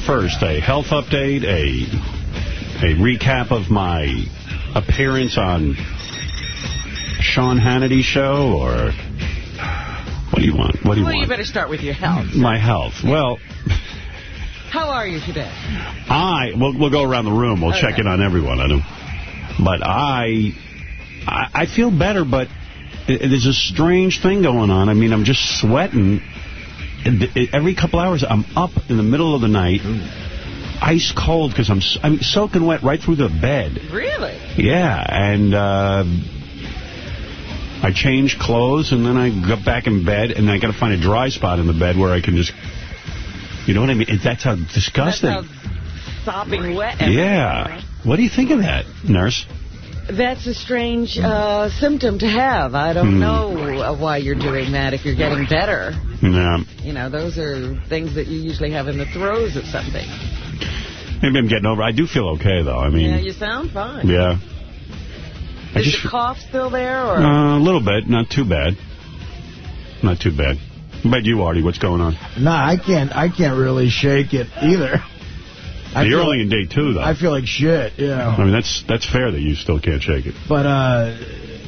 So, what do you want first? A health update? A a recap of my appearance on Sean Hannity's show? Or what do you want? What do you well, want? Well, you better start with your health. My health. Well, How are you today? I, we'll, we'll go around the room. We'll check in on everyone. I don't, but I, I, I feel better, but it, there's a strange thing going on. I mean, I'm just sweating. Every couple hours, I'm up in the middle of the night, ice cold, because I'm, s- I'm soaking wet right through the bed. Really? Yeah, and uh, I change clothes, and then I go back in bed, and I got to find a dry spot in the bed where I can just, you know what I mean? It, that's how disgusting. That's how sopping wet. yeah. What do you think of that, nurse? That's a strange uh, symptom to have. I don't Hmm. know uh, why you're doing that if you're getting better. Yeah. You know, those are things that you usually have in the throes of something. Maybe I'm getting over. I do feel okay though. I mean, yeah, you sound fine. yeah. I Is just the cough still there? or? uh, a little bit, not too bad. Not too bad. What about you, Artie? What's going on? Nah, I can't. I can't really shake it either. I You're only in day two, though. I feel like shit. Yeah. I mean, that's that's fair that you still can't shake it. But uh,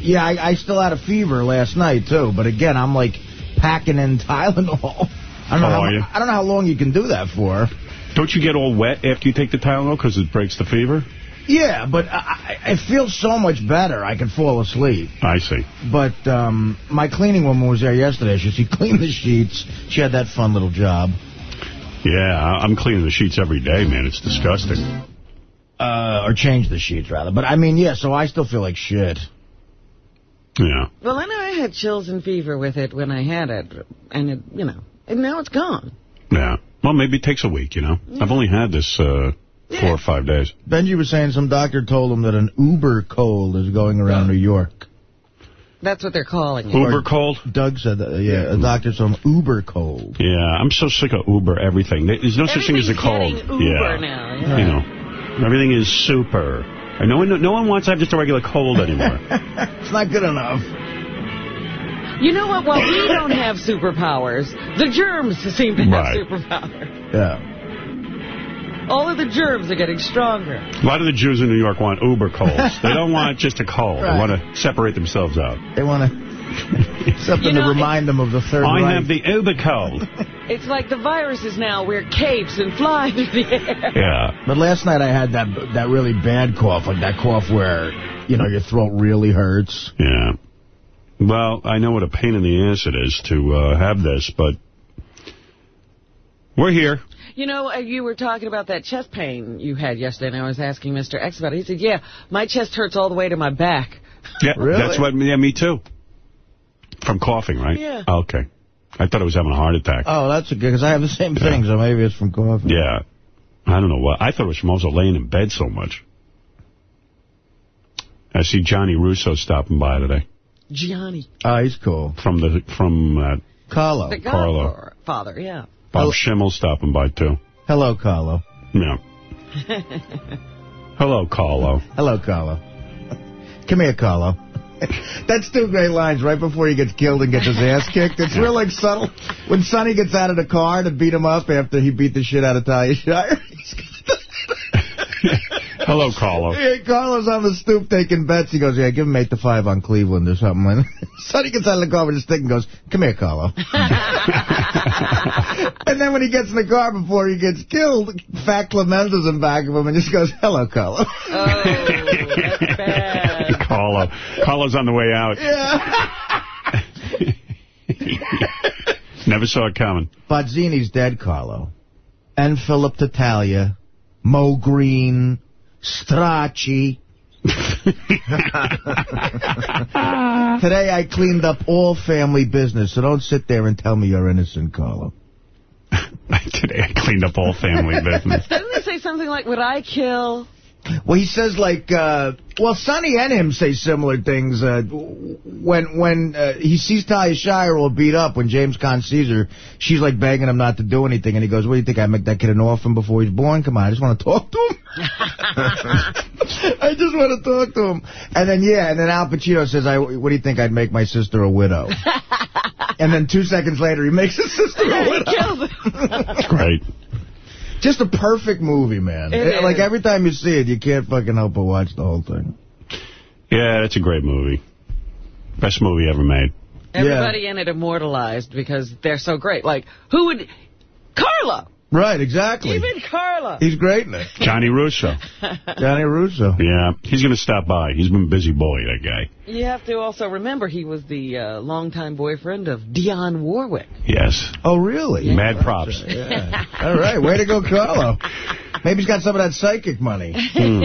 yeah, I, I still had a fever last night too. But again, I'm like packing in Tylenol. I don't know. Oh, how. I don't know how long you can do that for. Don't you get all wet after you take the Tylenol because it breaks the fever? Yeah, but I, I I feel so much better. I could fall asleep. I see. But um, my cleaning woman was there yesterday. She, she cleaned the sheets. She had that fun little job. Yeah, I- I'm cleaning the sheets every day, man. It's disgusting. Uh, or change the sheets, rather. But, I mean, yeah, so I still feel like shit. Yeah. Well, I know I had chills and fever with it when I had it, and it, you know, and now it's gone. Yeah. Well, maybe it takes a week, you know. I've only had this uh, four or five days. Benji was saying some doctor told him that an uber cold is going around New York. That's what they're calling it. Uber cold? Doug said that, yeah, a mm. doctor told him uber cold. Yeah, I'm so sick of Uber everything. There's no such thing as a cold. Everything's getting Uber yeah. now, yeah. You know, everything is super. And no one, no one wants to have just a regular cold anymore. It's not good enough. You know what? While we don't have superpowers, the germs seem to have Right. superpowers. Yeah. All of the germs are getting stronger. A lot of the Jews in New York want Uber colds. They don't want just a cold. They want to separate themselves out. They want to something You know, to remind them of the third I Reich. have the Uber cold. It's like the viruses now wear capes and fly through the air. Yeah. But last night I had that that really bad cough, like that cough where, you know, your throat really hurts. Yeah. Well, I know what a pain in the ass it is to uh, have this, but we're here. You know, uh, you were talking about that chest pain you had yesterday, and I was asking Mr. X about it. He said, yeah, my chest hurts all the way to my back. Yeah, Really? that's what. Yeah, me too. From coughing, right? Yeah. Okay. I thought I was having a heart attack. Oh, that's good, because I have the same thing, so maybe it's from coughing. Yeah. I don't know what. I thought it was from also laying in bed so much. I see Johnny Russo stopping by today Gianni. Oh, he's cool. from the from uh, Carlo. The Carlo. father, yeah. Bob Schimmel stopping by too. Hello, Carlo. Yeah. Hello, Carlo. Hello, Carlo. Come here, Carlo. That's two great lines right before he gets killed and gets his ass kicked. It's real like subtle. When Sonny gets out of the car to beat him up after he beat the shit out of Talia Shire. Hello, Carlo. Yeah, Carlos on the stoop taking bets. He goes, yeah, give him eight to five on Cleveland or something. And Sonny gets out of the car with his stick and goes, come here, Carlo. and then when he gets in the car before he gets killed, Fat Clemenza's in back of him and just goes, hello, Carlo. Oh, that's bad. Carlo. Carlo's on the way out. Yeah. Never saw it coming. Barzini's dead, Carlo. And Philip Tattaglia, Moe Greene, Stracci. Today I cleaned up all family business, so don't sit there and tell me you're innocent, Carlo. Today I cleaned up all family business. Didn't they say something like, would I kill? Well, he says like, uh, well, Sonny and him say similar things. Uh, when when uh, he sees Talia Shire all beat up, when James Caan sees her, she's like begging him not to do anything, and he goes, "What do you think? I make that kid an orphan before he's born? Come on, I just want to talk to him. I just want to talk to him." And then yeah, and then Al Pacino says, "I what do you think? I'd make my sister a widow." and then two seconds later, he makes his sister a he widow. kills him. It's great. Just a perfect movie, man. It eh, like every time you see it, you can't fucking help but watch the whole thing. Yeah, that's a great movie. Best movie ever made. Everybody in it immortalized because they're so great. Like, who would... Carla! Right, exactly. Even Carla! He's great in it. Johnny Russo. Johnny Russo. Yeah, he's going to stop by. He's been busy boy, that guy. You have to also remember he was the uh, longtime boyfriend of Dionne Warwick. Yes. Oh, really? Mad props. Yeah. All right, way to go, Carlo. Maybe he's got some of that psychic money. Hmm.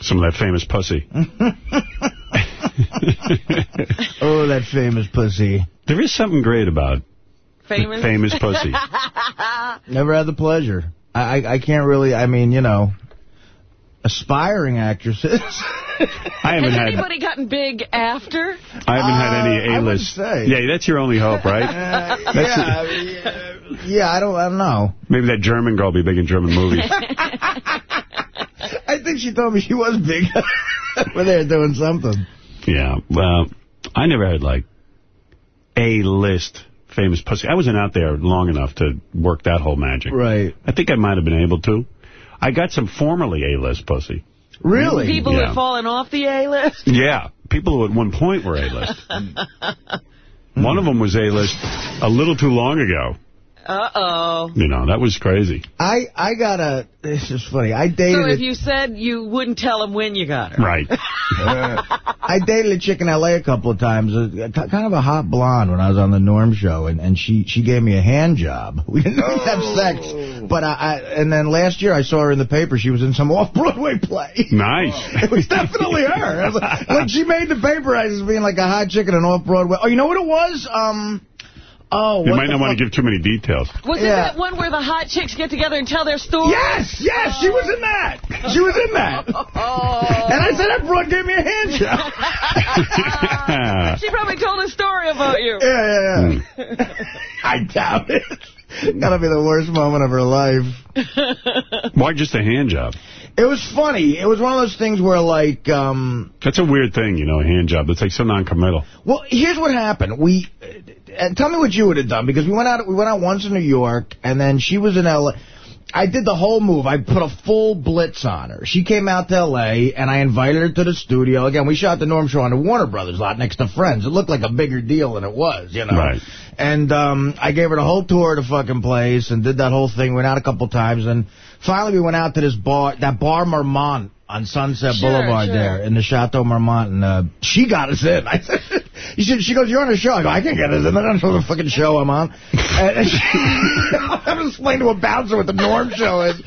Some of that famous pussy. oh, that famous pussy. There is something great about Famous? famous pussy. Never had the pleasure. I, I, I can't really, I mean, you know, aspiring actresses. I haven't Has had anybody gotten big after? I haven't had any Uh, I wouldn't A-list. say. Yeah, that's your only hope, right? Uh, yeah, I mean, uh, yeah, I don't, I don't know. Maybe that German girl will be big in German movies. I think she told me she was big. We're there doing something. yeah, well, I never had, like, A-list famous pussy. I wasn't out there long enough to work that whole magic. Right. I think I might have been able to. I got some formerly A-list pussy. Really? People Yeah. who have fallen off the A-list? Yeah, people who at one point were A-list. One of them was A-list a little too long ago. Uh-oh. You know, that was crazy. I, I got a, this is funny, I dated So a- if you said you wouldn't tell him when you got her. Right. Uh, I dated a chick in L.A. a couple of times, uh, uh, a, a- kind of a hot blonde when I was on the Norm show, and, and she, she gave me a hand job. We didn't have oh. sex, but I, I and then last year I saw her in the paper. She was in some off-Broadway play. Nice. It was definitely her. Was like, when she made the paper, I was being like a hot chick in an off-Broadway. Oh, you know what it was? Um, oh, You might the not want to give too many details. Was it that one where the hot chicks get together and tell their story? Yes, yes, she was in that. She was in that. Oh. And I said, that broad gave me a hand job. She probably told a story about you. Yeah, yeah, yeah. Hmm. I doubt it. Gotta be the worst moment of her life. Why just a hand job? It was funny. It was one of those things where, like, um, That's a weird thing, you know, a hand job. That's, like so non-committal. well, here's what happened. We, uh, tell me what you would have done, because we went out, we went out once in New York, and then she was in L.A. I did the whole move. I put a full blitz on her. She came out to L.A., and I invited her to the studio. Again, we shot the Norm Show on the Warner Brothers lot next to Friends. It looked like a bigger deal than it was, you know. Right. And um, I gave her the whole tour of the fucking place and did that whole thing. Went out a couple times, and finally we went out to this bar, that bar Marmont on Sunset Sure, Boulevard sure. there in the Chateau Marmont, and uh, she got us in. I said, should, she goes, you're on a show. I go, I can't get us in. I don't know the fucking show I'm on. and, and she, I have to explain to a bouncer what the Norm show is.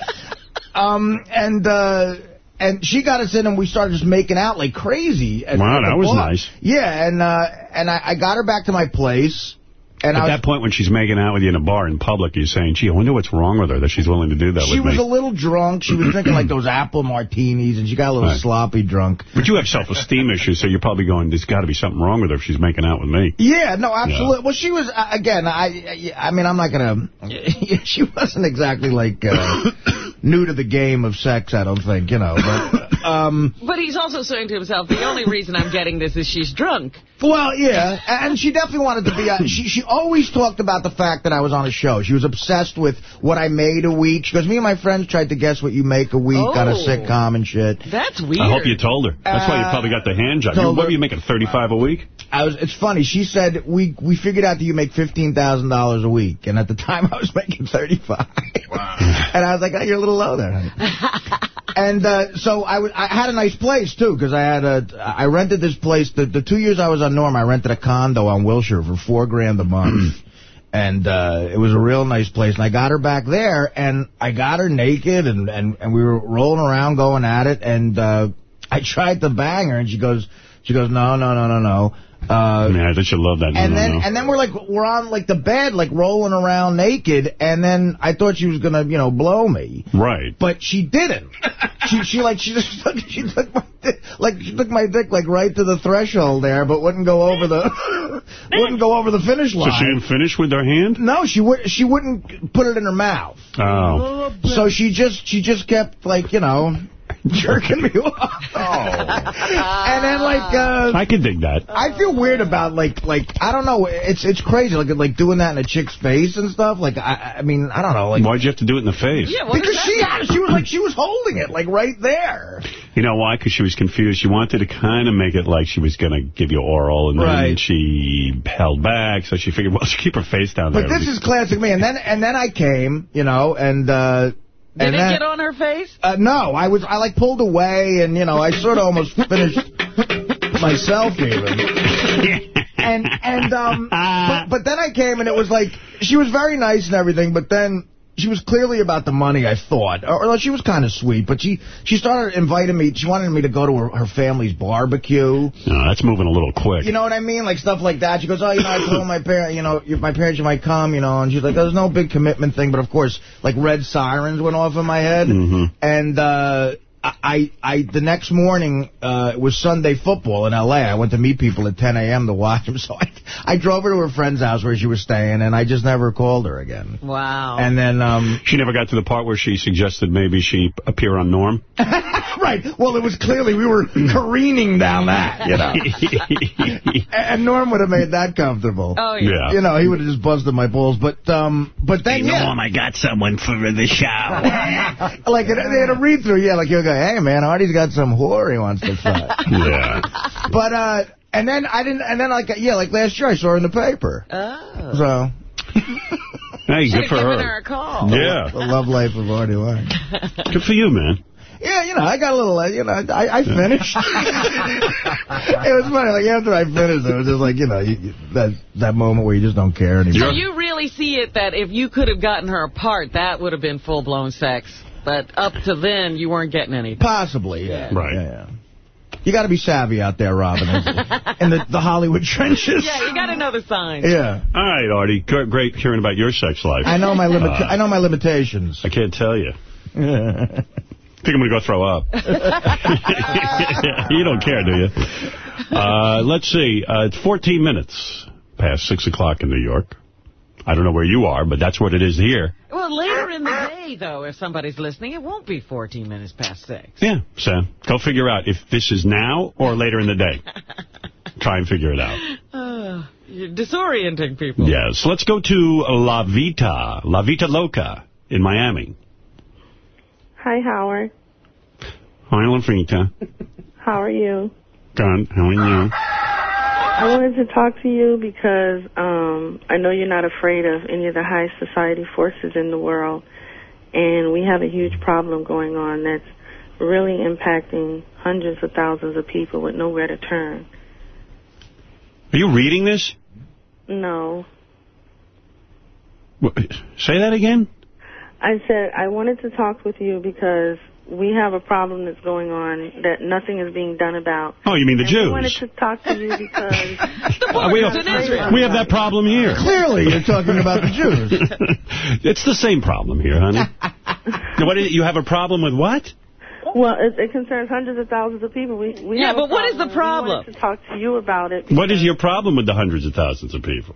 Um, and, uh, and she got us in, and we started just making out like crazy. Wow, that was nice. Yeah, and uh, and I, I got her back to my place. And At I was, that point, when she's making out with you in a bar in public, you're saying, gee, I wonder what's wrong with her that she's willing to do that she with was me. a little drunk. She was drinking like those apple martinis, and she got a little Right. sloppy drunk. But you have self-esteem issues, so you're probably going, there's got to be something wrong with her if she's making out with me. Yeah, no, absolutely. Well, she was uh, again. I, I mean, I'm not gonna. she wasn't exactly like uh, new to the game of sex. I don't think, you know. But um, But he's also saying to himself, the only reason I'm getting this is she's drunk. well, yeah, and she definitely wanted to be. On, she she always talked about the fact that I was on a show. She was obsessed with what I made a week. She goes, me and my friends tried to guess what you make a week on a Oh. sitcom and shit. That's weird. I hope you told her. That's why you Uh, probably got the hand job. You, told what her. are you making, 35 a week? I was. It's funny. She said we we figured out that you make fifteen thousand dollars a week, and at the time I was making thirty five. Wow. and I was like, oh, you're a little low there. honey." and uh, so I was- I had a nice place too because I had a I rented this place. The the two years I was on Norm, I rented a condo on Wilshire for four grand a month. And uh, it was a real nice place. And I got her back there, and I got her naked, and, and, and we were rolling around going at it. And uh, I tried to bang her, and she goes, she goes, no, no, no, no, no. Uh, yeah, I think she'll love that. No, and no, then no. and then we're like we're on like the bed like rolling around naked and then I thought she was gonna you know blow me Right. but she didn't she she like she just took, she took my dick, like she took my dick like right to the threshold there but wouldn't go over the wouldn't go over the finish line. So she didn't finish with her hand? no she would she wouldn't put it in her mouth Oh. so she just she just kept like you know jerking me off. Oh. and then, like... Uh, I can dig that. I feel weird about, like, like I don't know, it's it's crazy, like like doing that in a chick's face and stuff. Like, I I mean, I don't know. like Why'd you have to do it in the face? Yeah, Because she had, she was like, she was holding it, like, right there. You know why? Because she was confused. She wanted to kind of make it like she was going to give you oral, and then she held back, so she figured, well, she keep her face down there. But this is classic me. And then and then I came, you know, and... uh Did and it then, get on her face? Uh, no, I was I like pulled away, and you know I sort of almost finished myself even. And and um, but, but then I came and it was like she was very nice and everything, but then she was clearly about the money. I thought, or, or she was kind of sweet, but she she started inviting me. She wanted me to go to her, her family's barbecue. No, that's moving a little quick. You know what I mean? Like stuff like that. She goes, oh, you know, I told my parents, you know, if my parents you might come, you know, and she's like, there's no big commitment thing, but of course, like red sirens went off in my head, Mhm. and uh, I, I, the next morning uh, it was Sunday football in L.A. I went to meet people at 10 a.m. to watch them, so I, I drove her to her friend's house where she was staying, and I just never called her again. Wow. And then, um, She never got to the part where she suggested maybe she appear on Norm. right, well, it was clearly we were careening down that, you know. and Norm would have made that comfortable. oh, yeah. Yeah. You know, he would have just busted my balls. But um, but then, yeah. I got someone for the show. like, they had a read-through, yeah, like, you'll go, hey, man, Artie's got some whore he wants to fuck. yeah. but, uh, and then I didn't, and then, like, yeah, like last year I saw her in the paper. Oh. So, Hey, good for given her. her a call. Yeah. the love life of Artie Lange. Good for you, man. Yeah, you know, I got a little, you know, I, I finished. it was funny, like, after I finished, it was just like, you know, you, you- that that moment where you just don't care anymore. So you really see it that if you could have gotten her apart, that would have been full-blown sex. But up to then, you weren't getting anything. Possibly, yeah. Right. Yeah, yeah. You got to be savvy out there, Robin, in the, the Hollywood trenches. Yeah, you got to know the signs. Yeah. All right, Artie. Great, great hearing about your sex life. I know my limit. Uh, I know my limitations. I can't tell you. I think I'm going to go throw up. you don't care, do you? Uh, let's see. Uh, it's 14 minutes past 6 o'clock in New York. I don't know where you are, but that's what it is here. Well, later in the day, though, if somebody's listening, it won't be 14 minutes past 6. Yeah, so go figure out if this is now or later in the day. Try and figure it out. Uh, you're disorienting people. Yes, let's go to La Vita, La Vita Loca in Miami. Hi, Howard. Hi, La Vita. How are you? Good, how are you? I wanted to talk to you because um, I know you're not afraid of any of the high society forces in the world, and we have a huge problem going on that's really impacting hundreds of thousands of people with nowhere to turn. Are you reading this? No. Say that again? I said I wanted to talk with you because we have a problem that's going on that nothing is being done about. Oh, you mean the And we wanted to talk to you because Uh, we, have, It's in Israel. we have that problem here. Clearly, you're talking about the Jews. it's the same problem here, honey. what is, you have a problem with what? Well, it, it concerns hundreds of thousands of people. We, we Yeah, have but what is the We problem? wanted to talk to you about it. What is your problem with the hundreds of thousands of people?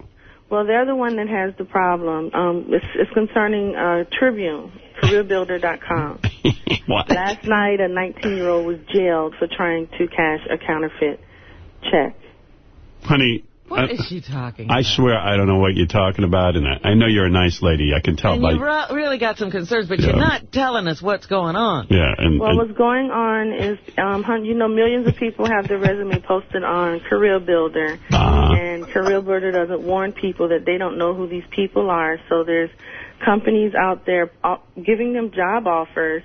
Well, they're the one that has the problem. Um, it's, it's concerning uh, Tribune, CareerBuilder.com. what? Last night, a 19-year-old was jailed for trying to cash a counterfeit check. Honey, What I, is she talking about? I swear I don't know what you're talking about, and I, I know you're a nice lady. I can tell And by... you re- really got some concerns, but Yeah. you're not telling us what's going on. Yeah, and, Well, and what's going on is, um, hun- you know, millions of people have their resume posted on Career Builder, Uh-huh. and Career Builder doesn't warn people that they don't know who these people are. So there's companies out there uh, giving them job offers,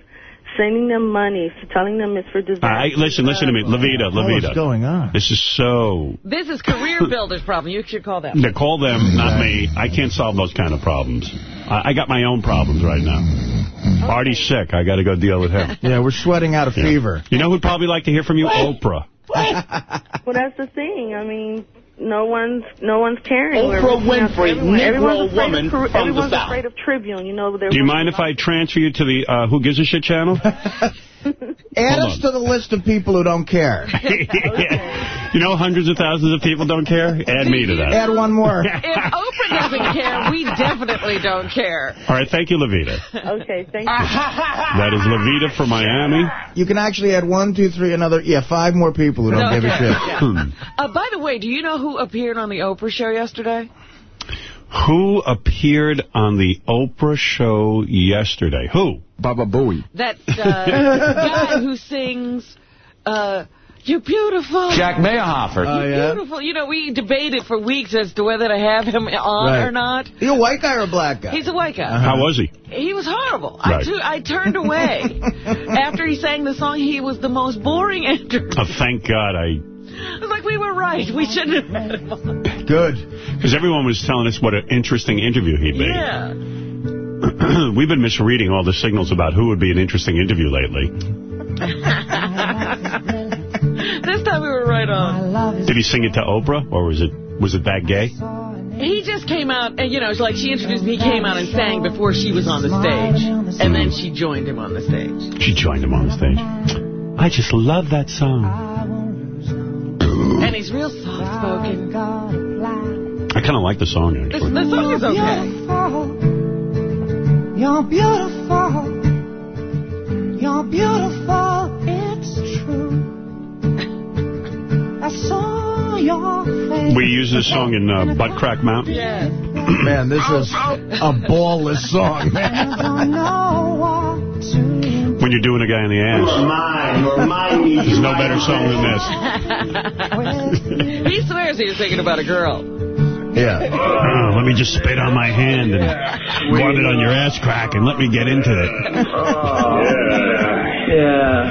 sending them money, telling them it's for disaster. I, listen, listen to me, Levita, Levita. What's going on? This is so... This is Career Builder's problem. You should call them. To call them, not me. I can't solve those kind of problems. I, I got my own problems right now. Artie's sick. I got to go deal with him. Yeah, we're sweating out a Yeah. fever. You know who'd probably like to hear from you? Oprah. What? well, that's the thing. I mean, no one's no one's caring. Oprah We're reaching out to Winfrey. Negro everyone's woman of, Car- from the everyone's South. afraid of Tribune. You know, Do you mind if I transfer you to the uh, Who Gives a Shit channel? Add Hold us on. to the list of people who don't care. You know hundreds of thousands of people don't care? Add me to that. Add one more. If Oprah doesn't care, we definitely don't care. All right, thank you, Levita. Okay, thank you. That is Levita from Miami. You can actually add one, two, three, another, yeah, five more people who don't No, give a shit. yeah. Hmm. Uh, by the way, do you know who appeared on the Oprah show yesterday? Who appeared on the Oprah show yesterday? Who? Baba Booey. That uh, guy who sings, uh, You're beautiful. Jack Mayerhofer. Oh, yeah? Beautiful. You know, we debated for weeks as to whether to have him on Right. or not. You a white guy or a black guy? He's a white guy. How was he? He was horrible. Right. I, I turned away. After he sang the song, he was the most boring interview. Oh, thank God I... I was like, we were right. We shouldn't have had him on. Good. Because everyone was telling us what an interesting interview he'd be. Yeah. We've been misreading all the signals about who would be an interesting interview lately. This time we were right on. Did he sing it to Oprah, or was it was it that gay? He just came out, and you know, it's like she introduced me, he came out and sang before she was on the stage. And then she joined him on the stage. She joined him on the stage. I just love that song. And he's real soft-spoken. I kind of like the song, This, actually. the song is okay. You're beautiful. You're beautiful. It's true. I saw your face. We use this song in uh, Butt Crack Mountain. Yeah. Man, this is a ballless song, man. I know what to When you're doing a guy in the ass. There's no better song than this. he swears he was thinking about a girl. Yeah. Oh, let me just spit on my hand and rub it on your ass crack and let me get into it. Yeah. Yeah.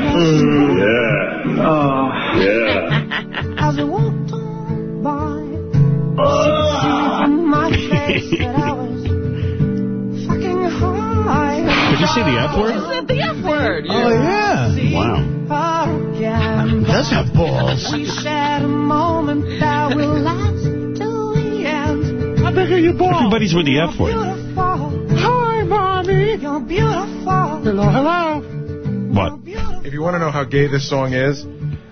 Yeah. Oh. Yeah. As I walked on by, ah. from my face that I was fucking high. Did you see the F word? Said the F word. Oh, yeah. Wow. Again. Does have balls. We shared a moment that will last till the end. Big are your balls? Everybody's with the F word. Hi, mommy. You're beautiful. Hello, hello. What? If you want to know how gay this song is,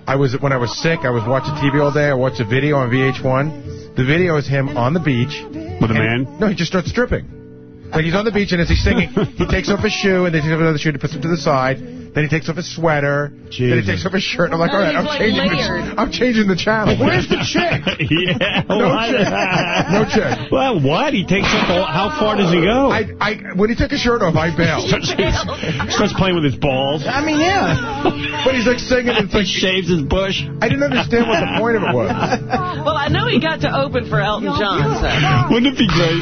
I was when I was sick, I was watching TV all day. I watched a video on VH1. The video is him on the beach. With a man? No, he just starts stripping. Like he's on the beach and as he's singing, he takes off his shoe and then he takes off another shoe and puts it to the side. Then he takes off his sweater. Then he takes off his shirt. And I'm like, No, all right, I'm like changing. The, I'm changing the channel. Where's the chick? yeah. No what? chick. No chick. Well, what? He takes up all, how far does he go? I, I, when he took his shirt off, I bailed. starts, starts playing with his balls. I mean, yeah. But he's like singing. and It's He like shaves his bush. I didn't understand what the point of it was. Well, I know he got to open for Elton John, so. Wouldn't it be great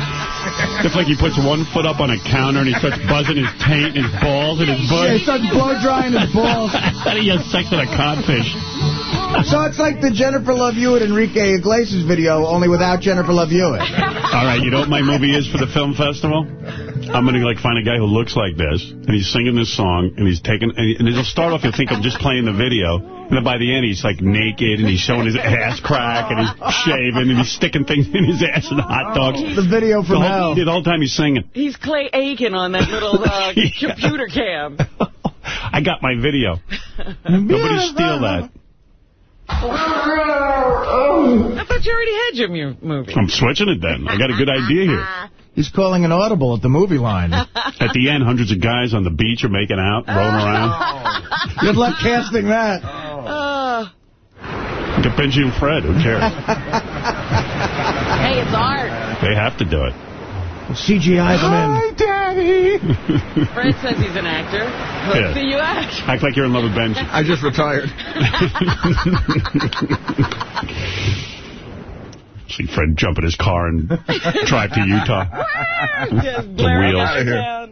if, like, he puts one foot up on a counter and he starts buzzing his taint, and his balls, and his Yeah, he starts blow drying his balls. then he has sex with a codfish. So it's like the Jennifer Love Hewitt Enrique Iglesias video, only without Jennifer Love Hewitt. All right, you know what my movie is for the film festival? I'm going to like find a guy who looks like this, and he's singing this song, and he's taking, and, and it'll start off, you'll think I'm just playing the video, and then by the end, he's like naked, and he's showing his ass crack, and he's shaving, and he's sticking things in his ass and hot dogs. The video The from whole, hell. the whole time he's singing. He's Clay Aiken on that little uh, Yeah. computer cam. I got my video. Nobody steal that. I thought you already had your mu- movie. I'm switching it then. I got a good idea here. He's calling an audible at the movie line. At the end, hundreds of guys on the beach are making out, rolling around. Good luck casting that. Uh, Get Benji and Fred. Who cares? hey, it's art. They have to do it. CGI them in. Hi, Daddy. Fred says he's an actor. Let's Yeah. see you act. Act like you're in love with Benji. I just retired. See Fred jump in his car and drive to Utah. Just blaring wheels. up and Outta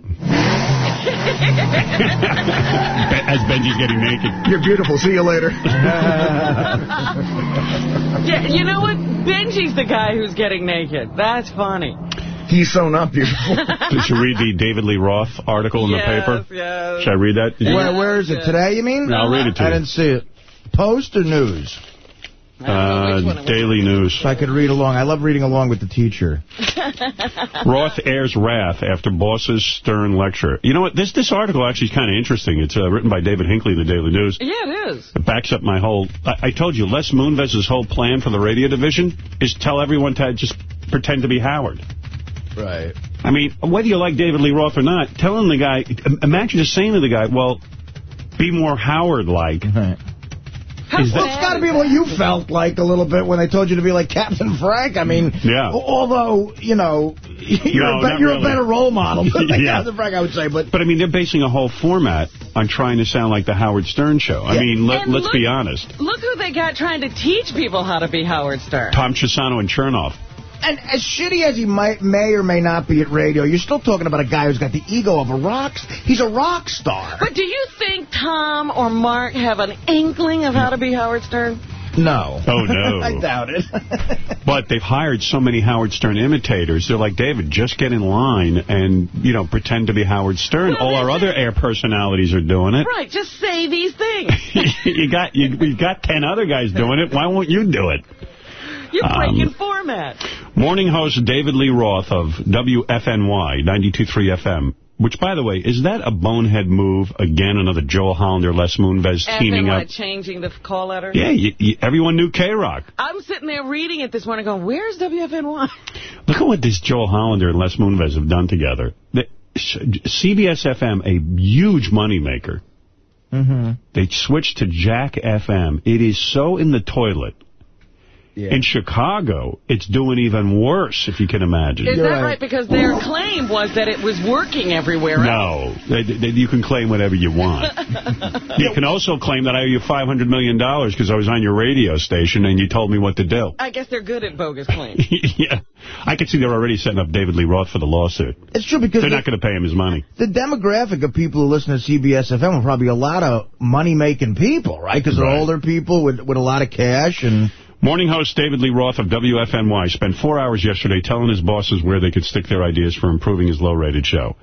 As Benji's getting naked. You're beautiful. See you later. Yeah, you know what? Benji's the guy who's getting naked. That's funny. He's so not beautiful. Did you read the David Lee Roth article in yes, the paper? yes. Should I read that? Did Where, where is it? Today, you mean? I'll read it to I you. didn't see it. Post or news? Uh, Daily News. I could read along. I love reading along with the teacher. Roth airs wrath after boss's stern lecture. You know what? This this article actually is kind of interesting. It's uh, written by David Hinckley in the Daily News. Yeah, it is. It backs up my whole... I, I told you, Les Moonves' whole plan for the radio division is tell everyone to just pretend to be Howard. Right. I mean, whether you like David Lee Roth or not, telling the guy... Imagine just saying to the guy, well, be more Howard-like. Right. How Well, it's got to be what you felt like a little bit when they told you to be like Captain Frank. I mean, Yeah. although, you know, you're, No, a, be- you're really. a better role model than Yeah. Captain Frank, I would say. But But, I mean, they're basing a whole format on trying to sound like the Howard Stern show. I mean, let, let's look- be honest. Look who they got trying to teach people how to be Howard Stern. Tom Chiasano and Chernoff. And as shitty as he might, may or may not be at radio, you're still talking about a guy who's got the ego of a rock. He's a rock star. But do you think Tom or Mark have an inkling of how to be Howard Stern? No. Oh, no. I doubt it. But they've hired so many Howard Stern imitators. They're like, David, just get in line and, you know, pretend to be Howard Stern. Well, All our other air personalities are doing it. Right, just say these things. you got you, you got 10 other guys doing it. Why won't you do it? You're Um, breaking format. Morning host David Lee Roth of WFNY 92.3 FM. Which, by the way, is that a bonehead move? Again, another Joel Hollander, Les Moonves teaming FNY up. changing the call letter. Yeah, you, you, everyone knew K-Rock. I'm sitting there reading it this morning going, where's WFNY? Look at what this Joel Hollander and Les Moonves have done together. The, CBS FM, a huge moneymaker. mm-hmm. They switched to Jack FM. It is so in the toilet. Yeah. In Chicago, it's doing even worse, if you can imagine. Is You're that right. right? Because their claim was that it was working everywhere else. No, they, they, you can claim whatever you want. you can also claim that I owe you $500 million because I was on your radio station and you told me what to do. I guess they're good at bogus claims. yeah, I can see they're already setting up David Lee Roth for the lawsuit. It's true because They're the, not going to pay him his money. the demographic of people who listen to CBS FM are probably a lot of money-making people, right? Because they're Right. older people with, with a lot of cash and... Morning host David Lee Roth of WFNY spent four hours yesterday telling his bosses where they could stick their ideas for improving his low-rated show.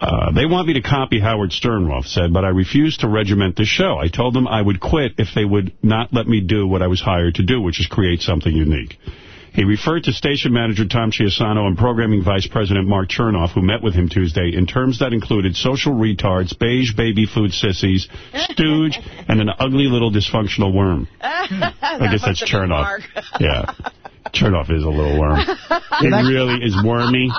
Uh, they want me to copy Howard Stern, Roth said, but I refused to regiment the show. I told them I would quit if they would not let me do what I was hired to do, which is create something unique. He referred to station manager Tom Chiasano and programming vice president Mark Chernoff, who met with him Tuesday, in terms that included social retards, beige baby food sissies, stooge, and an ugly little dysfunctional worm. I guess that's Chernoff. Yeah. Chernoff is a little worm. It really is wormy.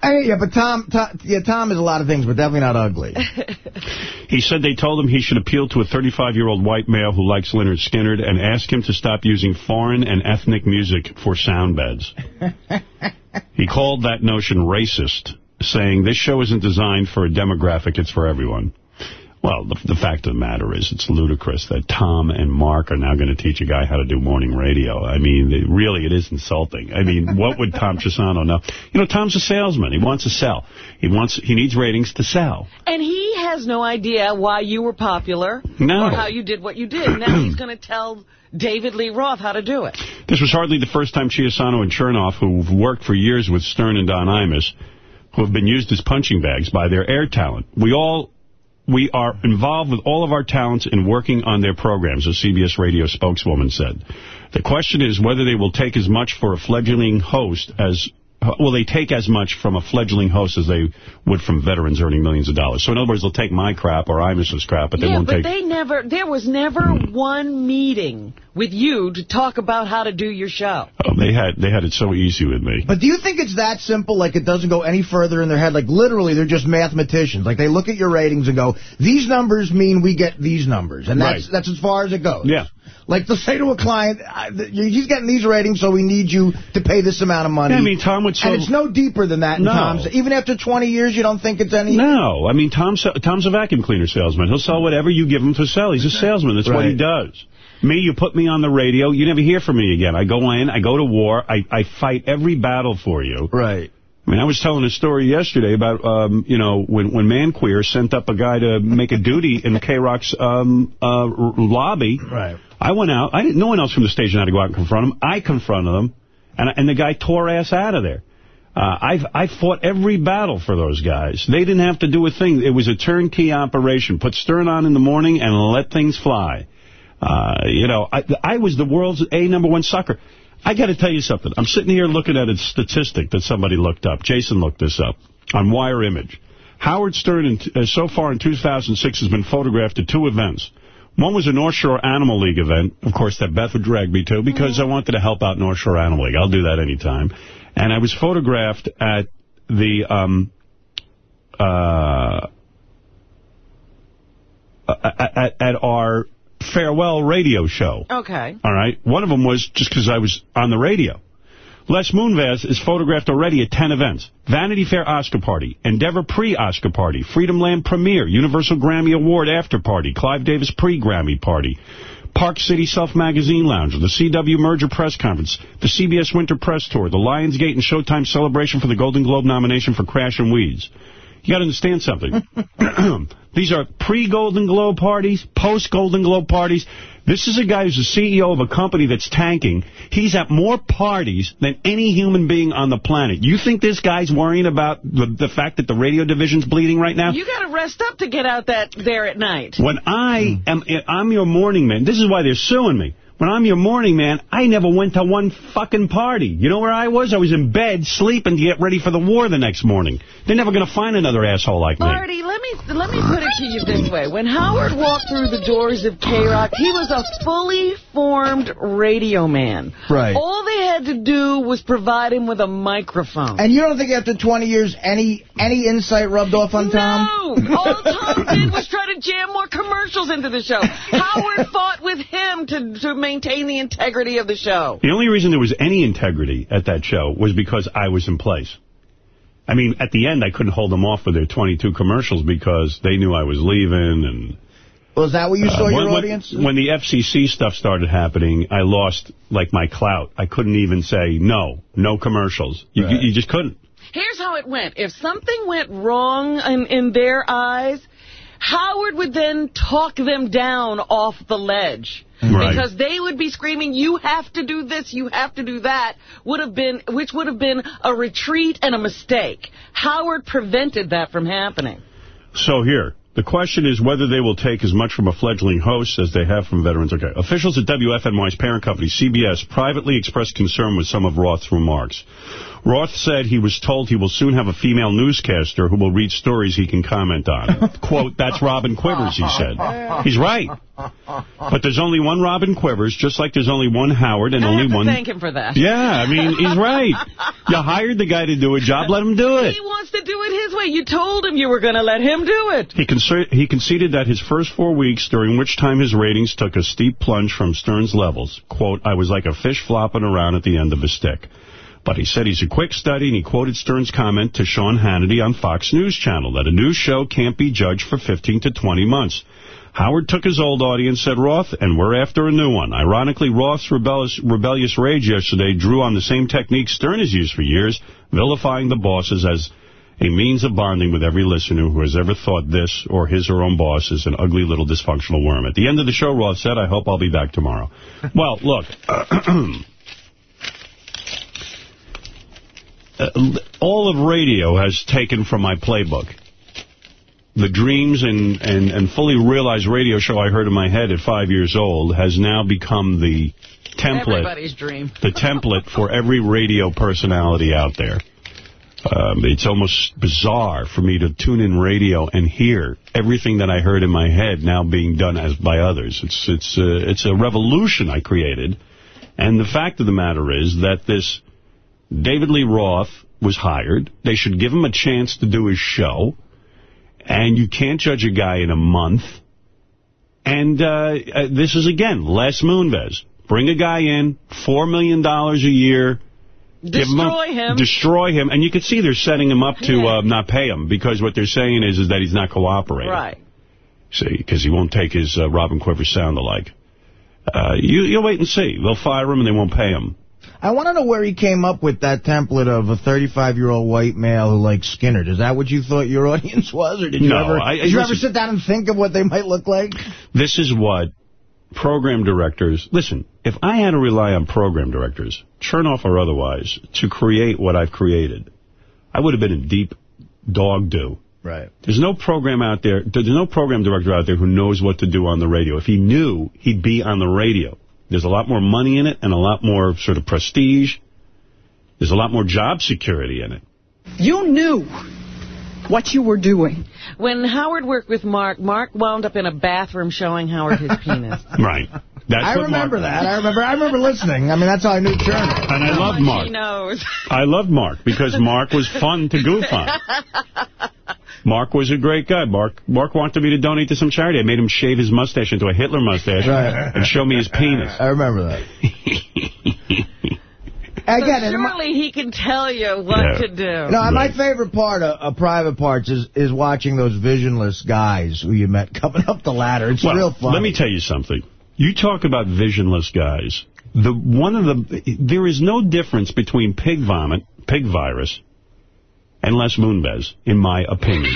Hey, yeah, but Tom, Tom, yeah, Tom is a lot of things, but definitely not ugly. He said they told him he should appeal to a 35-year-old white male who likes Lynyrd Skynyrd and ask him to stop using foreign and ethnic music for sound beds. he called that notion racist, saying this show isn't designed for a demographic, it's for everyone. Well, the, the fact of the matter is it's ludicrous that Tom and Mark are now going to teach a guy how to do morning radio. I mean, they, really, it is insulting. I mean, what would Tom Chiasano know? You know, Tom's a salesman. He wants to sell. He wants he needs ratings to sell. And he has no idea why you were popular No. or how you did what you did. Now he's going to tell David Lee Roth how to do it. This was hardly the first time Chiasano and Chernoff, who've worked for years with Stern and Don Imus, who have been used as punching bags by their air talent. We all we are involved with all of our talents in working on their programs, a CBS radio spokeswoman said. The question is whether they will take as much for a fledgling host as will they take as much from a fledgling host as they would from veterans earning millions of dollars. So in other words, they'll take my crap or Imus's crap, but they yeah, won't but take... they never, there was never hmm. one meeting with you to talk about how to do your show. Oh, they had they had it so easy with me. But do you think it's that simple, like it doesn't go any further in their head? Like, literally, they're just mathematicians. Like, they look at your ratings and go, these numbers mean we get these numbers. And that's Right. that's as far as it goes. Yeah. Like, they'll say to a client, he's getting these ratings, so we need you to pay this amount of money. Yeah, I mean, Tom would so... and it's no deeper than that in No. Tom's. Even after 20 years, you don't think it's any... No, I mean, Tom's, Tom's a vacuum cleaner salesman. He'll sell whatever you give him to sell. He's a salesman. That's what he does. Me, you put me on the radio, you never hear from me again. I go in, I go to war, I, I fight every battle for you. Right. I mean, I was telling a story yesterday about, um, you know, when, when Manqueer sent up a guy to make a duty in K-Rock's um, uh, lobby. Right. I went out. I didn't. No one else from the station had to go out and confront him. I confronted him, and and the guy tore ass out of there. Uh, I've I fought every battle for those guys. They didn't have to do a thing. It was a turnkey operation. Put Stern on in the morning and let things fly. Uh, you know, I, I was the world's A number one sucker. I got to tell you something. I'm sitting here looking at a statistic that somebody looked up. Jason looked this up on Wire Image. Howard Stern, in, uh, so far in 2006, has been photographed at two events. One was a North Shore Animal League event, of course, that Beth would drag me to, because I wanted to help out North Shore Animal League. I'll do that anytime. And I was photographed at the... Um, uh, at, at our farewell radio show. Okay. All right? One of them was just because I was on the radio. Les Moonves is photographed already at 10 events. Vanity Fair Oscar Party, Endeavor Pre-Oscar Party, Freedom Land Premiere, Universal Grammy Award After Party, Clive Davis Pre-Grammy Party, Park City Self Magazine Lounge, the CW Merger Press Conference, the CBS Winter Press Tour, the Lionsgate and Showtime celebration for the Golden Globe nomination for Crash and Weeds. You got to understand something. These are pre-Golden Globe parties, post-Golden Globe parties. This is a guy who's the CEO of a company that's tanking. He's at more parties than any human being on the planet. You think this guy's worrying about the, the fact that the radio division's bleeding right now? You got to rest up to get out that there at night. When I am, I'm your morning man. This is why they're suing me. When I'm your morning man, I never went to one fucking party. You know where I was? I was in bed sleeping to get ready for the war the next morning. They're never going to find another asshole like me. Artie, let me let me put it to you this way. When Howard walked through the doors of K-Rock, he was a fully formed radio man. Right. All they had to do was provide him with a microphone. And you don't think after 20 years any any insight rubbed off on Tom? No! All Tom did was try to jam more commercials into the show. Howard fought with him to, to maintain the integrity of the show. The only reason there was any integrity at that show was because I was in place. I mean, at the end, I couldn't hold them off with their 22 commercials because they knew I was leaving. and. Was that what you saw uh, your when, audience? When the FCC stuff started happening, I lost, like, my clout. I couldn't even say, no, no commercials. You, Right. you just couldn't. Here's how it went. If something went wrong in, in their eyes, Howard would then talk them down off the ledge. Right. Because they would be screaming, you have to do this, you have to do that, would have been, which would have been a retreat and a mistake. Howard prevented that from happening. So here, the question is whether they will take as much from a fledgling host as they have from veterans. Okay. Officials at WFNY's parent company, CBS, privately expressed concern with some of Roth's remarks. Roth said he was told he will soon have a female newscaster who will read stories he can comment on. Quote, that's Robin Quivers, he said. He's right. But there's only one Robin Quivers, just like there's only one Howard and I only have to one... thank him for that. Yeah, I mean, he's right. You hired the guy to do a job, let him do it. He wants to do it his way. You told him you were going to let him do it. He, he conceded that his first four weeks, during which time his ratings took a steep plunge from Stern's levels, quote, I was like a fish flopping around at the end of a stick. But he said he's a quick study, and he quoted Stern's comment to Sean Hannity on Fox News Channel that a news show can't be judged for 15 to 20 months. Howard took his old audience, said Roth, and we're after a new one. Ironically, Roth's rebellious, rebellious rage yesterday drew on the same technique Stern has used for years, vilifying the bosses as a means of bonding with every listener who has ever thought this or his or own boss is an ugly little dysfunctional worm. At the end of the show, Roth said, I hope I'll be back tomorrow. well, look, uh, all of radio has taken from my playbook. The dreams and, and, and fully realized radio show I heard in my head at five years old has now become the template Everybody's dream. the template for every radio personality out there. Um, it's almost bizarre for me to tune in radio and hear everything that I heard in my head now being done as by others. It's it's uh, it's a revolution I created, and the fact of the matter is that this David Lee Roth was hired. They should give him a chance to do his show, and you can't judge a guy in a month. And uh, uh, this is, again, Les Moonves. Bring a guy in, $4 million a year. give him Destroy him. Destroy him. And you can see they're setting him up to Yeah. uh, not pay him because what they're saying is, is that he's not cooperating. Right. See, because he won't take his uh, Robin Quivers sound alike. Uh, you, you'll wait and see. They'll fire him and they won't pay him. I want to know where he came up with that template of a 35-year-old white male who likes Skynyrd. Is that what you thought your audience was? Or did you No, ever I- did you ever sit down and think of what they might look like? This is what program directors... Listen, if I had to rely on program directors, Chernoff or otherwise, to create what I've created, I would have been in deep dog do Right. There's no program out there, there's no program director out there who knows what to do on the radio. If he knew, he'd be on the radio. There's a lot more money in it and a lot more sort of prestige. There's a lot more job security in it. You knew what you were doing. When Howard worked with Mark, Mark wound up in a bathroom showing Howard his penis. Right. That's I remember Mark- that. I remember. I remember listening. I mean, that's how I knew Turner. And I love He Mark. knows. I loved Mark because Mark was fun to goof on. Mark was a great guy. Mark Mark wanted me to donate to some charity. I made him shave his mustache into a Hitler mustache Right. and show me his penis. I remember that. So Again, and my- surely he can tell you what Yeah. to do. No, my favorite part of, of Private Parts is is watching those visionless guys who you met coming up the ladder. It's Well, real fun. let me tell you something. You talk about visionless guys. The one of the there is no difference between pig vomit, pig virus, and Les Moonves, in my opinion.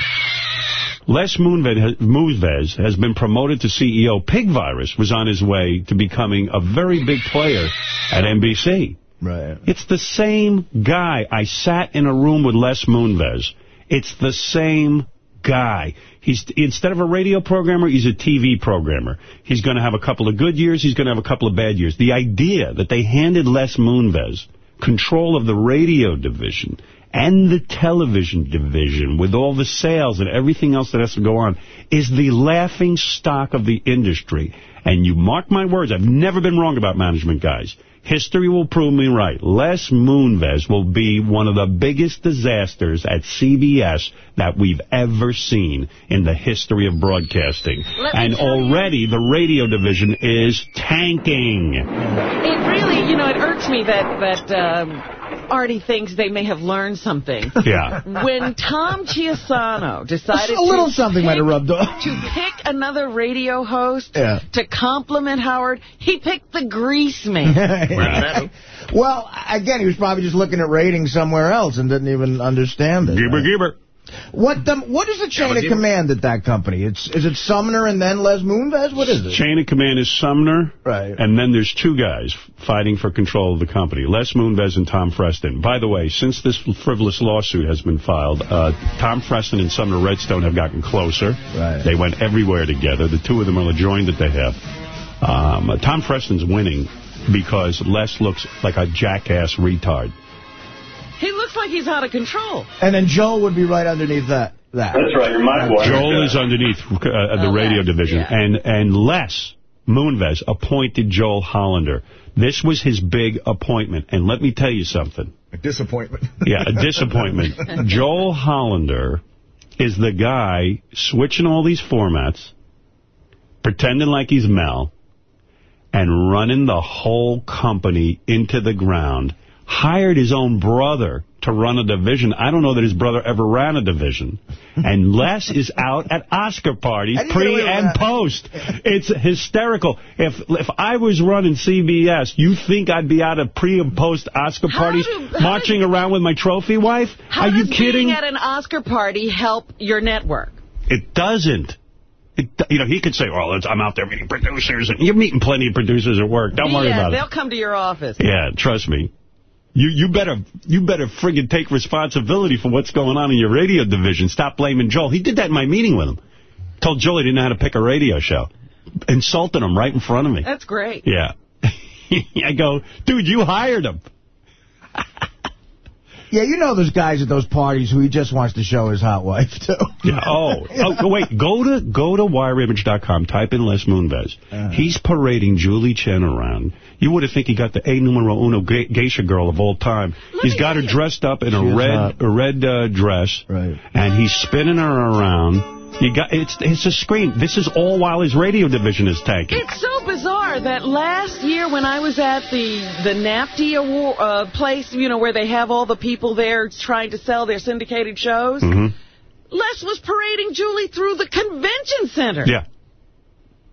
Les Moonves has, been promoted to CEO. Pig virus was on his way to becoming a very big player at NBC. Right. It's the same guy. I sat in a room with Les Moonves. It's the same guy. He's Instead of a radio programmer, he's a TV programmer. He's going to have a couple of good years. He's going to have a couple of bad years. The idea that they handed Les Moonves control of the radio division and the television division with all the sales and everything else that has to go on is the laughing stock of the industry. And you mark my words, I've never been wrong about management guys. History will prove me right. Les Moonves will be one of the biggest disasters at CBS that we've ever seen in the history of broadcasting. Let And tell you- already the radio division is tanking. It really, you know, it irks me that, that um, Artie thinks they may have learned something. Yeah. When Tom Chiasano decided a little to something might have pick- rubbed off. to pick another radio host Yeah. to compliment Howard, he picked the Greaseman. well, again, he was probably just looking at ratings somewhere else and didn't even understand it. Gibber, right? gibber. What the, what is the chain of command at that company? It's Is it Sumner and then Les Moonves? What is it? Chain of command is Sumner. Right. And then there's two guys fighting for control of the company, Les Moonves and Tom Freston. By the way, since this frivolous lawsuit has been filed, uh, Tom Freston and Sumner Redstone have gotten closer. Right. They went everywhere together. The two of them are joined at the hip. Um, Tom Freston's winning because Les looks like a jackass retard. He looks like he's out of control. And then Joel would be right underneath that. that. That's right. You're my boy. Joel is underneath uh, the Oh, radio division. yeah. And, and Les Moonves appointed Joel Hollander. This was his big appointment. And let me tell you something. A disappointment. Yeah, a disappointment. Joel Hollander is the guy switching all these formats, pretending like he's Mel, and running the whole company into the ground. Hired his own brother to run a division. I don't know that his brother ever ran a division. And Les is out at Oscar parties, How do you get away pre and post. It's hysterical. If if I was running CBS, you think I'd be out at pre and post Oscar How parties how marching around with my trophy wife? Are you does kidding? being at an Oscar party help your network? It doesn't. It, you know, he could say, well, it's, I'm out there meeting producers. and You're meeting plenty of producers at work. Don't worry yeah, about they'll it. come to your office. Yeah, trust me. You you better you better friggin' take responsibility for what's going on in your radio division. Stop blaming Joel. He did that in my meeting with him. Told Joel he didn't know how to pick a radio show. Insulted him right in front of me. That's great. Yeah. I go, dude, you hired him. Yeah, you know those guys at those parties who he just wants to show his hot wife, to. Yeah, oh, oh, wait. Go to go to wireimage.com. Type in Les Moonves. Uh-huh. He's parading Julie Chen around. You would have think he got the A numero uno ge- geisha girl of all time. He's got her dressed up in She a red hot. a red uh, dress, Right. and he's spinning her around. You got it's it's a screen. This is all while his radio division is tanking. It's so bizarre that last year when I was at the the NATPE award uh, place, you know, where they have all the people there trying to sell their syndicated shows, Mhm. Les was parading Julie through the convention center. Yeah.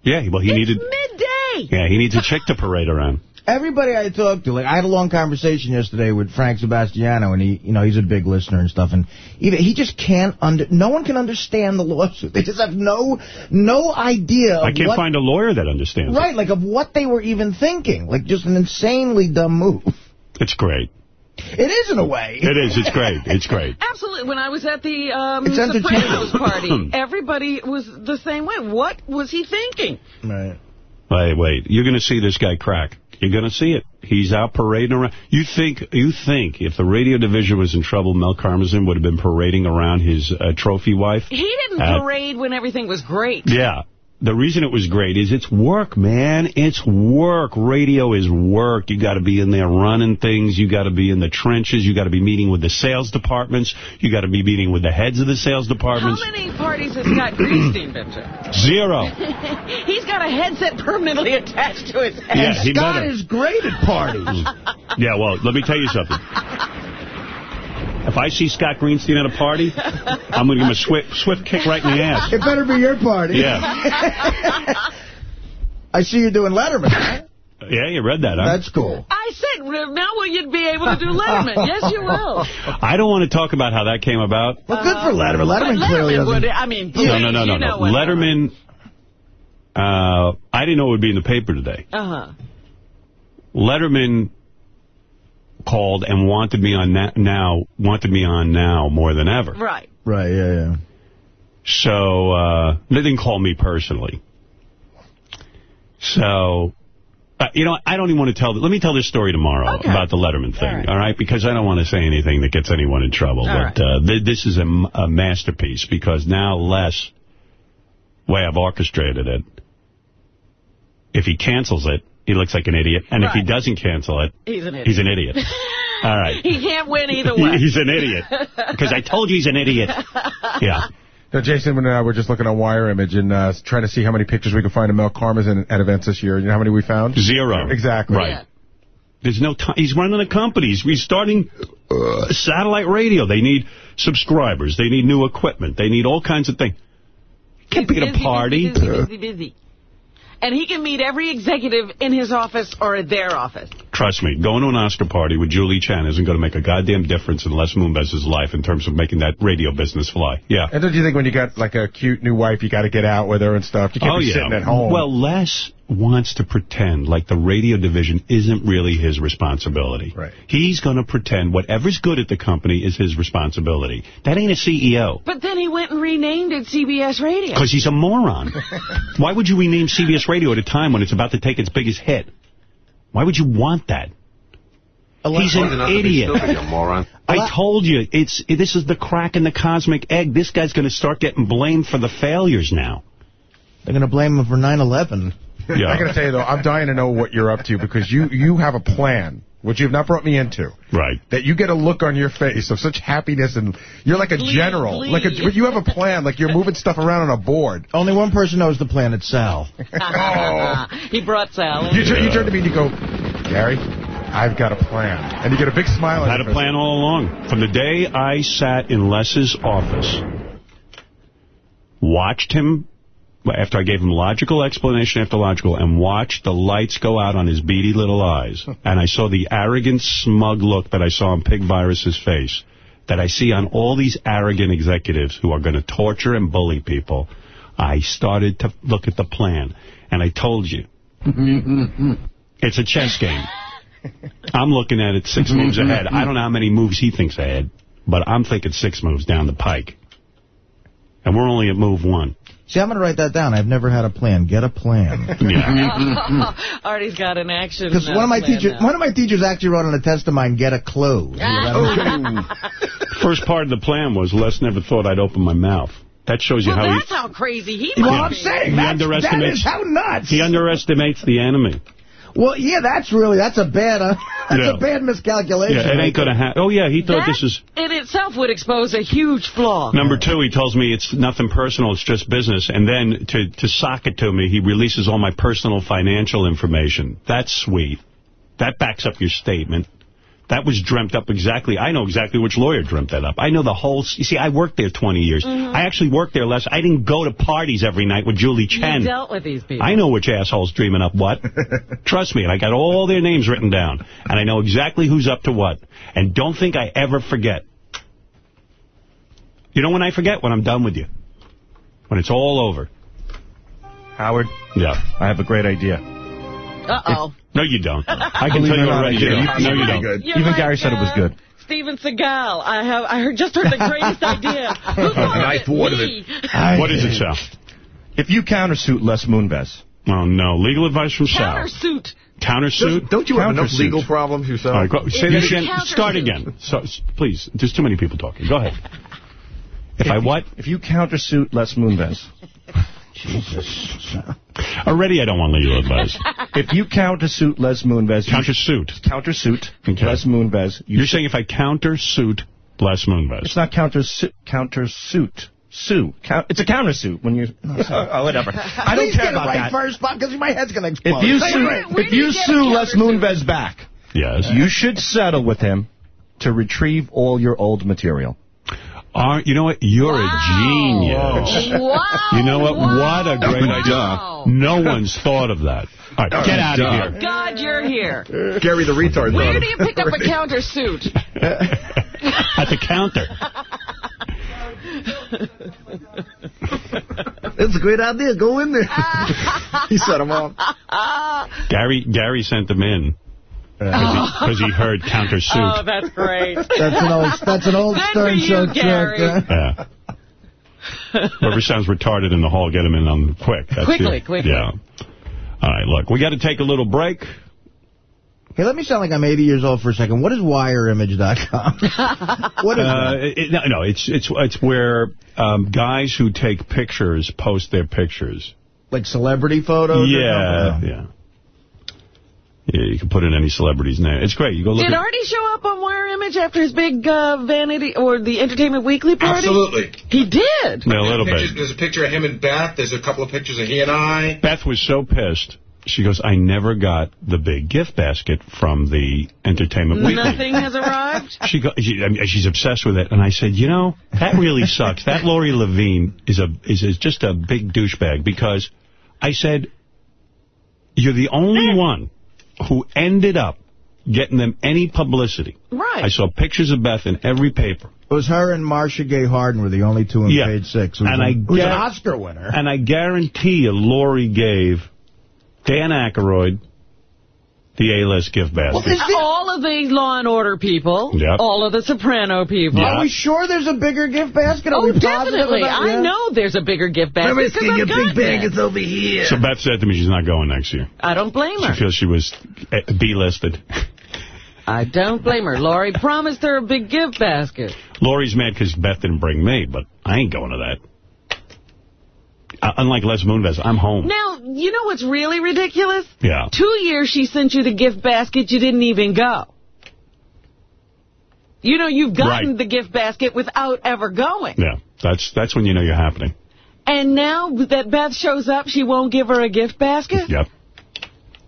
Yeah. Well, he It's needed. midday. Yeah, he needs a chick to parade around. Everybody I talked to, like I had a long conversation yesterday with Frank Sebastiano, and he, you know, he's a big listener and stuff, and even he just can't under. No one can understand the lawsuit. They just have no, no idea. I can't what, find a lawyer that understands. it. right, like of what they were even thinking. Like just an insanely dumb move. It's great. It is in a way. It is. It's great. It's great. Absolutely. When I was at the um, It's Sopranos entertaining. party, everybody was the same way. What was he thinking? Right. Wait, wait. You're going to see this guy crack. You're going to see it. He's out parading around. You think you think if the radio division was in trouble, Mel Karmazin would have been parading around his uh, trophy wife? He didn't Uh, parade when everything was great. Yeah. The reason it was great is it's work, man. It's work. Radio is work. You got to be in there running things. You got to be in the trenches. You got to be meeting with the sales departments. You got to be meeting with the heads of the sales departments. How departments. many parties has Scott Greenstein been to? Zero. He's got a headset permanently attached to his head. Yeah, he Scott better. is great at parties. Yeah, well, let me tell you something. If I see Scott Greenstein at a party, I'm going to give him a swift, swift kick right in the ass. it better be your party. Yeah. I see you doing Letterman. Yeah, you read that, huh? That's cool. I said, now will you be able to do Letterman? Yes, you will. I don't want to talk about how that came about. Well, good for Letterman. Letterman But clearly Letterman doesn't. would, I mean, No, no, no, no, you no. know what- Letterman, uh, I didn't know it would be in the paper today. Uh-huh. Letterman called and wanted me on na now, wanted me on now more than ever. Right. Right, yeah, yeah. So, uh, they didn't call me personally. So, uh, you know, I don't even want to tell, let me tell this story tomorrow Okay. about the Letterman thing, all All right. right. Because I don't want to say anything that gets anyone in trouble. All but uh, th this is a, m- a masterpiece because now Les, way I've orchestrated it, if he cancels it, he looks like an idiot. And if he doesn't cancel it, He's an idiot. he's an idiot. all right. He can't win either way. He's an idiot. Because I told you he's an idiot. Yeah. No, Jason and I were just looking on Wire Image and uh, trying to see how many pictures we could find of Mel Karmazin at events this year. You know how many we found? Zero. Exactly. Right. Yeah. There's no time. He's running a company. He's restarting uh, satellite radio. They need subscribers. They need new equipment. They need all kinds of things. Can't be at a party. Busy, busy, busy, busy. And he can meet every executive in his office or at their office. Trust me, going to an Oscar party with Julie Chen isn't going to make a goddamn difference in Les Moonves' life in terms of making that radio business fly. Yeah. And don't you think when you got like a cute new wife, you got to get out with her and stuff? You can't oh, be yeah. sitting at home. Well, Les wants to pretend like the radio division isn't really his responsibility. Right. He's going to pretend whatever's good at the company is his responsibility. That ain't a CEO. But then he went and renamed it CBS Radio. Because he's a moron. Why would you rename CBS Radio at a time when it's about to take its biggest hit? Why would you want that? He's an idiot. I told you, it's this is the crack in the cosmic egg. This guy's going to start getting blamed for the failures now. They're going to blame him for 9/11. I got to tell you, though, I'm dying to know what you're up to because you, you have a plan, which you've not brought me into. Right. That you get a look on your face of such happiness and you're like a Glee, general. glee. Like a, you have a plan, like you're moving stuff around on a board. Only one person knows the plan. It's Sal. Oh. he brought Sal in. You, turn- you turn to me and you go, Gary, I've got a plan. And you get a big smile I Had a face. plan all along. From the day I sat in Les's office, watched him, after I gave him logical explanation after logical, and watched the lights go out on his beady little eyes, and I saw the arrogant, smug look that I saw on Pig Virus's face, that I see on all these arrogant executives who are going to torture and bully people, I started to look at the plan. And I told you, it's a chess game. I'm looking at it six moves ahead. I don't know how many moves he thinks ahead, but I'm thinking six moves down the pike. And we're only at move one. See, I'm going to write that down. I've never had a plan. Get a plan. Yeah. Artie's got an action. Because one of my teachers, now. one of my teachers actually wrote on a test of mine, "Get a clue." Oh. First part of the plan was Les never thought I'd open my mouth. That shows you Well, how that's how crazy he Well, must I'm saying He that's, that underestimates- is how nuts. he, he underestimates the enemy. Well, yeah, that's really that's a bad uh, that's Yeah. a bad miscalculation. Yeah, it ain't going to happen. Oh, yeah, he thought That this is... in itself would expose a huge flaw. Number two, he tells me it's nothing personal, it's just business. And then to, to sock it to me, he releases all my personal financial information. That's sweet. That backs up your statement. That was dreamt up exactly. I know exactly which lawyer dreamt that up. I know the whole... You see, I worked there 20 years. Mm-hmm. I actually worked there less. I didn't go to parties every night with Julie Chen. You dealt with these people. I know which asshole's dreaming up what. Trust me, and I got all their names written down. And I know exactly who's up to what. And don't think I ever forget. You know when I forget? When I'm done with you. When it's all over. Howard, Yeah. I have a great idea. Uh-oh. No, you don't. I can tell you or not, already. I do. You- No, you don't. You're Even like, Gary said it was uh, good. Steven Seagal. I have I heard just heard the greatest idea. Who thought of Ninth it? ward Me. What is it, Sal? If you countersuit Les Moonves, Oh, no. Legal advice from Sal. Countersuit. Countersuit? Don't you have enough Countersuit. legal problems yourself? All right, go, say that you again. Start again. So, please, there's too many people talking. Go ahead. If I what? if you countersuit Les Moonves, Already I don't want legal advice. if you countersuit Les Moonves, you Countersuit. countersuit Okay. Les Moonves, you You're saying if I countersuit Les Moonves. It's not countersuit. Countersuit. Sue. Count, it's a countersuit when you. No, oh, whatever. I don't Please care get it about right that. first, because my head's going to explode. If you sue, right. Where if do you you sue Les countersuit? Moonves back, Yes. you should settle with him to retrieve all your old material. Are, you know what? You're a genius. Wow. You know what? Wow. What a great Wow. idea. No one's thought of that. All right, get out of here. God, you're here. Gary the retard. Where thought do you pick up a Right. countersuit? At the counter. It's a great idea. Go in there. He set him off. Gary Gary sent them in because he, heard countersuit. Oh, that's great. That's an old, that's an old Good Stern for you, Show trick. Gary. uh, Yeah. Whoever sounds retarded in the hall, get him in on quick. That's Quickly, your- quickly. Yeah. All right, look, we got to take a little break. Hey, let me sound like I'm 80 years old for a second. What is WireImage.com? what is Uh, that? it, no, no, it's it's it's where um, guys who take pictures post their pictures. Like celebrity photos? Yeah, something? yeah. Yeah, you can put in any celebrity's name. It's great. You go look Did Artie show up on Wire Image after his big uh, Vanity or the Entertainment Weekly party? Absolutely. He did. Yeah, a little Pictures- bit. There's a picture of him and Beth. There's a couple of pictures of he and I. Beth was so pissed. She goes, I never got the big gift basket from the Entertainment Weekly. Nothing has arrived? She, go, she I mean, she's obsessed with it, and I said, you know, that really sucks. That Lori Levine is a is, is just a big douchebag because I said, you're the only one who ended up getting them any publicity. Right. I saw pictures of Beth in every paper, It was her and Marcia Gay Harden were the only two in Yeah. page six. Who's And a- I who's an Oscar winner. and I guarantee you, Lori gave Dan Aykroyd the A-list gift basket. all of the Law and Order people, Yep. all of the Soprano people. Yeah. Are we sure there's a bigger gift basket? Are Oh, we definitely. about I know there's a bigger gift basket because I've got that. over here. so Beth said to me she's not going next year. I don't blame She her. feels she was eh, B-listed. I don't blame her. Lori promised her a big gift basket. Lori's mad because Beth didn't bring me, but I ain't going to that. Uh, unlike Les Moonves, I'm home. Now, you know what's really ridiculous? Yeah. Two years she sent you the gift basket, you didn't even go. You know, you've gotten Right. the gift basket without ever going. Yeah, that's that's when you know you're happening. And now that Beth shows up, she won't give her a gift basket? Yep.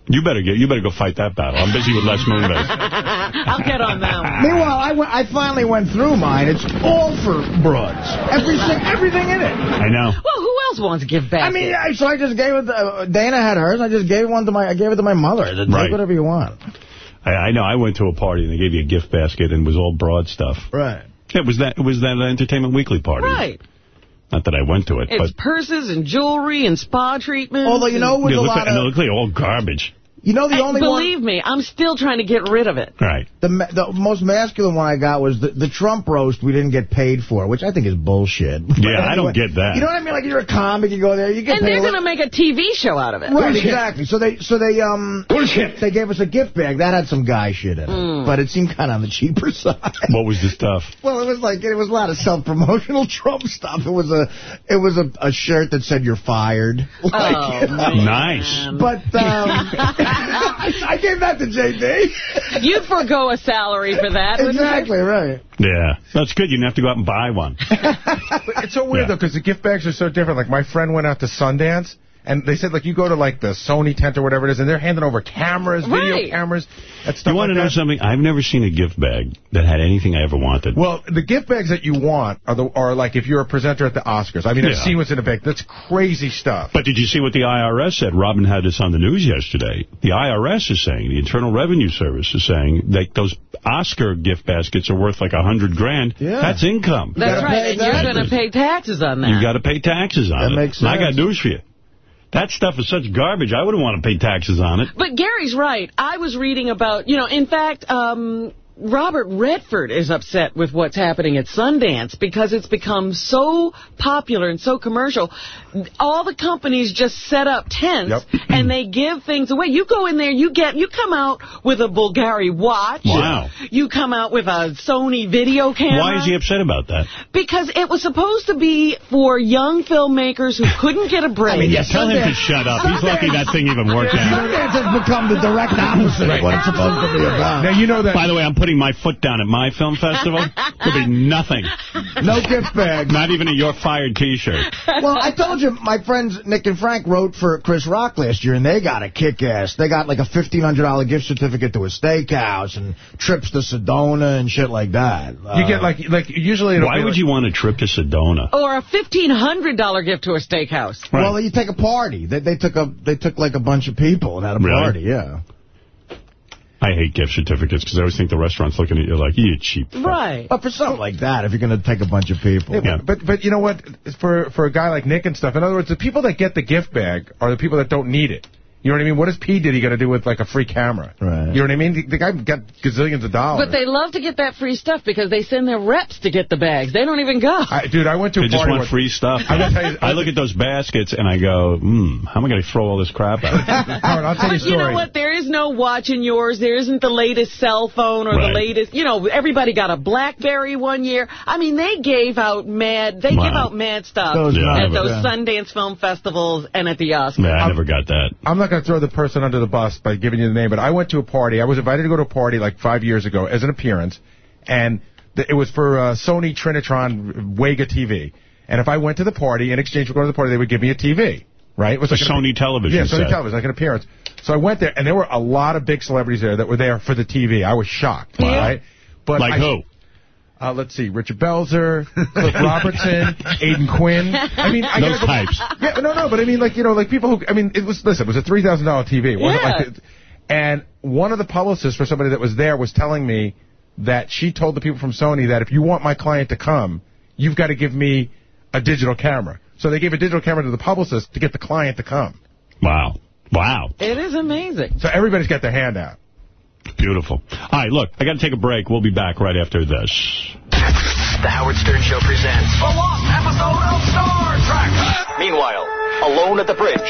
You better get. You better go fight that battle. I'm busy with Les Moonves. I'll get on that one. Meanwhile, I, went, I finally went through mine. It's all for broads. Everything, everything in it. I know. Well, who else wants a gift basket? I mean, I, so I just gave it. To, Dana had hers. I just gave one to my. I gave it to my mother. I said, Right. Take whatever you want. I, I know. I went to a party and they gave you a gift basket and it was all broad stuff. Right. It was that. It was that Entertainment Weekly party. right. Not that I went to it, It's but purses and jewelry and spa treatments. Although you know, it was they a lot like, and they of. look like all garbage. You know, the And only believe one. me, I'm still trying to get rid of it. Right. The, the most masculine one I got was the, the Trump roast we didn't get paid for, which I think is bullshit. But Yeah, I don't get that. You know what I mean? Like you're a comic, you go there, you get And paid. they're going to make a TV show out of it. Right, exactly. So they, so they, um, Bullshit. they gave us a gift bag that had some guy shit in it, Mm. but it seemed kind of on the cheaper side. What was the stuff? Well, it was like it was a lot of self-promotional Trump stuff. It was a, it was a, a shirt that said "You're fired." Like, Oh, you know. Nice. But um, I gave that to JD. You'd forego a salary for that, wouldn't you? exactly right. Yeah. That's good. You didn't have to go out and buy one. It's so weird, Yeah. though, because the gift bags are so different. Like, my friend went out to Sundance, and they said, like, you go to, like, the Sony tent or whatever it is, and they're handing over cameras, video cameras, and stuff You want like to know that. something? I've never seen a gift bag that had anything I ever wanted. Well, the gift bags that you want are, the, are like if you're a presenter at the Oscars. I mean, I've seen what's in a bag. That's crazy stuff. But did you see what the IRS said? Robin had this on the news yesterday. The IRS is saying, the Internal Revenue Service is saying, that those Oscar gift baskets are worth like a hundred grand. Yeah. That's income. That's right, and you're going to pay taxes on that. You've got to pay taxes on That it. makes And I got sense. news for you. That stuff is such garbage. I wouldn't want to pay taxes on it. But Gary's right. I was reading about, you know, in fact, um, Robert Redford is upset with what's happening at Sundance because it's become so popular and so commercial. All the companies just set up tents Yep. and they give things away. You go in there, you get, you come out with a Bulgari watch. Wow. You come out with a Sony video camera. Why is he upset about that? Because it was supposed to be for young filmmakers who couldn't get a break. I mean, yes, Tell him to shut up. He's lucky that thing even worked out. Sundance has become the direct opposite of what it's supposed to be about. Now, you know that... By the way, I'm putting my foot down at my film festival. There'll be nothing. No gift bag. Not even a You're Fired t-shirt. Well, I told you, my friends Nick and Frank wrote for Chris Rock last year, and they got a kick-ass. They got like a $1,500 gift certificate to a steakhouse and trips to Sedona and shit like that. You get like like usually. it'll Why would like- you want a trip to Sedona? or a $1,500 gift to a steakhouse. Right. Well, you take a party. They, they took a they took like a bunch of people and had a Really? party. Yeah. I hate gift certificates because I always think the restaurant's looking at you like, you cheap. fuck." Right. But for something like that, if you're going to take a bunch of people. Yeah. But but you know what? For for a guy like Nick and stuff, in other words, the people that get the gift bag are the people that don't need it. You know what I mean? What is P. Diddy going to do with, like, a free camera? Right. You know what I mean? The, the guy got gazillions of dollars. But they love to get that free stuff because they send their reps to get the bags. They don't even go. I, dude, I went to They a just want with- free stuff. I tell you- I look at those baskets and I go, hmm, how am I going to throw all this crap out? Howard, I'll tell you a But you know story. what? There is no watch in yours. There isn't the latest cell phone or Right. the latest. You know, everybody got a BlackBerry one year. I mean, they gave out mad. They Wow. give out mad stuff Those Yeah. at numbers, those yeah. Sundance film festivals and at the Oscars. Man, I never got that. I'm not going to throw the person under the bus by giving you the name, but I went to a party. I was invited to go to a party like five years ago as an appearance, and it was for uh, Sony Trinitron Wega TV. And if I went to the party, in exchange for going to the party, they would give me a TV, right? It was A like an- Sony television Yeah, Sony set. television, like an appearance. So I went there, and there were a lot of big celebrities there that were there for the TV. I was shocked, Wow. right? But Like I- who? Uh, let's see, Richard Belzer, Cliff Robertson, Aidan Quinn. I mean, I Those gotta types. Yeah, no, no, but I mean, like you know, like people who, I mean, it was listen, it was a three thousand dollar TV. It wasn't Yeah. like, it- and one of the publicists for somebody that was there was telling me that she told the people from Sony that if you want my client to come, you've got to give me a digital camera. So they gave a digital camera to the publicist to get the client to come. Wow. Wow. It is amazing. So everybody's got their hand out. Beautiful. All right, look, I got to take a break. We'll be back right after this. The Howard Stern Show presents a lost episode of Star Trek. Meanwhile, alone at the bridge,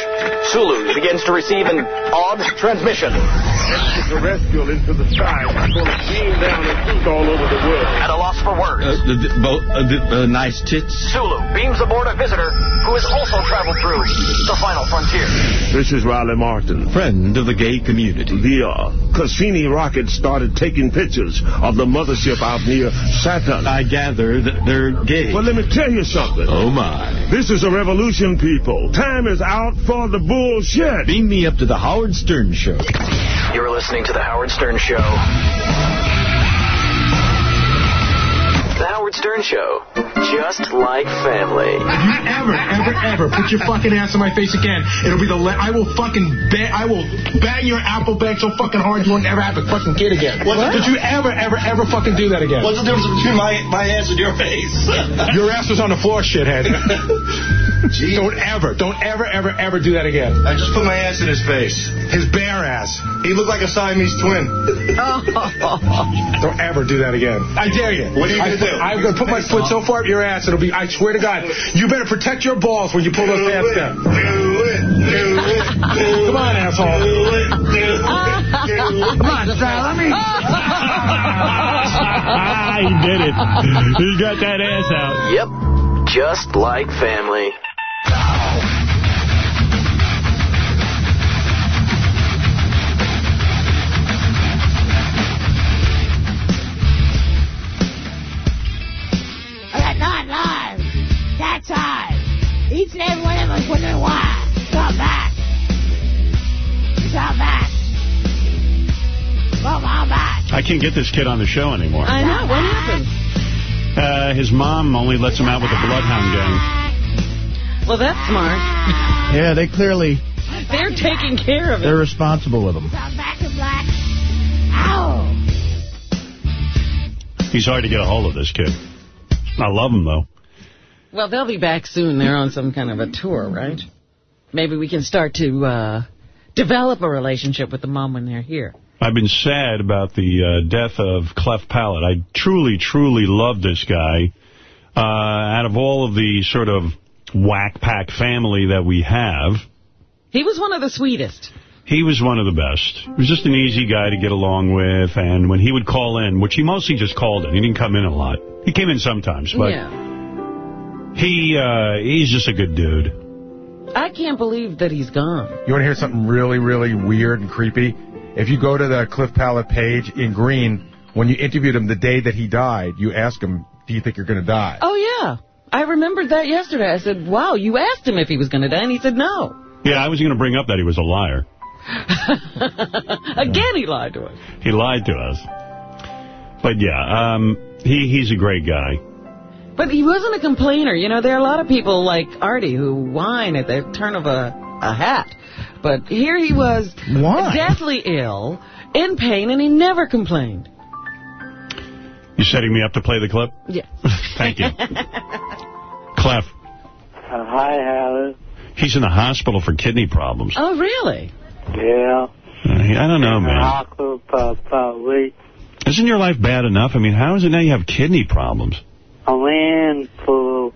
Sulu begins to receive an odd transmission. terrestrial into the sky. It's going to beam down and shoot all over the world. At a loss for words, the, the, both, uh, the, uh, nice tits. Sulu beams aboard a visitor who has also traveled through the final frontier. This is Riley Martin. Friend of the gay community. The uh, Cassini rocket started taking pictures of the mothership out near Saturn. I gather that they're gay. Well, let me tell you something. Oh, my. This is a revolution, people. Time is out for the bullshit. Beam me up to the Howard Stern Show. You're listening to The Howard Stern Show. The Howard Stern Show. Just like family. If you ever, ever, ever put your fucking ass in my face again, it'll be the la- I will fucking bang, I will bang your apple bag so fucking hard you won't ever have a fucking kid again. What? Did you ever, ever, ever fucking do that again? What's the difference between my, my ass and your face? Your ass was on the floor, shithead. don't ever, don't ever, ever, ever do that again. I just put my ass in his face. His bare ass. He looked like a Siamese twin. Don't ever do that again. I dare you. What are you gonna do? I'm gonna put my foot so far up your ass, it'll be. I swear to God, you better protect your balls when you pull those pants down. Come on, asshole. Come on, Sal, let me... Ah, he did it. He got that ass out. Yep. Just like family. That's ours. Each and every one of us wondering why. Come back. Come back. Come on back. I can't get this kid on the show anymore. I know. What happened? Uh, his mom only lets him out with the Bloodhound Gang. Well, that's smart. Yeah, they clearly, They're taking care of it. they're responsible with him. Come back to black. Ow. He's hard to get a hold of, this kid. I love him, though. Well, they'll be back soon. They're on some kind of a tour, right? Maybe we can start to uh, develop a relationship with the mom when they're here. I've been sad about the uh, death of Clef Pallet. I truly, truly love this guy. Uh, out of all of the sort of whack pack family that we have, He was one of the sweetest. he was one of the best. He was just an easy guy to get along with, and when he would call in, which he mostly just called in, he didn't come in a lot. He came in sometimes, but yeah. He uh, he's just a good dude. I can't believe that he's gone. You want to hear something really, really weird and creepy? If you go to the Cliff Pallet page in green, when you interviewed him the day that he died, you ask him, do you think you're going to die? Oh, yeah. I remembered that yesterday. I said, wow, you asked him if he was going to die, and he said no. Yeah, I was going to bring up that he was a liar. Again, he lied to us. He lied to us. But yeah, um, he he's a great guy. But he wasn't a complainer. You know, there are a lot of people like Artie who whine at the turn of a, a hat. But here he was Why? deathly ill, in pain, and he never complained. You setting me up to play the clip? Yeah. Thank you. Clef, Uh, hi, Howard. he's in the hospital for kidney problems. Oh, really? Yeah. Uh, I don't know, man. Hospital for about a week. Isn't your life bad enough? I mean, how is it now you have kidney problems? I went for,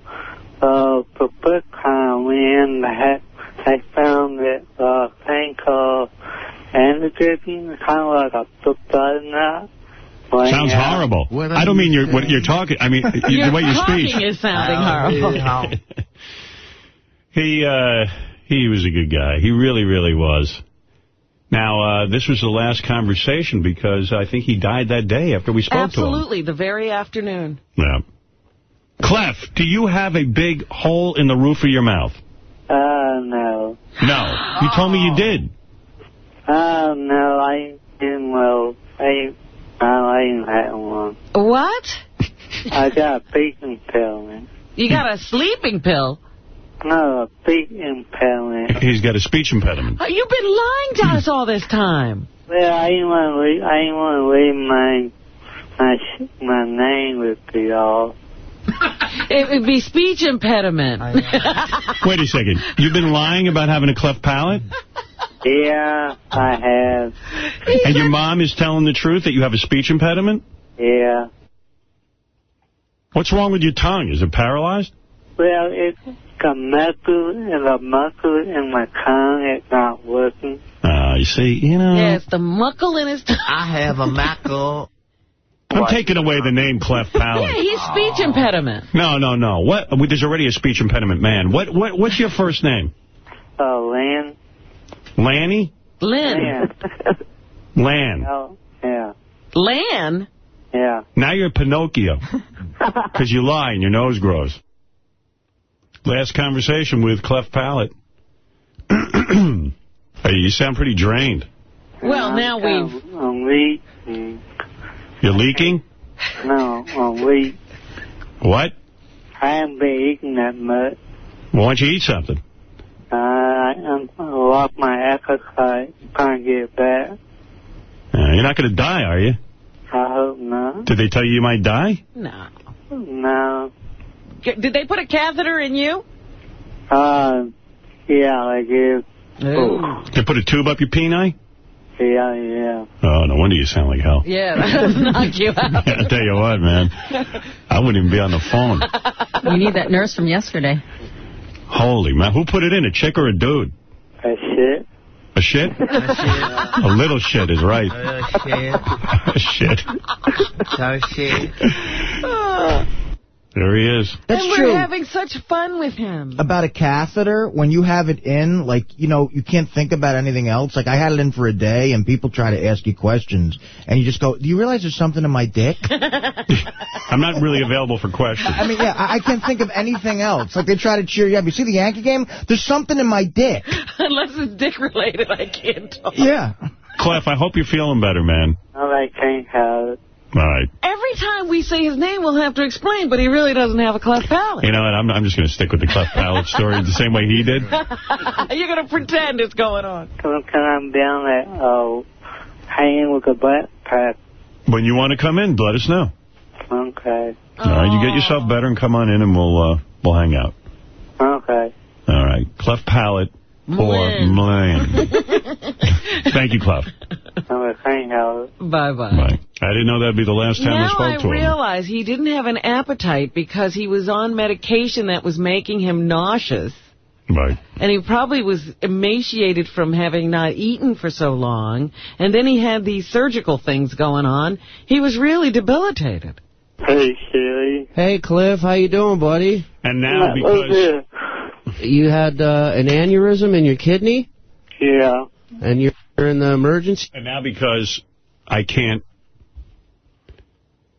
uh, for book time when I had, I found that, uh, thing called anticripping, kind of like a book button up. Sounds horrible. I don't mean you're, what you're talking. I mean, you, the way you talking speak. is sounding horrible. he uh, he was a good guy. He really, really was. Now, uh, this was the last conversation because I think he died that day after we spoke to him. Absolutely, the very afternoon. Yeah. Clef, do you have a big hole in the roof of your mouth? Uh, no. No. You told me you did. Uh, no, I didn't well. I, I didn't have one. What? I got a big impediment. You got a sleeping pill? No, a big impediment. He's got a speech impediment. Oh, You've been lying to us all this time. Well, I didn't want to leave, I didn't want to leave my, my, sh- my name with y'all. It would be speech impediment. Wait a second. You've been lying about having a cleft palate? Yeah, I have. And your mom is telling the truth that you have a speech impediment? Yeah. What's wrong with your tongue? Is it paralyzed? Well, it's a muscle and a muscle in my tongue. It's not working. Uh, you see, you know... Yes, the muckle in his tongue. I have a mackle. I'm taking away the name cleft palate. Yeah, he's speech impediment. No, no, no. What? There's already a speech impediment man. What? What? What's your first name? Uh, Lynn? Lanny? Lynn. Lan. Oh, yeah. Lan? Yeah. Now you're Pinocchio. Because you lie and your nose grows. Last conversation with cleft palate. hey, you sound pretty drained. Well, now we've... I'm weak. Mm, You're leaking? No, I'm weak. What? I haven't been eating that much. Why don't you eat something? Uh, I'm I lost my appetite. Trying to get back. Uh, you're not going to die, are you? I hope not. Did they tell you you might die? No. No. Did they put a catheter in you? Uh, yeah, I do. They put a tube up your penile? Yeah, yeah. Oh, no wonder you sound like hell. Yeah, that'll knock you out. I tell you what, man. I wouldn't even be on the phone. You need that nurse from yesterday. Holy man, who put it in, a chick or a dude? A shit. A shit? A little shit is right. A shit. So shit. There he is. That's and we're true. having such fun with him. About a catheter, when you have it in, like, you know, you can't think about anything else. Like, I had it in for a day, and people try to ask you questions, and you just go, do you realize there's something in my dick? I'm not really available for questions. I mean, yeah, I, I can't think of anything else. Like, they try to cheer you up. You see the Yankee game? There's something in my dick. Unless it's dick-related, I can't talk. Yeah. Clef, I hope you're feeling better, man. No, I can't have it. All right. Every time we say his name, we'll have to explain, but he really doesn't have a cleft palate. You know what? I'm, I'm just going to stick with the cleft palate story the same way he did. You're going to pretend it's going on. Can, can I be on that, uh, hanging with a backpack? When you want to come in, let us know. Okay. All right, you get yourself better and come on in and we'll uh, we'll hang out. Okay. All right. Cleft palate Four million. Thank you, Clef. Bye-bye. Bye. I didn't know that'd be the last time I Now spoke I to him. Now I realize he didn't have an appetite because he was on medication that was making him nauseous. Right. And he probably was emaciated from having not eaten for so long. And then he had these surgical things going on. He was really debilitated. Hey, Sherry. Hey, Cliff, how you doing, buddy? And now because... You had uh, an aneurysm in your kidney? Yeah. And you're in the emergency? And now because I can't,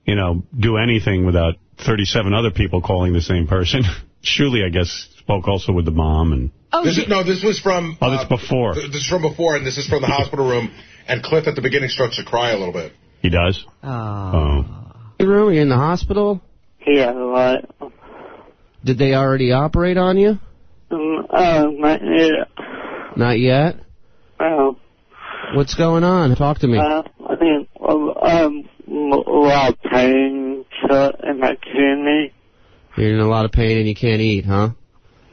you know, do anything without 37 other people calling the same person, Shuli, I guess, spoke also with the mom. and. this is, no, this was from... Oh, that's uh, before. th- This is from before, and this is from the hospital room. And Cliff at the beginning starts to cry a little bit. He does? Oh. Room? You're in the hospital? Yeah, right. Did they already operate on you? Um, uh, not yet. Not yet? Well, What's going on? Talk to me. uh, I think um, um, a lot of pain shut in my kidney. You're in a lot of pain and you can't eat, huh?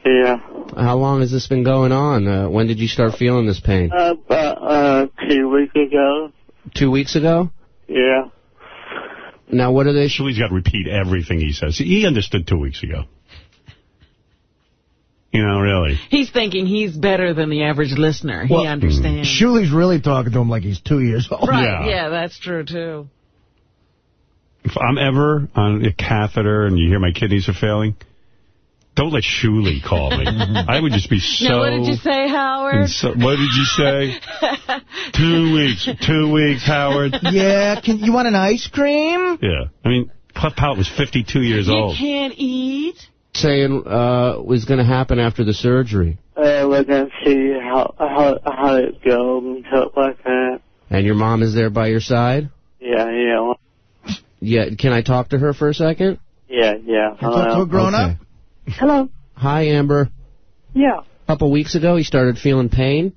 Yeah. How long has this been going on? Uh, when did you start feeling this pain? Uh, about uh, two weeks ago. Two weeks ago? Yeah. Now, what are they... Shuli's got to repeat everything he says. He understood two weeks ago. You know, really. He's thinking he's better than the average listener. he mm. understands. Shuli's really talking to him like he's two years old. Right, yeah. that's true, too. If I'm ever on a catheter and you hear my kidneys are failing, don't let Shuli call me. I would just be so... now, what did you say, Howard? So, what did you say? two weeks. Two weeks, Howard. Yeah, can you want an ice cream? Yeah. I mean, Clef Pallet was 52 years you old. can't eat? Saying uh, was going to happen after the surgery. Uh, we're gonna see how how how it goes and stuff like that. And your mom is there by your side? Yeah, yeah, Yeah. Can I talk to her for a second? yeah, yeah. Hello. grown Okay. Hello. Hi, Amber. Yeah. A couple weeks ago, he started feeling pain.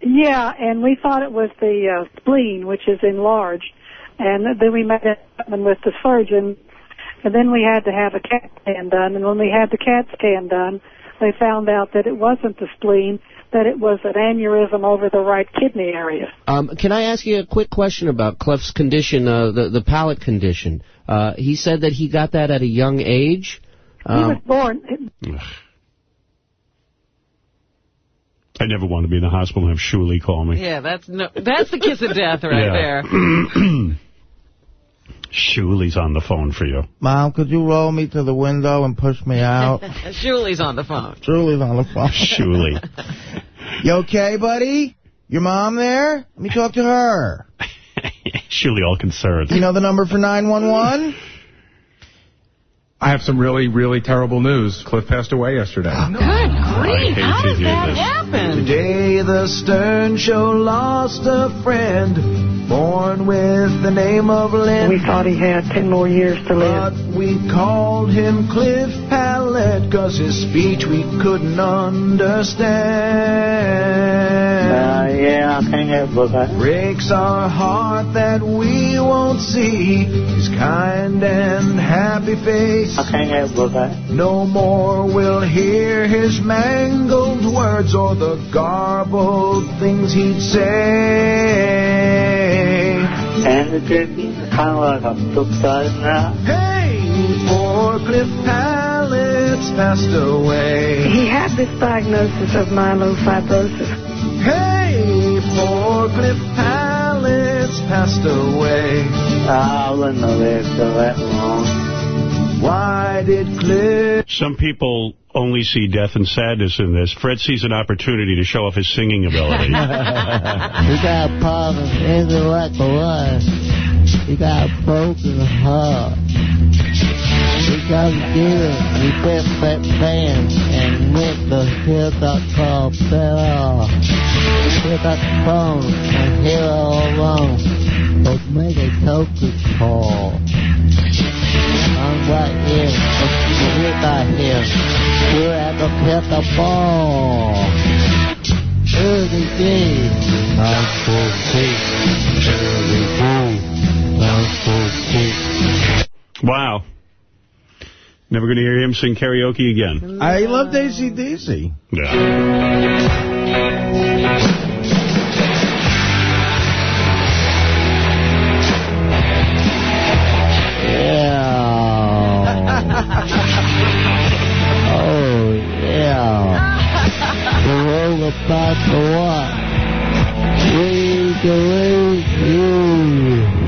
Yeah, and we thought it was the uh, spleen, which is enlarged. And then we made an appointment with the surgeon, and then we had to have a CAT scan done. And when we had the CAT scan done, they found out that it wasn't the spleen, that it was an aneurysm over the right kidney area. Um, can I ask you a quick question about Clef's condition, uh, the the palate condition? Uh, he said that he got that at a young age. he was Um, born. I never want to be in the hospital and have Shuli call me. Yeah, that's no, that's the kiss of death right Yeah. there. Shuli's on the phone for you. Mom, could you roll me to the window and push me out? Shuli's on the phone. Julie's on the phone. Shuli. You okay, buddy? Your mom there? Let me talk to her. Shuli all concerned. You know the number for 911? I have some really, really terrible news. Cliff passed away yesterday. Good grief, how did that happen? Today the Stern Show lost a friend, born with the name of Lynn. We thought he had 10 more years to live. But we called him Cliff Pallet, cause his speech we couldn't understand. Uh, yeah, I can't get book that. Breaks our heart that we won't see his kind and happy face. I can't get book that. No more will hear his mangled words or the garbled things he'd say. And the turkey kind of like a subside now. Hey, poor Cliff Pallet's passed away. He had this diagnosis of myelofibrosis. Hey, poor Cliff Pallet's passed away. Ah, I wouldn't have lived for that long. Why did Cliff... Some people only see death and sadness in this. Fred sees an opportunity to show off his singing ability. He got a problem intellectual life. He got a broken heart. He come here, he quit that band and went to Hill.com, fell off. Pick up the phone and hear all alone. But make a token call. I'm right here, you got here. To pick the ball. Early for peace. Early game, I'm for peace. wow. Never going to hear him sing karaoke again. I loved ACDC. Yeah.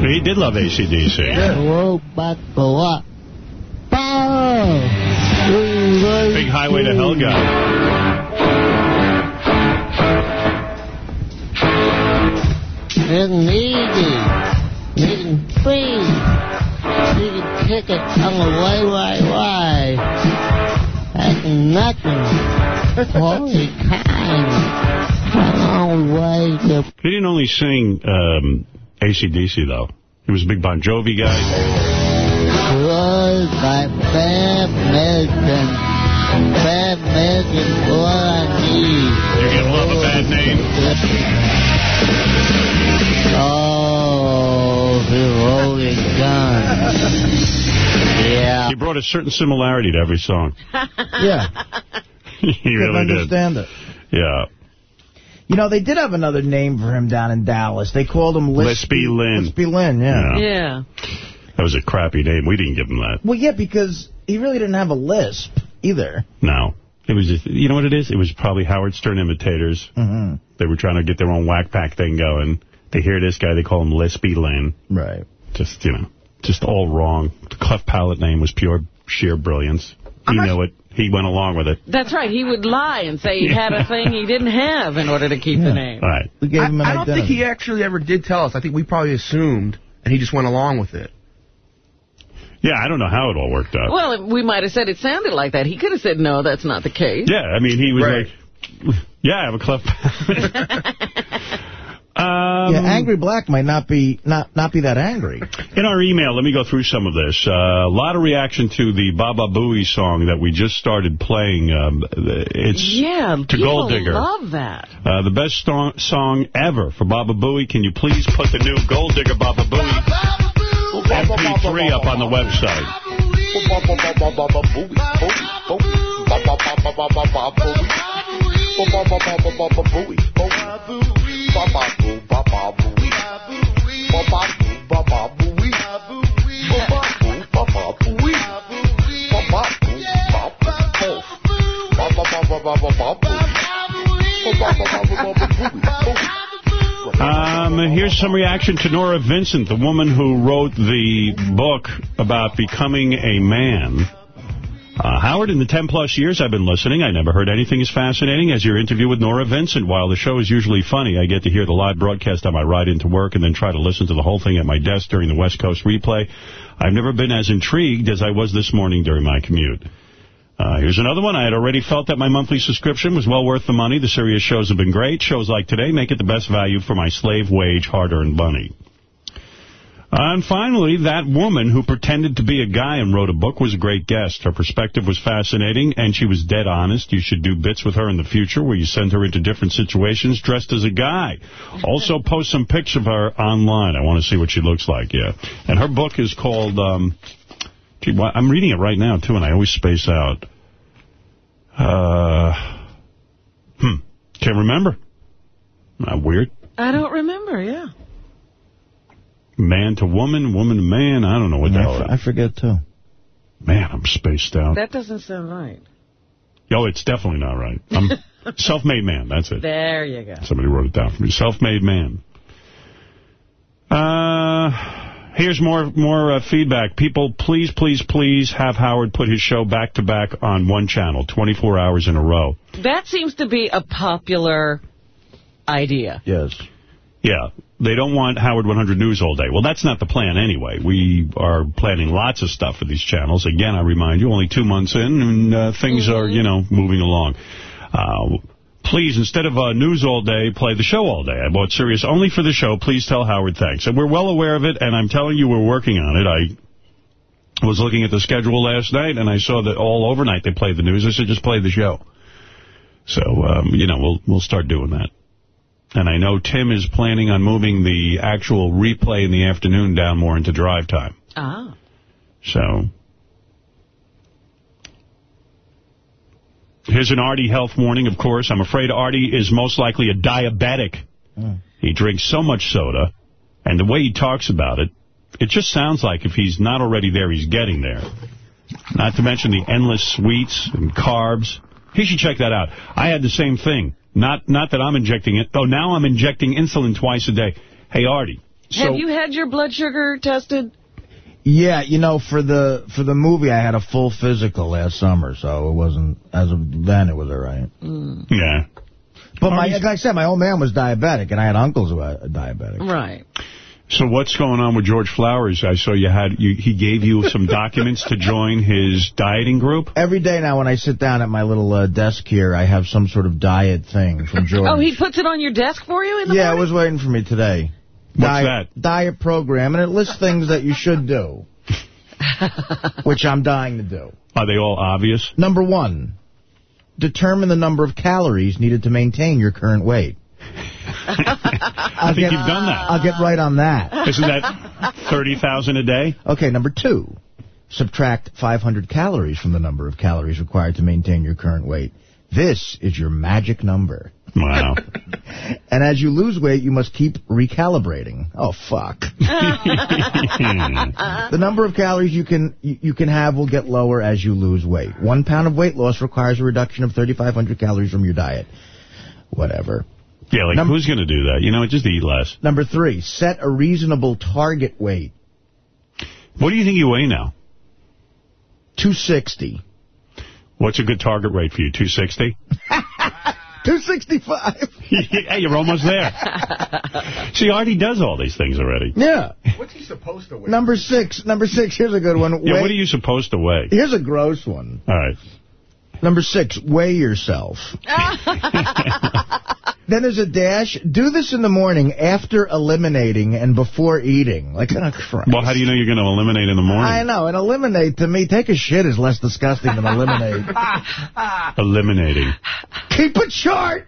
He did love ACDC. Believe Big Highway to Hell guy. It's easy. Getting free. You can ticket on the way, way, way. That's nothing. Holy kind. Come on, way to... He didn't only sing um, ACDC, though. He was a big Bon Jovi guy. Was my bad medicine. Bad medicine, what I need. You're going to love a bad name. Oh, the rolling gun. Yeah. He brought a certain similarity to every song. Yeah. he Couldn't really did. understand it. Yeah. You know, they did have another name for him down in Dallas. They called him Lispy Lynn. Lispy Lynn, yeah. Yeah. That was a crappy name. We didn't give him that. Well, yeah, because he really didn't have a lisp either. No. It was just, you know what it is? It was probably Howard Stern imitators. Mm-hmm. They were trying to get their own whack pack thing going. They hear this guy, they call him Lispy Lynn. Right. Just, you know, just all wrong. The cleft palate name was pure, sheer brilliance. You know it. He went along with it. That's right. He would lie and say he had a thing he didn't have in order to keep the name. All right. We gave him an I, I don't think he actually ever did tell us. I think we probably assumed, and he just went along with it. Yeah, I don't know how it all worked out. Well, we might have said it sounded like that. He could have said, no, that's not the case. Yeah, I mean, he was Right. like, yeah, I have a cleft palate. um, yeah, Angry Black might not be not not be that angry. In our email, let me go through some of this. Uh, a lot of reaction to the Baba Booey song that we just started playing. Um, it's Yeah, to people Gold Digger. love that. Uh, the best sto- song ever for Baba Booey. Can you please put the new Gold Digger Baba Booey MP3 up on the website? Um, here's some reaction to Nora Vincent, the woman who wrote the book about becoming a man. Uh, Howard, in the 10-plus years I've been listening, I never heard anything as fascinating as your interview with Nora Vincent. While the show is usually funny, I get to hear the live broadcast on my ride into work and then try to listen to the whole thing at my desk during the West Coast replay. I've never been as intrigued as I was this morning during my commute. Uh, here's another one. I had already felt that my monthly subscription was well worth the money. The serious shows have been great. Shows like today make it the best value for my slave wage, hard-earned money. And finally, that woman who pretended to be a guy and wrote a book was a great guest. Her perspective was fascinating, and she was dead honest. You should do bits with her in the future where you send her into different situations dressed as a guy. Also, post some pics of her online. I want to see what she looks like, yeah. And her book is called... Um, gee, why- I'm reading it right now, too, and I always space out. Uh, hmm. Can't remember. Not weird. I don't remember, yeah. Man to woman, woman to man. I don't know what the I, hell. f- I forget, too. Man, I'm spaced out. That doesn't sound right. Yo, it's definitely not right. I'm self-made man. That's it. There you go. Somebody wrote it down for me. Self-made man. Uh, here's more more uh, feedback. People, please, please, please have Howard put his show back to back on one channel, 24 hours in a row. That seems to be a popular idea. Yes. Yeah, they don't want Howard 100 News all day. Well, that's not the plan anyway. We are planning lots of stuff for these channels. Again, I remind you, only two months in, and uh, things are, you know, moving along. Uh, please, instead of uh, news all day, play the show all day. I bought Sirius only for the show. Please tell Howard thanks. And we're well aware of it, and I'm telling you we're working on it. I was looking at the schedule last night, and I saw that all overnight they played the news. I said, just play the show. So, um, you know, we'll we'll start doing that. And I know Tim is planning on moving the actual replay in the afternoon down more into drive time. Ah. So, Here's an Artie health warning, of course. I'm afraid Artie is most likely a diabetic. He drinks so much soda, and the way he talks about it, it just sounds like if he's not already there, he's getting there. Not to mention the endless sweets and carbs. He should check that out. I had the same thing. Not not that I'm injecting it. Oh, now I'm injecting insulin twice a day. Hey, Artie. So, Have you had your blood sugar tested? Yeah, you know, for the for the movie, I had a full physical last summer, so it wasn't, as of then, it was all right. Mm. Yeah. But my, like I said, my old man was diabetic, and I had uncles who were diabetic. Right. So what's going on with George Flowers? I saw you had you, he gave you some documents to join his dieting group. Every day now when I sit down at my little uh, desk here, I have some sort of diet thing from George. Oh, he puts it on your desk for you in the yeah, it morning? was waiting for me today. What's diet, Diet program, and it lists things that you should do, which I'm dying to do. Are they all obvious? Number one, determine the number of calories needed to maintain your current weight. I think you've done that. I'll get right on that. Isn't that 30,000 a day? Okay, number two, subtract 500 calories from the number of calories required to maintain your current weight. This is your magic number. Wow. and as you lose weight, you must keep recalibrating. Oh, fuck. the number of calories you can you, you can have will get lower as you lose weight. One pound of weight loss requires a reduction of 3,500 calories from your diet. Whatever. Yeah, like who's going to do that? You know, just eat less. Number three, set a reasonable target weight. What do you think you weigh now? 260. What's a good target rate for you, 260? 265. hey, you're almost there. See, Artie does all these things already. Yeah. What's he supposed to weigh? Number six. Number six. Here's a good one. Yeah, Weigh- what are you supposed to weigh? Here's a gross one. All right. Number six, weigh yourself. then there's a dash. Do this in the morning after eliminating and before eating. Like, oh, Christ. Well, how do you know you're going to eliminate in the morning? I know. And eliminate, to me, take a shit is less disgusting than eliminate. Eliminating. Keep it short.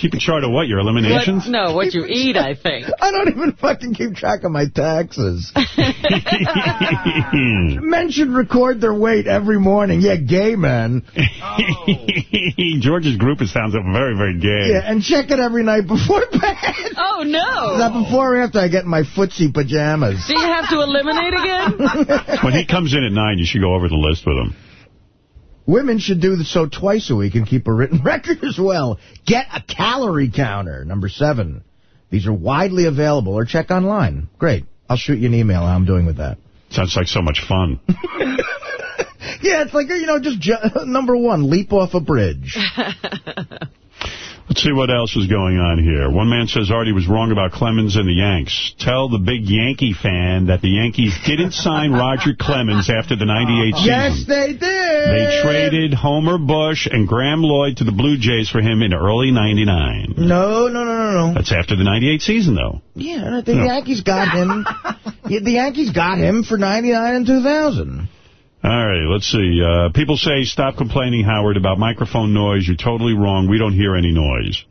Keep a chart of what, your eliminations? What, no, what you eat, I think. I don't even fucking keep track of my taxes. Men should record their weight every morning. Yeah, gay men. George's group sounds very, very gay. Yeah, and check it every night before bed. Oh, no. Is that before or after I get in my footsie pajamas? Do you have to eliminate again? When he comes in at 9, you should go over the list with him. Women should do so twice a week and keep a written record as well. Get a calorie counter. Number seven. These are widely available or check online. Great. I'll shoot you an email how I'm doing with that. Sounds like so much fun. Yeah, it's like, you know, just number one, leap off a bridge. Let's see what else is going on here. One man says Artie was wrong about Clemens and the Yanks. Tell the big Yankee fan that the Yankees didn't sign Roger Clemens after the 98 season. Yes, they did. They traded Homer Bush and Graham Lloyd to the Blue Jays for him in early 99. No, no, no, no, no. That's after the 98 season, though. Yeah, the No. Yankees got him. The Yankees got him for 99 and 2000. All right, let's see. Uh, people say, stop complaining, Howard, about microphone noise. You're totally wrong. We don't hear any noise.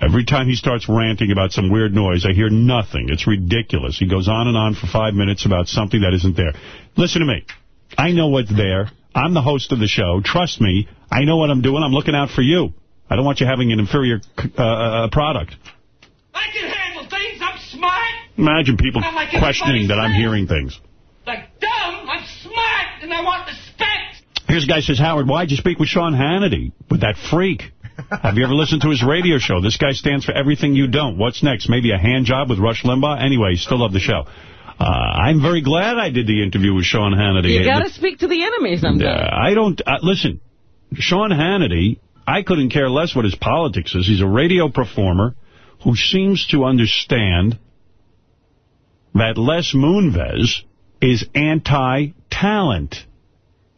Every time he starts ranting about some weird noise, I hear nothing. It's ridiculous. He goes on and on for five minutes about something that isn't there. Listen to me. I know what's there. I'm the host of the show. Trust me. I know what I'm doing. I'm looking out for you. I don't want you having an inferior uh, uh, product. I can handle things. I'm smart. Imagine people like questioning that I'm hearing things. Like. I'm smart, and I want respect. Here's a guy says, Howard, why'd you speak with Sean Hannity, with that freak? Have you ever listened to his radio show? This guy stands for everything you don't. What's next? Maybe a hand job with Rush Limbaugh? Anyway, still love the show. Uh, I'm very glad I did the interview with Sean Hannity. You got to speak to the enemy Uh, sometimes. I don't... Uh, listen, Sean Hannity, I couldn't care less what his politics is. He's a radio performer who seems to understand that Les Moonves is anti-talent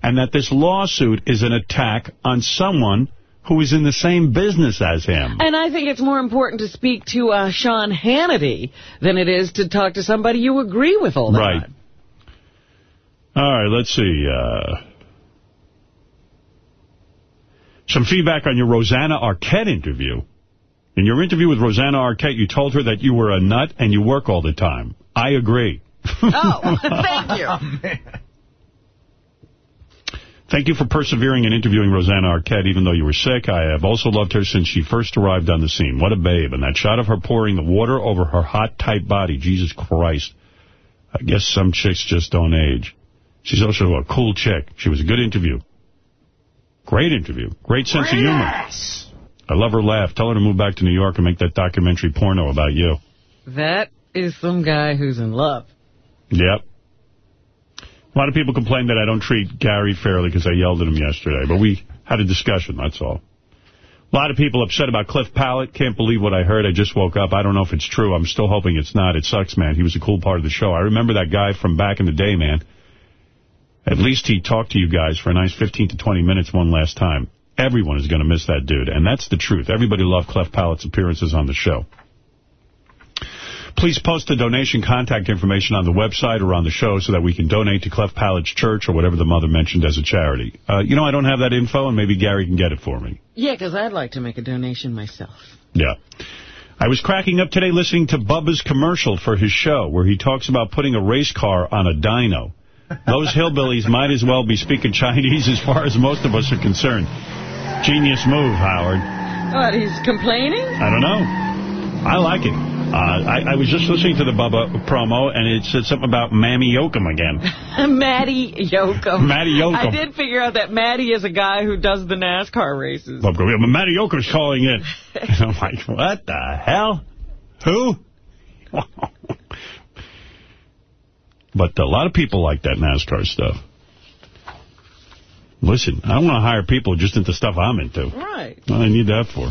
and that this lawsuit is an attack on someone who is in the same business as him. And I think it's more important to speak to uh, Sean Hannity than it is to talk to somebody you agree with all the Right. time. All right, let's see. Uh, some feedback on your Rosanna Arquette interview. In your interview with Rosanna Arquette, you told her that you were a nut and you work all the time. I agree. Oh, thank you. Thank you for persevering and interviewing Rosanna Arquette, even though you were sick. I have also loved her since she first arrived on the scene. What a babe. And that shot of her pouring the water over her hot, tight body. Jesus Christ. I guess some chicks just don't age. She's also a cool chick. She was a good interview. Great interview. Great sense of humor. I love her laugh. Tell her to move back to New York and make that documentary porno about you. That is some guy who's in love. Yep. A lot of people complain that I don't treat Gary fairly because I yelled at him yesterday, but we had a discussion, that's all. A lot of people upset about Cliff Pallet. Can't believe what I heard. I just woke up. I don't know if it's true. I'm still hoping it's not. It sucks, man. He was a cool part of the show. I remember that guy from back in the day, man. At least he talked to you guys for a nice 15 to 20 minutes one last time. Everyone is going to miss that dude, and that's the truth. Everybody loved Clef Pallet's appearances on the show. Please post the donation contact information on the website or on the show so that we can donate to Clef Pallet's church or whatever the mother mentioned as a charity. Uh, you know, I don't have that info, and maybe Gary can get it for me. Yeah, because I'd like to make a donation myself. Yeah. I was cracking up today listening to Bubba's commercial for his show where he talks about putting a race car on a dyno. Those hillbillies might as well be speaking Chinese as far as most of us are concerned. Genius move, Howard. What, he's complaining? I don't know. I like it. Uh, I, I was just listening to the Bubba promo, and it said something about Mammy Yoakum again. Matty Yoakum. Matty Yoakum. I did figure out that Matty is a guy who does the NASCAR races. But Matty Yoakum's calling in. And I'm like, what the hell? Who? but a lot of people like that NASCAR stuff. Listen, I don't want to hire people just into stuff I'm into. Right. What I need that for?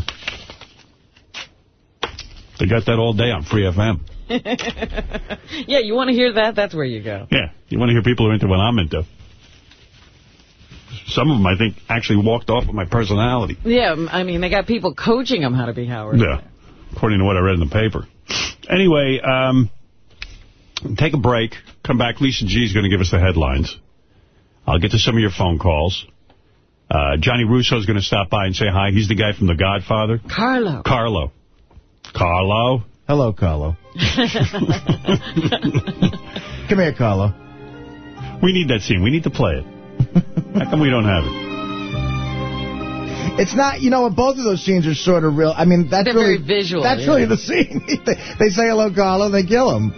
They got that all day on Free FM. yeah, you want to hear that? That's where you go. Yeah, you want to hear people who are into what I'm into. Some of them, I think, actually walked off with my personality. Yeah, I mean, they got people coaching them how to be Howard. Yeah, according to what I read in the paper. Anyway, um, take a break. Come back. Lisa G is going to give us the headlines. I'll get to some of your phone calls. Uh, Johnny Russo is going to stop by and say hi. He's the guy from The Godfather. Carlo. Carlo. Carlo. Hello, Carlo. Come here, Carlo. We need that scene. We need to play it. How come we don't have it? It's not, you know, both of those scenes are sort of real. I mean, that's They're really very visual, That's yeah. really the scene. they, they say hello, Carlo, and they kill him.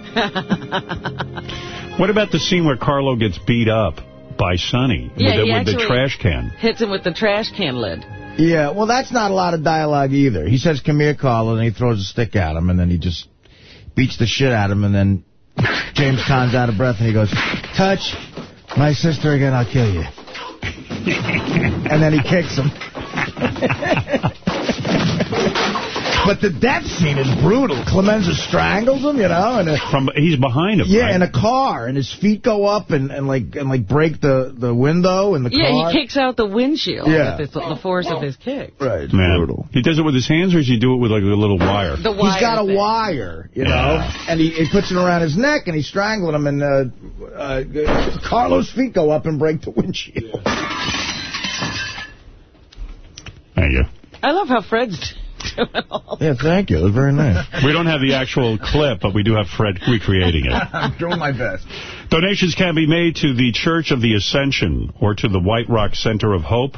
What about the scene where Carlo gets beat up by Sonny Yeah, with, the, he with the trash can? Hits him with the trash can lid. Yeah, well, that's not a lot of dialogue either. He says, come here, Carlo, and he throws a stick at him, and then he just beats the shit out of him, and then James Caan's out of breath, and he goes, touch my sister again, I'll kill you. and then he kicks him. but the death scene is brutal. Clemenza strangles him, you know, and uh, From He's behind him, yeah, right? in a car, and his feet go up and, and like and like break the, the window in the car. Yeah, car. he kicks out the windshield Yeah. with his, the force of his kick. Right, Man, He does it with his hands, or does he do it with like a little wire? The He's wire got a thing. wire, you Yeah. know, and he, he puts it around his neck, and he's strangling him, and uh, uh, Carlos' feet go up and break the windshield. There you I love how Fred's doing all Yeah, thank you. It was very nice. We don't have the actual clip, but we do have Fred recreating it. I'm doing my best. Donations can be made to the Church of the Ascension or to the White Rock Center of Hope.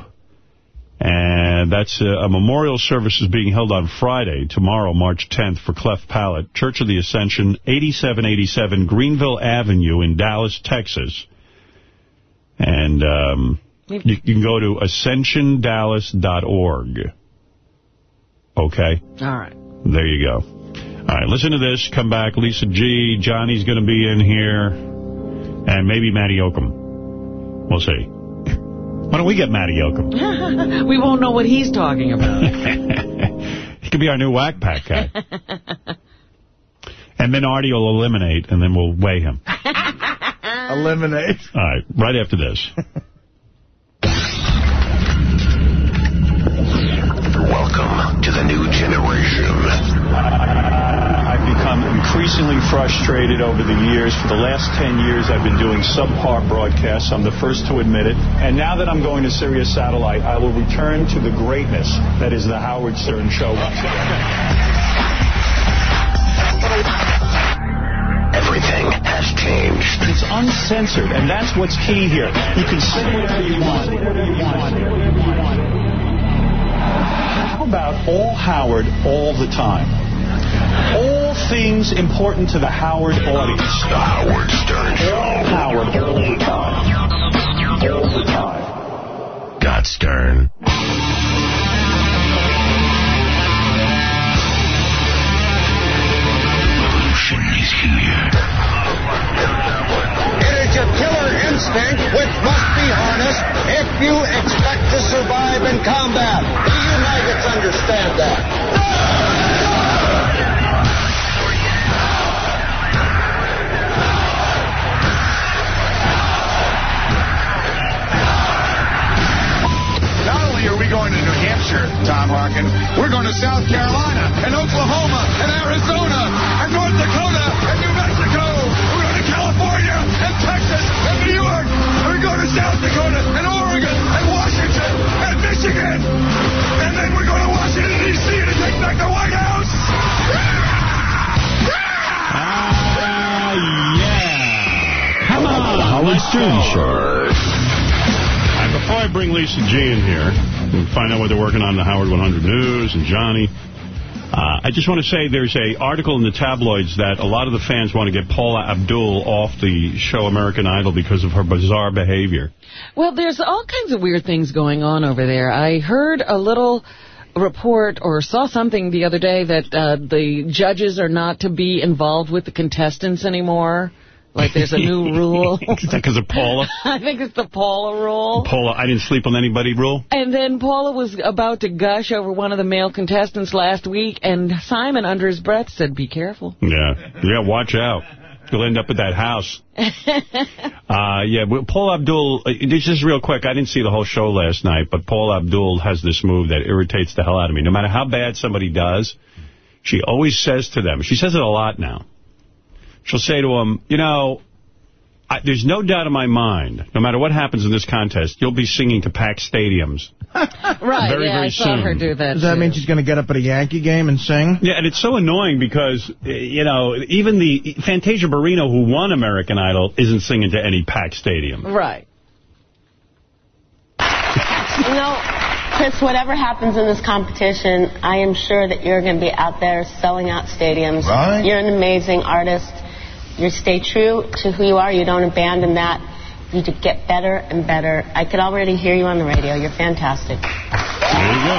And that's uh, a memorial service is being held on Friday, tomorrow, March 10th, for Cleft Palate. Church of the Ascension, 8787 Greenville Avenue in Dallas, Texas. And um, you, you can go to ascensiondallas.org. Okay? All right. There you go. All right, listen to this. Come back. Lisa G. Johnny's going to be in here. And maybe Matty Oakum. We'll see. Why don't we get Matty Oakum? we won't know what he's talking about. he could be our new whack pack guy. and then Artie will eliminate, and then we'll weigh him. Eliminate. All right, right after this. Welcome to the new generation. I've become increasingly frustrated over the years. For the last 10 years, I've been doing subpar broadcasts. I'm the first to admit it. And now that I'm going to Sirius Satellite, I will return to the greatness that is the Howard Stern Show. Everything has changed. It's uncensored, and that's what's key here. You can say whatever you want. How about all Howard all the time? All things important to the Howard audience. The Howard Stern Show. Howard all the time. All the time. Got Stern. Revolution is here. It is your killer instinct which must be harnessed if you expect to survive in combat. Do you maggots understand that? Not only are we going to New Hampshire, Tom Harkin, we're going to South Carolina and Oklahoma and Arizona and North Dakota South Dakota and Oregon and Washington and Michigan. And then we're going to Washington, D.C. to take back the White House. Ah, Come on, Howard Stern go. Show. Before I bring Lisa G in here and find out what they're working on in the Howard 100 News and Johnny, uh, I just want to say there's a article in the tabloids that a lot of the fans want to get Paula Abdul off the show American Idol because of her bizarre behavior. Well, there's all kinds of weird things going on over there. I heard a little report or saw something the other day that uh, the judges are not to be involved with the contestants anymore. Like there's a new rule. Is that because of Paula? I think it's the Paula rule. Paula, I didn't sleep on anybody rule? And then Paula was about to gush over one of the male contestants last week, and Simon, under his breath, said, be careful. Yeah. Yeah, watch out. You'll end up at that house. Uh, yeah, well, Paul Abdul, uh, this is real quick. I didn't see the whole show last night, but Paul Abdul has this move that irritates the hell out of me. No matter how bad somebody does, she always says to them, she says it a lot now, she'll say to him, you know, I, there's no doubt in my mind, no matter what happens in this contest, you'll be singing to packed stadiums. Right, Very, yeah, very I saw soon. her do that. Does that too. mean she's going to get up at a Yankee game and sing? Yeah, and it's so annoying because, uh, you know, even the Fantasia Barrino, who won American Idol, isn't singing to any packed stadium. Right. You know, Chris, whatever happens in this competition, I am sure that you're going to be out there selling out stadiums. Right. You're an amazing artist. You stay true to who you are. You don't abandon that. You just get better and better. I could already hear you on the radio. You're fantastic. There you go.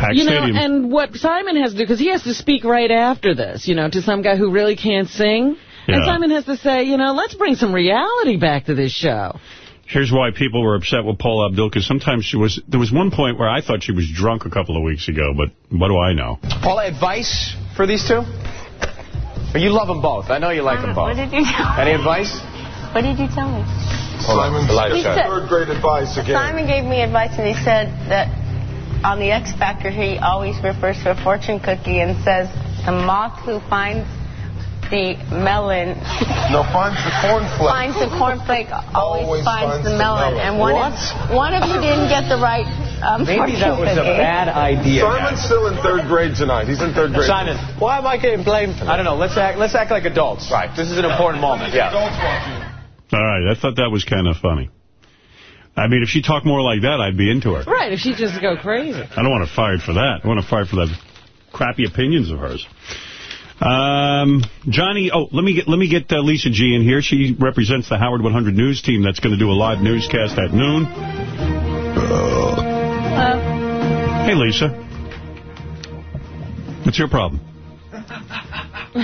Packed you know, and what Simon has to do, because he has to speak right after this, you know, to some guy who really can't sing. Yeah. And Simon has to say, you know, let's bring some reality back to this show. Here's why people were upset with Paula Abdul, because sometimes she was, there was one point where I thought she was drunk a couple of weeks ago, but what do I know? Paula, advice for these two? Or you love them both. I know you like them both. What did you tell Any advice? What did you tell me? Simon's He said- third grade advice again. Simon gave me advice, and he said that on the X Factor, he always refers to a fortune cookie and says, the moth who finds the melon No, finds the cornflake. finds the cornflake always, Always finds, finds the the melon. melon. And one What? of, one of you didn't get the right um, Maybe that was a bad idea. Simon's still in third grade tonight. He's in third grade. Simon, why am I getting blamed for that? I don't know. Let's act. Let's act like adults. Right. This is an important moment. Yeah. All right, I thought that was kind of funny. I mean, if she talked more like that, I'd be into her. Right, if she just go crazy. I don't want to fire for that. I want to fire for that crappy opinions of hers. Um, Johnny, oh, let me get let me get uh, Lisa G in here. She represents the Howard 100 News team that's going to do a live newscast at noon. Hey, Lisa. What's your problem?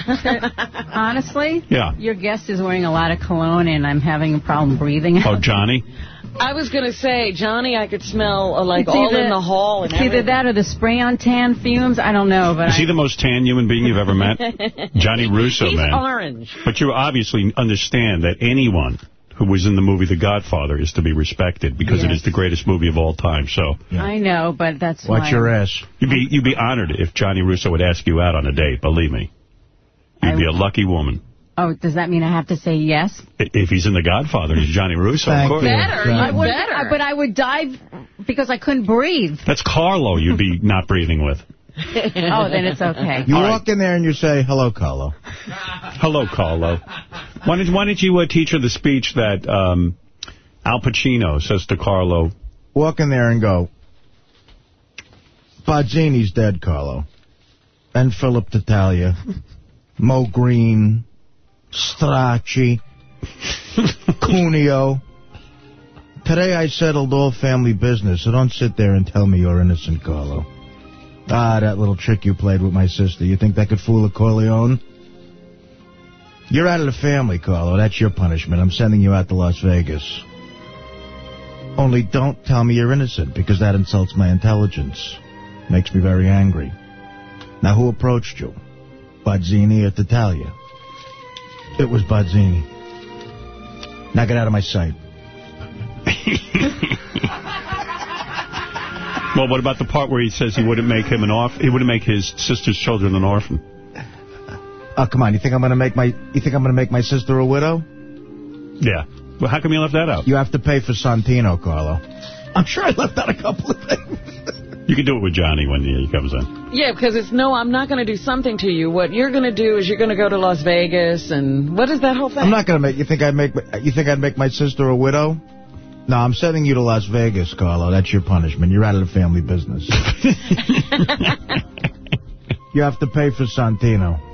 Honestly? Yeah. Your guest is wearing a lot of cologne, and I'm having a problem breathing. Oh, Johnny? I was going to say, Johnny, I could smell uh, like It's all either- in the hall. And It's either that or the spray-on tan fumes. I don't know, but Is he the most tan human being you've ever met? Johnny Russo, He's man. orange. But you obviously understand that anyone who was in the movie The Godfather is to be respected because it Yes. is the greatest movie of all time. So I know, but that's Watch why. your ass. You'd be you'd be honored if Johnny Russo would ask you out on a date. Believe me, you'd be a lucky woman. Oh, does that mean I have to say yes? If he's in The Godfather, he's Johnny Russo. Thank of course. you. I would, I- but I would die because I couldn't breathe. That's Carlo you'd be not breathing with. Oh, then it's okay. You All right. walk in there and you say, hello, Carlo. Hello, Carlo. Why don't, why don't you uh, teach her the speech that um, Al Pacino says to Carlo? Walk in there and go, Barzini's dead, Carlo. And Philip Tattaglia. Moe Greene. Stracci. Cuneo. Today I settled all family business, so don't sit there and tell me you're innocent, Carlo. Ah, that little trick you played with my sister. You think that could fool a Corleone? You're out of the family, Carlo. That's your punishment. I'm sending you out to Las Vegas. Only don't tell me you're innocent, because that insults my intelligence. Makes me very angry. Now, who approached you? Barzini or Tattaglia? It was Barzini. Now get out of my sight. Well, what about the part where he says he wouldn't make him an orph he wouldn't make his sister's children an orphan? Oh, come on. You think I'm going to make my you think I'm going to make my sister a widow? Yeah. Well, how come you left that out? You have to pay for Santino, Carlo. I'm sure I left out a couple of things. You can do it with Johnny when he comes in. Yeah, because it's no, I'm not going to do something to you. What you're going to do is you're going to go to Las Vegas and what is that whole thing? I'm not going to make you think I'd make you think I'd make my sister a widow? No, I'm sending you to Las Vegas, Carlo. That's your punishment. You're out of the family business. you have to pay for Santino.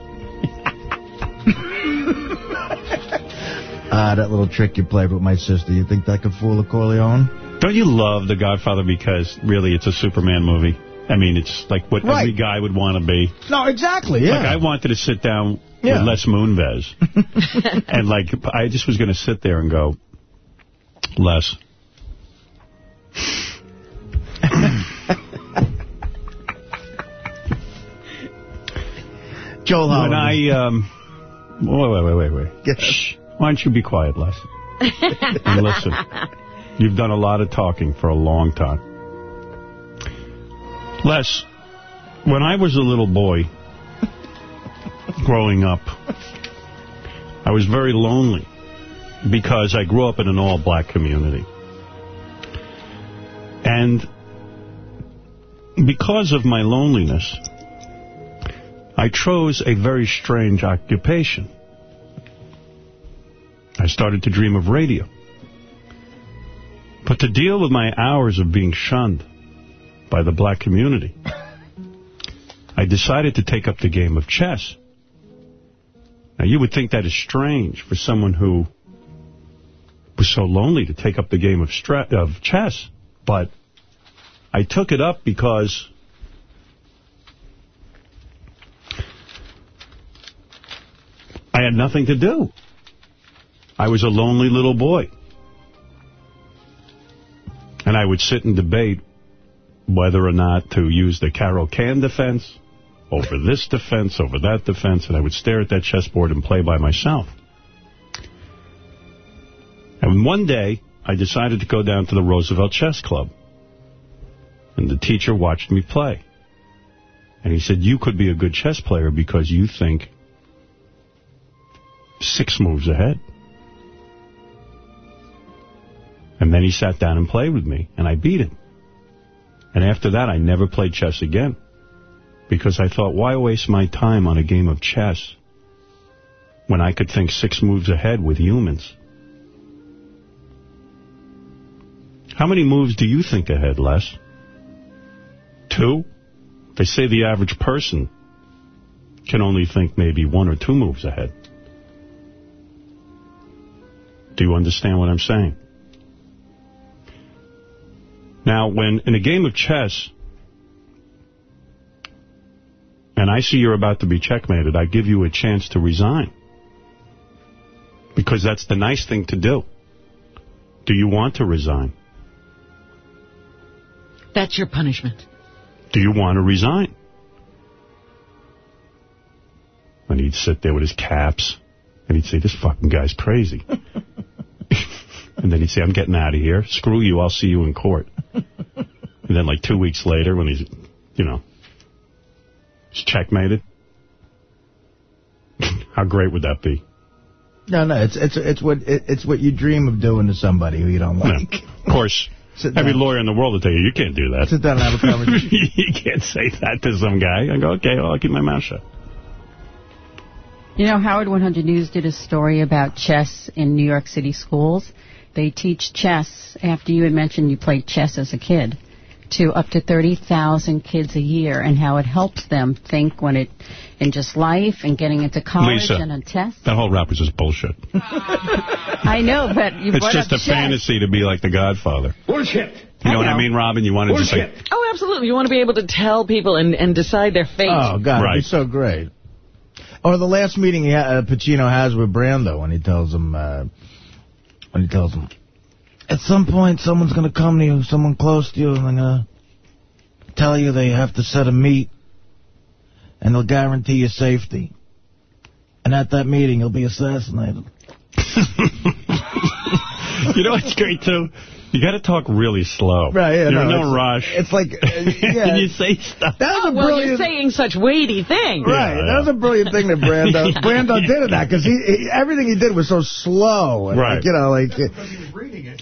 Ah, that little trick you played with my sister. You think that could fool a Corleone? Don't you love The Godfather because, really, it's a Superman movie? I mean, it's like what Right. every guy would want to be. No, exactly, yeah. Like, I wanted to sit down Yeah. with Les Moonves. and, like, I just was going to sit there and go, Les. Joel When. I, um, wait, wait, wait, wait, wait. Shh. Why don't you be quiet, Les? and listen. You've done a lot of talking for a long time. Les, when I was a little boy, growing up, I was very lonely because I grew up in an all-black community. And because of my loneliness, I chose a very strange occupation. I started to dream of radio. But to deal with my hours of being shunned by the black community, I decided to take up the game of chess. Now, you would think that is strange for someone who was so lonely to take up the game of, of chess, but I took it up because I had nothing to do. I was a lonely little boy. And I would sit and debate whether or not to use the Caro-Kann defense over this defense, over that defense, and I would stare at that chessboard and play by myself. And one day, I decided to go down to the Roosevelt Chess Club. And the teacher watched me play. And he said, you could be a good chess player because you think six moves ahead. And then he sat down and played with me, and I beat him. And after that, I never played chess again. Because I thought, why waste my time on a game of chess when I could think six moves ahead with humans? How many moves do you think ahead, Les? Two? They say the average person can only think maybe one or two moves ahead. Do you understand what I'm saying? Now, when in a game of chess, and I see you're about to be checkmated, I give you a chance to resign. Because that's the nice thing to do. Do you want to resign? That's your punishment. Do you want to resign? And he'd sit there with his caps, and he'd say, this fucking guy's crazy. and then he'd say, I'm getting out of here. Screw you, I'll see you in court. And then like two weeks later, when he's, you know, he's checkmated. How great would that be? No, no, it's it's it's what it, it's what you dream of doing to somebody who you don't like. Of course, Every lawyer in the world will tell you, you can't do that. Sit down and have a conversation. you can't say that to some guy. I go, okay, well, I'll keep my mouth shut. You know, Howard 100 News did a story about chess in New York City schools. They teach chess, after you had mentioned you played chess as a kid, to up to 30,000 kids a year and how it helps them think when it, in just life and getting into college Lisa, and on tests. That whole rap was just bullshit. I know, but you it's just up a chess. fantasy to be like the Godfather. Bullshit. You know, I what I mean, Robin? You want to just like... Oh, absolutely. You want to be able to tell people and, and decide their fate. Oh, God, Right. it'd be so great. Or the last meeting he ha- uh, Pacino has with Brando when he tells him, uh, when he tells him, at some point someone's going to come to you, someone close to you, and they're going to tell you they have to set a meet, and they'll guarantee your safety. And at that meeting, you'll be assassinated. you know what's great, too? You got to talk really slow. Right, yeah, You're no, in no it's- rush. It's like, uh, yeah. and you say stuff. That was Oh, a well, brilliant... you're saying such weighty things. Right, that was a brilliant thing that Brando Brando did in that because he, he everything he did was so slow and Right. like, you know like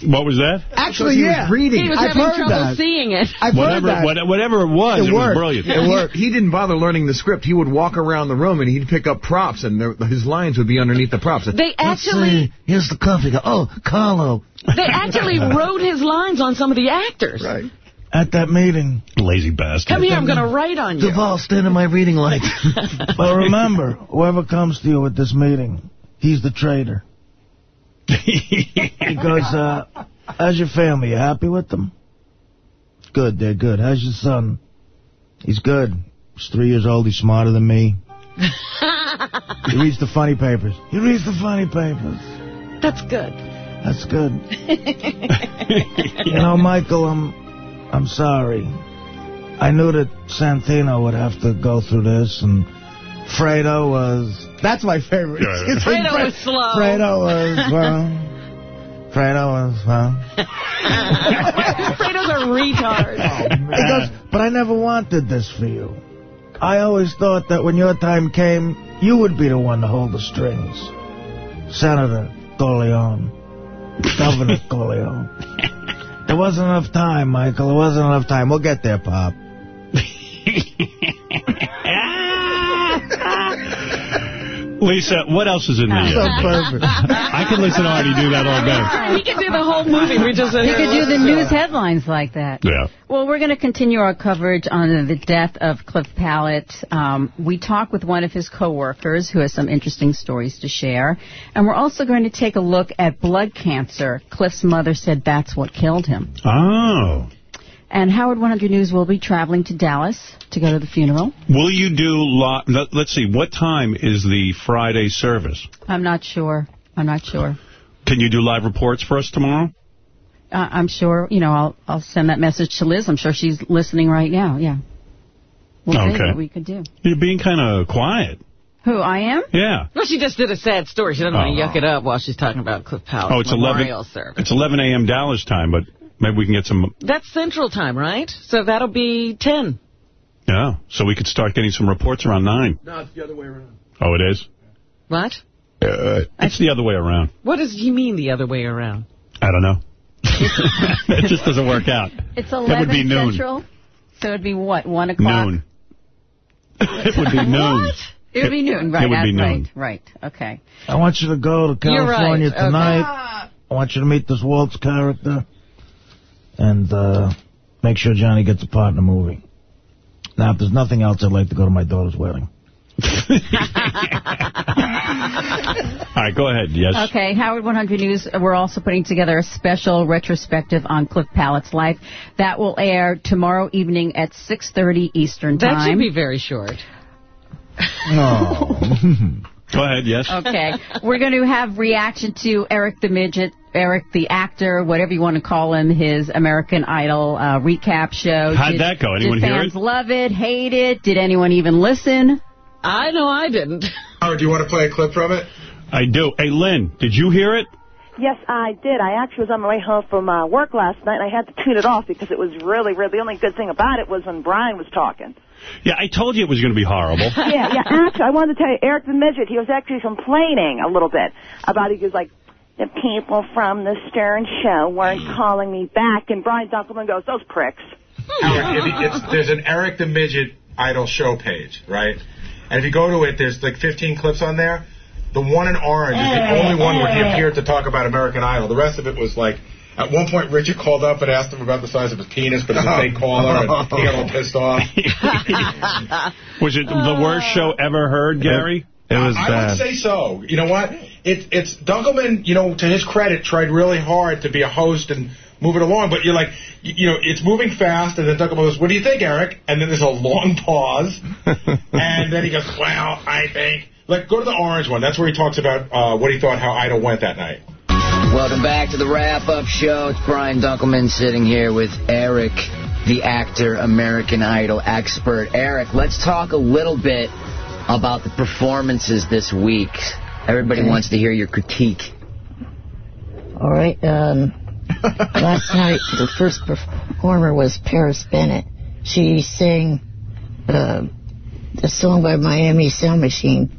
What was that? actually he was reading He was I've having heard trouble that. seeing it. I've heard Whatever, that. what- whatever it was, It it, was brilliant. It worked. He didn't bother learning the script. He would walk around the room and he'd pick up props, and there, his lines would be underneath the props. They actually See, Here's the coffee. Oh, Carlo. They actually wrote his lines on some of the actors. Right. At that meeting, Lazy bastard. Come here, I'm going to write on you. Duvall, stand in my reading light. but remember, whoever comes to you at this meeting, he's the traitor. He goes, uh, how's your family? You happy with them? Good, they're good. How's your son? He's good. He's three years old. He's smarter than me. He reads the funny papers. He reads the funny papers. That's good. That's good. You know, Michael, I'm, I'm sorry. I knew that Santino would have to go through this, and Fredo was... That's my favorite. Yeah, yeah. It's like Fredo was slow. Fredo was, well... Fredo was, well... Fredo's a retard. Oh, he goes, but I never wanted this for you. I always thought that when your time came, you would be the one to hold the strings. Senator Corleone. Governor Corleone. There wasn't enough time, Michael. There wasn't enough time. We'll get there, Pop. Lisa, what else is in the... So perfect. I could listen to Artie do that all day. He could do the whole movie. We just You could do the news headlines like that. Yeah. Well, we're going to continue our coverage on the death of Cliff Pallet. Um, we talk with one of his coworkers who has some interesting stories to share. And we're also going to take a look at blood cancer. Cliff's mother said that's what killed him. Oh. And Howard 100 News will be traveling to Dallas to go to the funeral. Will you do... Lo let, let's see, what time is the Friday service? I'm not sure. I'm not sure. Can you do live reports for us tomorrow? Uh, I'm sure, you know, I'll I'll send that message to Liz. I'm sure she's listening right now. Yeah. We'll see Okay. what we could do. You're being kind of quiet. Who, I am? Yeah. Well, she just did a sad story. She doesn't want to Oh. yuck it up while she's talking about Cliff Powell's Oh, it's 11, service. it's 11 a.m. Dallas time, but maybe we can get some... That's Central Time, right? So that'll be 10. Yeah, so we could start getting some reports around 9. No, it's the other way around. Oh, it is? What? Uh, it's the other way around. What does he mean the other way around? I don't know. it just doesn't work out. It's That 11 would be noon. Central. So it'd be what, 1 o'clock? Noon. it would be noon. It would be noon, right? It would be uh, noon. Right, right. Okay. I want you to go to You're right, California okay. tonight. I want you to meet this Woltz character. And uh, make sure Johnny gets a part in the movie. Now, if there's nothing else, I'd like to go to my daughter's wedding. All right, go ahead. Yes. Okay, Howard 100 News, we're also putting together a special retrospective on Cliff Pallett's life. That will air tomorrow evening at 6.30 Eastern Time. That Time. should be very short. No. Go ahead, yes. Okay. We're going to have reaction to Eric the Midget, Eric the actor, whatever you want to call him, his American Idol uh, recap show. How'd Did- that go? Anyone hear it? did fans love it, hate it? Did anyone even listen? I know I didn't. Howard, do you want to play a clip from it? I do. Hey, Lynn, did you hear it? Yes, I did. I actually was on my way home from uh, work last night, and I had to tune it off because it was really, really, the only good thing about it was when Brian was talking. Yeah, I told you it was going to be horrible. yeah, yeah. Actually, I wanted to tell you, Eric the Midget, he was actually complaining a little bit about, he was like, the people from the Stern Show weren't hmm. calling me back. And Brian Dunkleman goes, those pricks. Howard, if it's, there's an Eric the Midget Idol show page, right? And if you go to it, there's like 15 clips on there. The one in orange is the only one where he appeared to talk about American Idol. The rest of it was like, at one point, Richard called up and asked him about the size of his penis, but it's a fake caller, and he got all pissed off. Was it the worst show ever heard, Gary? It was I bad. would say so. You know what? It, it's Dunkleman. You know, to his credit, tried really hard to be a host and move it along. But you're like, you, you know, it's moving fast, and then Dunkleman goes, "What do you think, Eric?" And then there's a long pause, and then he goes, "Well, I think." Like, go to the orange one. That's where he talks about uh, what he thought how Idol went that night. Welcome back to the wrap-up show. It's Brian Dunkleman sitting here with Eric, the actor, American Idol expert. Eric, let's talk a little bit about the performances this week. Everybody Okay. wants to hear your critique. All right. Um, last night, the first performer was Paris Bennett. She sang uh, the song by Miami Sound Machine.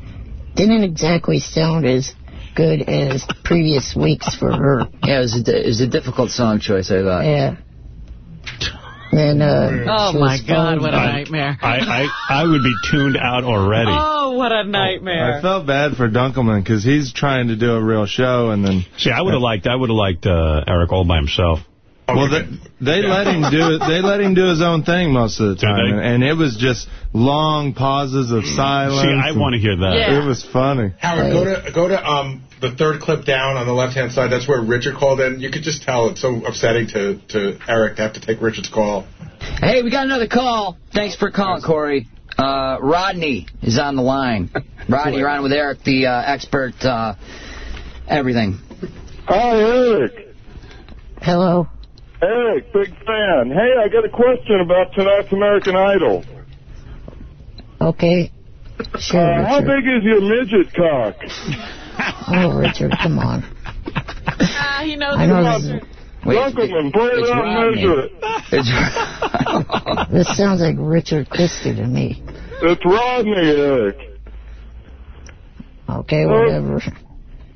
Didn't exactly sound as good as previous weeks for her. Yeah, it was a, it was a difficult song choice, I thought. Yeah. And uh, Oh, my God, what a nightmare. I, I, I would be tuned out already. Oh, what a nightmare. I felt bad for Dunkleman because he's trying to do a real show, and then See, I would have liked, I would have liked uh, Eric all by himself. Well, they, they let him do it. They let him do his own thing most of the time, and, and it was just long pauses of silence. See, I want to hear that. Yeah. It was funny. Howard, go to go to um the third clip down on the left hand side. That's where Richard called in. You could just tell it's so upsetting to to Eric to have to take Richard's call. Hey, we got another call. Thanks for calling, Corey. Uh, Rodney is on the line. Rodney, you're on with Eric, the uh, expert, uh, everything. Hi, Eric. Hello. Eric, big fan. Hey, I got a question about tonight's American Idol. Okay. Sure, Uh, how big is your midget cock? Oh, Richard, come on. Ah, he knows I the know answer. this, Wait, Dunkelman, play it's it out and measure it. It's this sounds like Richard Christie to me. It's Rodney, Eric. Okay, whatever.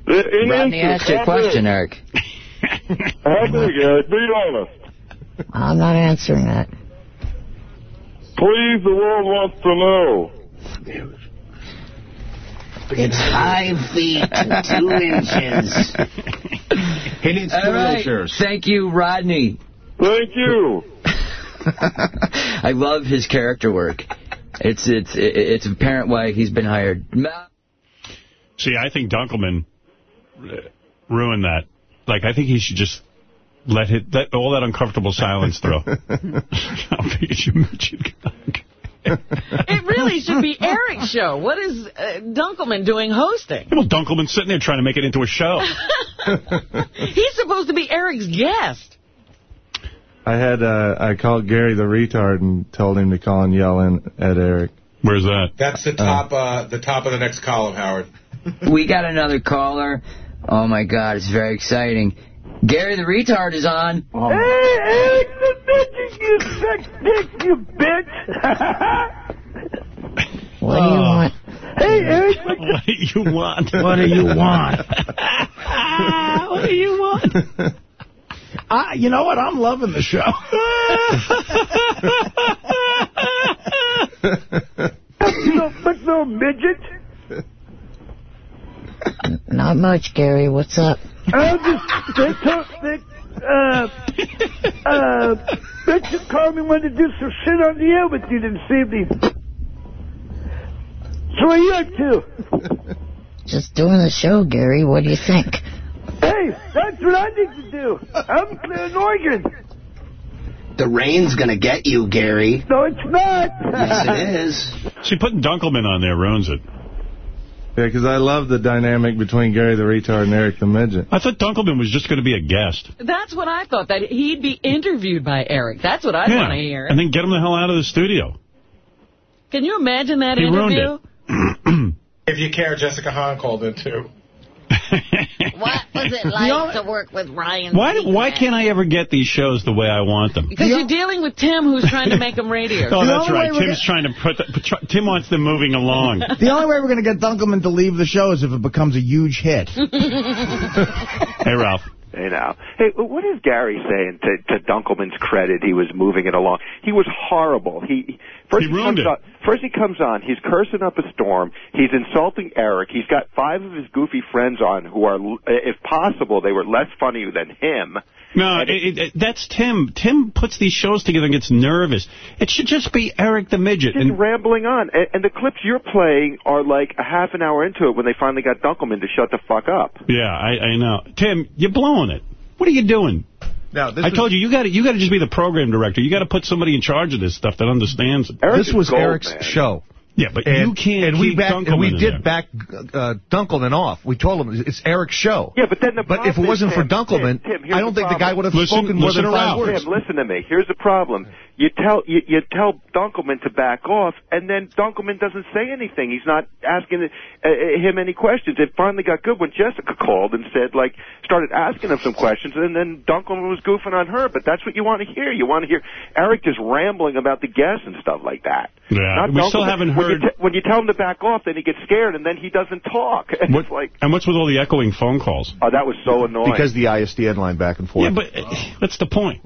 In Rodney inches, asked your how question, big? Eric. How big, Eric? Be honest. I'm not answering that. Please, the world wants to know. It's five feet, two inches. He needs two All right. wheelchairs. Thank you, Rodney. Thank you. I love his character work. It's it's it's apparent why he's been hired. See, I think Dunkleman uh, ruined that. Like, I think he should just let it, let all that uncomfortable silence through. How big is your midget cock? It really should be Eric's show. What is uh, Dunkleman doing hosting? Well, Dunkleman's sitting there trying to make it into a show. He's supposed to be Eric's guest. I had uh, I called Gary the retard and told him to call and yell in at Eric. Where's that? That's the top uh, the top of the next column, Howard. we got another caller. Oh my God, it's very exciting. Gary the retard is on. Oh, hey, Eric the midget, you sex dick, you bitch. What do you oh. want? hey, Eric, What do you want? What do you want? what do you want? I, ah, you know what? I'm loving the show. you know, but no midget. Not much, Gary. What's up? I just, they took, they, uh, uh, Richard called me wanted to do some shit on the air with you this evening. So are you up to? Just doing the show, Gary. What do you think? Hey, that's what I need to do. I'm playing organ. The rain's gonna get you, Gary. No, it's not. Yes, it is. See, putting Dunkleman on there ruins it. Yeah, because I love the dynamic between Gary the retard and Eric the midget. I thought Dunkleman was just going to be a guest. That's what I thought, that he'd be interviewed by Eric. That's what I Yeah. want to hear. And then get him the hell out of the studio. Can you imagine that He ruined interview? If you care, Jessica Hahn called in too. What was it like to work with Ryan? Why do- why can't I ever get these shows the way I want them? Because you're dealing with Tim, who's trying to make them radio. Oh, The that's right. Tim's trying to put the, Tim wants them moving along. The only way we're going to get Dunkleman to leave the show is if it becomes a huge hit. hey, Ralph. Hey, now. Hey, what is Gary saying to, to Dunkleman's credit? He was moving it along. He was horrible. He first He ruined comes it. On, first he comes on. He's cursing up a storm. He's insulting Eric. He's got five of his goofy friends on who are, if possible, they were less funny than him. No, it, it, it- that's Tim. Tim puts these shows together and gets nervous. It should just be Eric the Midget. Just rambling on. And, and the clips you're playing are like a half an hour into it when they finally got Dunkleman to shut the fuck up. Yeah, I, I know. Tim, you're blowing it. What are you doing? Now, I told you, you got to you got to just be the program director. You got to put somebody in charge of this stuff that understands it. this was Eric's show. Yeah, but and, you can't And we keep back, and we did there. back uh, Dunkleman off. We told him it's Eric's show. Yeah, but then the But if it wasn't for Dunkleman, Tim, Tim, I don't the think the guy would have Listen- spoken more than to five Ralph. words. Tim, listen to me. Here's the problem. You tell you, you tell Dunkleman to back off, and then Dunkleman doesn't say anything. He's not asking uh, him any questions. It finally got good when Jessica called and said, like, started asking him some questions, and then Dunkleman was goofing on her. But that's what you want to hear. You want to hear Eric just rambling about the guests and stuff like that. Yeah, Not we still haven't When you, heard- when you tell him to back off, then he gets scared, and then he doesn't talk. It's What, like, and what's with all the echoing phone calls? oh, that was so annoying. Because the ISDN line back and forth. Yeah, but uh, that's the point.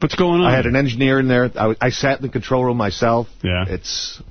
What's going on? I had an engineer in there. I, I sat in the control room myself. Yeah. It's.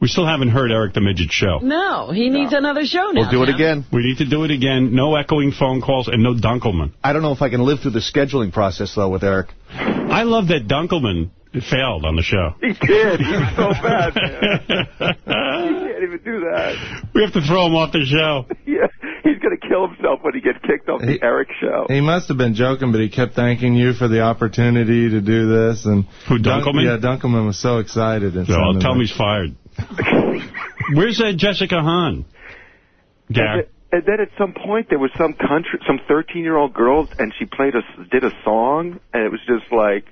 We still haven't heard Eric the Midget show. No, he needs another show now. We'll do it Tim. again. We need to do it again. No echoing phone calls and no Dunkleman. I don't know if I can live through the scheduling process, though, with Eric. I love that Dunkleman failed on the show. He did. He was so bad, man. he can't even do that. We have to throw him off the show. Yeah, he's going to kill himself when he gets kicked off the Eric show. He must have been joking, but he kept thanking you for the opportunity to do this. And Who, Dunkleman? yeah, Dunkleman was so excited. It So I'll tell him he's fired. Where's uh, Jessica Hahn? Gary. And then at some point there was some country, some 13-year-old girl, and she played a, did a song, and it was just like,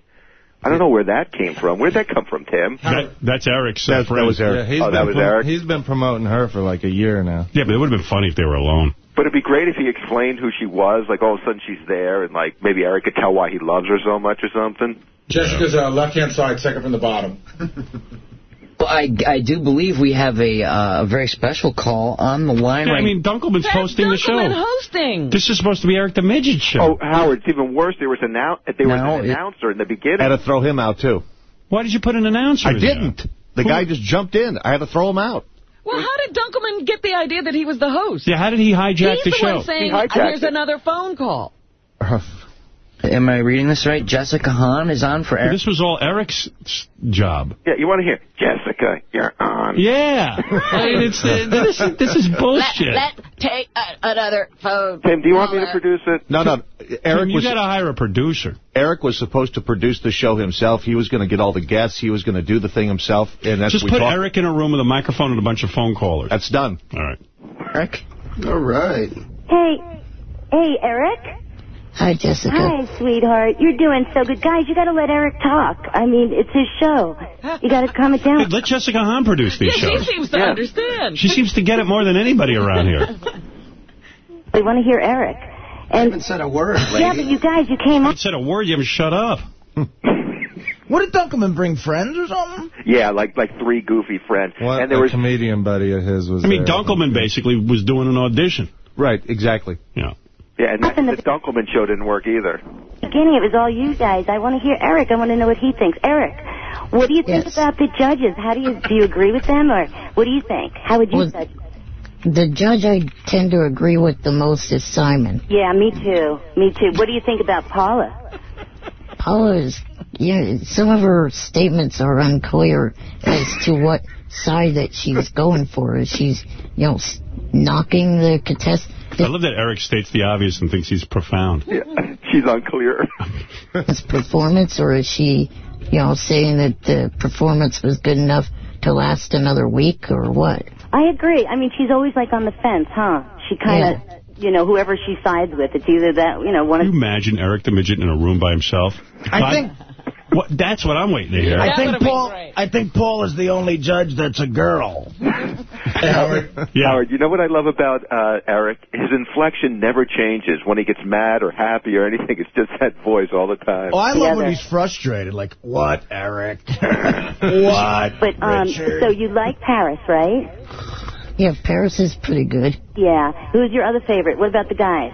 I don't know where that came from. Where'd that come from, Tim? That, that's Eric's uh, That- that friend. was Eric. Yeah, he's Oh, that was Eric? He's been promoting her for like a year now. Yeah, but it would have been funny if they were alone. But it'd be great if he explained who she was, like all of a sudden she's there, and like maybe Eric could tell why he loves her so much or something. Jessica's uh, left-hand side, second from the bottom. Well, I, I do believe we have a, uh, a very special call on the line Yeah, right I mean, Dunkleman's That's hosting the Dunkleman show. hosting. This is supposed to be Eric the Midget show. Oh, Howard, it's even worse. There was an annou- there was No, an it- announcer in the beginning. I had to throw him out, too. Why did you put an announcer I in didn't. The guy just jumped in. I had to throw him out. Well, how did Dunkleman get the idea that he was the host? Yeah, how did he hijack He's the the show? one saying, there's it. another phone call. Am I reading this right? Jessica Hahn is on for Eric. This was all Eric's job. yeah, you want to hear Jessica? You're on. Yeah. I mean, it's, uh, this, is- this is bullshit. Let, let take a, another phone. Tim, do you want me to produce it? No, no. Eric Tim, you was got to hire a producer. Eric was supposed to produce the show himself. He was going to get all the guests. He was going to do the thing himself. And that's Just we put talked- Eric in a room with a microphone and a bunch of phone callers. That's done. All right. Eric? All right. Hey, hey, Eric. Hi, Jessica. Hi, sweetheart. You're doing so good. Guys, you got to let Eric talk. I mean, it's his show. You got to calm it Hey, down. let Jessica Hahn produce these Yeah, shows. she seems to Yeah. understand. She seems to get it more than anybody around here. We want to hear Eric. And said a word, yeah, but you guys, you came You up. said a word, you haven't shut up. What did Dunkleman bring, friends or something? Yeah, like like three goofy friends. What and there a was comedian buddy of his was I mean, there. Dunkleman basically was doing an audition. Right, exactly. Yeah. Yeah, and that, the Dunkleman show didn't work either. beginning, it was all you guys. I want to hear Eric. I want to know what he thinks. Eric, what do you think Yes. about the judges? How do you do you agree with them, or what do you think? How would you Well- judge? The judge I tend to agree with the most is Simon. Yeah, me too. Me too. What do you think about Paula? Paula is, yeah, some of her statements are unclear as to what side that she's going for. Is she's, you know, knocking the contest I love that Eric states the obvious and thinks he's profound. Yeah, she's unclear. his performance, or is she, you know, saying that the performance was good enough to last another week, or what? I agree. I mean, she's always like on the fence, huh? She kind of, you know, whoever she sides with, it's either that, you know, one Can of. you imagine Eric the Midget in a room by himself? I think What, that's what I'm waiting to hear. I think Paul. I think Paul is the only judge that's a girl. Howard, Howard, you know what I love about uh, Eric? His inflection never changes when he gets mad or happy or anything. It's just that voice all the time. Oh, I love when he's frustrated. Like, what, Eric? what? But um, Richard? so you like Paris, right? Yeah, Paris is pretty good. Yeah. Who's your other favorite? What about the guys?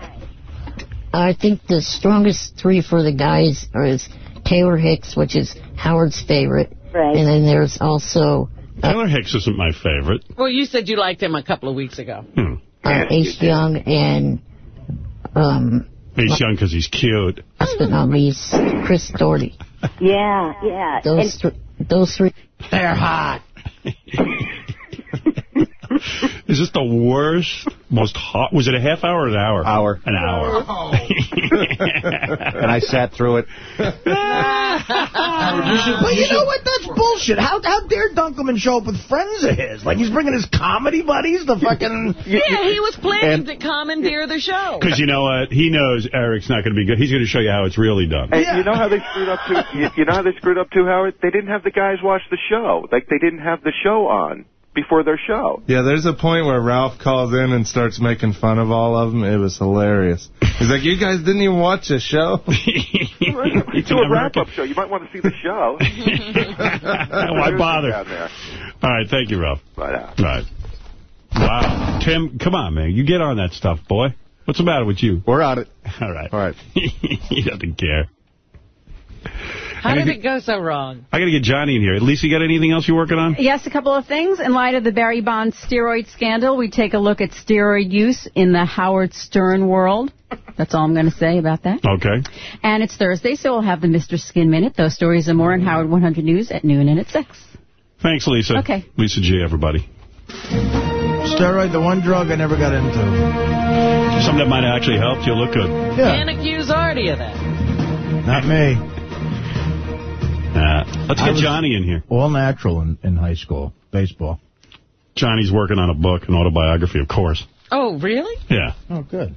I think the strongest three for the guys are is Taylor Hicks, which is Howard's favorite. Right. And then there's also Taylor Hicks isn't my favorite. Well, you said you liked him a couple of weeks ago. uh, Ace Young and, um, He's young because he's cute. last but not least, Chris Daughtry. Yeah, yeah. Those, th those three. They're hot. Is this the worst, most hot? Was it a half hour or an hour? Hour. An hour. Oh. and I sat through it. but you know what? That's bullshit. How how dare Dunkleman show up with friends of his? Like he's bringing his comedy buddies to fucking. Yeah, he was planning And- to commandeer the show. Because you know what? He knows Eric's not going to be good. He's going to show you how it's really done. Hey, you know how they screwed up too? You, you know how they screwed up too, Howard? They didn't have the guys watch the show. Like they didn't have the show on before their show. Yeah, there's a point where Ralph calls in and starts making fun of all of them. It was hilarious. He's like, you guys didn't even watch the show? You do a wrap-up show. You might want to see the show. Why bother? All right, thank you, Ralph. Right Right. Wow. Tim, come on, man. You get on that stuff, boy. What's the matter with you? We're on it. All right. All right. he doesn't care. How did it go so wrong? I got to get Johnny in here. Lisa, you got anything else you're working on? Yes, a couple of things. In light of the Barry Bonds steroid scandal, we take a look at steroid use in the Howard Stern world. That's all I'm going to say about that. Okay. And it's Thursday, so we'll have the Mr. Skin Minute. Those stories and more in Howard 100 News at noon and at 6. Thanks, Lisa. Okay. Lisa G, everybody. Steroid, the one drug I never got into. Something that might have actually helped you look good. Yeah. Can't accuse Artie of that. Not me. Uh, let's get Johnny in here. All natural in, in high school, baseball. Johnny's working on a book, an autobiography, of course. Oh, really? Yeah. Oh, good.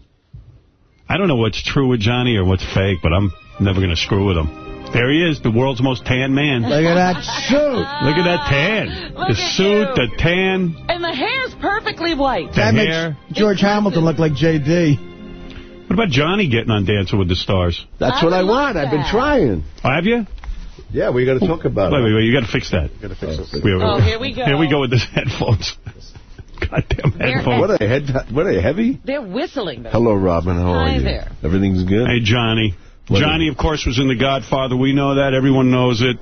I don't know what's true with Johnny or what's fake, but I'm never going to screw with him. There he is, the world's most tan man. Look at that suit. Look at that tan. Look the suit, you. the tan, And the hair's perfectly white. the That hair. makes George Hamilton look like J.D. What about Johnny getting on Dancing with the Stars? That's I what I would love want. I've been trying. Oh, have you? Yeah, we got to talk about Wait, it. wait, wait. You got to fix that. Gotta fix it. We- Oh, here we go. Here we go with this headphones. Goddamn headphones. What are they, head, what are they, heavy? They're whistling. Though. Hello, Robin. How are Hi you? there. Everything's good? Hey, Johnny. What Johnny, of course, was in The Godfather. We know that. Everyone knows it.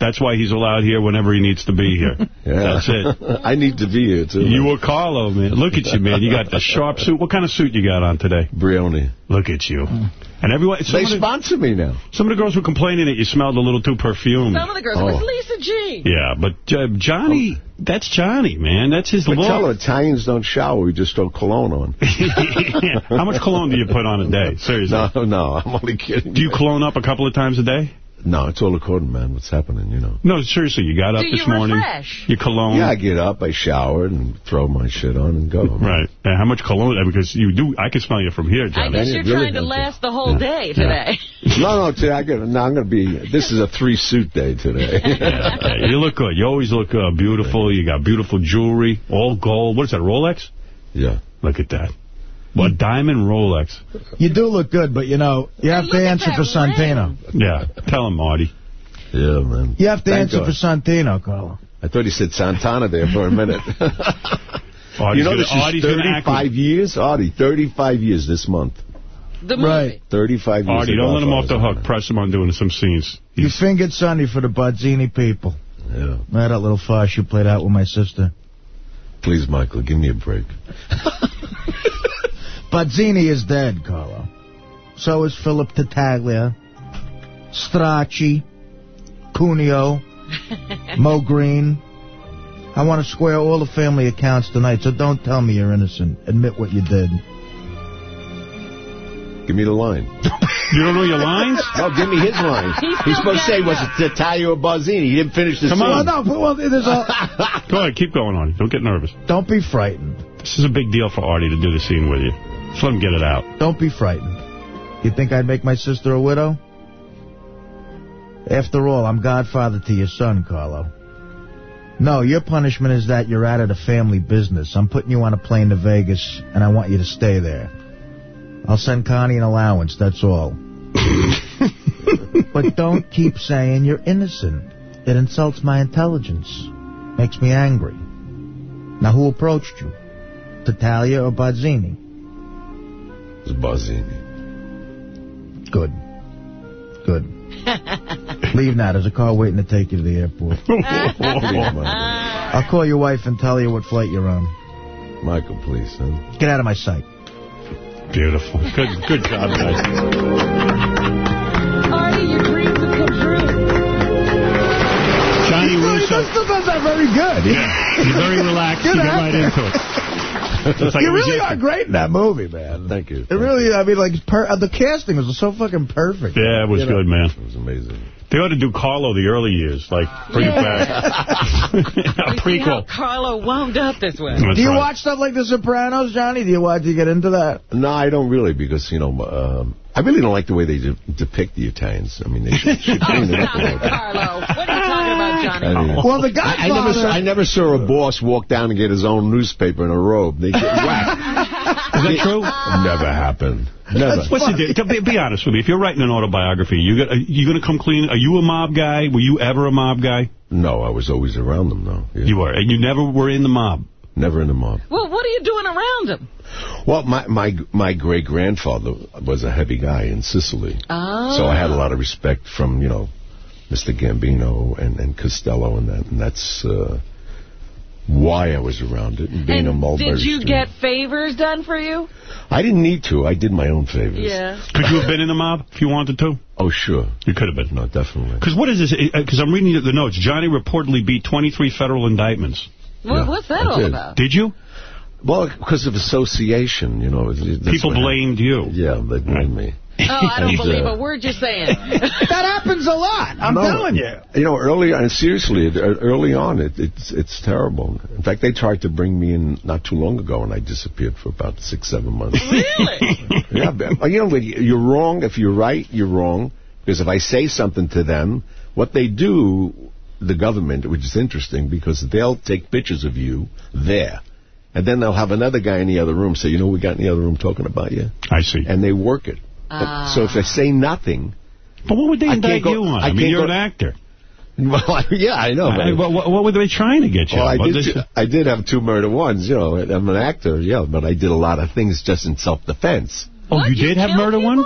That's why he's allowed here whenever he needs to be here. Yeah. That's it. I need to be here, too. You were Carlo, man. Look at you, man. You got the sharp suit. What kind of suit you got on today? Brioni. Look at you. And everyone, some, They of the, sponsor me now. some of the girls were complaining that you smelled a little too perfumed. Some of the girls. Oh. It was Lisa G. Yeah, but uh, Johnny, that's Johnny, man. That's his But tell her look. Italians don't shower. We just throw cologne on. How much cologne do you put on a day? Seriously. No, no, I'm only kidding. Do you cologne up a couple of times a day? No, it's all according, man. What's happening, you know? No, seriously. You got up Do this you morning. refresh? You cologne. Yeah, I get up, I shower, and throw my shit on and go. Right. And how much cologne? Because you do. I can smell you from here, I Johnny. guess you're really trying to last the whole day today. No, no, today I got. No, I'm going to be. This is a three suit day today. yeah, yeah, you look good. You always look uh, beautiful. You got beautiful jewelry, all gold. What is that, Rolex? yeah. Look at that. What, diamond Rolex? You do look good, but, you know, you have to answer that for Santino. Yeah, tell him, Marty. Yeah, man. You have to Thank answer God. for Santino, Carlo. I thought he said Santana there for a minute. Artie's you know, gonna- this is Artie's 35 years, Artie. 35 years this month. The movie. Right. 35 years. Artie, don't let him off the Godfathers, hook. Press him on doing some scenes. You fingered Sonny for the Barzini people. Yeah. Man, That little farce you played out with my sister. Please, Michael, give me a break. Barzini is dead, Carlo. So is Philip Tattaglia, Stracci, Cuneo, Moe Greene. I want to square all the family accounts tonight, so don't tell me you're innocent. Admit what you did. Give me the line. You don't know your lines? No, give me his line. He's He's supposed to say, getting was up. it Tattaglia or Barzini? He didn't finish the Come scene. on. Oh, no, well, there's a, Go ahead, keep going, Artie. Don't get nervous. don't be frightened. This is a big deal for Artie to do the scene with you. Just let him get it out. Don't be frightened. You think I'd make my sister a widow? After all, I'm godfather to your son, Carlo. No, your punishment is that you're out of the family business. I'm putting you on a plane to Vegas, and I want you to stay there. I'll send Connie an allowance, that's all. but don't keep saying you're innocent. It insults my intelligence. Makes me angry. Now, who approached you? Tattaglia or Barzini? It Barzini. Good. Good. Leave now. There's a car waiting to take you to the airport. I'll call your wife and tell you what flight you're on. Michael, please, son. Get out of my sight. Beautiful. Good good job, guys. Artie, your dreams have come true. Johnny Russo. Still does that very good. Yeah, you're very relaxed. Good you get right into it. It's like you really are great in that movie, man. Thank you. It really, I mean, like, per uh, the casting was so fucking perfect. Yeah, it was You know? good, man. It was amazing. They ought to do Carlo the early years, like bring it back. a prequel. Carlo wound up this way. Do you watch stuff like The Sopranos, Johnny? Do you watch? Do you get into that? No, I don't really, because, you know, um, I really don't like the way they de depict the Italians. I mean, they should, should clean it up a little bit. Carlo, what are you talking about, Johnny? I Well, the I, I never saw, I never saw a boss walk down and get his own newspaper in a robe. They get whacked. Is that true? Never happened. Never. What's the deal? Be, be honest with me. If you're writing an autobiography, you got, are you going to come clean? Are you a mob guy? Were you ever a mob guy? No, I was always around them, though. Yeah. You were, and you never were in the mob. Never in the mob. Well, what are you doing around him? Well, my my my great grandfather was a heavy guy in Sicily, Oh. so I had a lot of respect from you know, Mr. Gambino and and Costello and that, and that's uh, why I was around it. And being a And Mulberry did you Street. get favors done for you? I didn't need to. I did my own favors. Yeah. Could you have been in the mob if you wanted to? Oh, sure. You could have been. No, definitely. Because what is this? Because I'm reading the notes. Johnny reportedly beat 23 federal indictments. What, what's that I all did. about? Did you? Well, because of association, you know. People what happened. blamed you. Yeah, they blamed me. Oh, I don't believe uh, a word you're saying. that happens a lot. I'm No. telling you. You know, early on, seriously, uh, early on, it, it's it's terrible. In fact, they tried to bring me in not too long ago, and I disappeared for about six, seven months. Really? yeah, but, you know, you're wrong. If you're right, you're wrong. Because if I say something to them, what they do, the government, which is interesting, because they'll take pictures of you there. And then they'll have another guy in the other room say, you know, we got in the other room talking about you. I see. And they work it. But- so if I say nothing... But what would they I indict go- you on? I I, mean, you're go- an actor. Well, yeah, I know. I- but- what, what were they trying to get you? Well, I did, This- two- I did have two murder ones, you know. I'm an actor, yeah, but I did a lot of things just in self-defense. oh, you did have murder one?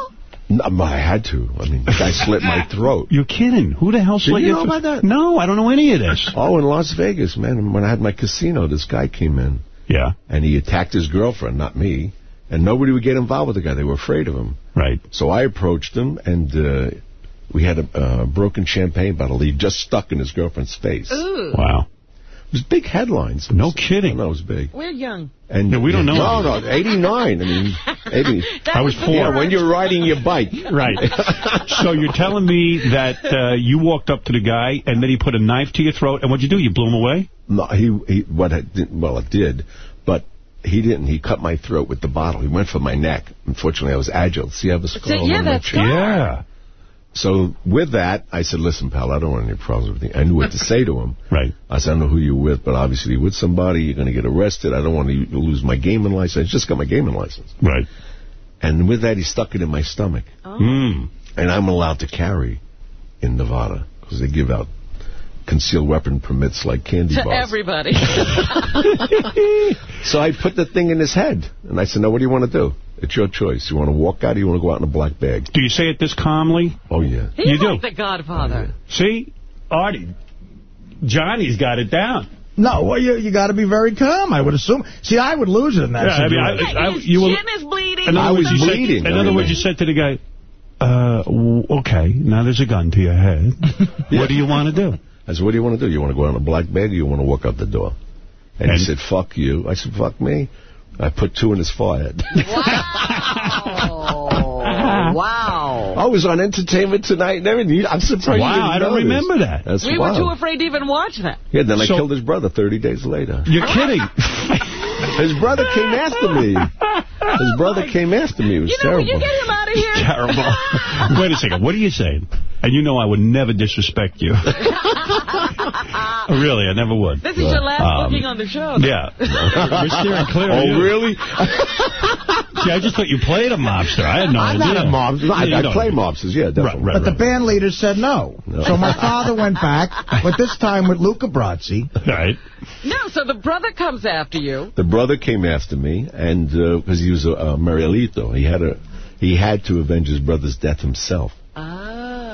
No, I had to. I mean, the guy slit my throat. You're kidding. Who the hell Did slit you your know throat? about that? No, I don't know any of this. Oh, in Las Vegas, man. When I had my casino, this guy came in. Yeah. And he attacked his girlfriend, not me. And nobody would get involved with the guy. They were afraid of him. Right. So I approached him, and uh, we had a uh, broken champagne bottle. He just stuck in his girlfriend's face. Ooh. Wow. It was big headlines. No kidding. No, it was big. We're young. And No, we don't know. No, no, 89. I mean, 80. I was four. Yeah, when you're riding your bike. Right. so you're telling me that uh, you walked up to the guy and then he put a knife to your throat, and what'd you do? You blew him away? No, he, he what I did, well, it did, but he didn't. He cut my throat with the bottle. He went for my neck. Unfortunately, I was agile. See, I have a skull yeah, on my that's chin. Yeah. So with that, I said, listen, pal, I don't want any problems with you. I knew what to say to him. Right. I said, I don't know who you're with, but obviously you're with somebody. You're going to get arrested. I don't want to lose my gaming license. I just got my gaming license. Right. And with that, he stuck it in my stomach. Mm. And I'm allowed to carry in Nevada because they give out concealed weapon permits like candy To bars. everybody. So I put the thing in his head, and I said, now what do you want to do? It's your choice. You want to walk out or you want to go out in a black bag? Do you say it this calmly? Oh, yeah. He's You do. the Godfather. See? Artie, Johnny's got it down. No, well, you you got to be very calm. I would assume. See, I would lose it in that Yeah, I mean, I- situation. I- you were- chin is bleeding. In other I words, was you bleeding. Said, in other words, you said to the guy, uh, okay, now there's a gun to your head. What do you want to do? I said, what do you want to do? You want to go out in a black bag or you want to walk out the door? And, And- he said, fuck you. I said, fuck me. I put two in his forehead. Wow. wow. I was on Entertainment Tonight and everything. I'm surprised Wow, you didn't I don't know this. remember that. That's We wild. were too afraid to even watch that. Yeah, then I So- killed his brother 30 days later. You're kidding. His brother came after me. His brother came after me. It was You know, terrible. you get him out of here. Terrible. Wait a second. What are you saying? And you know I would never disrespect you. really, I never would. This is your last Um, booking on the show. Yeah. You're steering clear. Oh, you. really? See, I just thought you played a mobster. I had no I'm idea. not a mobster. I, Yeah, you I don't. play mobsters, yeah, definitely. But the band leader said no. No. So my father went back, but this time with Luca Brasi. Right. No, so the brother comes after you. The brother came after me, and because he was a, a Marielito, he had a he had to avenge his brother's death himself.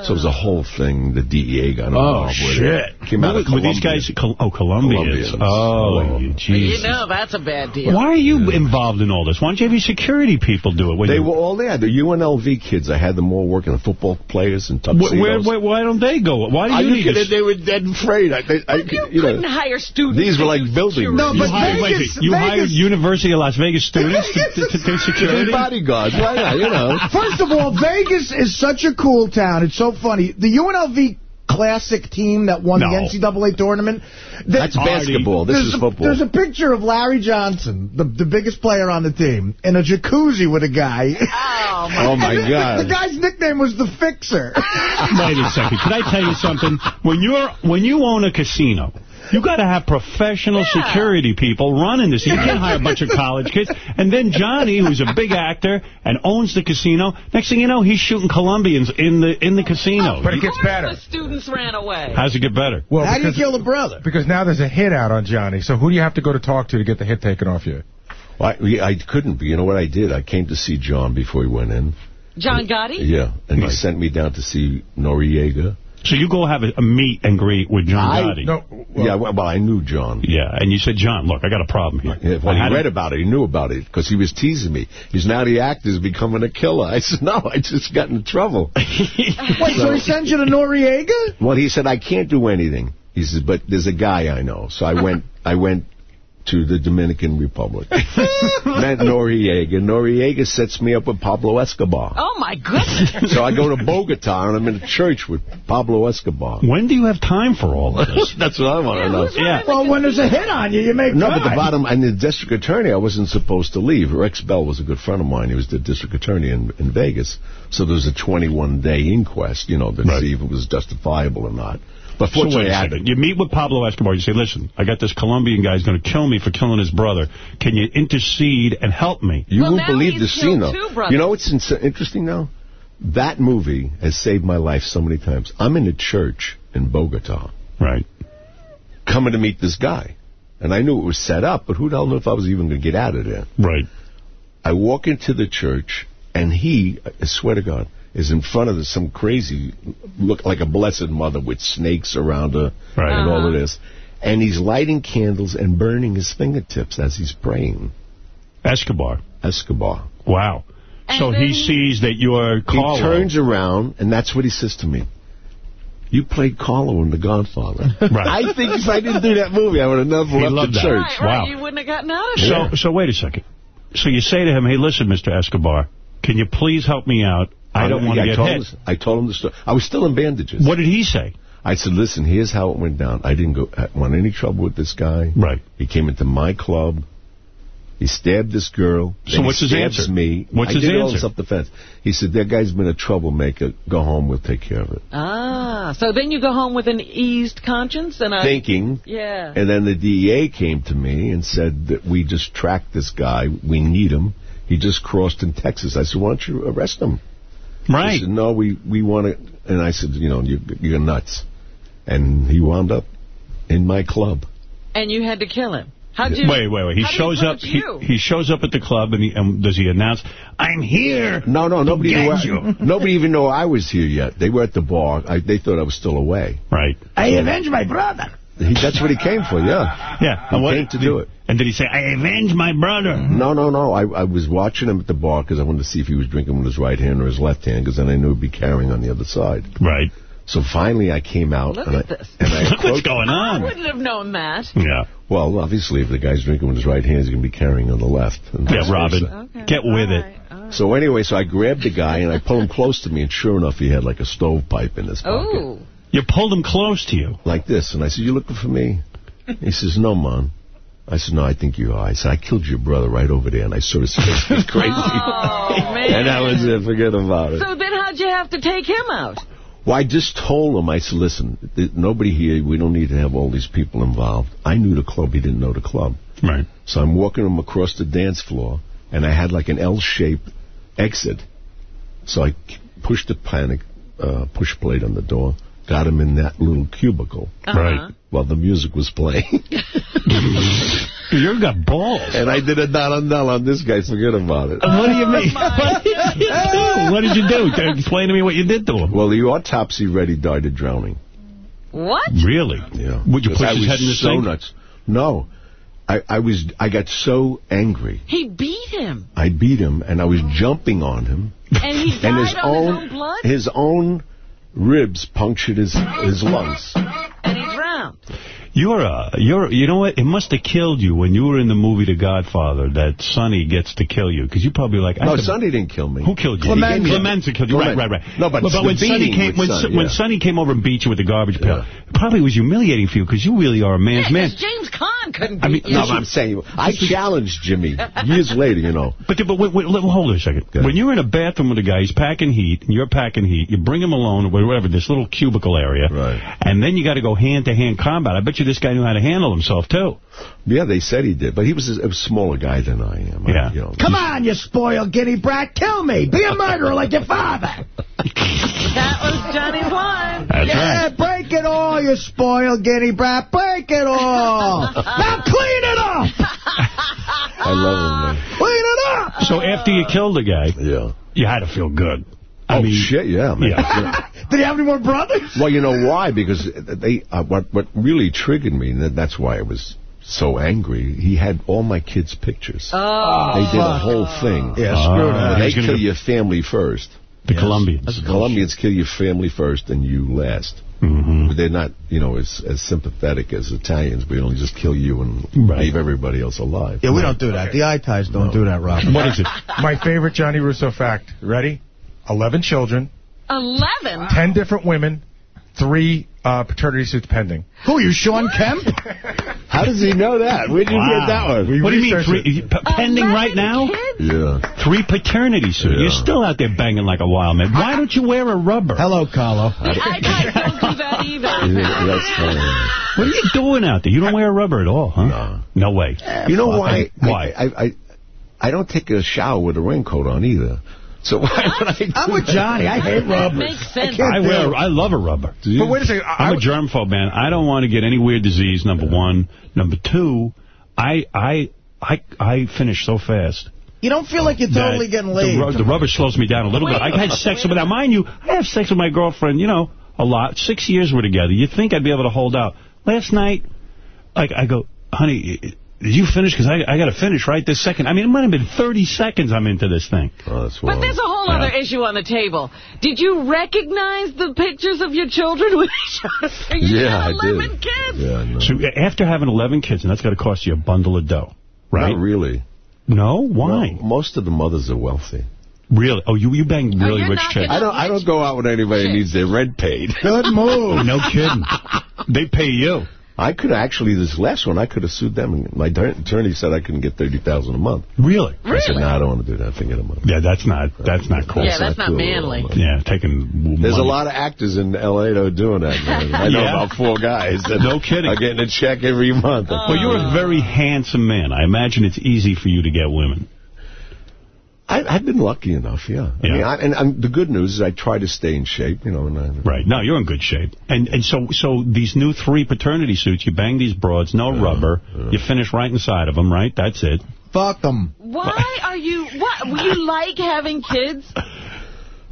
So it was a whole thing. The DEA got Oh, involved with shit. it. Came out of Were these guys, oh, Colombians. Colombians. Oh, You know that's a bad deal. Why are you involved in all this? Why don't you have your security people do it? They you- were all there. The UNLV kids. I had them all working. The football players and Wh- tuxedos. where, where, why don't they go? Why do Are you you need kidding? this? They were dead afraid. I, they, I, you Couldn't know, hire students. these were like building. security. No, You but hired, wait, Vegas- you hired University of Las Vegas students to, to, to do security? bodyguards. Why not? You know. First of all, Vegas is such a cool town. It's so funny. The UNLV classic team that won No. the NCAA tournament. they- That's basketball. This there's is a, football. There's a picture of Larry Johnson, the, the biggest player on the team, in a jacuzzi with a guy. Oh, my Oh, my And the- God. The guy's nickname was the Fixer. Wait a second. Can I tell you something? When you're when you own a casino, you got to have professional Yeah. security people running this. You can't hire a bunch of college kids. And then Johnny, who's a big actor and owns the casino, next thing you know, he's shooting Colombians in the in the casino. But it gets better. The students ran away. How's it get better? Well, How do you kill the brother? because now there's a hit out on Johnny. So who do you have to go to talk to to get the hit taken off you? I, I couldn't be. You know what I did? I came to see John before he went in. John Gotti? Yeah, and he sent me down to see Noriega. So you go have a, a meet and greet with John I- Gotti. No. Well, yeah, well, well, I knew John. Yeah, and you said, John, look, I got a problem here. Yeah, well, I he read about it. He knew about it because he was teasing me. He's now the actor's becoming a killer. I said, no, I just got in trouble. Wait, so he sends you to Noriega? well, he said, I can't do anything. He says, but there's a guy I know. So I went, I went to the Dominican Republic. Met Noriega. Noriega sets me up with Pablo Escobar. Oh, my goodness. So I go to Bogota and I'm in a church with Pablo Escobar. When do you have time for all this? That's what I want to know. yeah. Well, when there's a hit on you, you make No, time. but the bottom, and the district attorney, I wasn't supposed to leave. Rex Bell was a good friend of mine. He was the district attorney in, in Vegas. So there was a 21-day inquest, you know, to Right. see if it was justifiable or not. But So wait fortunately, a I second. You meet with Pablo Escobar. You say, listen, I got this Colombian guy's going to kill me for killing his brother. Can you intercede and help me? You Well, won't believe he's the scene, though. You know what's ins- interesting now? That movie has saved my life so many times. I'm in a church in Bogota Right. coming to meet this guy. And I knew it was set up, but who the hell knew if I was even going to get out of there? Right. I walk into the church, and he, I swear to God, is in front of some crazy, look like a blessed mother with snakes around her Right. and all of Uh-huh. this. And he's lighting candles and burning his fingertips as he's praying. Escobar. Escobar. Wow. so And he sees that you're He turns around, and that's what he says to me. You played Carlo in The Godfather. Right. I think if I didn't do that movie, I would have never He left loved the that. church. Right, right. Wow. You wouldn't have gotten out of So, there. so wait a second. So you say to him, hey, listen, Mr. Escobar, can you please help me out? I don't want to Yeah, I get told hit. Him, I told him the story. I was still in bandages. What did he say? I said, listen, here's how it went down. I didn't go want any trouble with this guy. Right. He came into my club. He stabbed this girl. So what's he his answer? me. What's I his did all answer? this up defense. He said, that guy's been a troublemaker. Go home. We'll take care of it. Ah, so then you go home with an eased conscience and a... Thinking. Yeah. And then the DEA came to me and said that we just tracked this guy. We need him. He just crossed in Texas. I said, why don't you arrest him? Right. He said, no, we, we want to. And I said, you know, you, you're nuts. And he wound up in my club. And you had to kill him. How'd you... Wait, wait, wait. He shows up. He, he shows up at the club, and, he, and does he announce, "I'm here"? No, no, nobody knew. I, you. nobody even knew I was here yet. They were at the bar. I, they thought I was still away. Right. I avenge my brother. He, that's what he came for. Yeah. Yeah. He and what, came to do it. And did he say, "I avenge my brother"? No, no, no. I, I was watching him at the bar because I wanted to see if he was drinking with his right hand or his left hand because then I knew he'd be carrying on the other side. Right. So finally I came out Look and, at I, this. and I What's approached going I on? wouldn't have known that. Yeah. Well, obviously, if the guy's drinking with his right hand, he's going to be carrying on the left. and Yeah, Robin. Okay. Get with All it. right, all right. So anyway, so I grabbed the guy and I pulled him close to me, and sure enough, he had like a stovepipe in his pocket. Ooh. You pulled him close to you. like this. And I said, you looking for me? He says, no, man. I said, no, I think you are. I said, I killed your brother right over there. And I saw his face was crazy. Oh, man. and that was it. Forget about it. So then how'd you have to take him out? Well, I just told him, I said, listen, nobody here, we don't need to have all these people involved. I knew the club, he didn't know the club. Right. So I'm walking him across the dance floor, and I had like an L-shaped exit. So I pushed the panic, uh, push plate on the door, got him in that little cubicle. Uh-huh. Right. While the music was playing. you got balls. And I did a Donaldell on this guy, forget about it. What do you mean? What did you do? What did you do? Explain to me what you did to him. Well, the autopsy ready died of drowning. What? Really? Yeah. Would you Because push I his was head in the so sink? nuts. No. I, I was I got so angry. He beat him. I beat him and I was jumping on him. And he died and his on own, his own blood? his own ribs punctured his his lungs. And he drowned. You're a, you're, you know what? It must have killed you when you were in the movie The Godfather that Sonny gets to kill you. Because you probably like, I No, have Sonny didn't kill me. Who killed you? Clemenza. He gave me- Clemenza killed you. Right, right, right. No, but the when Sonny came, with when, Sonny, when. Sonny came over and beat you with the garbage pail, it probably was humiliating for you because you really are a man's man. James Caan couldn't I beat mean, you. No, but I'm saying, I challenged Jimmy years later, you know. But, but wait, wait, hold on a second. When you're in a bathroom with a guy, he's packing heat, and you're packing heat, you bring him alone, or whatever, this little cubicle area, right. and then you got to go hand-to-hand combat. I bet you this guy knew how to handle himself, too. Yeah, they said he did, but he was a, a smaller guy than I am. Yeah. I, you know, Come on, you spoiled guinea brat. Kill me. Be a murderer like your father. That was Johnny's line. yeah, break it all, you spoiled guinea brat. Break it all. now clean it up. I love him, man. Clean it up. So after you killed the guy, yeah. you had to feel good. I oh, mean, shit, yeah, man. Yeah. Did he have any more brothers? Well, you know why? Because they uh, what what really triggered me, and that's why I was so angry. He had all my kids' pictures. Oh. they did a whole thing. Yeah, screw that. They kill your family first. The Colombians. The Colombians kill your family first, and you last. Mm-hmm. But they're not, you know, as as sympathetic as Italians. We only just kill you and leave everybody else alive. Yeah, we don't do that. The eye ties don't do that, Rob. What is it? My favorite Johnny Russo fact. Ready? 11 children, Eleven? 10 different women, three uh, paternity suits pending. Who, you Shawn Kemp? How does he know that? Where'd you get that one? We What do you mean, three, pending right now? Yeah. Three paternity suits. Yeah. You're still out there banging like a wild man. Why don't you wear a rubber? Hello, Carlo. I guys don't do that either. That's funny. What are you doing out there? You don't wear a rubber at all, huh? No. No way. You know Fuck. why? Why? I, I, I, I don't take a shower with a raincoat on either. So why would I do I'm with? Johnny. I hate That rubbers. makes sense. can't I do wear. I love a rubber. But wait a second. I, I'm a germphobe, man. I don't want to get any weird disease. Number one. Number two. I I I I finish so fast. You don't feel like you're totally getting the laid. ru- The, rubber slows me down a little bit. I've had sex with her. Mind you, I have sex with my girlfriend, you know, a lot. Six years we're together. You'd think I'd be able to hold out. Last night, like, I go, honey, did you finish? Because I, I got to finish right this second. I mean, it might have been 30 seconds I'm into this thing. Oh, that's But there's a whole Yeah. other issue on the table. Did you recognize the pictures of your children when they showed? You Yeah, I got did. kids. Yeah, no. So after having 11 kids, and that's got to cost you a bundle of dough, right? Not really. No? Why? No, most of the mothers are wealthy. Really? Oh, you you bang oh, really you're rich knocking chicks. I don't. I don't go out with anybody who needs their rent paid. Good move. No kidding. they pay you. I could actually this last one. I could have sued them. And my attorney- attorney said I couldn't get 30,000 a month. Really? I said, no, I don't want to do that. Forget a month. Yeah, that's not that's not cool. Yeah, that's not cool. manly. Yeah, taking There's money. a lot of actors in L.A. that are doing that. Man. I know Yeah? about four guys that No kidding. are getting a check every month. Well, you're a very handsome man. I imagine it's easy for you to get women. I, I've been lucky enough, yeah. I Yeah. mean, I, and, and the good news is I try to stay in shape, you know. And I, Right. No, you're in good shape. And and so so these new three paternity suits, you bang these broads, no rubber, you finish right inside of them, right? That's it. Fuck them. Why are you, what, you like having kids?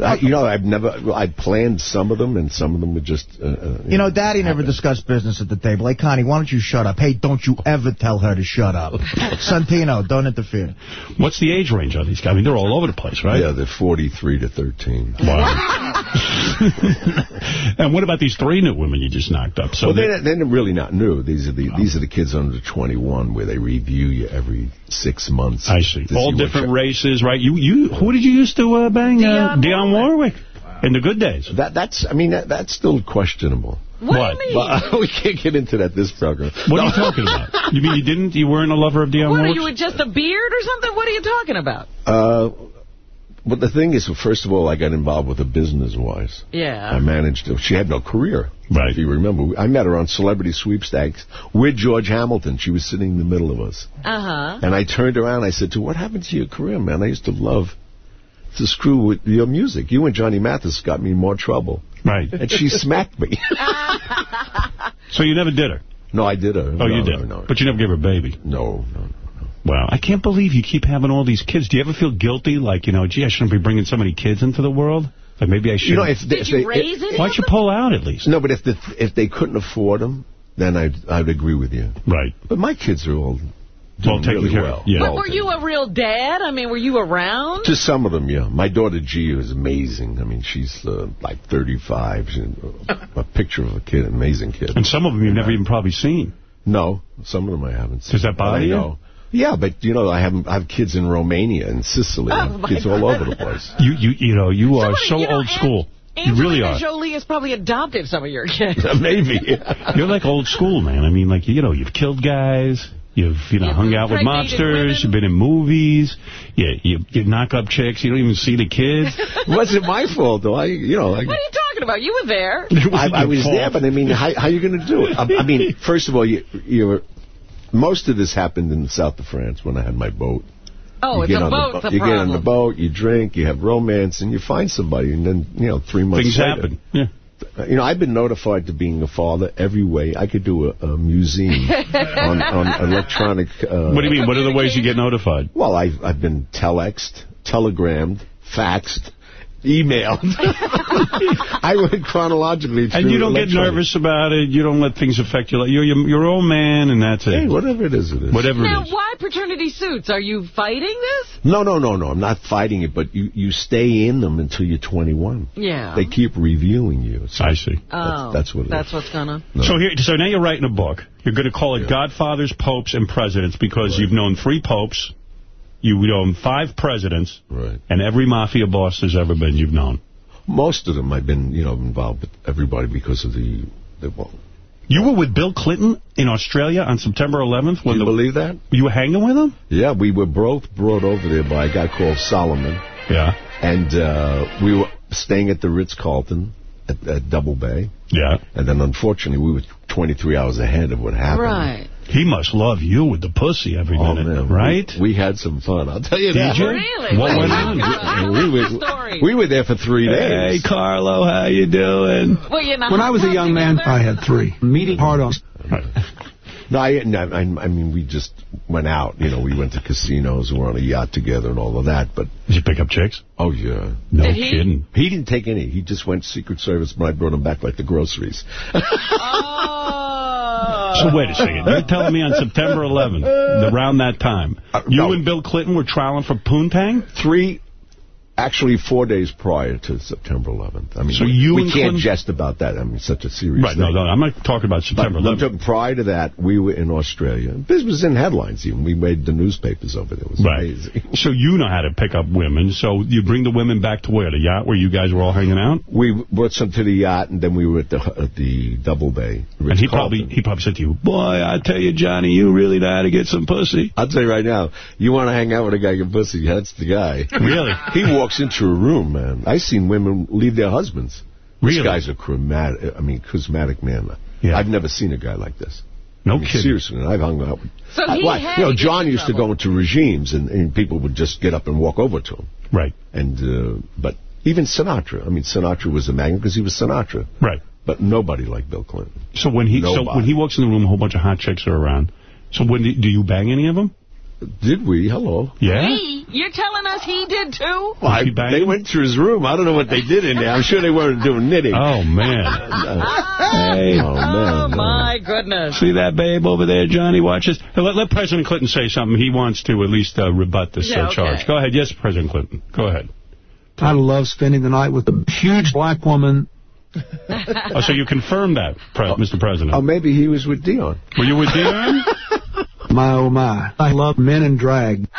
I, you know, I've never. well, I planned some of them, and some of them were just. Uh, uh, You know, Daddy never discussed business at the table. Hey, Connie, why don't you shut up? Hey, don't you ever tell her to shut up. Santino, don't interfere. What's the age range on these guys? I mean, they're all over the place, right? Yeah, they're 43 to 13. Wow. and what about these three new women you just knocked up? So well, they- they're, they're really not new. These are the these are the kids under 21 where they review you every six months. I see. All what different races, right? You you who did you used to uh, bang? Uh, Dionne Dionne Warwick. In the good days. That that's I mean that, that's still questionable. What, What? do you mean? But we can't get into that this program. What are you talking about? You mean you didn't? You weren't a lover of Dionne what, are you with just a beard or something? What are you talking about? Uh, But the thing is, first of all, I got involved with her business-wise. Yeah. I managed to, she had no career. Right. If you remember, I met her on Celebrity Sweepstakes with George Hamilton. She was sitting in the middle of us. Uh-huh. And I turned around, I said to her, what happened to your career, man? I used to love to screw with your music. You and Johnny Mathis got me in more trouble. Right. And she smacked me. So you never did her? no, I did her. Oh, no, you did. No, no. But you never gave her a baby? No, no, Wow. I can't believe you keep having all these kids. Do you ever feel guilty? Like, you know, gee, I shouldn't be bringing so many kids into the world? Like, maybe I should. You know, if they, if they, if- Why'd you pull out at least? No, but if the, if they couldn't afford them, then I'd I'd agree with you. Right. But my kids are all Well doing taken really care well. Yeah. But were you a real dad? I mean, were you around? To some of them, yeah. My daughter G is amazing. I mean, she's uh, like 35. She's a, a picture of a kid, amazing kid. And some of them you've never even probably seen. No, some of them I haven't seen. Does that bother you? Yeah, but you know, I have I have kids in Romania and Sicily. I Oh, have my kids all over the place. You, you, you know, you are Somebody- so you know, old school. You really are. Jolie has probably adopted some of your kids. Maybe. You're like old school, man. I mean, like, you know, you've killed guys. You've, you know, You've hung out with impregnated women. mobsters. You've been in movies. You, you, you knock up chicks. You don't even see the kids. It wasn't my fault, though. I, you know, I, What are you talking about? You were there. I, I was there, but I mean, how, how are you going to do it? I, I mean, first of all, you, you're, most of this happened in the south of France when I had my boat. Oh, you it's get a on the boat, bo- the You get on the boat, you drink, you have romance, and you find somebody, and then, you know, three months Things later. happen. Yeah. You know, I've been notified to being a father every way. I could do a, a museum on, on electronic... Uh, What do you mean? What are the ways you get notified? Well, I've, I've been telexed, telegrammed, faxed, emailed. I went chronologically through And you don't get nervous about it. You don't let things affect you. You're your, your own man, and that's it. Hey, whatever it is, it is. Whatever it is. Now, it is. why paternity suits? Are you fighting this? No, no, no, no. I'm not fighting it, but you, you stay in them until you're 21. Yeah. They keep reviewing you. So I see. Oh, that's what it That's is. what's going on. No. So here, so now you're writing a book. You're going to call it Godfathers, Popes, and Presidents because you've known three popes, you've known five presidents, Right. and every mafia boss there's ever been you've known. Most of them I've been, you know, involved with everybody because of the, the well, You were with Bill Clinton in Australia on September 11th. When you the, believe that? You were hanging with him? Yeah, we were both brought over there by a guy called Solomon. Yeah. And uh, we were staying at the Ritz-Carlton at, at Double Bay. Yeah. And then, unfortunately, we were 23 hours ahead of what happened. Right. He must love you with the pussy every Oh, minute, man. right? We, we had some fun, I'll tell you Did that. you? Really? What What went on? We were, we were there for three days. Hey. Carlo, how you doing? Well, you know, When I was a young man, I had three. Meeting hard on. No, I, no, I, I mean, we just went out. You know, we went to casinos, we were on a yacht together and all of that. But Did you pick up chicks? Oh, yeah. No Did he? kidding. He didn't take any. He just went Secret Service, but I brought him back like the groceries. Oh. So wait a second. You're telling me on September 11th, around that time, you Uh, no. and Bill Clinton were trialing for poontang? Three, actually four days prior to September 11th. I mean, So we, you we can't Clinton- jest about that. I mean, such a serious Right, no, thing. no, I'm not talking about September But 11th. prior to that, we were in Australia. This was in headlines even. We made the newspapers over there. It was Right. amazing. So you know how to pick up women. So you bring the women back to where? The yacht where you guys were all hanging out? We brought some to the yacht, and then we were at the at the Double Bay. And he probably he probably said to you, boy, I tell you, Johnny, you really know how to get some pussy. I'll tell you right now, you want to hang out with a guy can pussy, that's the guy. Really? He walks into a room, man. I've seen women leave their husbands. Really? This guy's a chromatic, I mean, charismatic man. Yeah. I've never seen a guy like this. No I mean, kidding. Seriously, I've hung out with... So he Why? had you know, John in used to go into regimes, and, and people would just get up and walk over to him. Right, And, uh, but even Sinatra, I mean, Sinatra was a magnet because he was Sinatra. right. But nobody like Bill Clinton. So when he so when he walks in the room, a whole bunch of hot chicks are around. So when do, do you bang any of them? Did we? Hello. Yeah. He? You're telling us he did too? Well, I- they went through his room. I don't know what they did in there. I'm sure they weren't doing knitting. Oh man. hey. Oh, Oh, my goodness. See that babe over there, Johnny? Watch this. Hey, Let, let President Clinton say something. He wants to at least uh, rebut this Yeah, uh, charge. okay. Go ahead. Yes, President Clinton. Go ahead. I love spending the night with a huge black woman. Oh, so you confirmed that, Pre Mr. President. Oh, maybe he was with Dion. Were you with Dion? My oh my. I love men in drag.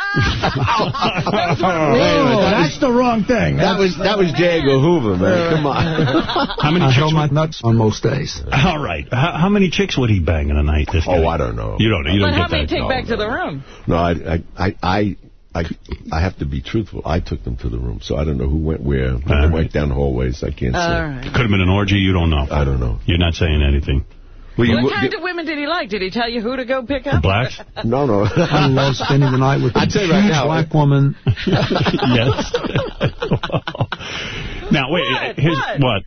Oh, that's the wrong thing. That was that was J. Edgar Hoover, man. Come on. How many I chicks? held my nuts on most days. All right. How, how many chicks would he bang in a night? This oh, guy? Oh, I don't know. You don't. know. You But don't how get many that. take no. back to the room? No, I, I, I, I I I have to be truthful. I took them to the room, so I don't know who went where. They went down hallways. I can't All say. right. Could have been an orgy. You don't know. I don't know. You're not saying anything. Well, you, what you- kind of women did he like? Did he tell you who to go pick up? Blacks? no, no. I love spending the night with a I'll tell you right now, black woman. yes. now, wait. What? Here's, What? what?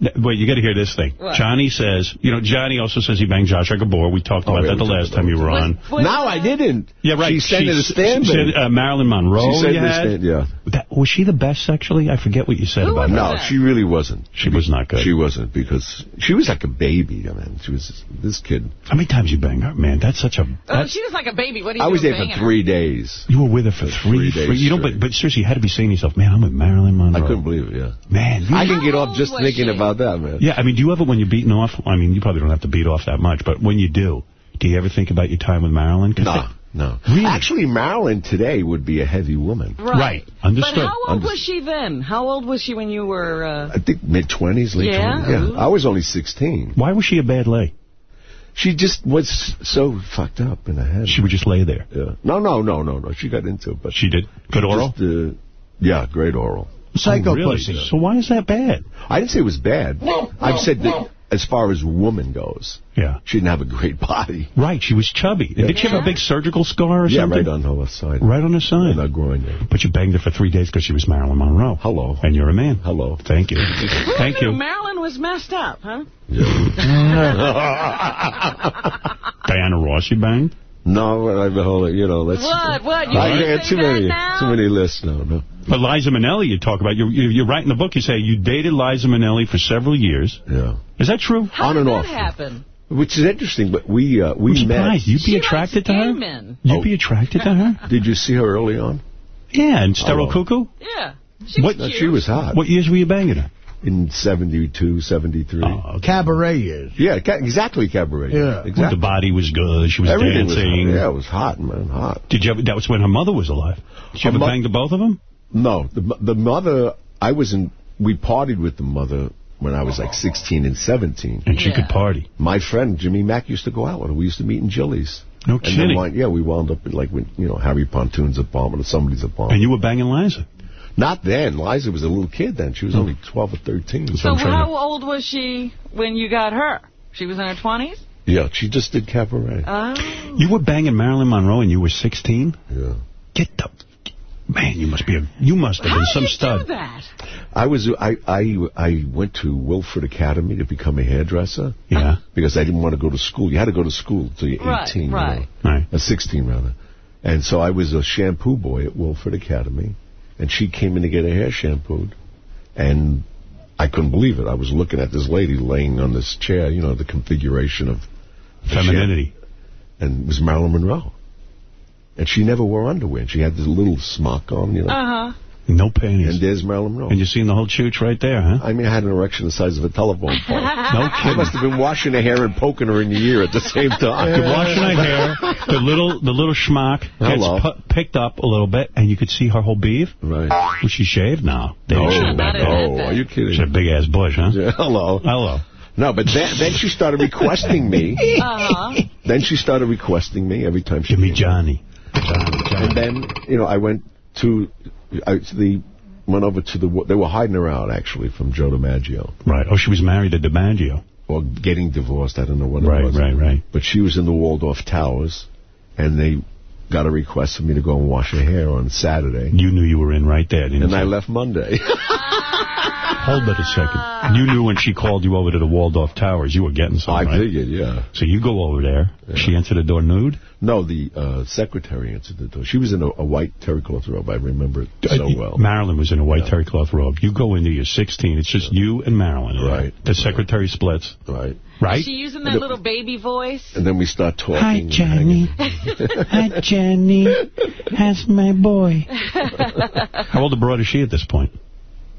Wait, you got to hear this thing. What? Johnny says, you know, Johnny also says he banged Zsa Zsa Gabor. We talked Oh, about yeah, that the last time you were that. on. What- no, I didn't. Yeah, right. She said it a s- stand she said, uh, Marilyn Monroe She said you a had. stand- yeah. That, was she the best sexually? I forget what you said Who about was her. No, that? she really wasn't. She was not good. She wasn't because she was like a baby. I mean, she was this kid. How many times you banged her? Man, that's such a... Oh, That's, she was like a baby. What are you I was there for banging three days. you were with her for For three, three three days you know, but, but seriously, you had to be saying to yourself, man, I'm with Marilyn Monroe. I couldn't believe it. Yeah, Man, I can get off just old was thinking she? About that, man. Yeah, I mean, do you ever, when you're beating off, I mean, you probably don't have to beat off that much, but when you do, do you ever think about your time with Marilyn? 'Cause No, that- no. Really? Actually, Marilyn today would be a heavy woman. Right. Right. Understood. But how old Understood. was she then? How old was she when you were... Uh... I think mid twenties, late Yeah? twenties. Yeah, I was only sixteen. Why was she a bad lay? She just was so fucked up in the head. She would just lay there. yeah. No, no, no, no, no. She got into it, but She did? Good oral? just, uh, yeah, great oral. Psycho Oh, really? pussy. So why is that bad? I didn't say it was bad. I've said that as far as woman goes, Yeah. she didn't have a great body. Right, she was chubby. Did she have a big surgical scar or Yeah, something? right on her left side. Right on her side. In her groin. But you banged her for three days because she was Marilyn Monroe. Hello. And you're a man. Hello. Thank you. Thank you. Marilyn was messed up, huh? Yeah. Diana Ross you banged? no, I hold it. You know, let's. What? What? You I wanna can't too many, now? too many lists. No, no. But Liza Minnelli you talk about. You, you, you write in the book, you say you dated Liza Minnelli for several years. Yeah. Is that true? How On did and that off. happen? Which is interesting, but we uh, we I'm met. surprised. You'd be She attracted to her? men. You'd Oh. be attracted to her? Did you see her early on? Yeah, and Sterile Oh. Cuckoo? Yeah. She What- was cute. She was hot. What years were you banging her? In 72, 73. Oh, okay. Cabaret years. Yeah, ca- exactly cabaret. Yeah. Exactly. The body was good. She was Everything dancing. hot. Yeah, it was hot, man, hot. Did you ever, that was when her mother was alive. Did you Her ever mo- bang the both of them? No, the the mother, I was in, we partied with the mother when I was like 16 and 17. And she Yeah. could party. My friend Jimmy Mack used to go out with her. We used to meet in Jilly's. No And kidding. wind- yeah, we wound up in like, with, you know, Harry Pontoon's apartment or somebody's apartment. And you were banging Liza. Not then. Liza was a little kid then. She was oh. only 12 or 13. So I'm how to- old was she when you got her? She was in her 20s? Yeah, she just did cabaret. Oh. You were banging Marilyn Monroe and you were 16? yeah. Get the... Man, you must be a... You must have How been did some you stud. do that? I was I, I I went to Wilfred Academy to become a hairdresser Yeah. because I didn't want to go to school. You had to go to school until you're Right, 18, you right. know. Right. Uh, 16 rather. And so I was a shampoo boy at Wilfred Academy, and she came in to get her hair shampooed, and I couldn't believe it. I was looking at this lady laying on this chair, you know, the configuration of the Femininity. and it was Marilyn Monroe. And she never wore underwear. She had this little smock on, you know. Uh-huh. No panties. And there's Marilyn Monroe. And you seen the whole chooch right there, huh? I mean, I had an erection the size of a telephone pole. No I kidding. must have been washing her hair and poking her in the ear at the same time. You're washing her hair, the little the little schmuck gets Hello. pu- picked up a little bit, and you could see her whole beef. Right. Was she shaved? No. They No, didn't shave back not then. in no, that are you kidding? She had a big-ass bush, huh? Yeah, hello. Hello. No, but then, then she started requesting me. Uh-huh. Then she started requesting me every time she Give me came. Johnny. And then, you know, I went to, I, the, went over to the, they were hiding her out, actually, from Joe DiMaggio. Right. Oh, she was married to DiMaggio. Or getting divorced, I don't know what Right, it was. right, right. But she was in the Waldorf Towers, and they got a request for me to go and wash her hair on Saturday. You knew you were in right there, didn't And you? I left Monday. Hold it a second. You knew when she called you over to the Waldorf Towers, you were getting I something, right? figured, yeah. So you go over there. She entered the door nude? No, the uh, secretary answered the door. She was in a, a white terry cloth robe. I remember it so Uh, well. Marilyn was in a white terry cloth robe. You go into your 16. It's just you and Marilyn. in there. Right. The secretary splits. Right. Right? Is she using that little baby voice? And then we start talking. Hi, and Johnny. Hi, Johnny. How's my boy? How old a broad is she at this point?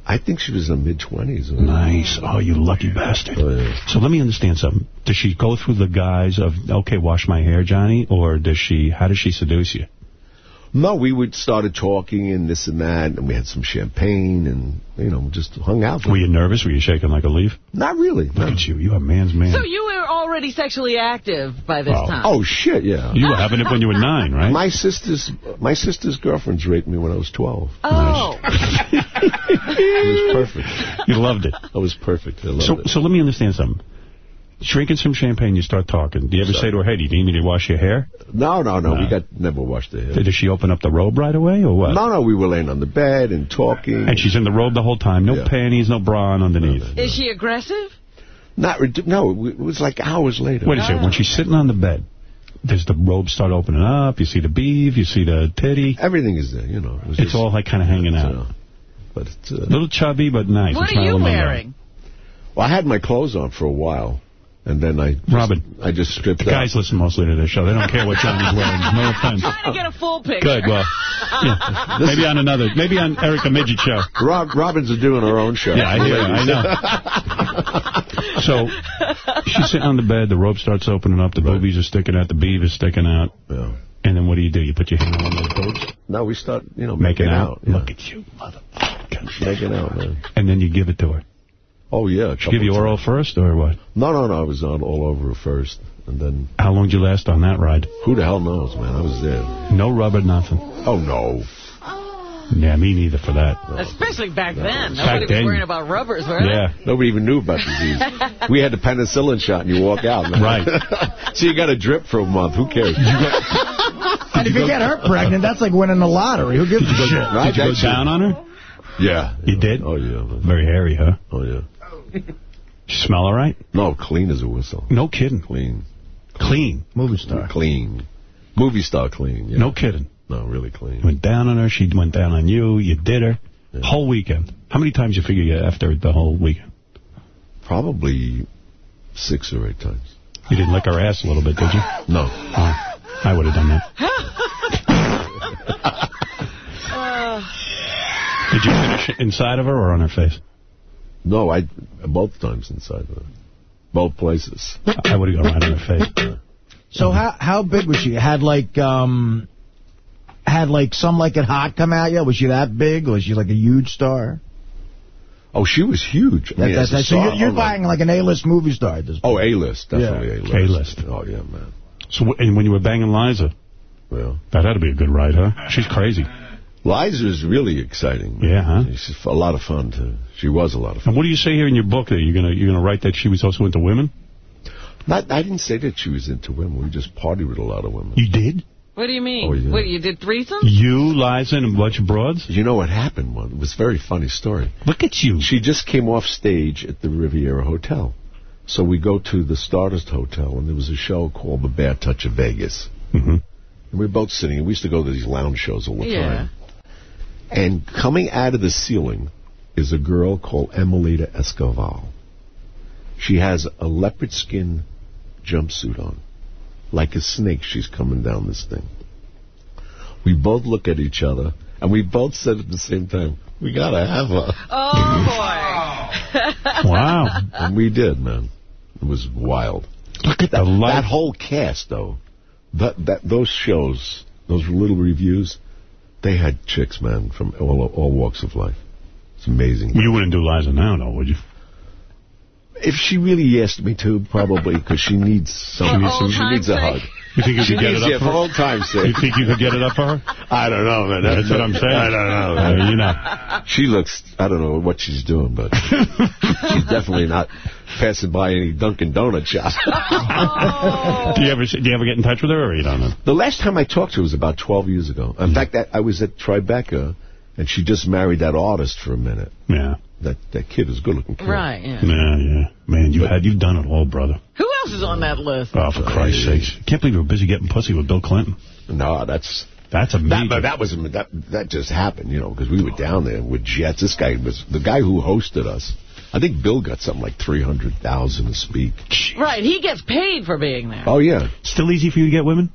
I think she was in the mid-20s. Nice. Oh, you lucky bastard. Oh, yeah. So let me understand something. Does she go through the guise of, okay, wash my hair, Johnny? Or does she, how does she seduce you? No, we would started talking and this and that, and we had some champagne, and you know, just hung out. Were you nervous? Were you shaking like a leaf? Not really. Look at you. You a man's man. So you were already sexually active by this Oh. time. Oh shit, yeah. You were having it when you were nine, right? My sister's my sister's girlfriends raped me when I was 12. Oh. It was perfect. You loved it. It was perfect. I loved So, it. so let me understand something. Drinking some champagne, you start talking. Do you ever So- say to her, hey, do you need me to wash your hair? No, no, no. No. We got never washed the hair. Did she open up the robe right away, or what? No, no. We were laying on the bed and talking. And she's in the robe the whole time. No Yeah. panties, no bra on underneath. Is she aggressive? Not no. It was like hours later. Wait a second. When she's sitting on the bed, does the robe start opening up? You see the beef, you see the titty. Everything is there, you know. It It's just- all like kind of hanging out. uh, but it's, uh, little chubby, but nice. What It's are not you a little wearing? well, I had my clothes on for a while, and then I just, Robin. I just stripped The out. guys listen mostly to this show. They don't care what Johnny's wearing. No offense. I'm Trying to get a full picture. Good, well, yeah. maybe on another, maybe on Erica Midget show. Rob, Robins are doing her own show. Yeah, I hear you. I know. So she's sitting on the bed. The rope starts opening up. The boobies are sticking out. The beef is sticking out. Yeah. And then what do you do? You put your hand on those boobs? No, we start, you know, Making making, out. yeah. Look at you, motherfucker. Making out, man. And then you give it to her. Oh, yeah. a She give you couple oral first or what? No, no, no. I was on all over first. And then, How long did you last on that ride? who the hell knows, man? I was there. No rubber, nothing. Oh, no. Yeah, me neither for that. Especially back then. Back Nobody then. was worrying about rubbers, were they? Yeah. Nobody even knew about disease. we had the penicillin shot, and you walk out. Man. Right. so you got a drip for a month. Who cares? And if you get her pregnant, that's like winning the lottery. Who gives a shit? Right? Did you go That's down on her? Yeah. You did? Oh, yeah. Very hairy, huh? Oh, yeah. She smell all right? No, clean as a whistle. No kidding. Clean. Clean. Movie star. Clean. Movie star clean. Yeah. No kidding. No, really clean. Went down on her. She went down on you. You did her. Whole weekend. How many times you figure you after the whole weekend? Probably six or eight times. You didn't lick her ass a little bit, did you? No. Oh, I would have done that. Did you finish it inside of her or on her face? No, I both times inside of her. Both places. I would have gone right in her face. So how how big was she? Had like um had like some like it hot come out yet? Was she that big? Was she like a huge star? Oh, she was huge. I mean, that, that, so you're, you're oh, buying like an A-list movie star at this point. Oh, A-list. Definitely Yeah. A-list. A-list. Oh, yeah, man. So, and when you were banging Liza, Well, that had to be a good ride, huh? She's crazy. Liza is really exciting. Yeah, huh? She's a lot of fun, too. She was a lot of fun. And what do you say here in your book that you're gonna you're gonna write that she was also into women? Not, I didn't say that she was into women. We just partied with a lot of women. You did? What do you mean? Oh, yeah. What, you did threesome? You, Liza, and a bunch of broads? You know what happened? One, it was a very funny story. Look at you. She just came off stage at the Riviera Hotel. So we go to the Stardust Hotel, and there was a show called The Bad Touch of Vegas. Mm-hmm. And we were both sitting, and we used to go to these lounge shows all the Yeah. time. And coming out of the ceiling is a girl called Emelita Escoval. She has a leopard skin jumpsuit on. Like a snake, she's coming down this thing. We both look at each other, and we both said at the same time, we gotta have her. Oh, boy. Wow. And we did, man. It was wild. Look at That, the light. that whole cast, though, that, that those shows, those little reviews, they had chicks, man, from all, all walks of life. It's amazing. You wouldn't do Liza now, though, would you? If she really asked me to, probably, because she needs some, For some she needs a hug. You think you could get it up for for her? old time's sake. You think you could get it up for her? I don't know, man. That's what I'm saying. I don't know. Uh, Man. you know. She looks, I don't know what she's doing, but she's definitely not passing by any Dunkin' Donut shop. Do you ever do you ever get in touch with her, or you don't know? The last time I talked to her was about 12 years ago. In mm. fact, that, I was at Tribeca, and she just married that artist for a minute. Yeah. That that kid is good looking. Kid. Right, yeah. Yeah, yeah. Man, you had you've done it all, brother. Who else is on that list? Oh, for Christ's sakes! Can't believe you were busy getting pussy with Bill Clinton. No, that's That's that. amazing. But that was that that just happened, you know, because we were down there with jets. This guy was the guy who hosted us. I think Bill got something like three hundred thousand to speak. Right, he gets paid for being there. Oh yeah, Still easy for you to get women?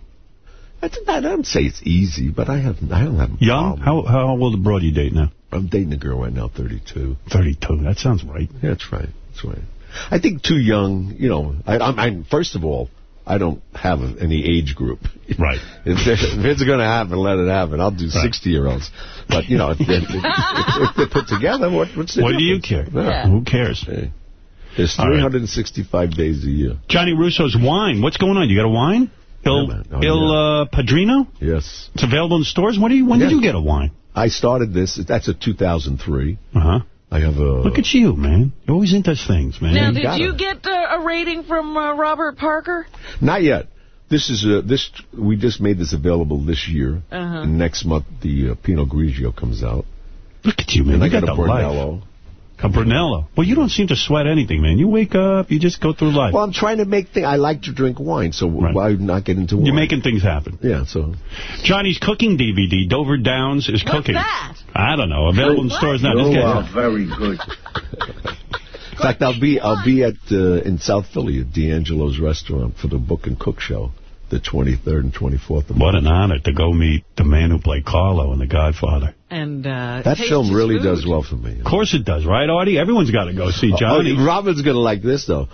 I don't, I don't say it's easy, but I have I don't have a Young? How how old a broad you date now? I'm dating a girl right now, 32. 32. That sounds right. Yeah, that's right. That's right. I think too young, you know, I, I'm, I'm, first of all, I don't have any age group. Right. if, if it's going to happen, let it happen. I'll do 60-year-olds. But, you know, if, if, if they're put together, what, what's the What do you care? Yeah. Who cares? There's All right. 365 days a year. Johnny Russo's wine. What's going on? You got a wine? Il, Oh, Il uh, Padrino? Yes. It's available in stores. When, do you, when did you get a wine? I started this. That's a 2003. Uh-huh. I have a... Look at you, man. You're always into things, man. Now, you did you get uh, a rating from uh, Robert Parker? Not yet. This is uh, this. We just made this available this year. Uh-huh. And next month, the uh, Pinot Grigio comes out. Look at you, man. And I You got, got a the life. Brunello. Well, you don't seem to sweat anything, man. You wake up, you just go through life. Well, I'm trying to make things. I like to drink wine, so why not get into wine? You're making things happen. Yeah, so. Johnny's cooking DVD, Dover Downs, is cooking. that? I don't know. Available in stores now. Just You get are very good. In fact, I'll be I'll be at uh, in South Philly at D'Angelo's restaurant for the Book and Cook show, the 23rd and 24th of What an honor to go meet the man who played Carlo in The Godfather. And uh, That film really food. does well for me. Of course it does, right, Artie? Everyone's got to go see Johnny. Oh, Robin's going to like this, though.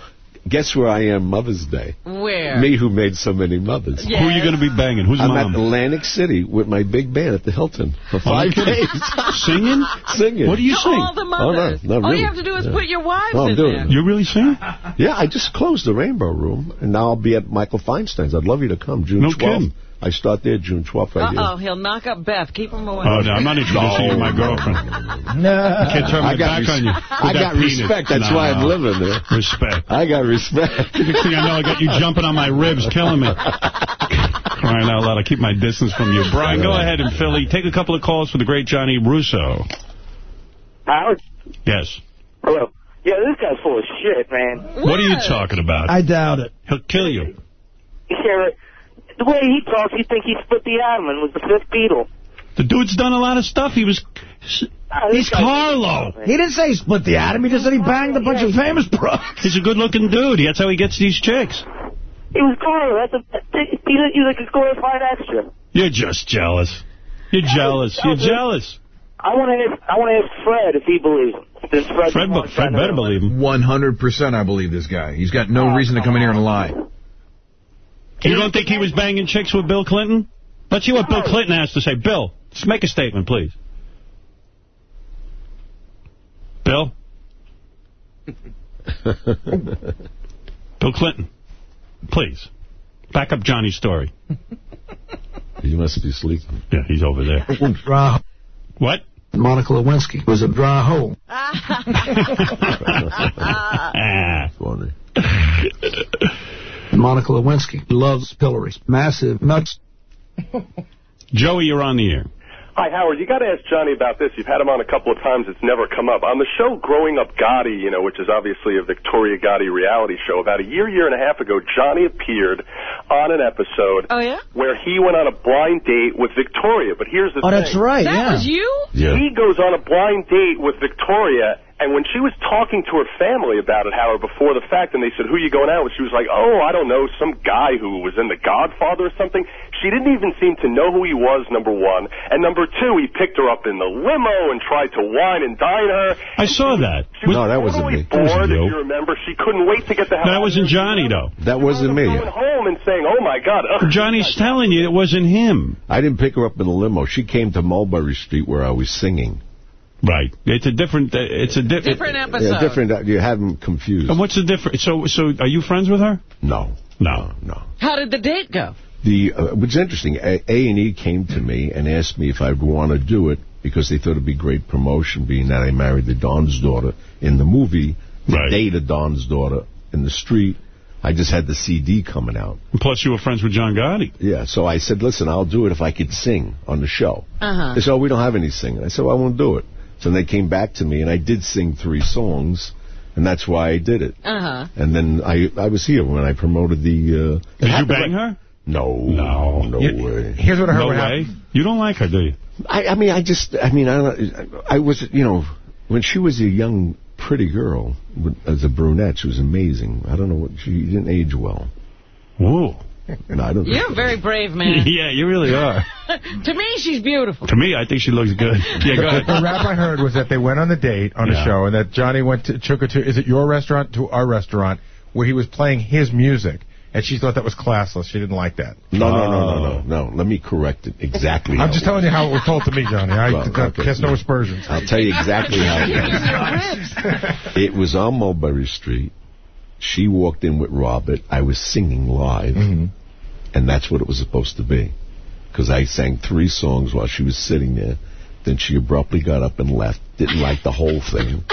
Guess where I am Mother's Day? Where? Me who made so many mothers. Who are you going to be banging? Who's I'm mom? at Atlantic City with my big band at the Hilton for five you days. Singing? Singing. What do you To sing? all the mothers. Oh, no, not All you have to do is Yeah. put your wives No, I'm in doing there. it. You really sing? Yeah, I just closed the Rainbow Room, and now I'll be at Michael Feinstein's. I'd love you to come, June No 12th. kidding. I start there June 12th right Uh-oh, he'll knock up Beth. Keep him away. Oh, no, I'm not introducing you to my girlfriend. No. I can't turn my back on you. I got that penis. respect. That's No, why I'm living there. Respect. I got respect. Next thing I know, I got you jumping on my ribs, killing me. Crying out loud, I keep my distance from you. Brian, go ahead in Philly. Take a couple of calls for the great Johnny Russo. Howard? Yes. Hello. Yeah, this guy's full of shit, man. What are you talking about? I doubt it. He'll kill you. Yeah, the way he talks, you think he split the atom and was the fifth Beatle. The dude's done a lot of stuff. He was... Ah, he's Carlo. He didn't say he split the atom. He just said he banged a bunch of famous bros. He's a good-looking dude. That's how he gets these chicks. He was Carlo. That's a, he's, a, he's like a glorified extra. You're just jealous. You're jealous. You're jealous. I want to ask, I want to ask Fred if he believes him. Since Fred, Fred, Fred better believe him. 100% I believe this guy. He's got no oh, reason to come in here and lie. You don't think he was banging chicks with Bill Clinton? Let's see what Bill Clinton has to say. Bill, just make a statement, please. Bill? Bill Clinton, please. Back up Johnny's story. He must be sleeping. Yeah, he's over there. Dry What? Monica Lewinsky was a dry hole. Ah. Funny. Monica Lewinsky loves pillories. Massive nuts. Joey, you're on the air. Hi, Howard. You got to ask Johnny about this. You've had him on a couple of times. It's never come up. On the show Growing Up Gotti, you know, which is obviously a Victoria Gotti reality show, about a year, year and a half ago, Johnny appeared on an episode Oh, yeah? where he went on a blind date with Victoria. But here's the Oh, thing. that's right, That yeah. was you? Yeah. He goes on a blind date with Victoria, and when she was talking to her family about it, Howard, before the fact, and they said, who are you going out with? She was like, oh, I don't know, some guy who was in The Godfather or something. She didn't even seem to know who he was, number one. And number two, he picked her up in the limo and tried to wine and dine her. I saw that. She was No, that wasn't totally me. That wasn't bored, if you. you remember. She couldn't wait to get the hell That wasn't. Johnny, though. That wasn't me. Going home and saying, oh, my God. Ugh. Johnny's telling you it wasn't him. I didn't pick her up in a limo. She came to Mulberry Street where I was singing. Right. It's a different. uh, It's a di- Different episode. Yeah, different. uh, You have them confused. And what's the difference? So, so are you friends with her? No. No. No. How did the date go? The uh, which is interesting. A and E came to me and asked me if I'd want to do it because they thought it'd be great promotion, being that I married the Don's daughter in the movie, to Right. date a Don's daughter in the street. I just had the CD coming out. And plus, you were friends with John Gotti. Yeah, so I said, listen, I'll do it if I could sing on the show. Uh-huh. They said, oh, we don't have any singing. I said, well, I won't do it. So they came back to me, and I did sing three songs, and that's why I did it. Uh-huh. And then I I was here when I promoted the... Uh, Did you bang her? No. No. No Yeah, way. Here's what I heard No would way. happen. You don't like her, do you? I, I mean, I just, I mean, I, I was, you know, when she was a young, pretty girl, as a brunette, she was amazing. I don't know what, she didn't age well. Whoa. And I don't You're a very brave man. yeah, you really are. to me, she's beautiful. To me, I think she looks good. Yeah, go ahead. The rap I heard was that they went on the date on Yeah. a show, and that Johnny went to took her to is it your restaurant to our restaurant where he was playing his music, and she thought that was classless. She didn't like that. No, no, no, no, no, no. Let me correct it exactly. I'm just telling you how it was told to me, Johnny. I Well, okay. cast no aspersions. I'll tell you exactly how it was. It was on Mulberry Street. She walked in with Robert. I was singing live, Mm-hmm. and that's what it was supposed to be. Because I sang three songs while she was sitting there. Then she abruptly got up and left. Didn't like the whole thing.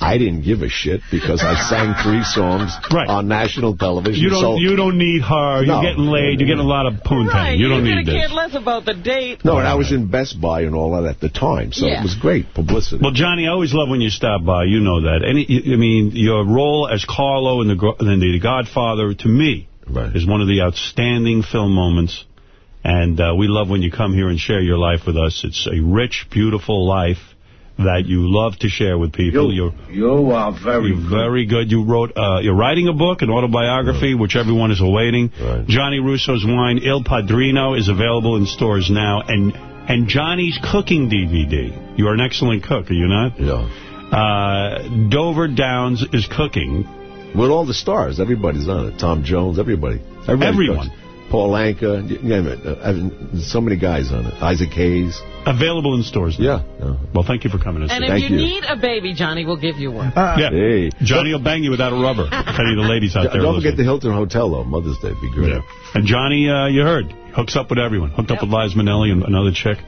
I didn't give a shit because I sang three songs on national television. You don't so you don't need her. You're No. getting laid. You're getting a lot of poontang. Right, you don't could need have this. cared less about the date. No, and I was in Best Buy and all that at the time, so Yeah. it was great publicity. Well, Johnny, I always love when you stop by. You know that. Any, I mean, your role as Carlo in the in the Godfather, to me, is one of the outstanding film moments. And uh, we love when you come here and share your life with us. It's a rich, beautiful life that you love to share with people. You- You're You are very you're very good. You wrote, uh, you're writing a book, an autobiography, which everyone is awaiting. Johnny Russo's wine, Il Padrino, is available in stores now, and and Johnny's cooking DVD. You're an excellent cook, are you not? Yeah. Uh, Dover Downs is cooking. With all the stars, everybody's on it. Tom Jones, everybody. Everybody Everyone. cooks. Paul Anka, you name it. Uh, I've- there's so many guys on it. Isaac Hayes. Available in stores. Now. Yeah. Well, thank you for coming. And if you, need a baby, Johnny will give you one. yeah. Johnny will bang you without a rubber. Any of the ladies out there Don't listening. forget the Hilton Hotel, though. Mother's Day would be great. Yeah. And Johnny, uh, you heard, hooks up with everyone. Hooked up with Liz Minnelli and another chick.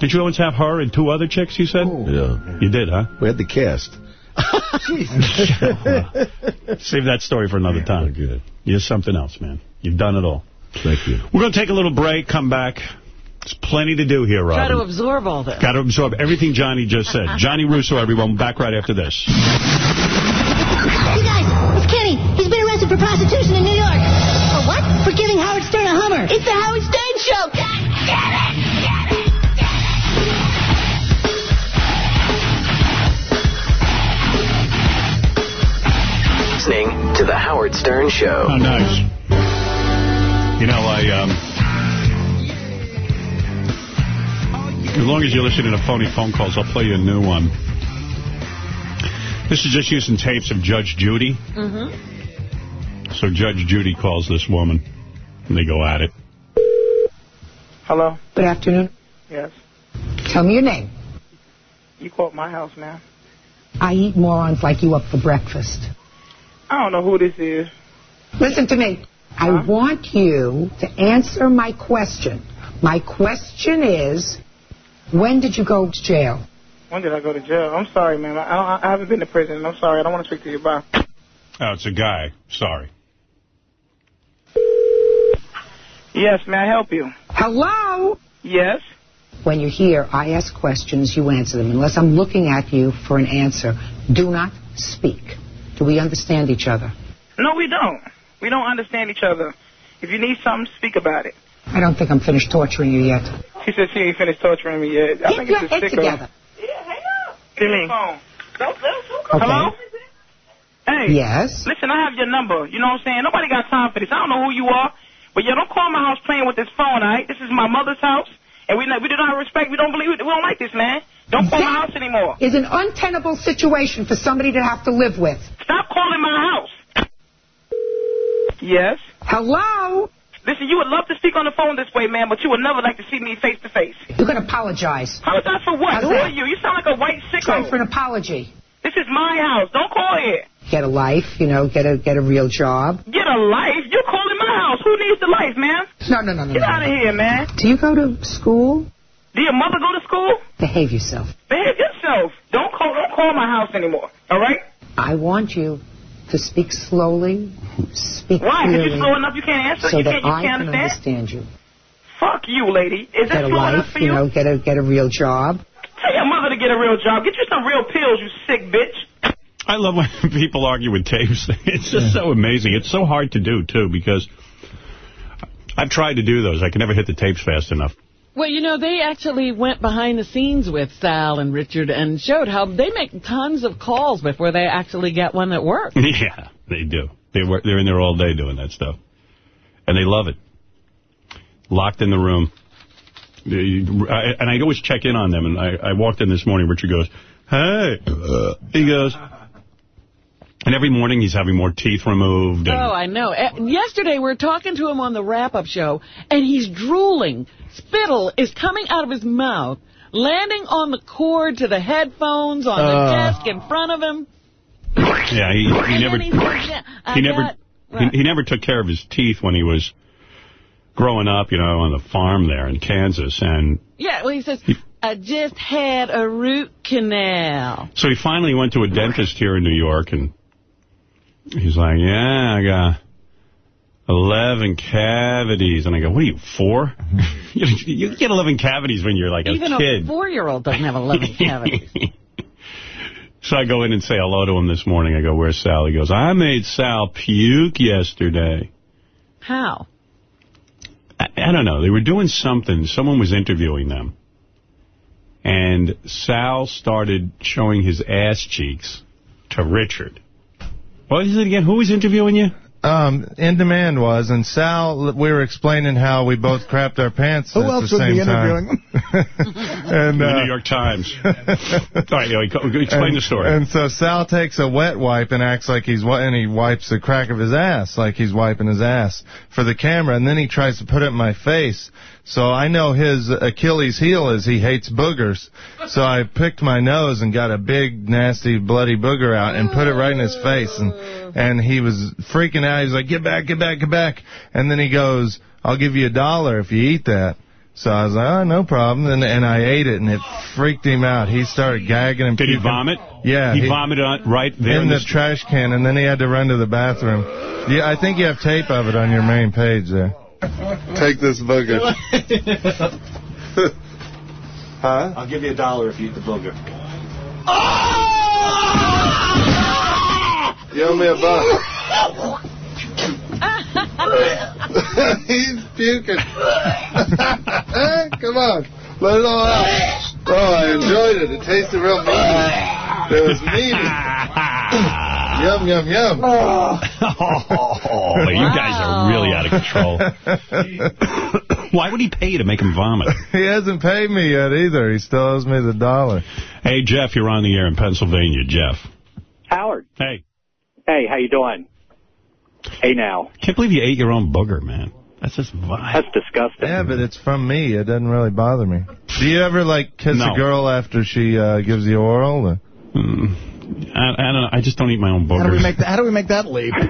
Did you always have her and two other chicks, you said? Yeah. You did, huh? We had the cast. Save that story for another time. Good. You're something else, man. You've done it all. Thank you. We're going to take a little break, come back. There's plenty to do here, Robin. Try to absorb all this. Got to absorb everything Johnny just said. Johnny Russo, everyone. Back right after this. You guys, it's Kenny. He's been arrested for prostitution in New York. For what? For giving Howard Stern a Hummer. It's the Howard Stern Show. God damn it! Listening to The Howard Stern Show. Oh, nice. You know, I, um... As long as you're listening to phony phone calls, I'll play you a new one. This is just using tapes of Judge Judy. Mm-hmm. So Judge Judy calls this woman, and they go at it. Hello? Good afternoon. Yes. Tell me your name. You called my house, ma'am. I eat morons like you up for breakfast. I don't know who this is. Listen to me. I want you to answer my question. My question is, when did you go to jail? When did I go to jail? I'm sorry, ma'am. I, don't, I haven't been to prison. I'm sorry. I don't want to speak to you. Bye. Oh, it's a guy. Sorry. Yes, may I help you? Hello? Yes? When you're here, I ask questions, you answer them. Unless I'm looking at you for an answer, do not speak. Do we understand each other? No, we don't. We don't understand each other. If you need something, speak about it. I don't think I'm finished torturing you yet. She said she ain't finished torturing me yet. I Get think your it's a head sicko. together. Give me. Hello? Hey. Yes? Listen, I have your number. You know what I'm saying? Nobody got time for this. I don't know who you are. But yeah, don't call my house playing with this phone, all right? This is my mother's house. And we, not- we do not respect. We don't believe. We don't like this, man. Don't call my house anymore. Is an untenable situation for somebody to have to live with. Stop calling my house. Yes? Hello? Listen, you would love to speak on the phone this way, man, but you would never like to see me face to face. You're going to apologize. Apologize for what? How's Who that? are you? You sound like a white sicko. Time for an apology. This is my house. Don't call here. Get a life, you know, get a get a real job. Get a life? You're calling my house. Who needs the life, man? No, no, no, no. Get no. out of here, man. Do you go to school? Do your mother go to school? Behave yourself. Behave yourself. Don't call. Don't call my house anymore. All right? I want you to speak slowly, speak Why? Because clearly, you're slow enough. You can't answer. so you that can't. You I can't can understand. understand you. Fuck you, lady. Is that Get a slow enough life, for you you? know, get a get a real job. Tell your mother to get a real job. Get you some real pills, you sick bitch. I love when people argue with tapes. It's just so amazing. It's so hard to do, too, because I've tried to do those. I can never hit the tapes fast enough. Well, you know, they actually went behind the scenes with Sal and Richard and showed how they make tons of calls before they actually get one that works. Yeah, they do. They work, they're in there all day doing that stuff. And they love it. Locked in the room. And I always check in on them. And I, I walked in this morning. Richard goes, hey. He goes, And every morning he's having more teeth removed. And Oh, I know. Eh, Yesterday, we were talking to him on the wrap-up show, and he's drooling. Spittle is coming out of his mouth, landing on the cord to the headphones on the Uh. desk in front of him. Yeah, he, he never he says, yeah, I he never got- he, he never took care of his teeth when he was growing up, you know, on the farm there in Kansas. And Yeah, well, he says, I just had a root canal. so he finally went to a dentist here in New York, and he's like, yeah, I got 11 cavities. And I go, what are you, four? you get 11 cavities when you're like a Even kid. a four-year-old doesn't have 11 cavities. So I go in and say hello to him this morning. I go, where's Sal? He goes, I made Sal puke yesterday. How? I, I don't know. They were doing something. Someone was interviewing them. And Sal started showing his ass cheeks to Richard. What is it again? Who was interviewing you? Um, In Demand was, and Sal, we were explaining how we both crapped our pants Who at else the would same be time. interviewing him? and, the uh, New York Times. All right, anyway, go- go- explain and, the story. And so Sal takes a wet wipe and acts like he's wi- and he wipes the crack of his ass like he's wiping his ass for the camera, and then he tries to put it in my face. So I know his Achilles heel is he hates boogers. So I picked my nose and got a big nasty bloody booger out and put it right in his face, and and he was freaking out. He was like, "Get back, get back, get back!" And then he goes, "I'll give you a dollar if you eat that." So I was like, oh, no problem. And, and I ate it, and it freaked him out. He started gagging and Did he puking. vomit? Yeah. He, vomited on, right there in in the this- trash can, and then he had to run to the bathroom. Yeah, I think you have tape of it on your main page there. Take this booger. huh? I'll give you a dollar if you eat the booger. You owe me a buck. He's puking. Come on. Let it all out. Oh, I enjoyed it. It tasted real meaty. It was meaty. yum, yum, yum. Oh, you guys are really out of control. Why would he pay you to make him vomit? He hasn't paid me yet either. He still owes me the dollar. Hey, Jeff, you're on the air in Pennsylvania. Jeff. Howard. Hey. Hey, how you doing? Hey now. Can't believe you ate your own booger, man. That's just vile. That's disgusting. Yeah, but it's from me. It doesn't really bother me. Do you ever, like, kiss No. a girl after she uh, gives you oral? Or? Mm. I, I don't know. I just don't eat my own boogers. How do we make that? How do we make that leap?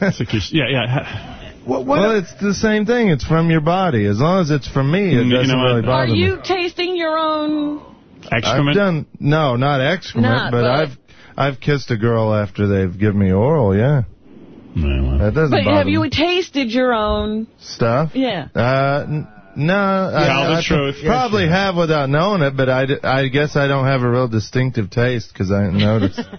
It's like you're- yeah, yeah. What, what, Well, it's the same thing. It's from your body. As long as it's from me, it You doesn't know really bother Are me. you tasting your own... Excrement? I've done no, not excrement, Not, but, but- I've I've kissed a girl after they've given me oral. Yeah, that doesn't But bother have you tasted your own... Stuff. Yeah. Uh, n- no. I, Tell the I truth. Probably have without knowing it, but I, I guess I don't have a real distinctive taste because I didn't notice.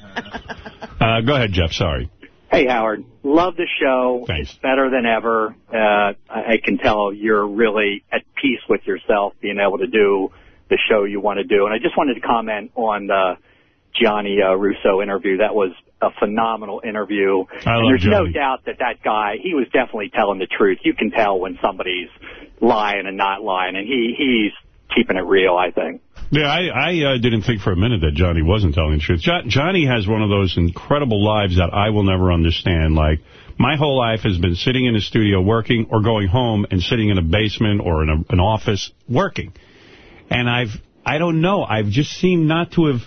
Uh, go ahead, Jeff. Sorry. Hey, Howard. Love the show. Thanks. It's better than ever. Uh, I I can tell you're really at peace with yourself being able to do the show you want to do. And I just wanted to comment on the Johnny uh, Russo interview. That was a phenomenal interview. I and love there's Johnny. no doubt that that guy, he was definitely telling the truth. You can tell when somebody's lying and not lying. And he, he's keeping it real, I think. Yeah, I, I uh, didn't think for a minute that Johnny wasn't telling the truth. Jo Johnny has one of those incredible lives that I will never understand. Like, my whole life has been sitting in a studio working or going home and sitting in a basement or in a, an office working. And I've, I don't know, I've just seemed not to have,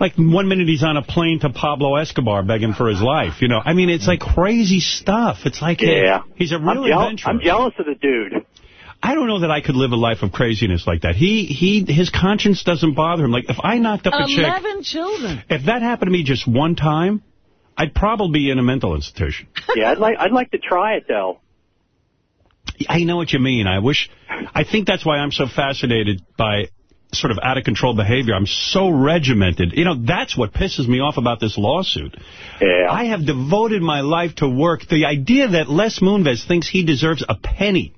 like one minute he's on a plane to Pablo Escobar begging for his life. You know, I mean, it's like crazy stuff. It's like, Yeah. he's a I'm, real jeal- adventurer. I'm jealous of the dude. I don't know that I could live a life of craziness like that. He, he, his conscience doesn't bother him. Like, if I knocked up a chick, Eleven children. if that happened to me just one time, I'd probably be in a mental institution. Yeah, I'd like, I'd like to try it though. I know what you mean. I wish, I think that's why I'm so fascinated by sort of out of control behavior. I'm so regimented. You know, that's what pisses me off about this lawsuit. Yeah. I have devoted my life to work. The idea that Les Moonves thinks he deserves a penny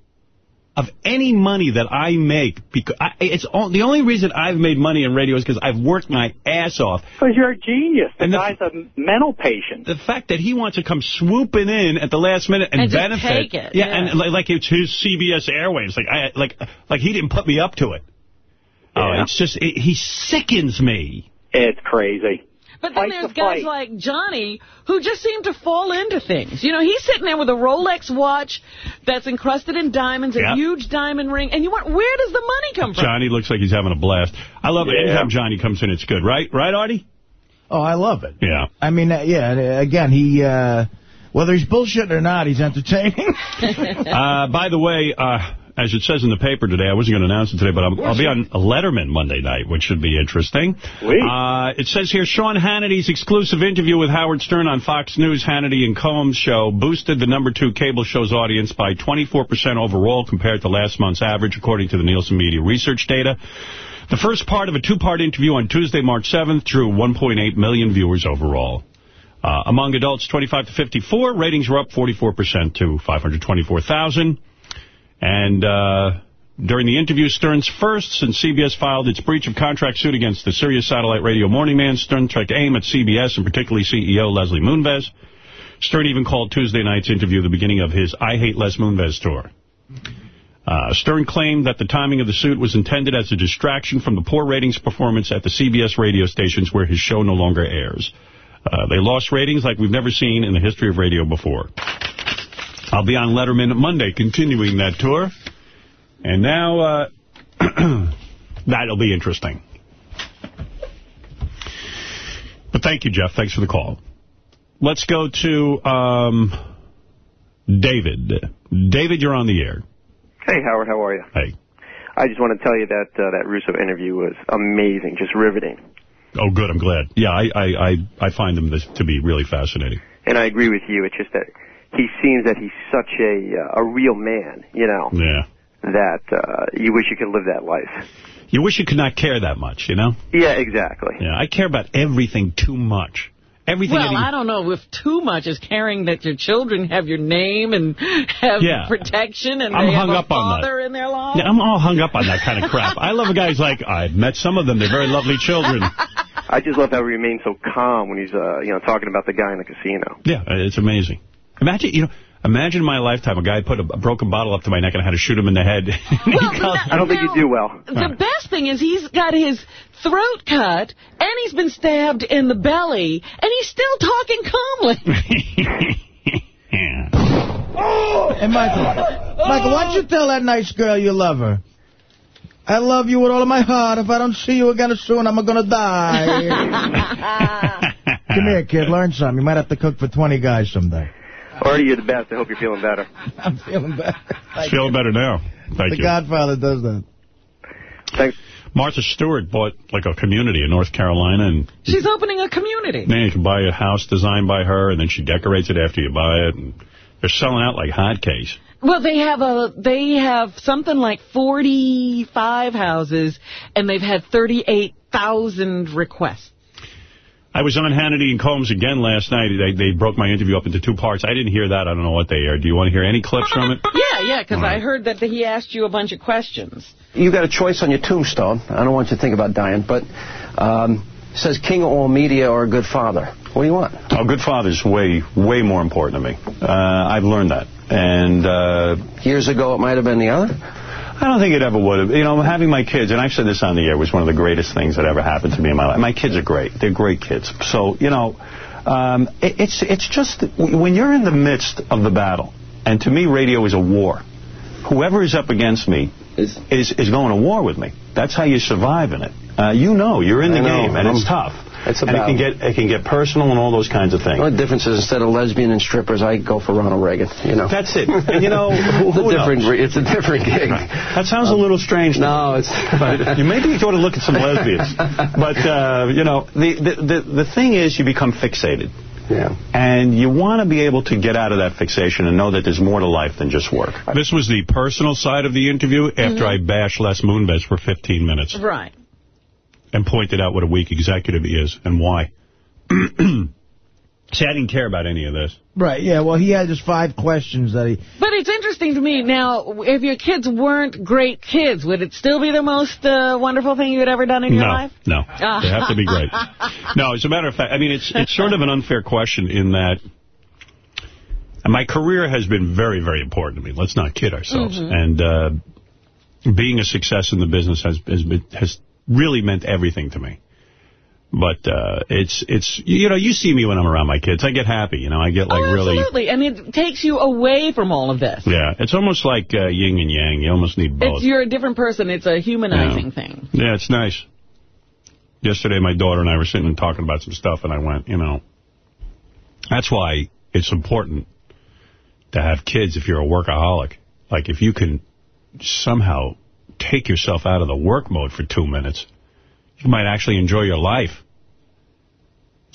of any money that I make, because I, it's all, the only reason I've made money in radio is because I've worked my ass off. Because you're a genius. The And the- guy's a mental patient. The fact that he wants to come swooping in at the last minute and, And just benefit, take it, yeah, yeah. and like, like it's his CBS Airwaves, like I like like he didn't put me up to it. Oh, it's just it, he sickens me. It's crazy. But then there's the guys fight. like Johnny who just seem to fall into things. You know, he's sitting there with a Rolex watch that's encrusted in diamonds, a huge diamond ring, and you want where does the money come from? Johnny looks like he's having a blast. I love it. Anytime Johnny comes in, it's good. Right? Right, Artie? Oh, I love it. Yeah. I mean, uh, yeah, uh, again, he, uh, whether he's bullshitting or not, he's entertaining. uh, by the way, uh, as it says in the paper today, I wasn't going to announce it today, but I'm, I'll be on Letterman Monday night, which should be interesting. Uh, it says here, Sean Hannity's exclusive interview with Howard Stern on Fox News, Hannity and Colmes show boosted the number two cable show's audience by 24% overall compared to last month's average, according to the Nielsen Media Research data. The first part of a two-part interview on Tuesday, March 7th, drew 1.8 million viewers overall. Uh, among adults 25 to 54, ratings were up 44% to 524,000. And uh, during the interview, Stern's first, since CBS filed its breach of contract suit against the Sirius Satellite Radio Morning Man, Stern took aim at CBS and particularly CEO Leslie Moonves. Stern even called Tuesday night's interview the beginning of his I Hate Les Moonves tour. Uh, Stern claimed that the timing of the suit was intended as a distraction from the poor ratings performance at the CBS radio stations where his show no longer airs. Uh, they lost ratings like we've never seen in the history of radio before. I'll be on Letterman Monday continuing that tour. And now, uh, that'll be interesting. But thank you, Jeff. Thanks for the call. Let's go to um, David. David, you're on the air. Hey, Howard, how are you? Hey. I just want to tell you that uh, that Russo interview was amazing, just riveting. Oh, good. I'm glad. Yeah, I I I, I find them this, to be really fascinating. And I agree with you. It's just that he seems that he's such a uh, a real man, you know, Yeah. that uh, you wish you could live that life. You wish you could not care that much, you know? Yeah, exactly. Yeah, I care about everything too much. Everything. Well, I don't know if too much is caring that your children have your name and have Yeah. protection and I'm they hung have a up on that. father in their lives. Yeah, I'm all hung up on that kind of crap. I love a guys like, I've met some of them. They're very lovely children. I just love how he remains so calm when he's uh, you know talking about the guy in the casino. Yeah, it's amazing. Imagine, you know, imagine in my lifetime a guy put a, a broken bottle up to my neck and I had to shoot him in the head. I don't think you do well. The best thing is he's got his throat cut, and he's been stabbed in the belly, and he's still talking calmly. Hey, Michael. Michael, why don't you tell that nice girl you love her? I love you with all of my heart. If I don't see you again soon, I'm going to die. Come here, kid. Learn something. You might have to cook for 20 guys someday. Artie, you're the best. I hope you're feeling better. I'm feeling better. Feeling better now. Thank the you. Godfather does that. Thanks. Martha Stewart bought like a community in North Carolina, and She's opening a community. man, you can buy a house designed by her, and then she decorates it after you buy it, and they're selling out like hotcakes. Well, they have a they have something like 45 houses, and they've had 38,000 requests. I was on Hannity and Colmes again last night. They, they broke my interview up into two parts. I didn't hear that. I don't know what they aired. Do you want to hear any clips from it? Yeah, yeah, because All right. I heard that he asked you a bunch of questions. You got a choice on your tombstone. I don't want you to think about dying, but um, it says king of all media or a good father. What do you want? Oh, good father's way, way more important to me. Uh, I've learned that. And uh, years ago, it might have been the other. I don't think it ever would have. You know, having my kids, and I've said this on the air, was one of the greatest things that ever happened to me in my life. My kids are great. They're great kids. So, you know, um, it, it's it's just when you're in the midst of the battle, and to me, radio is a war. Whoever is up against me is is, is going to war with me. That's how you survive in it. Uh, you know, you're in the know. game, and it's tough. It's a and it can get it can get personal and all those kinds of things. The difference is instead of lesbian and strippers, I go for Ronald Reagan. You know. That's it. And you know, who, it's a who different. knows? It's a different gig. That sounds a little strange. No, it's. But you maybe you ought to look at some lesbians. But uh, you know, the, the the the thing is, you become fixated. Yeah. And you want to be able to get out of that fixation and know that there's more to life than just work. This was the personal side of the interview after I bashed Les Moonves for 15 minutes Right. And pointed out what a weak executive he is and why. See, I didn't care about any of this. Right, yeah, well, he had just five questions that he... But it's interesting to me, now, if your kids weren't great kids, would it still be the most uh, wonderful thing you had ever done in your no, life? no. no. They have to be great. No, as a matter of fact, I mean, it's it's sort of an unfair question in that my career has been very, very important to me. Let's not kid ourselves. Mhm. And uh, being a success in the business has has, been, has really meant everything to me. But uh, it's, it's you know, you see me when I'm around my kids. I get happy, you know. I get like oh, really... absolutely. And it takes you away from all of this. Yeah, it's almost like uh, yin and yang. You almost need both. It's, you're a different person. It's a humanizing Yeah. thing. Yeah, it's nice. Yesterday, my daughter and I were sitting and talking about some stuff, and I went, you know, that's why it's important to have kids if you're a workaholic. Like, if you can somehow take yourself out of the work mode for two minutes, you might actually enjoy your life.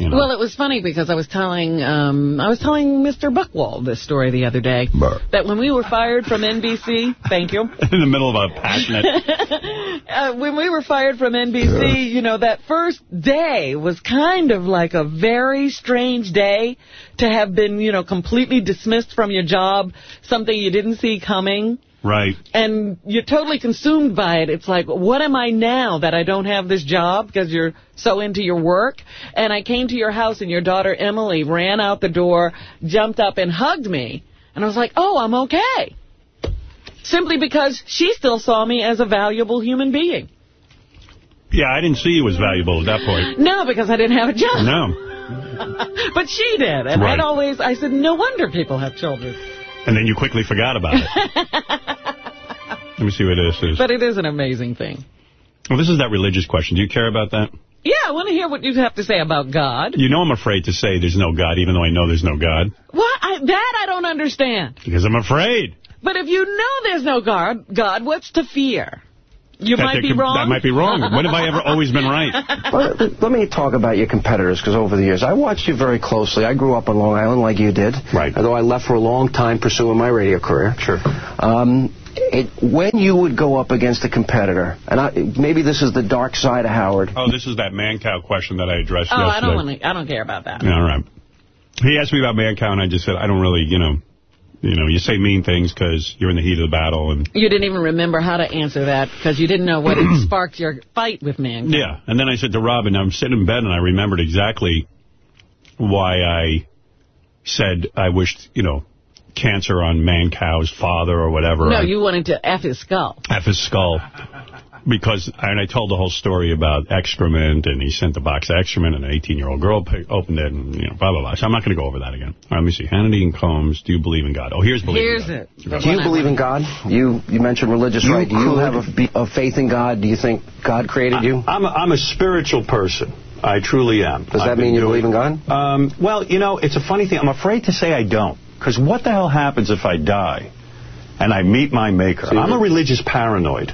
You know? Well, it was funny because I was telling um, I was telling Mr. Buchwald this story the other day. That when we were fired from NBC, thank you. in the middle of a passionate... uh, when we were fired from NBC, you know, that first day was kind of like a very strange day to have been, you know, completely dismissed from your job, something you didn't see coming. Right. And you're totally consumed by it. It's like, what am I now that I don't have this job because you're so into your work? And I came to your house and your daughter Emily ran out the door, jumped up and hugged me. And I was like, oh, I'm okay. Simply because she still saw me as a valuable human being. Yeah, I didn't see you as valuable at that point. No, because I didn't have a job. No. but she did. And Right. I'd always, I said, no wonder people have children. And then you quickly forgot about it. Let me see what this is. But it is an amazing thing. Well, this is that religious question. Do you care about that? Yeah, I want to hear what you have to say about God. You know I'm afraid to say there's no God, even though I know there's no God. What? I, that I don't understand. Because I'm afraid. But if you know there's no God, God, what's to fear? You That might be could- wrong. That might be wrong. When have I ever always been right? Well, let me talk about your competitors, because over the years, I watched you very closely. I grew up on Long Island like you did. Right. Although I left for a long time pursuing my radio career. Sure. Um, it, when you would go up against a competitor, and I, maybe this is the dark side of Howard. Oh, this is that Mancow question that I addressed Oh, I yesterday. don't want to. I don't care about that. Yeah, all right. He asked me about Mancow, and I just said, I don't really, you know, you know, you say mean things because you're in the heat of the battle. and You didn't even remember how to answer that because you didn't know what it sparked your fight with man. Yeah, and then I said to Robin, I'm sitting in bed, and I remembered exactly why I said I wished, you know, cancer on Mancow's father or whatever. No, I- you wanted to F his skull. F his skull. Because, and I told the whole story about excrement, and he sent the box of excrement, and an 18-year-old girl opened it, and, you know, blah, blah, blah. So I'm not going to go over that again. All right, let me see. Hannity and Colmes, do you believe in God? Oh, here's believe Here's in it. God. Do you believe in God? You you mentioned religious, You right? Do you could- have a, a faith in God? Do you think God created you? I'm a, I'm a spiritual person. I truly am. Does that mean you believe in God? Um, well, you know, it's a funny thing. I'm afraid to say I don't. Because what the hell happens if I die and I meet my maker? So I'm a religious paranoid.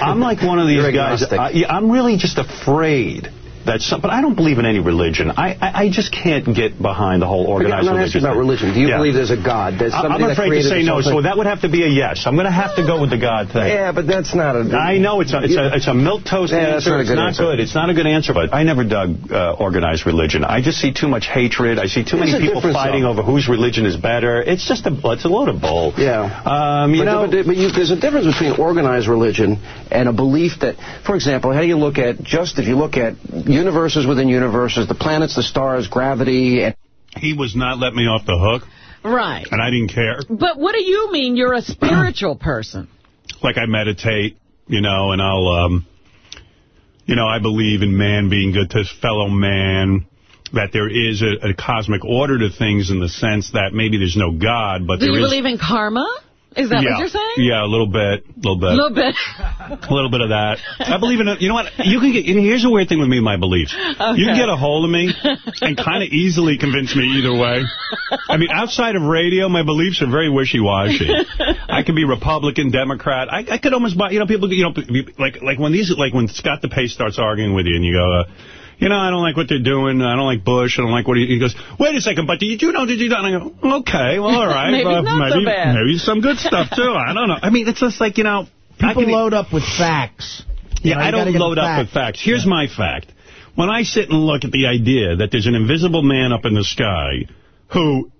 I'm like one of these guys. I, uh, I'm really just afraid. That some, but I don't believe in any religion. I, I, I just can't get behind the whole organized I'm not religion. asking about religion. Do you Yeah. believe there's a God? There's I'm afraid to say no, so that would have to be a yes. I'm going to have to go with the God thing. Yeah, but that's not a... I know it's a it's a it's a milk toast Yeah, answer. not a it's not answer. good. It's not a good answer. But I never dug uh, organized religion. I just see too much hatred. I see too There's many people fighting though. over whose religion is better. It's just a it's a load of bull. Yeah. Um, you but, know. but, but you, there's a difference between organized religion and a belief that, for example, how do you look at, just if you look at universes within universes, the planets, the stars, gravity, and... He was not letting me off the hook, Right. and I didn't care. But what do you mean you're a spiritual person? Like I meditate, you know, and I'll, um, you know, I believe in man being good to his fellow man. That there is a, a cosmic order to things in the sense that maybe there's no God, but Do there you is. believe in karma? Is that yeah. what you're saying? Yeah, a little bit, a little bit. A little bit. A little bit of that. I believe in it. You know what? You can get. Here's a weird thing with me and my beliefs. You can get a hold of me and kind of easily convince me either way. I mean, outside of radio, my beliefs are very wishy-washy. I could be Republican, Democrat. I, I could almost buy. You know, people. You know, like like when these like when Scott the DePace starts arguing with you and you go. Uh, you know, I don't like what they're doing. I don't like Bush. I don't like what he, he goes. Wait a second, but did you know? Did you know? And I go, okay, well, all right. Maybe well, not so maybe, bad. maybe some good stuff too. I don't know. I mean, it's just like you know. I People can- load up with facts. You yeah, know, I don't load up facts. with facts. Here's my fact. When I sit and look at the idea that there's an invisible man up in the sky who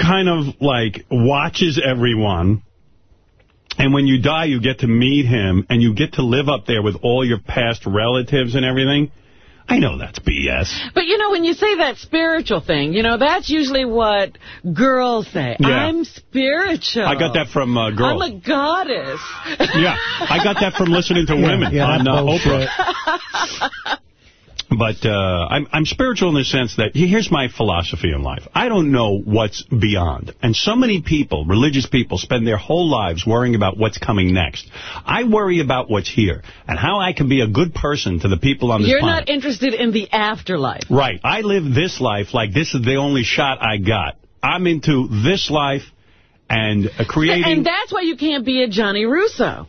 kind of, like, watches everyone, and when you die, you get to meet him, and you get to live up there with all your past relatives and everything, I know that's BS. But, you know, when you say that spiritual thing, you know, that's usually what girls say. Yeah. I'm spiritual. I got that from uh, girls. I'm a goddess. Yeah, I got that from listening to women yeah, on that uh, bullshit. Oprah. But uh, I'm, I'm spiritual in the sense that, here's my philosophy in life. I don't know what's beyond. And so many people, religious people, spend their whole lives worrying about what's coming next. I worry about what's here and how I can be a good person to the people on this You're planet. not interested in the afterlife. Right. I live this life like this is the only shot I got. I'm into this life and uh, creating... And that's why you can't be a Gianni Russo.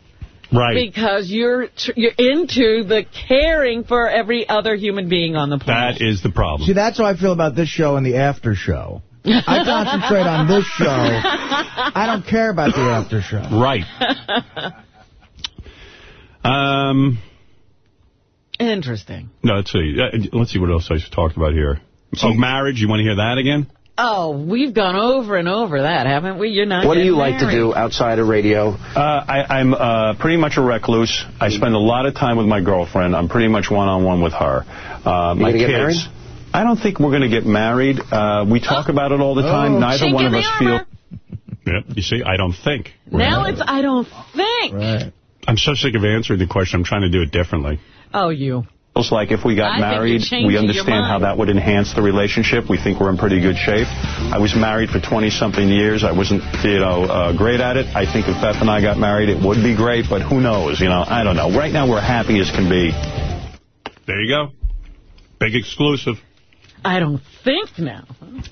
Right. Because you're you're into the caring for every other human being on the planet. That is the problem. See, that's how I feel about this show and the after show. I concentrate on this show. I don't care about the after show. Right. Um, Interesting. no, let's see. Uh, let's see what else I talked about here. Oh, marriage. You want to hear that again? Oh, we've gone over and over that, haven't we? You're not What do getting you like to do outside of radio? Uh, I, I'm uh, pretty much a recluse. I spend a lot of time with my girlfriend. I'm pretty much one-on-one with her. Uh, my gonna get kids. married? I don't think we're going to get married. Uh, we talk about it all the time. Oh, Neither chink one of us feel. armor. Yep. You see, I don't think. Now it's I don't think. Right. I'm so sick of answering the question. I'm trying to do it differently. Oh, you. Feels like if we got I married, we understand how that would enhance the relationship. We think we're in pretty good shape. I was married for 20-something years. I wasn't, you know, uh, great at it. I think if Beth and I got married, it would be great, but who knows? You know, I don't know. Right now, we're happy as can be. There you go. Big exclusive. I don't think now.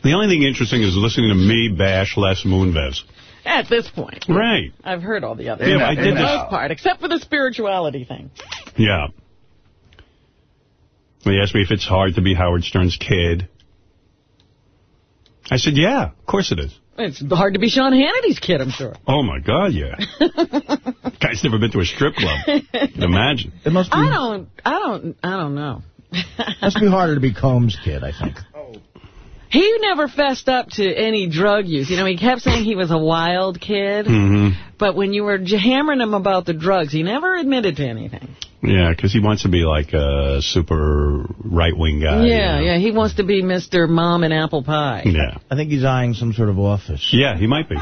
The only thing interesting is listening to me bash Les Moonves. At this point. Right. I've heard all the others. Yeah, I did the this- most part, except for the spirituality thing. Yeah. They asked me if it's hard to be Howard Stern's kid. I said, yeah, of course it is. It's hard to be Sean Hannity's kid, I'm sure. Oh, my God, yeah. Guy's never been to a strip club. Imagine. It must be, I don't, I don't, I don't know. must be harder to be Colmes' kid, I think. He never fessed up to any drug use. You know, he kept saying he was a wild kid. Mm-hmm. But when you were hammering him about the drugs, he never admitted to anything. Yeah, because he wants to be like a super right-wing guy. yeah, yeah. He wants to be Mr. Mom and Apple Pie. Yeah. I think he's eyeing some sort of office. Yeah, he might be.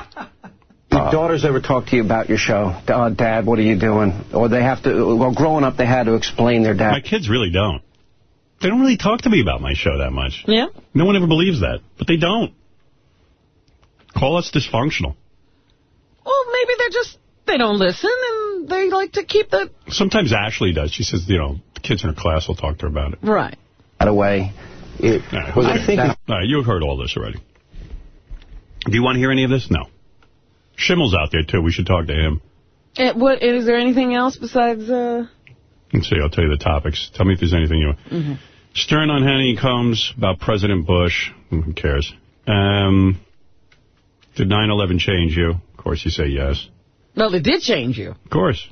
Your daughters ever talk to you about your show? Uh, Dad, what are you doing? Or they have to, well, growing up, they had to explain their dad. My kids really don't. They don't really talk to me about my show that much. Yeah? No one ever believes that, but they don't. Call us dysfunctional. Well, maybe they're just, they don't listen and they like to keep the... Sometimes Ashley does. She says, you know, the kids in her class will talk to her about it. Right. By the way, it, All right, was okay. it that- All right, you've heard all this already. Do you want to hear any of this? No. Schimmel's out there, too. We should talk to him. Eh, what, is there anything else besides... Uh... Let's see. I'll tell you the topics. Tell me if there's anything you... mhm. Stern on Hannity Colmes about President Bush. Who cares? Um, did 9-11 change you? Of course you say yes. Well, it did change you. Of course.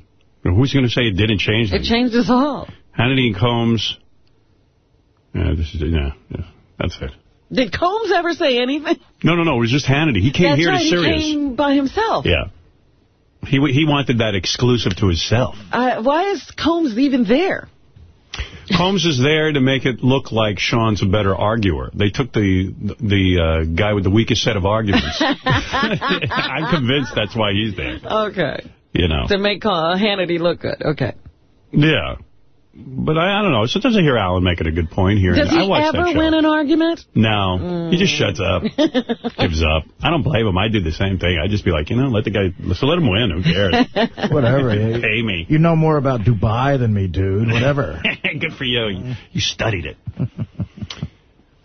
Who's going to say it didn't change It changed us all. Hannity and Colmes. Yeah, this is yeah, yeah. That's it. Did Colmes ever say anything? No, no, no. It was just Hannity. He came That's here right, to he came by himself. Yeah. He he wanted that exclusive to himself. Uh, why is Colmes even there? Colmes is there to make it look like Sean's a better arguer. They took the the uh, guy with the weakest set of arguments. I'm convinced that's why he's there. Okay. You know. To make uh, Hannity look good. Okay. Yeah. But I, I don't know. Sometimes I hear Alan making a good point here. Does and I he watch that ever show. win an argument? No. He just shuts up. gives up. I don't blame him. I do the same thing. I'd just be like, you know, let the guy, so let him win. Who cares? Whatever. Pay me. You know more about Dubai than me, dude. Whatever. Good for you. You, you studied it.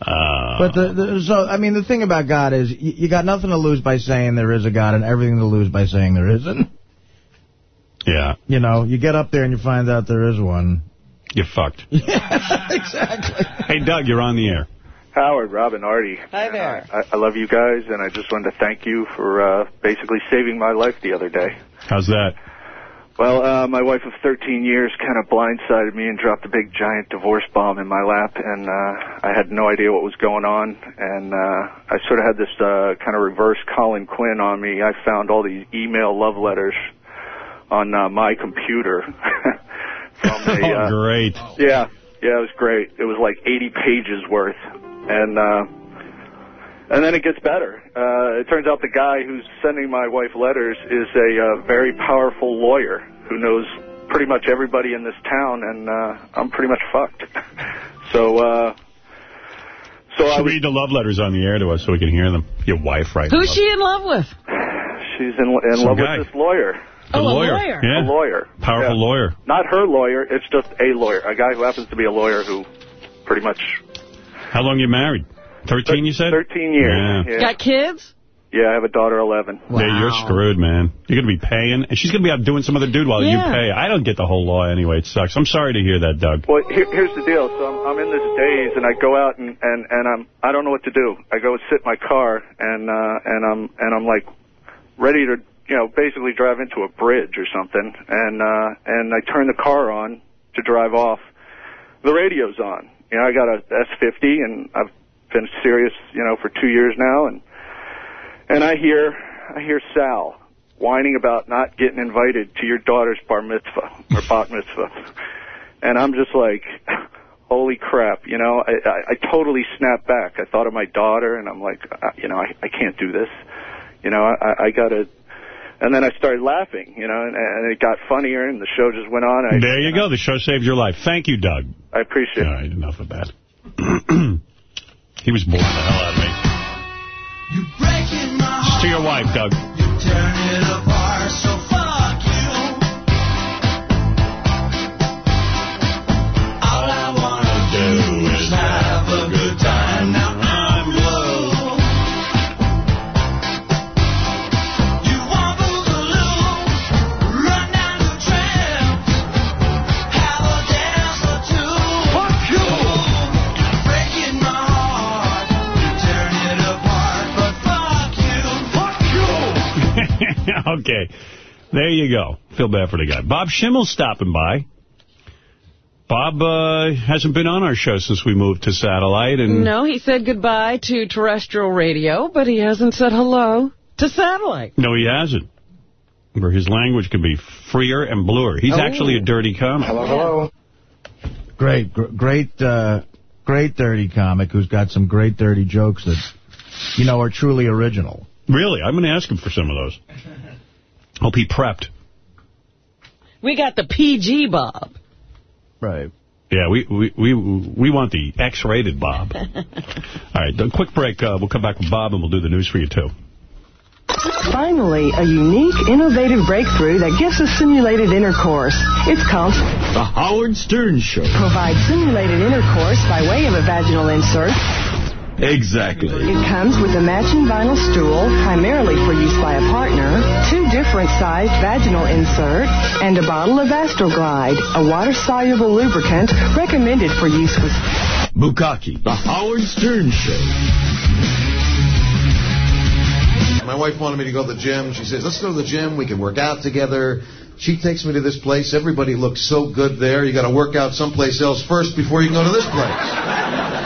Uh, But the, the so I mean the thing about God is you, you got nothing to lose by saying there is a God and everything to lose by saying there isn't. Yeah. You know, you get up there and you find out there is one. You're fucked. exactly. Hey, Doug, you're on the air. Howard, Robin, Artie. Hi there. I, I love you guys, and I just wanted to thank you for uh, basically saving my life the other day. How's that? Well, uh, my wife of 13 years kind of blindsided me and dropped a big giant divorce bomb in my lap, and uh, I had no idea what was going on. And uh, I sort of had this uh, kind of reverse Colin Quinn on me. I found all these email love letters on uh, my computer. from a, Oh, uh, great. yeah, yeah, it was great. It was like 80 pages worth, and uh, and then it gets better. Uh, it turns out the guy who's sending my wife letters is a uh, very powerful lawyer who knows pretty much everybody in this town, and uh, I'm pretty much fucked. so, uh, so I Should was, read the love letters on the air to us so we can hear them. Your wife, right? Who's she in love with? she's in, in Some love guy. with this lawyer. A Oh, a lawyer. lawyer. Yeah. A lawyer. Powerful Yeah. lawyer. Not her lawyer. It's just a lawyer. A guy who happens to be a lawyer who pretty much... How long you married? 13, you said? 13 years. Yeah. Yeah. Got kids? Yeah, I have a daughter, 11. Yeah, you're screwed, man. You're going to be paying, and she's going to be out doing some other dude while you pay. I don't get the whole law anyway. It sucks. I'm sorry to hear that, Doug. Well, here, here's the deal. So I'm, I'm in this daze, and I go out and and and I'm I don't know what to do. I go sit in my car, and uh, and I'm and I'm like ready to you know basically drive into a bridge or something, and uh, and I turn the car on to drive off. The radio's on. You know, I got a S50, and I've been Sirius, you know, for two years now, and and I hear I hear Sal whining about not getting invited to your daughter's bar mitzvah or bat mitzvah, and I'm just like, holy crap, you know, I, I, I totally snapped back. I thought of my daughter, and I'm like, uh, you know, I, I can't do this, you know, I, I- I gotta. And then I started laughing, you know, and, and it got funnier, and the show just went on. I, There you go. The show saved your life. Thank you, Doug. I appreciate it. All right, enough of that. he was boring the hell out of me. It's to your wife, Doug. okay. There you go. Feel bad for the guy. Bob Schimmel's stopping by. Bob uh, hasn't been on our show since we moved to satellite. and No, he said goodbye to terrestrial radio, but he hasn't said hello to satellite. No, he hasn't. Where his language can be freer and bluer. He's Oh. actually a dirty comic. Hello, hello. Great, gr great, uh, great dirty comic who's got some great dirty jokes that, you know, are truly original. Really? I'm going to ask him for some of those. Hope he prepped. We got the PG Bob. Right. Yeah, we we we we want the X-rated Bob. All right, a quick break. Uh, we'll come back with Bob, and we'll do the news for you, too. Finally, a unique, innovative breakthrough that gives us simulated intercourse. It's called The Howard Stern Show. Provides Simulated Intercourse by way of a vaginal insert. Exactly. It comes with a matching vinyl stool, primarily for use by a partner, two different sized vaginal inserts, and a bottle of Astroglide, a water-soluble lubricant recommended for use with bukkake. The Howard Stern Show. My wife wanted me to go to the gym. She says, let's go to the gym. We can work out together. She takes me to this place. Everybody looks so good there. You got to work out someplace else first before you can go to this place.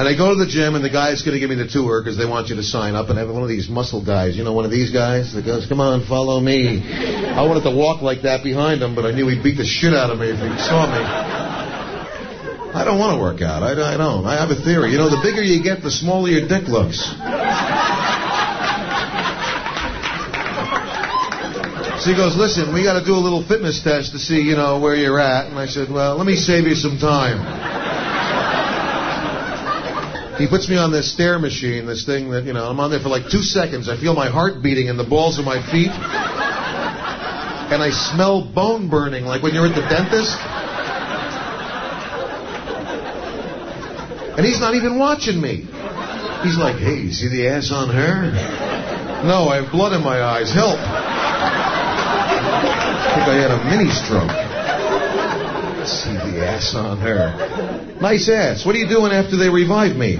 And I go to the gym, and the guy's going to give me the tour because they want you to sign up. And I have one of these muscle guys, you know, one of these guys that goes, "Come on, follow me." I wanted to walk like that behind him, but I knew he'd beat the shit out of me if he saw me. I don't want to work out. I, I don't. I have a theory. You know, the bigger you get, the smaller your dick looks. So he goes, listen, we got to do a little fitness test to see, you know, where you're at. And I said, well, let me save you some time. He puts me on this stair machine, this thing that, you know, I'm on there for like two seconds. I feel my heart beating in the balls of my feet. And I smell bone burning, like when you're at the dentist. And he's not even watching me. He's like, hey, you see the ass on her? No, I have blood in my eyes. Help. I think I had a mini stroke. See the ass on her. Nice ass. What are you doing after they revive me?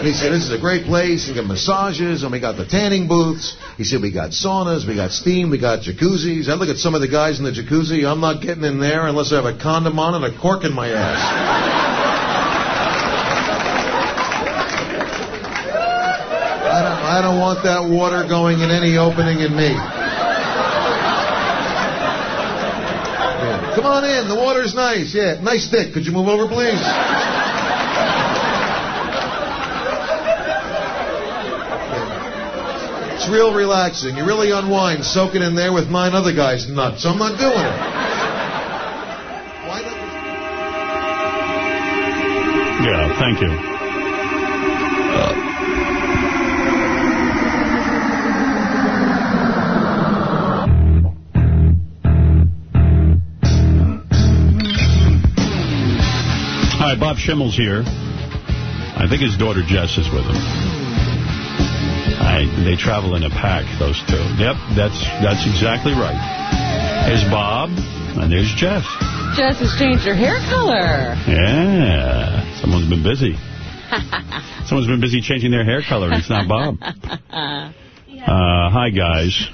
And he said, this is a great place. We got massages, and we got the tanning booths. He said, we got saunas, we got steam, we got jacuzzis. I look at some of the guys in the jacuzzi. I'm not getting in there unless I have a condom on and a cork in my ass. I don't, I don't want that water going in any opening in me. Yeah. Come on in. The water's nice. Yeah, nice dick. Could you move over, please? It's real relaxing. You really unwind, soak it in there with nine other guys' nuts. I'm not doing it. Yeah, thank you. Bob Schimmel's here. I think his daughter Jess is with him. I, they travel in a pack, those two. Yep, that's that's exactly right. There's Bob, and there's Jess. Jess has changed her hair color. Yeah, someone's been busy. Someone's been busy changing their hair color, and it's not Bob. Uh, hi, guys.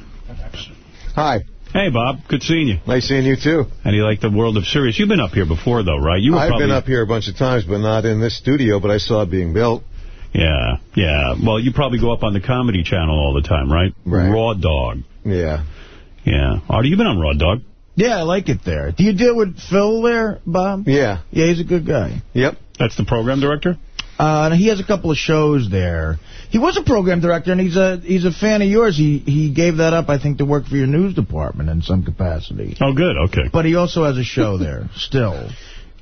Hi. Hey, Bob. Good seeing you. Nice seeing you, too. How do you like the world of Sirius? You've been up here before, though, right? You were I've probably... been up here a bunch of times, but not in this studio, but I saw it being built. Yeah, yeah. Well, you probably go up on the Comedy Channel all the time, right? Right. Raw Dog. Yeah. Yeah. Artie, you've been on Raw Dog. Yeah, I like it there. Do you deal with Phil there, Bob? Yeah. Yeah, he's a good guy. Yep. That's the program director? Uh, and he has a couple of shows there. He was a program director, and he's a he's a fan of yours. He he gave that up, I think, to work for your news department in some capacity. Oh, good. Okay. But he also has a show there, still.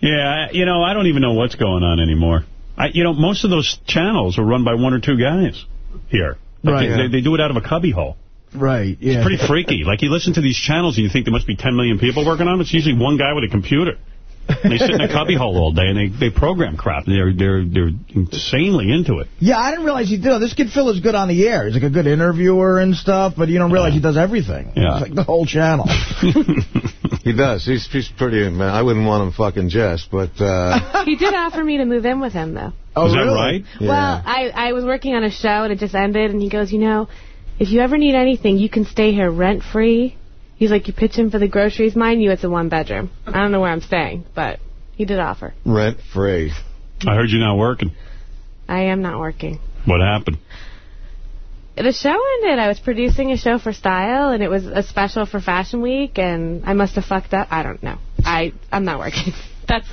Yeah, you know, I don't even know what's going on anymore. I, you know, most of those channels are run by one or two guys here. Like Right, They, yeah. they, they do it out of a cubby hole. Right, yeah. It's pretty freaky. Like, you listen to these channels and you think there must be 10 million people working on them. It's usually one guy with a computer. And they sit in a cubby hole all day and they, they program crap. They're they're they're insanely into it. Yeah, I didn't realize he did. This kid Phil is good on the air. He's like a good interviewer and stuff, but you don't realize he does everything. Yeah. It's like the whole channel. He does. He's, he's pretty, man. I wouldn't want him fucking Jess, but, uh, he did offer me to move in with him, though. Oh, Is that really? right? Well, I, I was working on a show, and it just ended, and he goes, you know, if you ever need anything, you can stay here rent-free. He's like, you pitch in for the groceries. Mind you, it's a one-bedroom. I don't know where I'm staying, but he did offer. rent free. I heard you're not working. I am not working. What happened? The show ended. I was producing a show for Style, and it was a special for Fashion Week, and I must have fucked up. I don't know. I, I'm not working. That's...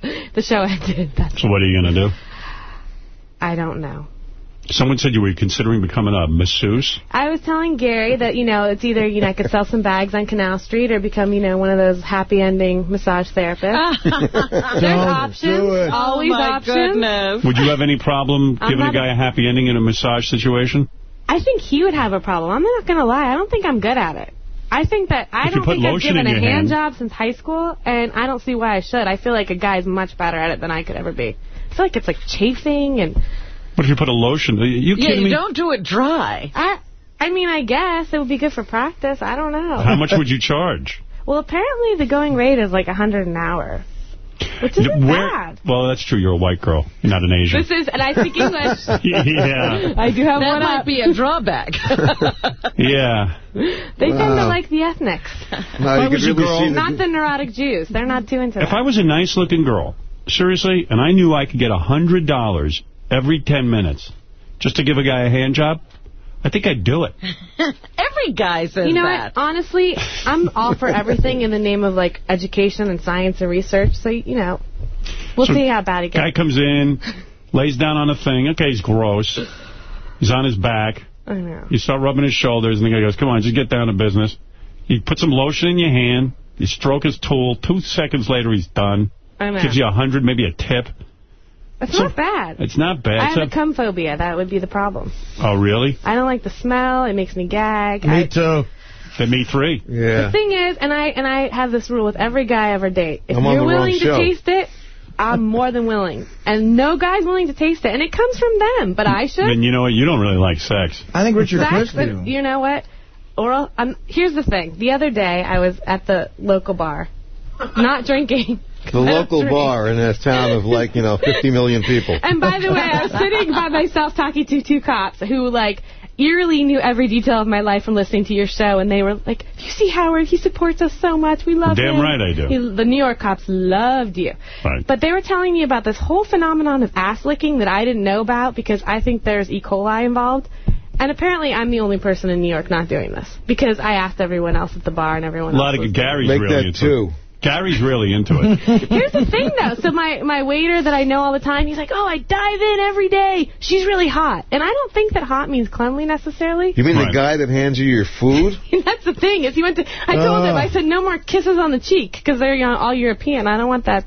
The show ended. That's, So what are you going to do? I don't know. Someone said you were considering becoming a masseuse. I was telling Gary that, you know, it's either, you know, I could sell some bags on Canal Street or become, you know, one of those happy ending massage therapists. There's options. Always Oh, my options. goodness. Would you have any problem I'm giving a guy a happy ending in a massage situation? I think he would have a problem. I'm not going to lie. I don't think I'm good at it. I think that I If don't think I've given a hand hand- job since high school, and I don't see why I should. I feel like a guy's much better at it than I could ever be. I feel like it's like chafing and What if you put a lotion? Are you yeah, you me? don't do it dry. I I mean, I guess it would be good for practice. I don't know. How much would you charge? Well, apparently the going rate is like a 100 an hour. Which isn't Where- bad. Well, that's true. You're a white girl. Not an Asian. This is, and I speak English. yeah. I do have that one might up. be a drawback. Yeah. They tend to like the ethnics. No, you I could was a really girl- see the- Not the neurotic Jews. They're not too into If that. I was a nice-looking girl, seriously, and I knew I could get a $100 every 10 minutes just to give a guy a hand job, I think I'd do it. Every guy says you know that. what? Honestly, I'm all for everything in the name of like education and science and research. So you know, we'll So, see how bad it gets. Guy comes in, lays down on a thing. Okay, he's gross. He's on his back. I know. You start rubbing his shoulders, and the guy goes, come on, just get down to business. You put some lotion in your hand. You stroke his tool. Two seconds later, he's done. I know. Gives you a hundred, maybe a tip. It's not bad. It's not bad. I It's have a cum phobia. That would be the problem. oh, really? I don't like the smell. It makes me gag. I, too. Then me three. Yeah. The thing is, and I and I have this rule with every guy I ever date. If I'm on you're willing to taste it, I'm more than willing. And no guy's willing to taste it, and it comes from them. But I should. Then you know what? You don't really like sex. I think Richard Sex, but you know what? Oral. Um, here's the thing. The other day, I was at the local bar, not drinking. The local bar in a town of like, you know, 50 million people. And by the way, I was sitting by myself talking to two cops who, like, eerily knew every detail of my life from listening to your show, and they were like, you see Howard, he supports us so much. We love Damn him. right I do. He, the New York cops loved you. Right. But they were telling me about this whole phenomenon of ass licking that I didn't know about because I think there's E. coli involved. And apparently I'm the only person in New York not doing this because I asked everyone else at the bar and everyone A lot else of was Gary's Make really that into two. Gary's really into it. Here's the thing, though. So my, my waiter that I know all the time, he's like, oh, I dive in every day. She's really hot. And I don't think that hot means cleanly necessarily. You mean the guy that hands you your food? That's the thing. Is he went to. I told him. Ah. I said no more kisses on the cheek because they're you know, all European. I don't want that.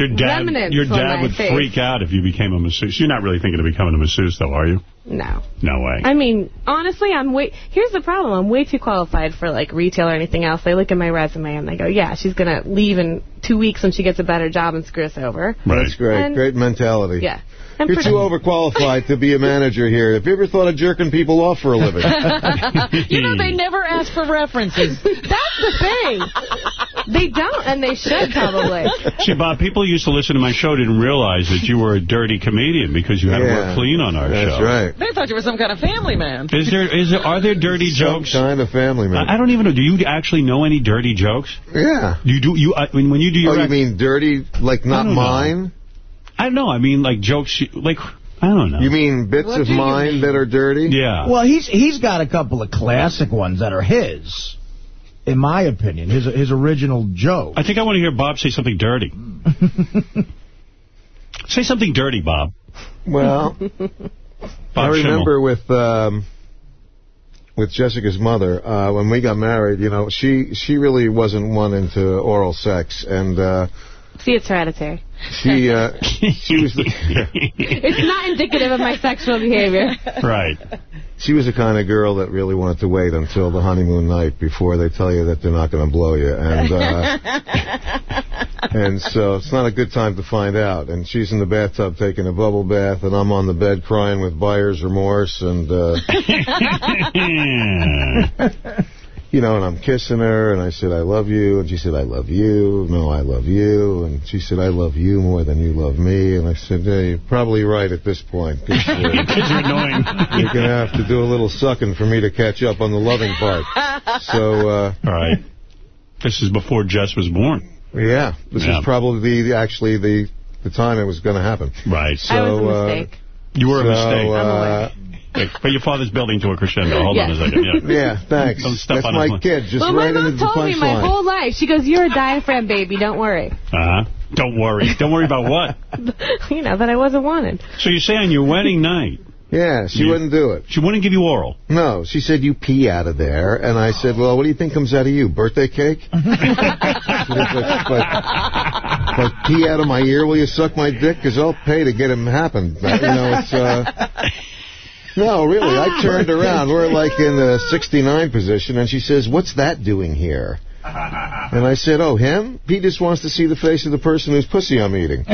Your dad, Remnants your dad would face. freak out if you became a masseuse. You're not really thinking of becoming a masseuse, though, are you? No. No way. I mean, honestly, I'm way. Here's the problem. I'm way too qualified for like retail or anything else. They look at my resume and they go, "Yeah, she's gonna leave in two weeks when she gets a better job and screw us over." That's great. And- great mentality. Yeah. And You're too overqualified to be a manager here. Have you ever thought of jerking people off for a living? you know, they never ask for references. That's the thing. They don't, and they should probably. See, Bob, people who used to listen to my show didn't realize that you were a dirty comedian because you had to work clean on our That's show. right. They thought you were some kind of family man. Is there, is there, are there dirty Some jokes? kind of family man. I I don't even know. Do you actually know any dirty jokes? Yeah. You do. You uh, when when you do your Oh, you mean dirty, like not I don't know. Mine? I don't know. I mean, like jokes. you- Like I don't know. You mean bits What of mine mean? that are dirty? Yeah. Well, he's he's got a couple of classic ones that are his, in my opinion, his his original joke. I think I want to hear Bob say something dirty. say something dirty, Bob. Well, I Bob remember with um, with Jessica's mother uh, when we got married. You know, she she really wasn't one into oral sex, and uh, See, it's hereditary. She uh, she was the, It's not indicative of my sexual behavior. right. she was the kind of girl that really wanted to wait until the honeymoon night before they tell you that they're not going to blow you, and uh, and so it's not a good time to find out. And she's in the bathtub taking a bubble bath, and I'm on the bed crying with buyer's remorse, and. Uh, you know, and I'm kissing her, and I said, I love you, and she said, I love you, no, I love you, and she said, I love you more than you love me, and I said, yeah, you're probably right at this point, because Kids are annoying. you're going to have to do a little sucking for me to catch up on the loving part. So, uh, All right. This is before Jess was born. yeah, this Yeah. is probably the, actually the, the time it was going to happen. Right. So, I was a uh. You were a mistake. uh, But your father's building to a crescendo. Hold on a second. Yeah. yeah, thanks. Don't step That's on my his- kid, just well, right my mom told me my punchline. whole life. She goes, "You're a diaphragm baby. Don't worry." Uh-huh. Don't worry. Don't worry about what? you know that I wasn't wanted. So you say on your wedding night, Yeah, she You- wouldn't do it. she wouldn't give you oral. No, she said, you pee out of there. And I said, well, what do you think comes out of you? Birthday cake? Like, but, but pee out of my ear, will you suck my dick? Because I'll pay to get him happen. You know, it's, uh... No, really, I turned around. We're like in the 69 position, and she says, what's that doing here? And I said, oh, him? He just wants to see the face of the person whose pussy I'm eating.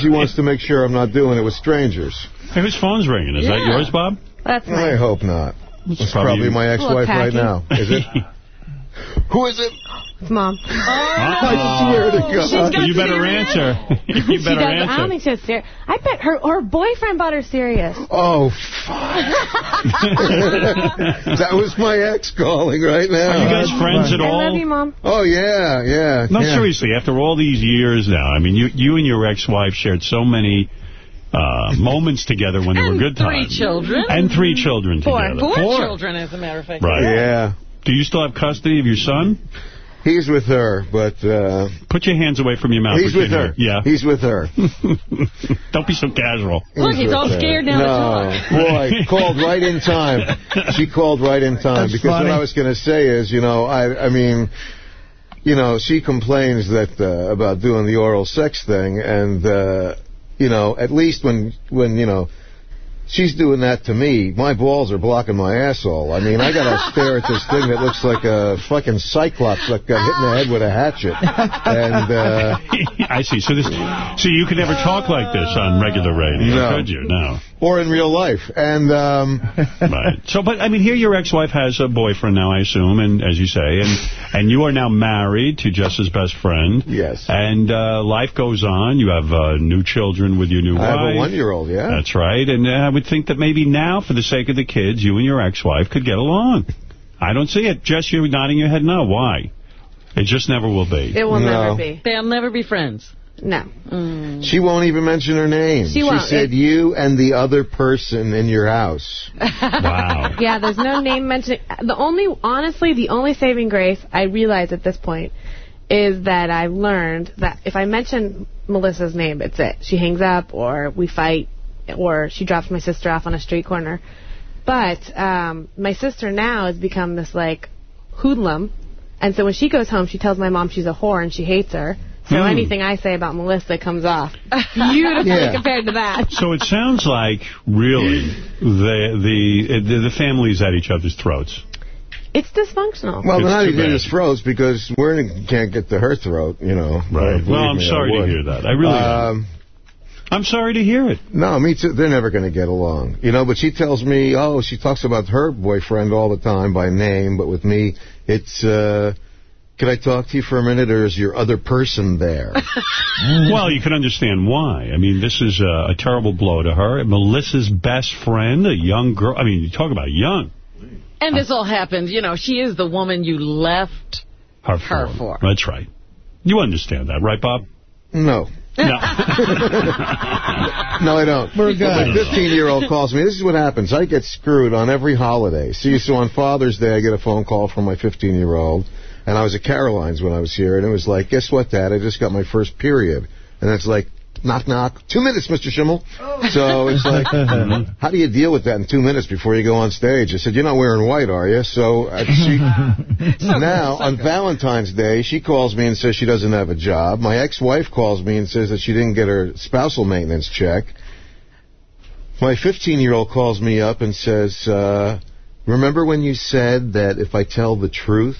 she wants to make sure I'm not doing it with strangers. Hey, whose phone's ringing? Is that yours, Bob? That's I hope not. It's probably probably my ex-wife right now. Is it? Who is it? It's mom. I swear to God. you better answer. you she better does. I answer. don't think she was Sirius. I bet her her boyfriend bought her serious. Oh, fuck. that was my ex calling right now. Are you guys friends at all? I all? love you, mom. Oh, yeah, yeah. No, yeah. seriously, after all these years now, I mean, you you and your ex-wife shared so many uh, moments together when there were And good three times. children. And three children Four. together. Four children, as a matter of fact. Right. Yeah. Do you still have custody of your son? He's with her, but... Uh, Put your hands away from your mouth. he's with can't her. Yeah. He's with her. Don't be so casual. Look, he's with all her. scared now No, boy, called right in time. She called right in time That's because funny. what I was going to say is, you know, I, I mean, you know, she complains that uh, about doing the oral sex thing, and uh, you know, at least when when you know. She's doing that to me. My balls are blocking my asshole. I mean, I got to stare at this thing that looks like a fucking cyclops that got hit in the head with a hatchet. And uh, I see. So this, so you could never talk like this on regular radio, No. could you? No. Or in real life. And um, Right. So, but I mean, here your ex-wife has a boyfriend now, I assume, and as you say, and and you are now married to Jess's best friend. Yes. And uh, life goes on. You have uh, new children with your new I have a one-year-old. Yeah. That's right. And uh, I would think that maybe now, for the sake of the kids, you and your ex-wife could get along. I don't see it. Jess, you're nodding your head no. Why? It just never will be. It will No. never be. They'll never be friends. No. She won't even mention her name. She won't. said It- you and the other person in your house. Wow. Yeah, there's no name mentioning. The only, honestly, the only saving grace I realize at this point is that I've learned that if I mention Melissa's name, it's it. She hangs up, or we fight, or she drops my sister off on a street corner. But um, my sister now has become this like hoodlum, and so when she goes home, she tells my mom she's a whore and she hates her. So Hmm. anything I say about Melissa comes off beautifully Yeah. compared to that. So it sounds like, really, the the the, the family's at each other's throats. It's dysfunctional. Well, It's not too even bad. his throats because we can't get to her throat, you know. Right. Well, I'm me, sorry to hear that. I really. Um, I'm sorry to hear it. No, me too. They're never going to get along. You know, but she tells me, oh, she talks about her boyfriend all the time by name, but with me, it's, uh, can I talk to you for a minute, or is your other person there? well, you can understand why. I mean, this is a, a terrible blow to her. Melissa's best friend, a young girl. I mean, you talk about young. And this all happened, you know, she is the woman you left Her, her for. for. That's right. You understand that, right, Bob? No. No. no, I don't. We're good. My 15-year-old calls me. This is what happens. I get screwed on every holiday. See, so on Father's Day, I get a phone call from my 15-year-old, and I was at Caroline's when I was here, and it was like, guess what, Dad? I just got my first period. And it's like, knock, knock. Two minutes, Mr. Schimmel. So it's like, how do you deal with that in two minutes before you go on stage? I said, you're not wearing white, are you? So uh, she, now, on Valentine's Day, she calls me and says she doesn't have a job. My ex-wife calls me and says that she didn't get her spousal maintenance check. My 15-year-old calls me up and says, uh, remember when you said that if I tell the truth,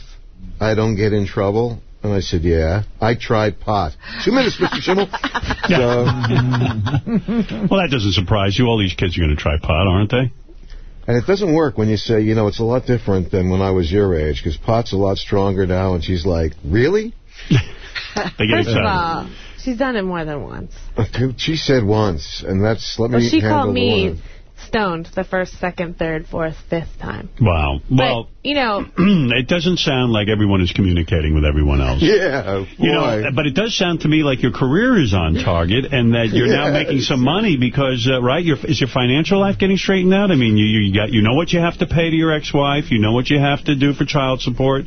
I don't get in trouble? And I said, yeah. I tried pot. Two minutes, Mr. Schimmel. So, well, that doesn't surprise you. All these kids are going to try pot, aren't they? And it doesn't work when you say, you know, it's a lot different than when I was your age, because pot's a lot stronger now. And she's like, really? They get First of all, she's done it more than once. She said once, and that's, let Well, me she handle called the me one. Stoned the first, second, third, fourth, fifth time. Wow. Well, You know, it doesn't sound like everyone is communicating with everyone else. Yeah, You know, but it does sound to me like your career is on target and that you're now making some money because, uh, right, your, is your financial life getting straightened out? I mean, you, you got you know what you have to pay to your ex-wife, you know what you have to do for child support,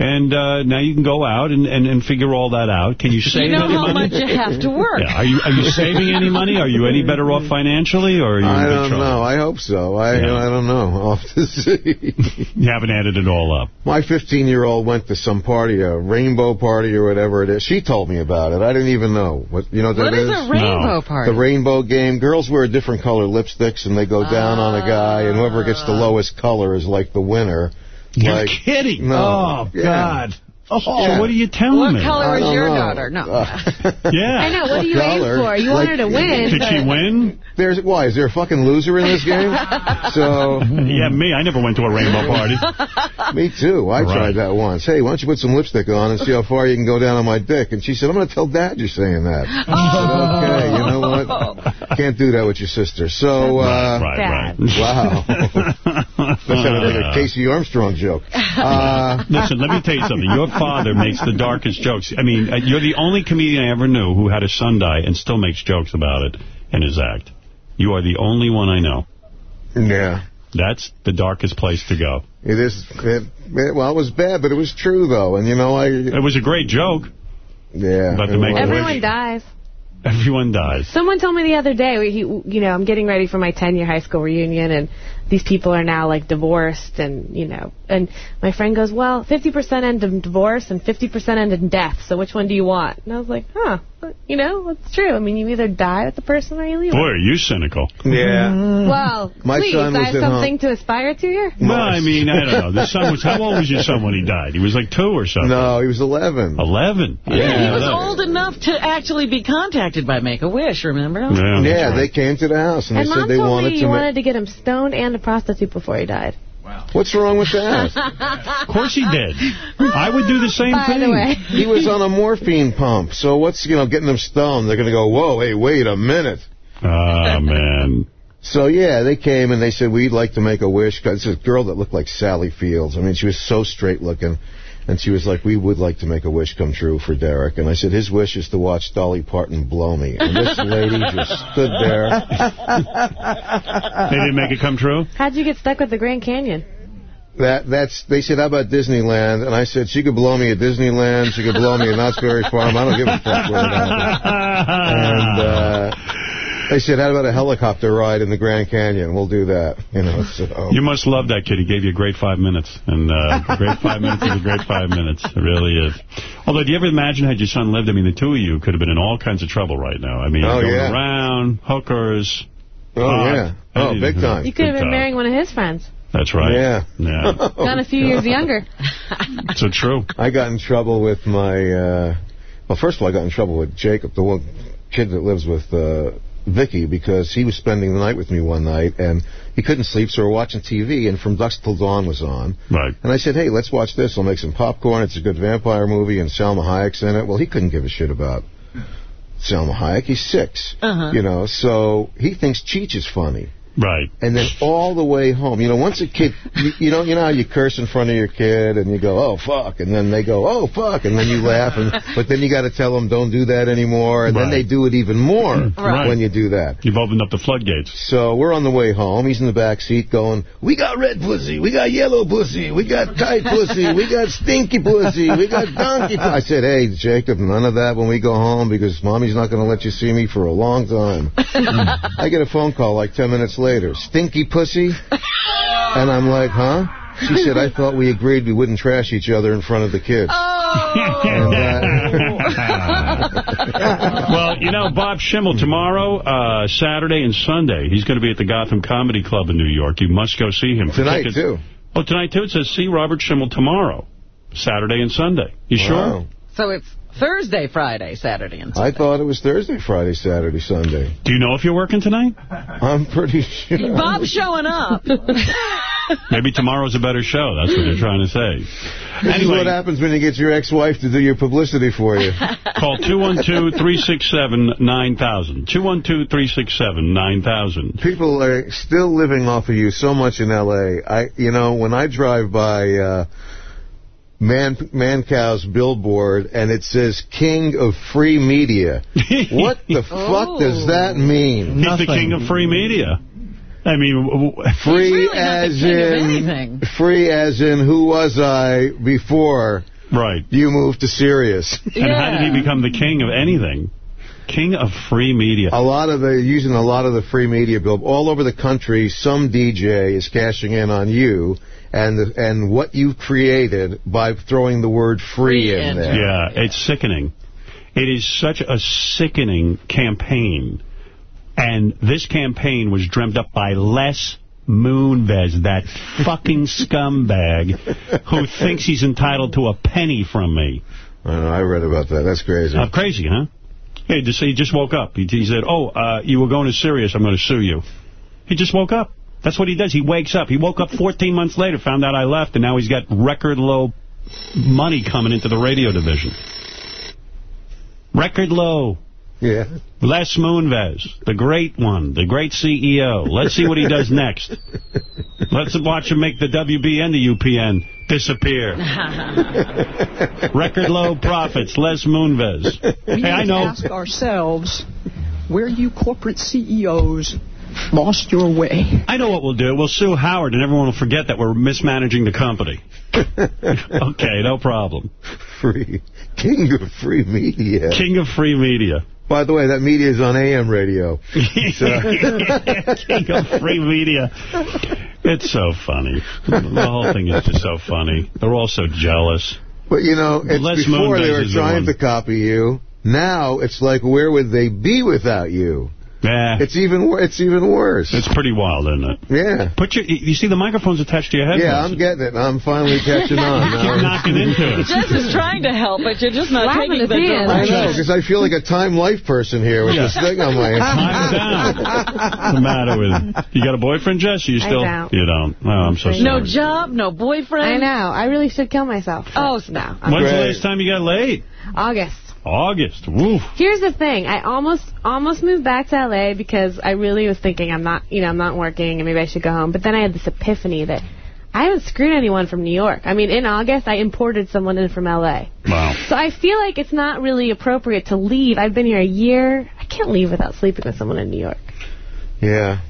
and uh, now you can go out and, and, and figure all that out. Can you save You know any how money? much you have to work. Yeah. Are you are you saving any money? Are you any better off financially, or are you I don't know. I hope so. I Yeah. I don't know. I'll have to see. You haven't added it all up. My 15-year-old went to some party, a rainbow party or whatever it is. She told me about it. I didn't even know. What you know what, What that is a rainbow party? The rainbow game. Girls wear different color lipsticks and they go down on a guy, and whoever gets the lowest color is like the winner. You're like, kidding. No. Oh, Yeah. God. Oh, So what are you telling What me? color I is your know. daughter? No. Yeah. I know. What do you aim for? You want her to win. Did she win? There's why is there a fucking loser in this game? So Yeah, me. I never went to a rainbow party. me too. I Right. tried that once. Hey, why don't you put some lipstick on and see how far you can go down on my dick? And she said, I'm going to tell Dad you're saying that. I said, okay, you know what? Can't do that with your sister. So, uh, right, right, wow. that sounded like a Casey Armstrong joke. Uh, Listen, let me tell you something. Your father makes the darkest jokes. I mean, uh, you're the only comedian I ever knew who had a son die and still makes jokes about it in his act. You are the only one I know. yeah. That's the darkest place to go. It is, it, it- well, it was bad, but it was true, though. And, you know, I... It was a great joke. Yeah. But to make Everyone wish, dies. everyone dies. Someone told me the other day, he, you know, I'm getting ready for my 10-year high school reunion, and these people are now, like, divorced, and, you know, and my friend goes, well, 50% end in divorce and 50% end in death, so which one do you want? And I was like, huh, you know, it's true. I mean, you either die with the person or you leave Boy, them. are you cynical. Yeah. Mm. Well, My please, son I was have at something to aspire to here? Well, I mean, I don't know. The son was, how old was your son when he died? He was like two or something. No, he was 11. 11? Yeah, he was that- old enough to actually be contacted by Make-A-Wish, remember? Yeah, Yeah, right. they came to the house, and, And they Mom said they told wanted me to you wanted to get him stoned and a prostitute before he died. Wow. What's wrong with that? Of course he did. I would do the same By thing. the way. he was on a morphine pump, so what's, you know, getting them stoned? They're going to go, whoa, hey, wait a minute. Oh, man. So, yeah, they came and they said, we'd like to make a wish. 'Cause It's a girl that looked like Sally Fields. I mean, she was so straight looking. And she was like, we would like to make a wish come true for Derek. And I said, his wish is to watch Dolly Parton blow me. And this lady just stood there. They didn't make it come true? How'd you get stuck with the Grand Canyon? That that's they said how about Disneyland and I said she could blow me at Disneyland she could blow me at Knott's Berry Farm I don't give a fuck where it happens and uh, they said how about a helicopter ride in the Grand Canyon we'll do that you know so You must love that kid. He gave you a great five minutes. And uh, a great five minutes is a great five minutes. It really is. Although, do you ever imagine had your son lived? I mean, the two of you could have been in all kinds of trouble right now. I mean, Oh, going yeah. around, hookers. Oh, pot, yeah. Oh, big anything. time. You could have been time. marrying one of his friends. That's right. Yeah. Yeah. Gone a few years younger. So true. I got in trouble with my uh, well first of all I got in trouble with Jacob the one kid that lives with uh, Vicky because he was spending the night with me one night and he couldn't sleep so we're watching TV and From Dusk Till Dawn was on. Right. and I said hey let's watch this. I'll make some popcorn. It's a good vampire movie and Salma Hayek's in it. Well he couldn't give a shit about Salma Hayek. He's 6 Uh-huh. you know so he thinks Cheech is funny Right. and then all the way home, you know, once a kid, you, you know, you know how you curse in front of your kid and you go, oh fuck, and then they go, oh fuck, and then you laugh, and but then you got to tell them don't do that anymore, and then they do it even more Right. when you do that. You've opened up the floodgates. So we're on the way home. He's in the back seat going, we got red pussy, we got yellow pussy, we got tight pussy, we got stinky pussy, we got donkey pussy. I said, hey, Jacob, none of that when we go home because mommy's not going to let you see me for a long time. I get a phone call like 10 minutes later, stinky pussy? And I'm like, huh? She said, I thought we agreed we wouldn't trash each other in front of the kids. well, you know, Bob Schimmel, tomorrow, uh, Saturday and Sunday, he's going to be at the Gotham Comedy Club in New York. You must go see him. Tonight, Tickets- too. Oh, tonight, too? It says, see Robert Schimmel tomorrow, Saturday and Sunday. You sure? Wow. So it's Thursday, Friday, Saturday, and Sunday. I thought it was Thursday, Friday, Saturday, Sunday. Do you know if you're working tonight? I'm pretty sure. Bob's showing up. Maybe tomorrow's a better show. That's what you're trying to say. This is what happens when you get your ex-wife to do your publicity for you. Call 212-367-9000. 212-367-9000. People are still living off of you so much in L.A. I, you know, when I drive by uh, Man Mancow's billboard and it says "King of Free Media," what the fuck does that mean? He's the king of free media. I mean, w- w- Free really as in free as in who was I before right. you moved to Sirius? And how did he become the king of anything? King of free media. A lot of the using a lot of the free media bill all over the country. Some DJ is cashing in on you and the, and what you created by throwing the word free, in there. Yeah, it's sickening. It is such a sickening campaign. And this campaign was dreamt up by Les Moonves, that fucking scumbag who thinks he's entitled to a penny from me. I, know, I read about that. That's crazy. Uh, crazy, huh? Hey, just, he just woke up. He, he said, oh, uh, you were going to Sirius, I'm going to sue you. He just woke up. That's what he does. He wakes up. He woke up 14 months later, found out I left, and now he's got record low money coming into the radio division. Record low. Yeah. Les Moonves, the great one, the great CEO. Let's see what he does next. Let's watch him make the WB and the UPN disappear. Record low profits, Les Moonves. We Hey, I must know. ask ourselves where you corporate CEOs lost your way. I know what we'll do. We'll sue Howard, and everyone will forget that we're mismanaging the company. okay, no problem. Free. King of free media. King of free media. By the way, that media is on AM radio. So- King of free media. It's so funny. The whole thing is just so funny. They're all so jealous. But, you know, it's Les before they were is the trying to copy you. Now it's like, where would they be without you? Yeah. It's even it's even worse. It's pretty wild, isn't it? Yeah. Put your, you see the microphone's attached to your headphones. Yeah, I'm getting it. I'm finally catching on. now. Keep knocking into it. Jess is trying to help, but you're just not Laughing taking the the. I know, because I feel like a Time Life person here with this thing on my Calm down. What's the matter with you? You got a boyfriend, Jess? You I still? don't. You don't. Oh, I'm so sorry. No job, no boyfriend. I know. I really should kill myself. Oh, no. When's the last time you got laid? August. August. Woof. Here's the thing. I almost almost moved back to L.A. because I really was thinking I'm not, you know, I'm not working and maybe I should go home. But then I had this epiphany that I haven't screwed anyone from New York. I mean, in August, I imported someone in from L.A. Wow. So I feel like it's not really appropriate to leave. I've been here a year. I can't leave without sleeping with someone in New York. Yeah.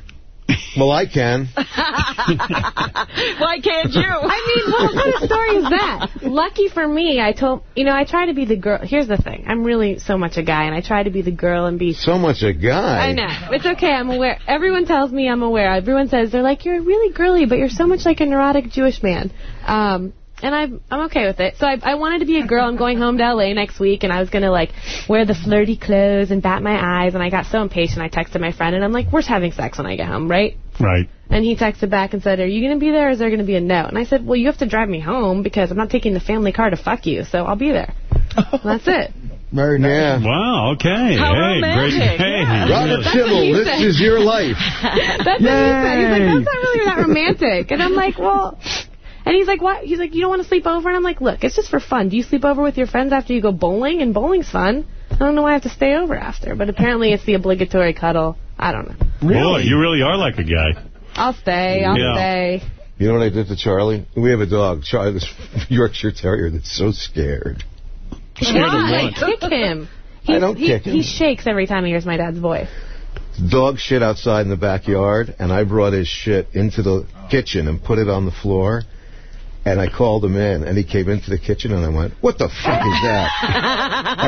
Well, I can. Why can't you? I mean, what kind of story is that? Lucky for me, I told, you know, I try to be the girl. Here's the thing. I'm really so much a guy, and I try to be the girl and be... So much a guy. I know. It's okay. I'm aware. Everyone tells me I'm aware. Everyone says, they're like, you're really girly, but you're so much like a neurotic Jewish man. Um, and I'm I'm okay with it. So I I wanted to be a girl. I'm going home to L.A. next week, and I was gonna like wear the flirty clothes and bat my eyes. And I got so impatient. I texted my friend, and I'm like, "We're having sex when I get home, right?" Right. And he texted back and said, "Are you gonna be there? or Is there gonna be a no?" And I said, "Well, you have to drive me home because I'm not taking the family car to fuck you, so I'll be there." And that's it. Very nice. Wow, okay. How hey, romantic, great. Hey, yeah. Robert That's what Schimmel, he this said. is your life. That's what he said. He's like, that's not really that romantic. And I'm like, well... And he's like, what? He's like, you don't want to sleep over? And I'm like, look, it's just for fun. Do you sleep over with your friends after you go bowling? And bowling's fun. I don't know why I have to stay over after. But apparently it's the obligatory cuddle. I don't know. Boy, you really are like a guy. I'll stay. I'll Yeah. stay. You know what I did to Charlie? We have a dog, Charlie, this Yorkshire Terrier that's so scared. Why? Kick him. I don't he, kick him. He shakes every time he hears my dad's voice. Dog shit outside in the backyard, and I brought his shit into the kitchen and put it on the floor. And I called him in, and he came into the kitchen, and I went, "What the fuck is that?"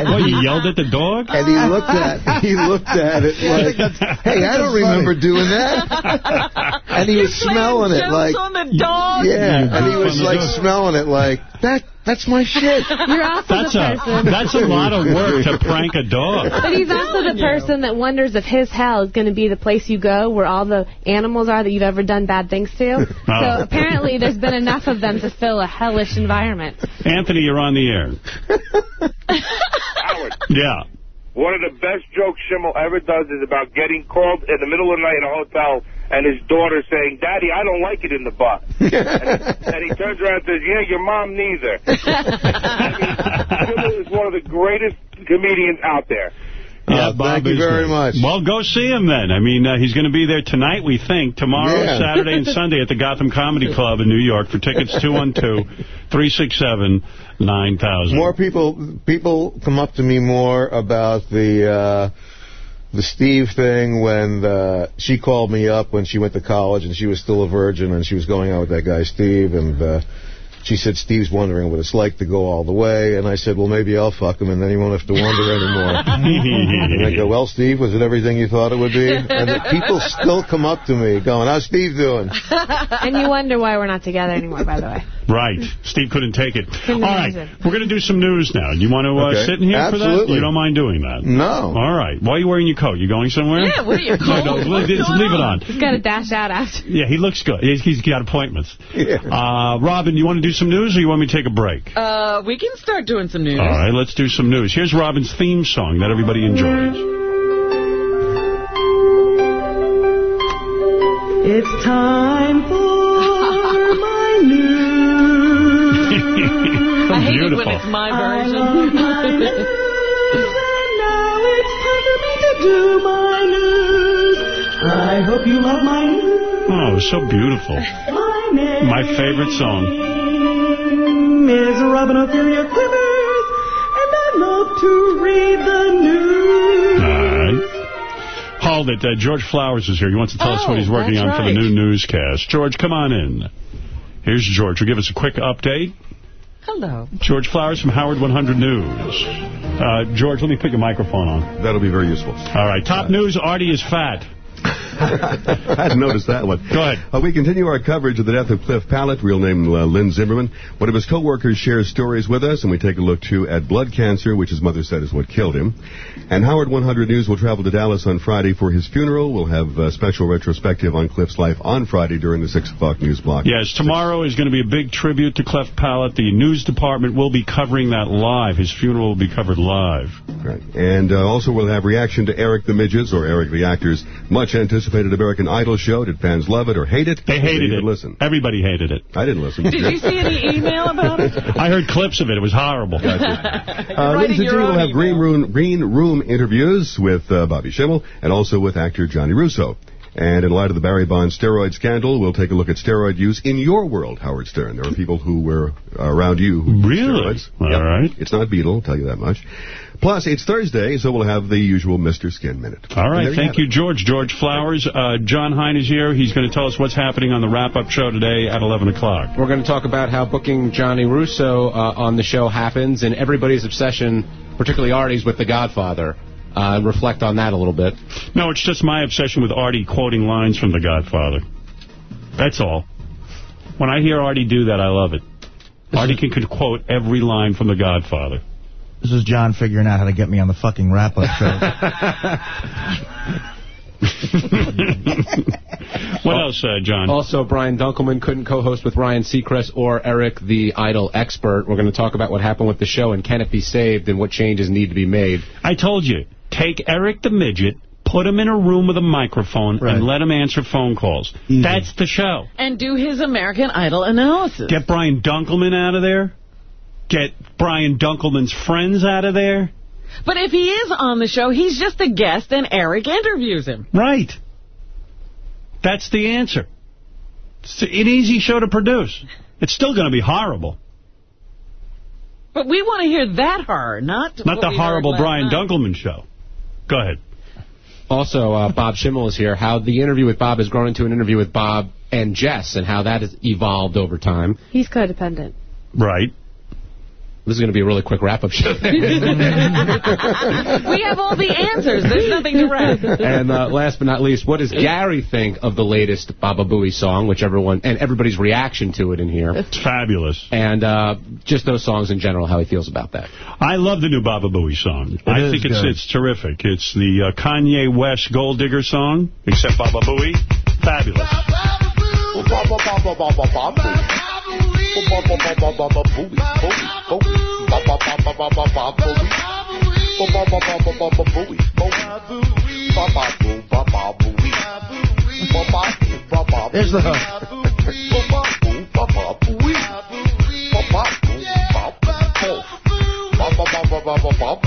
What, you yelled at the dog? And he looked at he looked at it like, "Hey, I don't remember doing that." And he was smelling it like, on the dog? yeah, and he was like smelling it like that. That's my shit. You're also That's the a person. that's a lot of work to prank a dog. But he's also the person that wonders if his hell is going to be the place you go where all the animals are that you've ever done bad things to. Oh. So Oh. apparently there's been enough of them to fill a hellish environment. Anthony, you're on the air. Howard, Yeah. One of the best jokes Schimmel ever does is about getting called in the middle of the night in a hotel and his daughter saying, Daddy, I don't like it in the butt. and, and he turns around and says, yeah, your mom neither. I mean, Schimmel is one of the greatest comedians out there. Yeah, thank you very much. Well, go see him then. I mean, uh, he's going to be there tonight, we think. Tomorrow, Yeah. Saturday, and Sunday at the Gotham Comedy Club in New York. For tickets, 212-367-9000. More people people come up to me more about the uh, the Steve thing when the, she called me up when she went to college and she was still a virgin and she was going out with that guy Steve and uh, she said Steve's wondering what it's like to go all the way and I said well maybe I'll fuck him and then he won't have to wonder anymore. and I go well Steve was it everything you thought it would be? And the people still come up to me going how's Steve doing? And you wonder why we're not together anymore, by the way. Right. Steve couldn't take it. Couldn't All right. imagine. We're going to do some news now. Do you want to uh, Okay. sit in here for that? You don't mind doing that? No. All right. Why are you wearing your coat? You going somewhere? Yeah, what are you, No, cold? no, What's leave, going leave it on? on. He's got to dash out after. Yeah, he looks good. He's, he's got appointments. Uh, Robin, you want to do some news or you want me to take a break? Uh, we can start doing some news. All right, let's do some news. Here's Robin's theme song that everybody enjoys. It's time for my news. I hate it when Beautiful. it's my I version. love my news, and now it's time for me to do my news. I hope you love my news. Oh, so beautiful. My name My favorite song. Is Robin Ophelia Quivers, and I love to read the news. All right. Hold it. Uh, George Flowers is here. He wants to tell us what Oh, he's working that's on for the new newscast. George, come on in. Here's George. Will give us a quick update. Hello. George Flowers from Howard 100 News. Uh, George, let me put your microphone on. That'll be very useful. All right. Top news, Artie is fat. I hadn't noticed that one. Go ahead. Uh, we continue our coverage of the death of Cliff Pallet, real name uh, Lynn Zimmerman. One of his co-workers shares stories with us, and we take a look, too, at blood cancer, which his mother said is what killed him. And Howard 100 News will travel to Dallas on Friday for his funeral. We'll have a special retrospective on Cliff's life on Friday during the 6 o'clock news block. Yes, tomorrow is going to be a big tribute to Cliff Pallet. The news department will be covering that live. His funeral will be covered live. Right. And uh, also we'll have reaction to Eric the Midgets, or Eric the Actor's much anticipated American Idol show. Did fans love it or hate it? They hated it. Listen. Everybody hated it. I didn't listen. Did you see any email about it? I heard clips of it. It was horrible. Uh, Writing ladies and gentlemen, we'll have green room, green room interviews with uh, Bobby Schimmel and also with actor Gianni Russo. And in light of the Barry Bonds steroid scandal, we'll take a look at steroid use in your world, Howard Stern. There are people who were around you who Really? steroids. All Yep. right. It's not Beetle, I'll tell you that much. Plus, it's Thursday, so we'll have the usual Mr. Skin Minute. All right. And right, there thank have you, George. George Flowers. Uh, John Hein is here. He's going to tell us what's happening on the wrap-up show today at 11 o'clock. We're going to talk about how booking Gianni Russo uh, on the show happens and everybody's obsession, particularly Artie's, with The Godfather. Uh, reflect on that a little bit. No, it's just my obsession with Artie quoting lines from The Godfather. That's all. When I hear Artie do that, I love it. Artie can could quote every line from The Godfather. This is John figuring out how to get me on the fucking wrap-up show. What else, uh, John? Also, Brian Dunkleman couldn't co-host with Ryan Seacrest or Eric, the Idol expert. We're going to talk about what happened with the show and can it be saved and what changes need to be made. I told you, take Eric the Midget, put him in a room with a microphone, and let him answer phone calls. That's the show. And do his American Idol analysis. Get Brian Dunkleman out of there. Get Brian Dunkleman's friends out of there. But if he is on the show, he's just a guest and Eric interviews him. Right. That's the answer. It's an easy show to produce. It's still going to be horrible. But we want to hear that horror, not Not the horrible Brian night. Dunkleman show. Go ahead. Also, uh, Bob Schimmel is here. How the interview with Bob has grown into an interview with Bob and Jess and how that has evolved over time. He's codependent. Right. This is going to be a really quick wrap-up show. we have all the answers. There's nothing to wrap. and uh, last but not least, what does Gary think of the latest Baba Booey song, which everyone and everybody's reaction to it in here? It's fabulous. And uh, just those songs in general, how he feels about that. I love the new Baba Booey song. I think it's good. it's terrific. It's the uh, Kanye West Gold Digger song, except Baba Booey. Fabulous. There's the hook.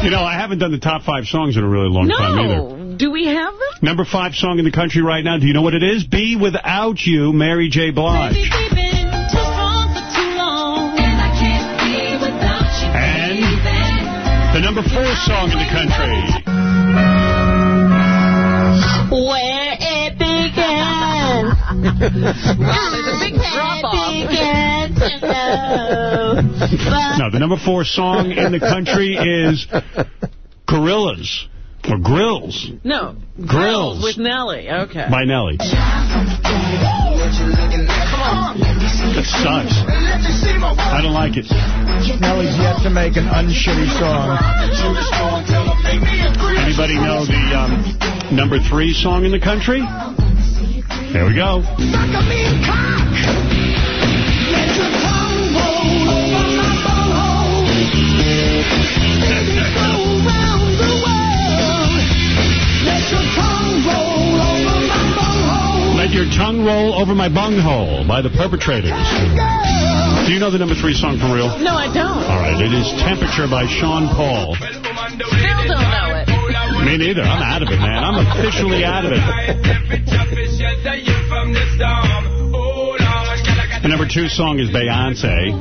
You know, I haven't done the top five songs in a really long time either. No. Do we have them? Number five song in the country right now. Do you know what it is? Be Without You, Mary J. Blige. The number four song in the country. Where it began. wow, there's a big drop off. No, the number four song in the country is Gorillas. Or Grills. No. Grills. with Nelly. Okay. By Nelly. It sucks. I don't like it. Nelly's yet to make an unshitty song. Anybody know the um, number three song in the country? There we go. Your Tongue Roll Over My Bunghole by the Perpetrators. Do you know the number three song for real? No, I don't. All right, it is Temperature by Sean Paul. Still don't know it. Me neither. I'm out of it, man. I'm officially out of it. The number two song is Beyonce.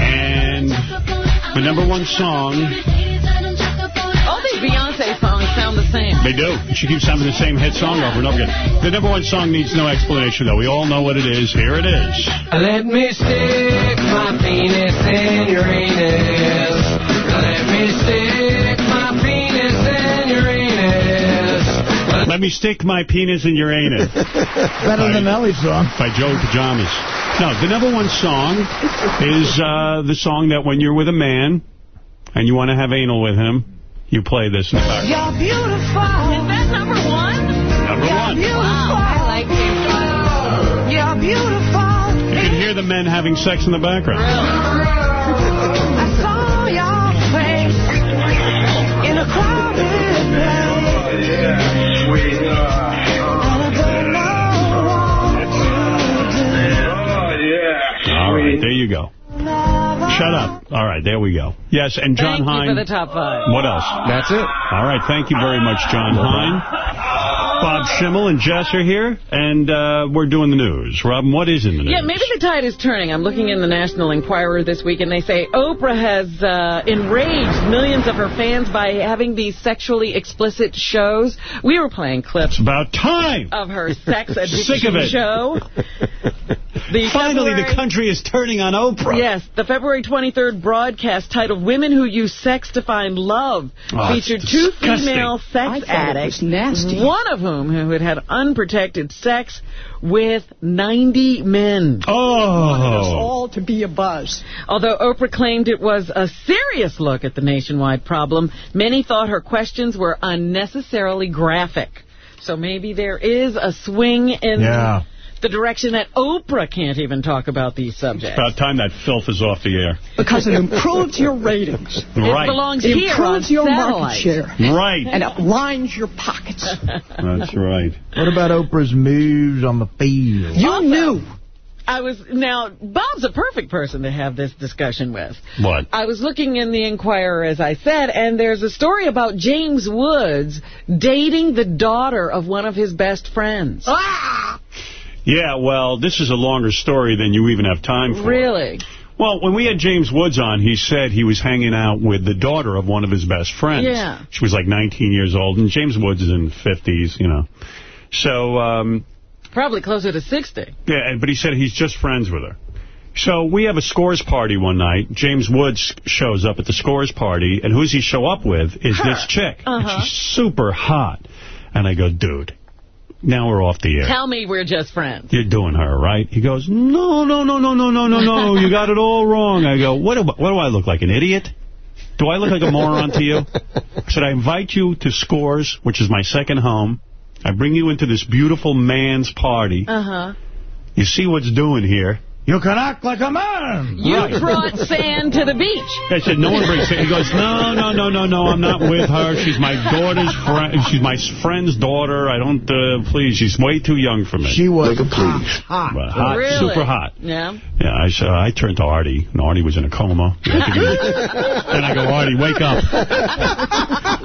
And the number one song, All these Beyonce songs sound the same. They do. She keeps having the same hit song over and over again. The number one song needs no explanation, though. We all know what it is. Here it is. Let me stick my penis in your anus. Let me stick my penis in your anus. Let me stick my penis in your anus. Better than Nelly's song. By Joe Pajamas. No, the number one song is uh, the song that when you're with a man and you want to have anal with him, you play this in the background. You're beautiful. Is that number one? Number one. I like you. You're beautiful. You can hear the men having sex in the background. I saw your face in a crowded place. All right, there you go. Shut up. All right, there we go. Yes, and John Thank Hein. you for the top five. What else? That's it. All right, thank you very much, John Hein. Bob Schimmel and Jess are here, and uh, we're doing the news. Robin, what is in the news? Yeah, maybe the tide is turning. I'm looking in the National Enquirer this week, and they say Oprah has uh, enraged millions of her fans by having these sexually explicit shows. We were playing clips. It's about time. Of her sex addiction show. The Finally, February- the country is turning on Oprah. Yes, the February 23rd broadcast titled Women Who Use Sex to Find Love Oh, featured two disgusting. female sex thought it was addicts, nasty. one of whom who had had unprotected sex with 90 men. Oh. Wanted us Oh. all to be a buzz. Although Oprah claimed it was a serious look at the nationwide problem, many thought her questions were unnecessarily graphic. So maybe there is a swing in Yeah. the direction that Oprah can't even talk about these subjects. About time that filth is off the air. Because it improves your ratings. Right. It belongs It here on improves your market satellite. share. Right. And it lines your pockets. That's right. What about Oprah's moves on the field? You knew. I was now Bob's a perfect person to have this discussion with. What? I was looking in the Inquirer as I said, and there's a story about James Woods dating the daughter of one of his best friends. Ah! Yeah, well, this is a longer story than you even have time for. Really? Well, when we had James Woods on, he said he was hanging out with the daughter of one of his best friends. Yeah. She was like 19 years old, and James Woods is in the 50s, you know. So, um, Probably closer to 60. yeah, but he said he's just friends with her. So we have a scores party one night. James Woods shows up at the scores party, and who's he show up with is this chick. Uh-huh. she's super hot. And I go, dude, now we're off the air. Tell me we're just friends. You're doing her, right? He goes, no, no, no, no, no, no, no, no. You got it all wrong. I go, what do, what do I look like, an idiot? Do I look like a moron to you? Should I invite you to Scores, which is my second home. I bring you into this beautiful man's party. Uh-huh. You see what's doing here. You can act like a man. You Right. brought sand to the beach. I said, no one brings it. He goes, no, no, no, no, no, I'm not with her. She's my daughter's friend. She's my friend's daughter. I don't, uh, please, she's way too young for me. She was Like a hot. please. hot. But hot, Really? super hot. Yeah. Yeah, I said I turned to Artie, and Artie was in a coma. I think he was- and I go, Artie, wake up.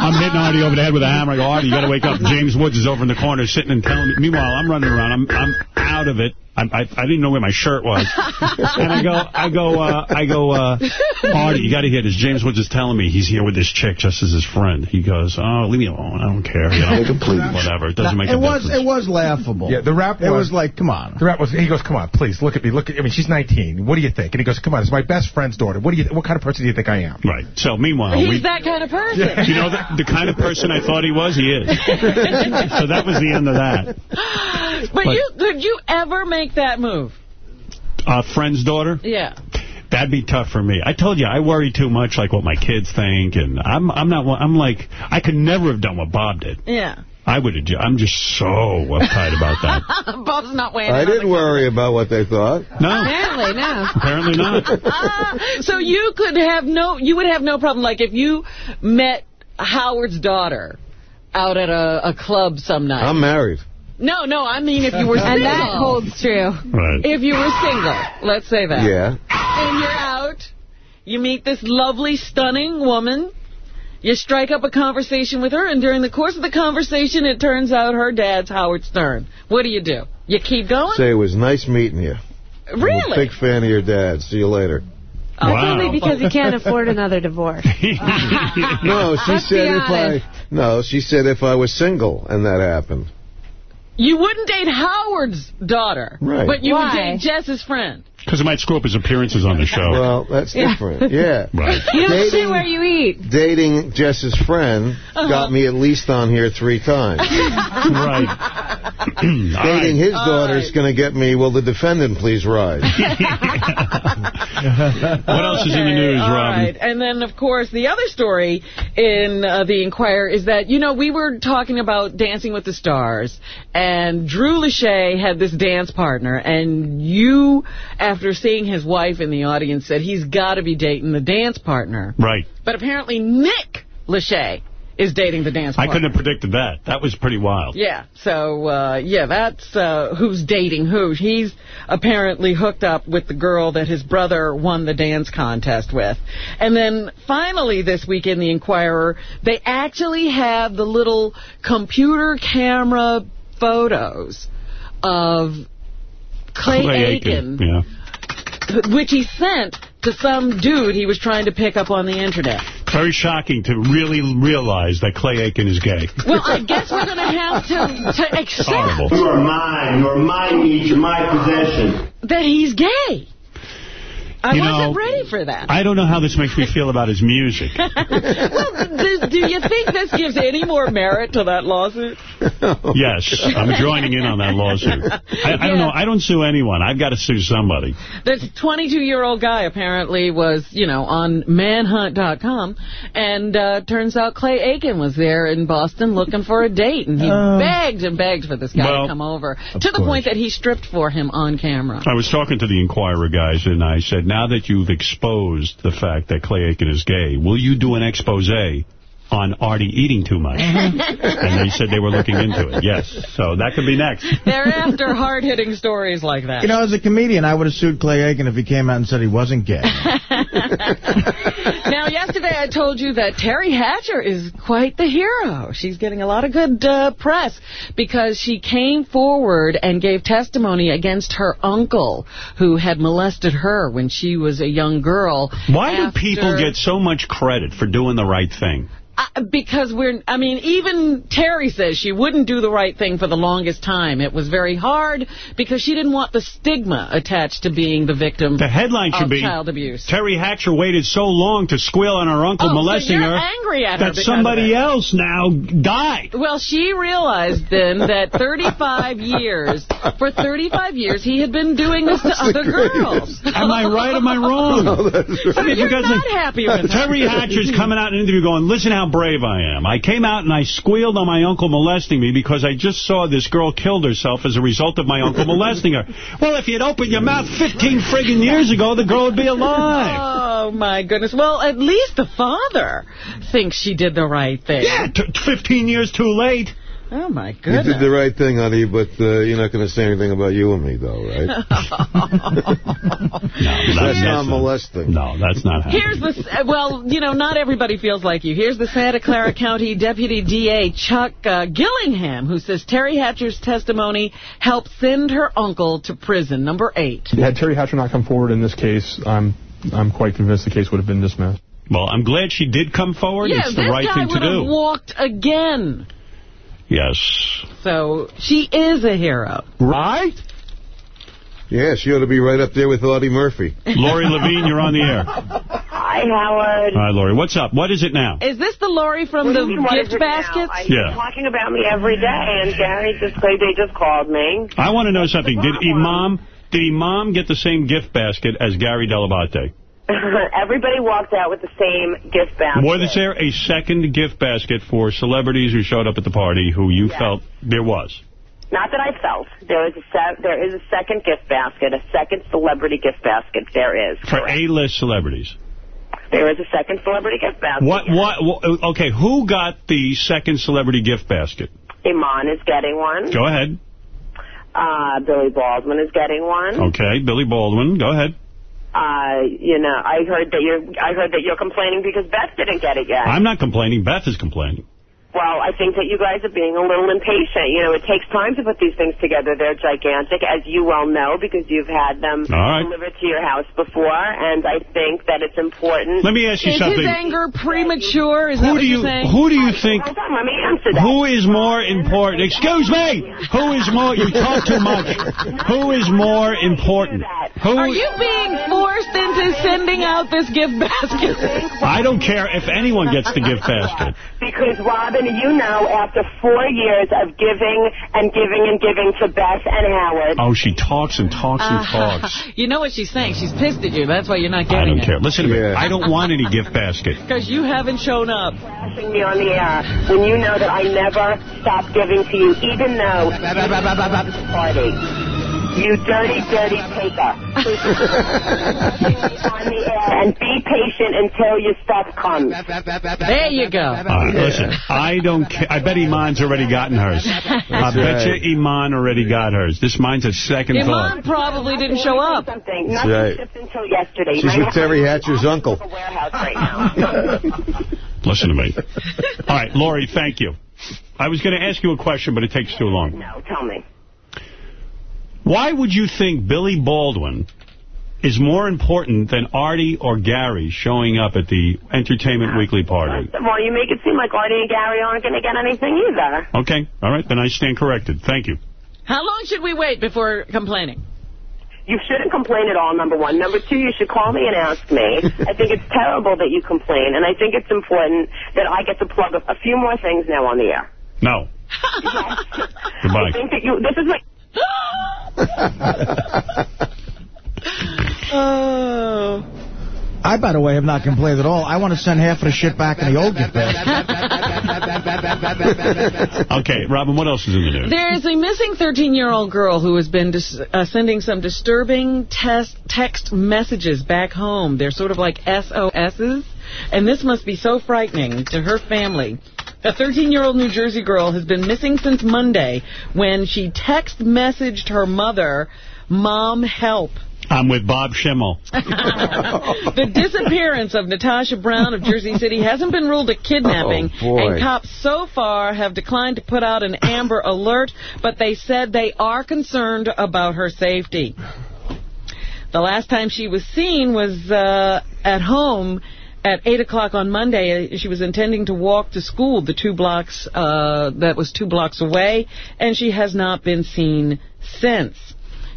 I'm hitting Artie over the head with a hammer. I go, Artie, you got to wake up. James Woods is over in the corner sitting and telling me. Meanwhile, I'm running around. I'm I'm out of it. I'm, I I didn't know where my shirt was. And I go, I go, uh, I go, uh, Artie, you got to hear this. James Woods is telling me he's here with this chick just as his friend. He goes, oh, leave me alone. I don't care. You know, whatever. It doesn't make it a was difference. it was laughable. Yeah, the rap It was- was like, come on. The rap was, he goes, come on, please, look at me. Look at, I mean, she's 19. What do you think? And he goes, come on, it's my best friend's daughter. What do you, what kind of person do you think I am? Right. So meanwhile, He's we, that kind of person. You know, the, the kind of person I thought he was, he is. so that was the end of that. But, But- you could you ever make that move? Uh, friend's daughter? Yeah. That'd be tough for me. I told you, I worry too much, like what my kids think, and I'm I'm not. I'm like, I could never have done what Bob did. Yeah. I would have. ju- I'm just so uptight about that. Bob's not weighing I in on didn't worry about what they thought. No, Apparently no. apparently not. so you could have no, you would have no problem. Like if you met Howard's daughter out at a, a club some night. I'm married. No, no, I mean if you were single. And that holds true. Right. If you were single, let's say that. Yeah. And you're out, you meet this lovely, stunning woman. You strike up a conversation with her, and during the course of the conversation, it turns out her dad's Howard Stern. What do you do? You keep going? Say it was nice meeting you. I'm a really? big fan of your dad. See you later. That's only because he can't afford another divorce. No, she Let's said if. I no, she said if I was single and that happened. You wouldn't date Howard's daughter, Right. but you Why? would date Jess's friend. Because it might screw up his appearances on the show. Well, that's Yeah. different. Yeah. right. You don't see Dating- where you eat. Dating Jess's friend Uh-huh. got me at least on here three times. right. Dating right. his daughter's going to get me, will the defendant please rise? What else is in the news, all Robin? right. And then, of course, the other story in uh, the Inquirer is that, you know, we were talking about Dancing with the Stars, and Drew Lachey had this dance partner, and you, after seeing his wife in the audience, said he's got to be dating the dance partner. Right. But apparently Nick Lachey is dating the dance partner. I couldn't have predicted that. That was pretty wild. Yeah, so, uh, yeah, that's uh, who's dating who. He's apparently hooked up with the girl that his brother won the dance contest with. And then finally this week in the Inquirer, they actually have the little computer camera photos of Clay, Clay Aiken, Yeah. Which he sent to some dude he was trying to pick up on the internet. Very shocking to really realize that Clay Aiken is gay. Well, I guess we're going to have to, to accept Horrible. You are mine. You are my meat. You're my possession. that he's gay. I You wasn't know, ready for that. I don't know how this makes me feel about his music. well, do, do you think this gives any more merit to that lawsuit? yes, I'm joining in on that lawsuit. I, I don't know. I don't sue anyone. I've got to sue somebody. This 22-year-old guy apparently was, you know, on Manhunt.com, and uh, turns out Clay Aiken was there in Boston looking for a date, and he Uh, begged and begged for this guy well, to come over, to the course. point that he stripped for him on camera. I was talking to the Inquirer guys, and I said, now that you've exposed the fact that Clay Aiken is gay, will you do an expose on Artie eating too much? and they said they were looking into it. Yes. So that could be next. They're after hard-hitting stories like that. You know, as a comedian, I would have sued Clay Aiken if he came out and said he wasn't gay. Now, yesterday I told you that Teri Hatcher is quite the hero. She's getting a lot of good uh, press because she came forward and gave testimony against her uncle who had molested her when she was a young girl. Why do people get so much credit for doing the right thing? Because we're, I mean, even Teri says she wouldn't do the right thing for the longest time. It was very hard because she didn't want the stigma attached to being the victim The headline should of be, child abuse. Teri Hatcher waited so long to squeal on her uncle Oh, so molesting you're her angry at her that somebody else now died. Well, she realized then that 35 years, for 35 years, he had been doing this to That's the other girls. Am I right? Am I wrong? So I mean, you're not sake, happy with Teri. Hatcher's coming out in an interview going, listen how brave I am. I came out and I squealed on my uncle molesting me because I just saw this girl killed herself as a result of my uncle molesting her. Well, if you'd opened your mouth 15 friggin' years ago, the girl would be alive. Oh, my goodness. Well, at least the father thinks she did the right thing. Yeah, t 15 years too late. Oh, my You goodness. did the right thing, honey, but uh, you're not going to say anything about you and me, though, right? no, That's not molesting. No, that's not happening. Here's the, uh, well, you know, not everybody feels like you. Here's the Santa Clara County Deputy DA Chuck uh, Gillingham, who says Teri Hatcher's testimony helped send her uncle to prison, number eight. Had Teri Hatcher not come forward in this case, I'm I'm quite convinced the case would have been dismissed. Well, I'm glad she did come forward. yeah, it's the right thing to do. Yeah, this guy would have do. walked again. Yes. So she is a hero. Right? Yeah, she ought to be right up there with Audie Murphy. Lori Levine, you're on the air. Hi, Howard. Hi, Lori. What's up? What is it now? Is this the Lori from What the you mean, gift it now? baskets? I- Yeah. He's talking about me every day, and Gary just they just called me. I want to know something. Did Iman did Iman get the same gift basket as Gary Dell'Abate? Everybody walked out with the same gift basket. Was there a second gift basket for celebrities who showed up at the party who you felt there was? Not that I felt. There is a there is a second gift basket, a second celebrity gift basket. There is. For A-list celebrities. There is a second celebrity gift basket. What, what, what, okay, who got the second celebrity gift basket? Iman is getting one. Go ahead. Uh, Billy Baldwin is getting one. Okay, Billy Baldwin, go ahead. Uh, you know, I heard that you're I heard that you're complaining because Beth didn't get it yet. I'm not complaining. Beth is complaining. Well, I think that you guys are being a little impatient. You know, it takes time to put these things together. They're gigantic, as you well know, because you've had them All right. delivered to your house before, and I think that it's important. Let me ask you Is something. his anger premature? Is that Who what do you're saying? who do you think Hold on, let me answer that. who is more important? Excuse me. Who is more? You talk too much. Who is more important? Who? Are you being forced into sending out this gift basket? I don't care if anyone gets the gift basket. Because, Robin, you know, after four years of giving and giving and giving to Beth and Howard, Oh, she talks and talks and Uh, talks. you know what she's saying. She's pissed at you. That's why you're not getting. it. I don't it. care. Listen to me. I don't want any gift basket. Because you haven't shown up. flashing me on the air, when you know that I never stop giving to you, even though party. You dirty, dirty paper. Please on the air and be patient until your stuff comes. There you go. All right, listen, I don't ca- I bet Iman's already gotten hers. I bet right. you Iman already got hers. This mine's a second Iman thought. probably didn't show up. Something. That's Nothing right. shipped until yesterday. She's My with Teri Hatcher's uncle. warehouse right now. Listen to me. All right, Lori, thank you. I was going to ask you a question, but it takes too long. no, tell me. Why would you think Billy Baldwin is more important than Artie or Gary showing up at the Entertainment Weekly party? Well, you make it seem like Artie and Gary aren't going to get anything either. Okay, all right, then I stand corrected. Thank you. How long should we wait before complaining? You shouldn't complain at all, number one. Number two, you should call me and ask me. I think it's terrible that you complain, and I think it's important that I get to plug a, a few more things now on the air. No. I Goodbye. think that you, this is like... Oh. I, by the way, have not complained at all. I want to send half of the shit back in the old gift bag. Okay, Robin, what else is in the news? There's a missing 13-year-old girl who has been uh, sending some disturbing test text messages back home. They're sort of like SOSs, and this must be so frightening to her family. A 13-year-old New Jersey girl has been missing since Monday when she text messaged her mother, Mom, help. I'm with Bob Schimmel. the disappearance of Natasha Brown of Jersey City hasn't been ruled a kidnapping, Oh, and cops so far have declined to put out an Amber Alert, but they said they are concerned about her safety. The last time she was seen was uh, at home at 8 o'clock on Monday. She was intending to walk to school the two blocks uh, that was two blocks away, and she has not been seen since.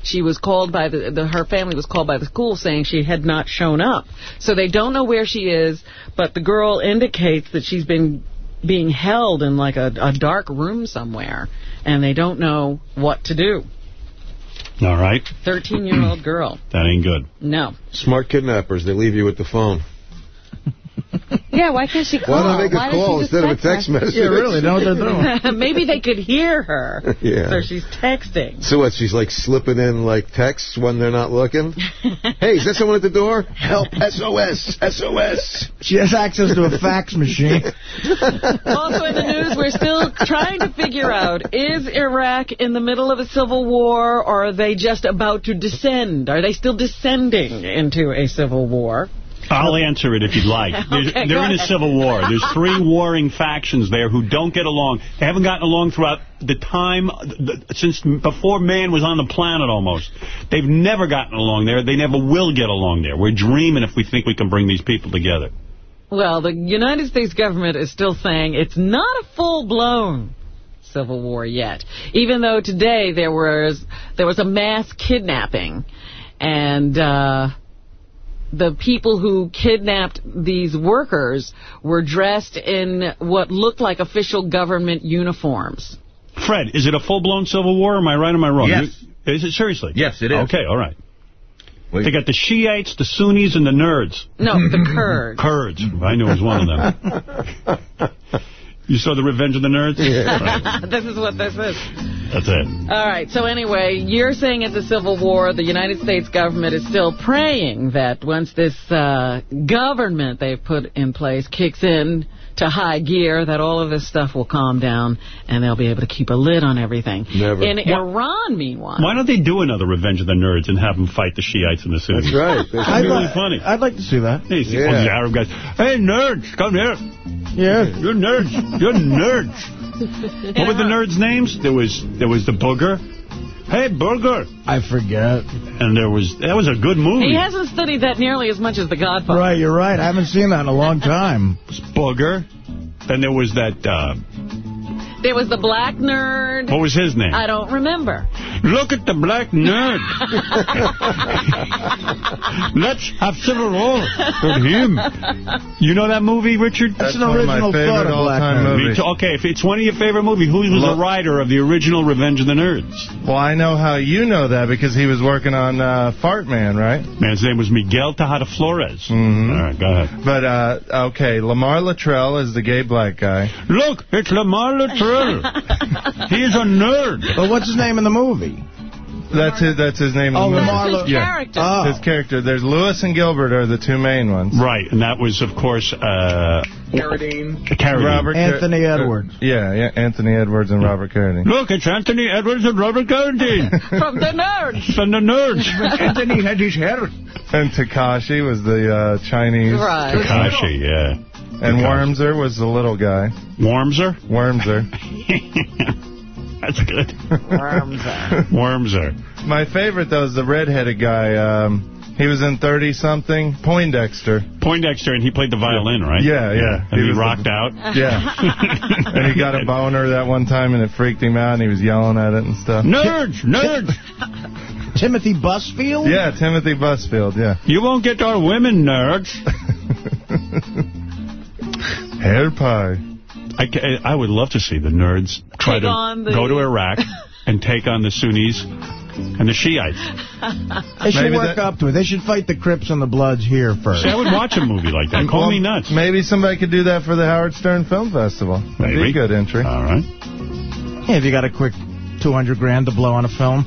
She was called by the, the her family was called by the school saying she had not shown up. So they don't know where she is, but the girl indicates that she's been being held in like a, a dark room somewhere, and they don't know what to do. All right. 13-year-old girl. That ain't good. No. Smart kidnappers, they leave you with the phone. Yeah, why can't she call? Why don't they make a Why call instead of a text message? Yeah, really, know what they're doing. Maybe they could hear her. Yeah. So she's texting. So what, she's like slipping in like texts when they're not looking? hey, is that someone at the door? Help, SOS, SOS. She has access to a fax machine. Also in the news, we're still trying to figure out, is Iraq in the middle of a civil war, or are they just about to descend? Are they still descending into a civil war? I'll answer it if you'd like. Okay, they're go in a civil war. There's three warring factions there who don't get along. They haven't gotten along throughout the time, the, since before man was on the planet almost. They've never gotten along there. They never will get along there. We're dreaming if we think we can bring these people together. Well, the United States government is still saying it's not a full-blown civil war yet, even though today there was there was a mass kidnapping, and uh, the people who kidnapped these workers were dressed in what looked like official government uniforms. Fred, is it a full-blown civil war? Am I right or am I wrong? Yes. You- Is it seriously? Yes, it is. Okay, all right. They got the Shiites, the Sunnis, and the nerds. No, the Kurds. Kurds. I knew it was one of them. You saw The Revenge of the Nerds? Right. this is what this is. That's it. All right, so anyway, you're saying it's a civil war. The United States government is still praying that once this uh, government they've put in place kicks in to high gear, that all of this stuff will calm down and they'll be able to keep a lid on everything. Never. In Wha- Iran, meanwhile. Why don't they do another Revenge of the Nerds and have them fight the Shiites and the Sunnis? That's right. That's I'd really li- funny. I'd like to see that. Hey, see Yeah. all the Arab guys. Hey, nerds, come here. Yeah. You're nerds. You're nerds. what were the nerds' names? There was there was the booger. Hey, booger. I forget. And there was that was a good movie. He hasn't studied that nearly as much as The Godfather. Right, you're right. I haven't seen that in a long time. Booger. Then there was that. Uh, There was the black nerd. what was his name? I don't remember. Look at the black nerd. Let's have civil war with him. You know that movie, Richard? That's an one of my original favorite thought of Black all-time Nerd. Movies. Okay, if it's one of your favorite movies, who was the writer of the original Revenge of the Nerds? Well, I know how you know that because he was working on uh, Fart Man, right? Man's name was Miguel Tejada Flores. Mhm. All right, go ahead. But, uh, okay, Lamar Latrell is the gay black guy. Look, it's Lamar Latrell. he is a nerd. But what's his name in the movie? That's his, that's his name. in Oh, the movie. Lamar That's his yeah. character. Oh. His character. There's Lewis and Gilbert are the two main ones. Right, and that was, of course, uh, Carradine. Carradine. Robert Car- Anthony Edwards. uh, yeah, yeah, Anthony Edwards and Robert Carradine. Look, it's Anthony Edwards and Robert Carradine. From the nerds. From the nerds. Anthony had his hair. And Takashi was the uh, Chinese. Right. Takashi, yeah. And Wormser was the little guy. Wormser? Wormser. That's good. Wormser. Wormser. My favorite, though, is the redheaded guy. Um, he was in 30-something. Poindexter. Poindexter, and he played the violin, right? Yeah, yeah. And he, was the- rocked out? Yeah. and he got a boner that one time, and it freaked him out, and he was yelling at it and stuff. Nerds! Nerds! Timothy Busfield? Yeah, Timothy Busfield, yeah. You won't get our women, nerds. Hair pie. I, I would love to see the nerds try Take to the- go to Iraq and take on the Sunnis and the Shiites. They should Maybe work that- up to it. They should fight the Crips and the Bloods here first. See, I would watch a movie like that. Call Well, me nuts. Maybe somebody could do that for the Howard Stern Film Festival. That'd be Maybe. a good entry. All right. Yeah, if you got a quick 200 grand to blow on a film.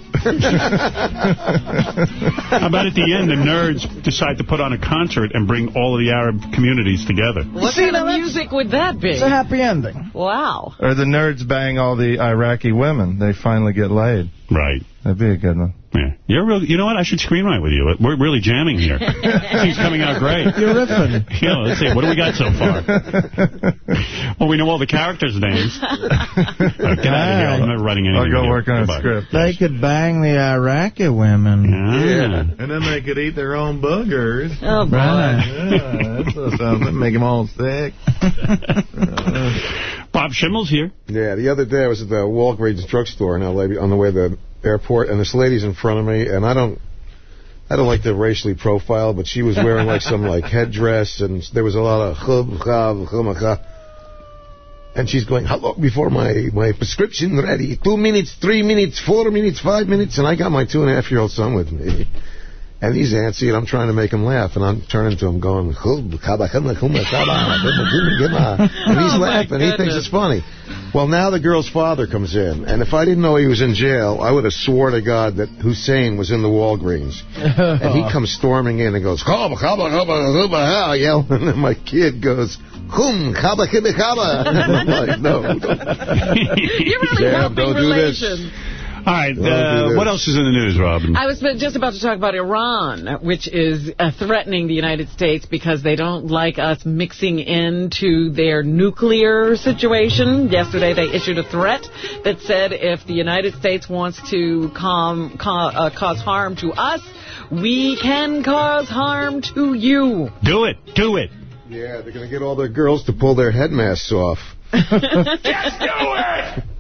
How about at the end, the nerds decide to put on a concert and bring all of the Arab communities together? What kind of music would that be? It's a happy ending. Wow. Or the nerds bang all the Iraqi women. They finally get laid. Right. That'd be a good one. Yeah. You're real, you know what? I should screenwrite with you. We're really jamming here. Things coming out great. You're riffing. Yeah, let's see. What do we got so far? well, we know all the characters' names. All right, get out of here. I'm not writing anything. I'll go work on a script. They could bang the Iraqi women. Yeah. And then they could eat their own boogers. Oh, boy. Right. Yeah, that's something. Make them all sick. Bob Schimmel's here. Yeah, the other day I was at the Walgreens drugstore in L.A. on the way to the airport, and this lady's in front of me, and I don't, I don't like to racially profile, but she was wearing like some like headdress, and there was a lot of hub, hub, hum, hum. And she's going, how long before my, my prescription ready? Two minutes, three minutes, four minutes, five minutes, and I got my two and a half year old son with me. And he's antsy, and I'm trying to make him laugh, and I'm turning to him going, kaba, kama, kuma, kaba, kuma, kuma, kuma." and he's Oh, laughing. He thinks it's funny. Well, now the girl's father comes in, and if I didn't know he was in jail, I would have swore to God that Hussein was in the Walgreens. And he comes storming in and goes, "Kaba, kaba, kaba, kaba," I yell, and then my kid goes, "Hum, kaba, kaba, kaba." I'm like, no. don't- You're really helping don't do this. Relations. All right. Uh, what else is in the news, Robin? I was just about to talk about Iran, which is uh, threatening the United States because they don't like us mixing into their nuclear situation. Yesterday, they issued a threat that said if the United States wants to com, ca- uh, cause harm to us, we can cause harm to you. Do it. Do it. Yeah, they're going to get all their girls to pull their head masks off.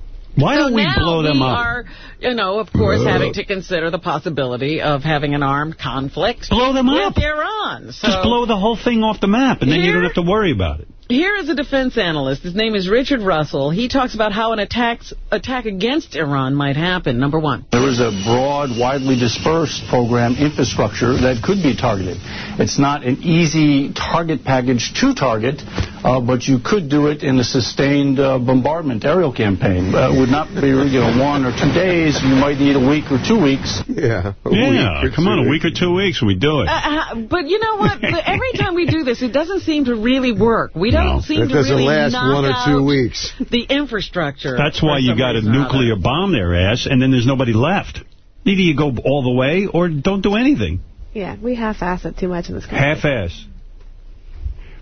Why so don't we blow them we up? are, you know, of course, having to consider the possibility of having an armed conflict Blow them up. Iran. So Just blow the whole thing off the map, and then you don't have to worry about it. Here is a defense analyst. His name is Richard Russell. He talks about how an attacks, attack against Iran might happen. Number one. There is a broad, widely dispersed program infrastructure that could be targeted. It's not an easy target package to target, uh, but you could do it in a sustained uh, bombardment aerial campaign. Uh, it would not be you know one or two days. You might need a week or two weeks. Yeah. Yeah, come on, a week or two weeks, and we do it. Uh, uh, but you know what? Every time we do this, it doesn't seem to really work. We don't No. seem It doesn't really last one or two weeks. the infrastructure. That's why you got to reason or other. nuclear bomb their ass, and then there's nobody left. Either you go all the way or don't do anything. Yeah, we half-ass it too much in this country. Half-ass.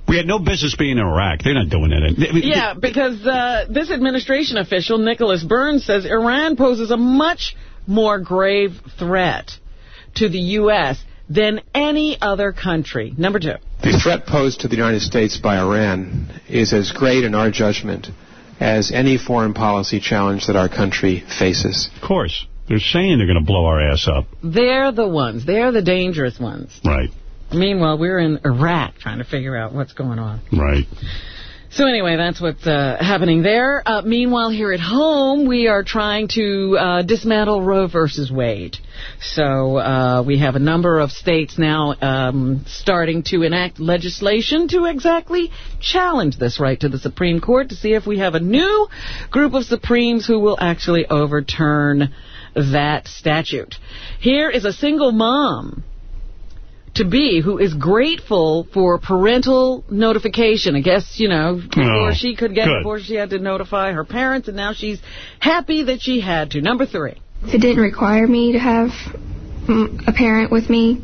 We had no business being in Iraq. They're not doing it. Yeah, because uh, this administration official, Nicholas Burns, says Iran poses a much more grave threat to the U.S. than any other country. Number two. The threat posed to the United States by Iran is as great in our judgment as any foreign policy challenge that our country faces. Of course. They're saying they're going to blow our ass up. They're the ones. They're the dangerous ones. Right. Meanwhile, we're in Iraq trying to figure out what's going on. Right. So anyway, that's what's uh, happening there. Uh, meanwhile, here at home, we are trying to uh, dismantle Roe versus Wade. So uh, we have a number of states now um, starting to enact legislation to exactly challenge this right to the Supreme Court to see if we have a new group of Supremes who will actually overturn that statute. Here is a single mom to be who is grateful for parental notification. I guess, you know, before Oh, she could get, good. before she had to notify her parents, and now she's happy that she had to. Number three. If it didn't require me to have a parent with me,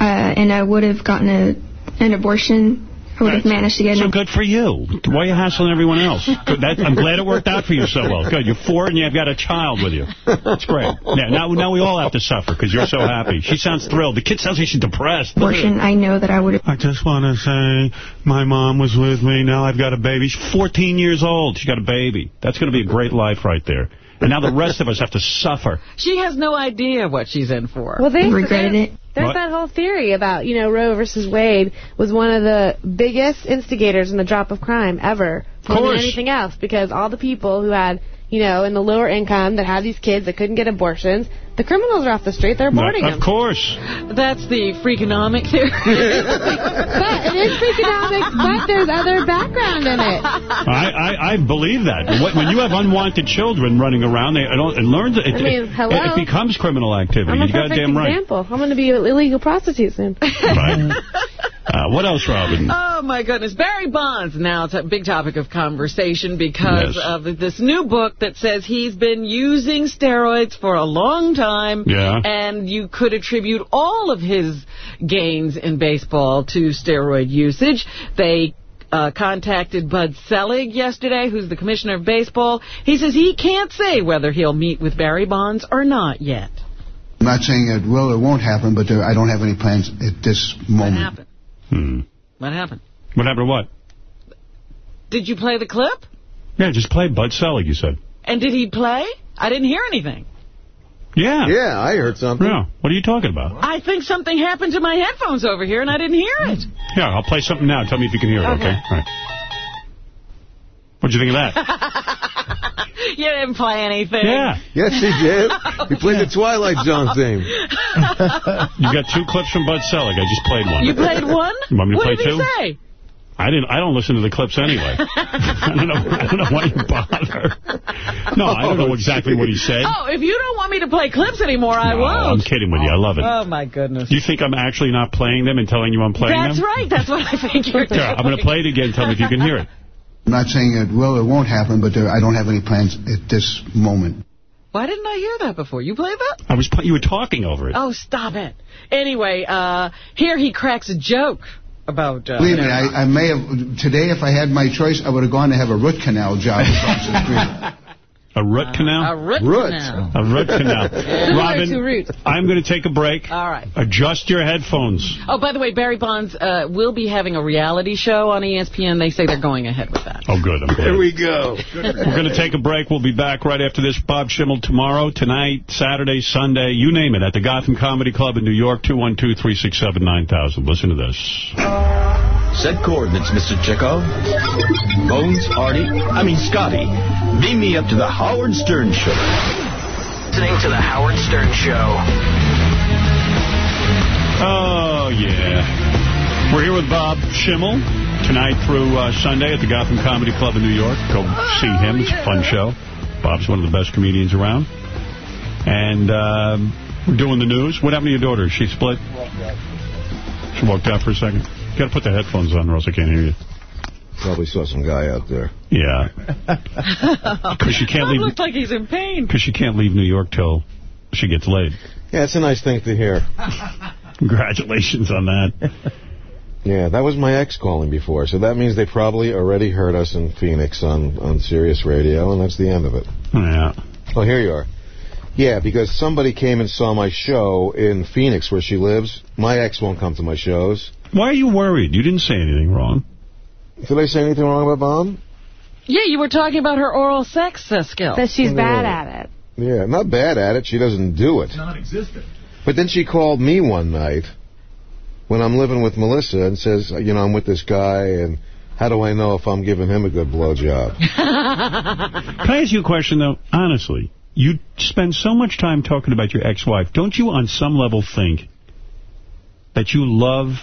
uh, and I would have gotten a, an abortion, I would have managed to get So an good for you. Why are you hassling everyone else? That, I'm glad it worked out for you so well. Good. You're four and you've got a child with you. That's great. Yeah, now, now we all have to suffer because you're so happy. She sounds thrilled. The kid sounds like she's depressed. abortion. I know that I would have. I just want to say my mom was with me. Now I've got a baby. She's 14 years old. She's got a baby. That's going to be a great life right there. And now the rest of us have to suffer. She has no idea what she's in for. Well, they regretted it. There's What? that whole theory about, you know, Roe versus Wade was one of the biggest instigators in the drop of crime ever. More than course. anything else, because all the people who had, you know, in the lower income that had these kids that couldn't get abortions, the criminals are off the street. They're aborting Of them. course. That's the freakonomic theory. But it is freakonomics, but there's other background in it. I, I, I believe that. When you have unwanted children running around, they, don't, it learns. It, I mean, it- hello? it, becomes criminal activity. I'm a You're perfect goddamn right. example. I'm going to be an illegal prostitute soon. Right. Uh, what else, Robin? Oh, my goodness. Barry Bonds, now it's a big topic of conversation because Yes. of this new book that says he's been using steroids for a long time. Yeah. And you could attribute all of his gains in baseball to steroid usage. They uh, contacted Bud Selig yesterday, who's the commissioner of baseball. He says he can't say whether he'll meet with Barry Bonds or not yet. I'm not saying it will or won't happen, but there, I don't have any plans at this What moment. Happened? Hmm. What happened? What happened to what? Did you play the clip? Yeah, just play Bud Selig, you said. And did he play? I didn't hear anything. Yeah. Yeah, I heard something. Yeah. What are you talking about? I think something happened to my headphones over here, and I didn't hear it. Yeah, I'll play something now. Tell me if you can hear it, okay? Okay. All right. What'd you think of that? You didn't play anything. yeah. Yes, he did. He played the Twilight Zone theme. You got two clips from Bud Selig. I just played one. You played one? You want me to what play did two? he say? I didn't. I don't listen to the clips anyway. I don't know. I don't know why you bother. No, I don't know exactly what he said. Oh, if you don't want me to play clips anymore, I No, won't. I'm kidding with you. I love it. Oh, my goodness. You think I'm actually not playing them and telling you I'm playing That's them? That's right. That's what I think you're doing. Here, I'm going to play it again. Tell me if you can hear it. I'm not saying it will or won't happen, but there, I don't have any plans at this moment. Why didn't I hear that before? You played that? I was. You were talking over it. Oh, stop it. Anyway, uh, here he cracks a joke about... Uh, Believe me, I, I may have, today if I had my choice, I would have gone to have a root canal job across the street. A root canal? A root canal. A root canal. Robin, root. I'm going to take a break. All right. Adjust your headphones. Oh, by the way, Barry Bonds uh, will be having a reality show on E ESPN. They say they're going ahead with that. Oh, good. I'm glad. Here we go. We're going to take a break. We'll be back right after this. Bob Schimmel tomorrow, tonight, Saturday, Sunday, you name it, at the Gotham Comedy Club in New York, 212-367-9000. Listen to this. Set coordinates, Mr. Chekhov. Bones, Artie, I mean Scotty, beam me up to the Howard Stern Show. Listening to the Howard Stern Show. Oh, yeah. We're here with Bob Schimmel tonight through uh, Sunday at the Gotham Comedy Club in New York. Go see him. It's a fun show. Bob's one of the best comedians around. And um, we're doing the news. What happened to your daughter? She split? She walked out for a second. You got to put the headphones on or else I can't hear you. Probably saw some guy out there. Yeah. Because she can't Bob leave. looks like he's in pain. Because she can't leave New York till she gets laid. Yeah, it's a nice thing to hear. Congratulations on that. Yeah, that was my ex calling before, so that means they probably already heard us in Phoenix on, on Sirius Radio, and that's the end of it. Yeah. Oh, here you are. Yeah, because somebody came and saw my show in Phoenix where she lives. My ex won't come to my shows. Why are you worried? You didn't say anything wrong. Did I say anything wrong about Mom? Yeah, you were talking about her oral sex uh, skills. That she's No. bad at it. Yeah, not bad at it. She doesn't do it. Non-existent. But then she called me one night when I'm living with Melissa and says, you know, I'm with this guy and How do I know if I'm giving him a good blowjob? Can I ask you a question, though? Honestly, you spend so much time talking about your ex-wife. Don't you, on some level, think that you love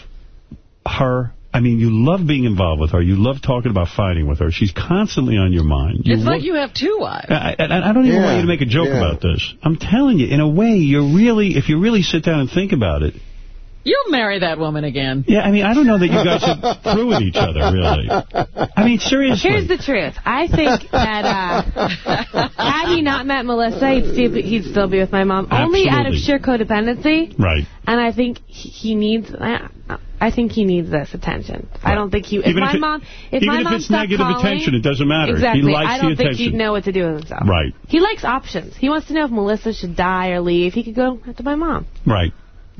her? I mean, you love being involved with her. You love talking about fighting with her. She's constantly on your mind. You It's like you have two wives. I, I, I don't even Yeah, want you to make a joke yeah. about this. I'm telling you, in a way, you're really, if you really sit down and think about it, You'll marry that woman again. yeah, I mean, I don't know that you guys are through with each other, really. I mean, seriously. Here's the truth. I think that uh, had he not met Melissa, he'd still, be, he'd still be with my mom. Only out of sheer codependency. Right. And I think he he needs. I, I think he needs this attention. I don't think he. If Even my if it- mom, if even my if mom it's negative calling, attention, it doesn't matter. He Exactly. likes I don't the think attention. he'd know what to do with himself. Right, He likes options. He wants to know if Melissa should die or leave. He could go to my mom. right.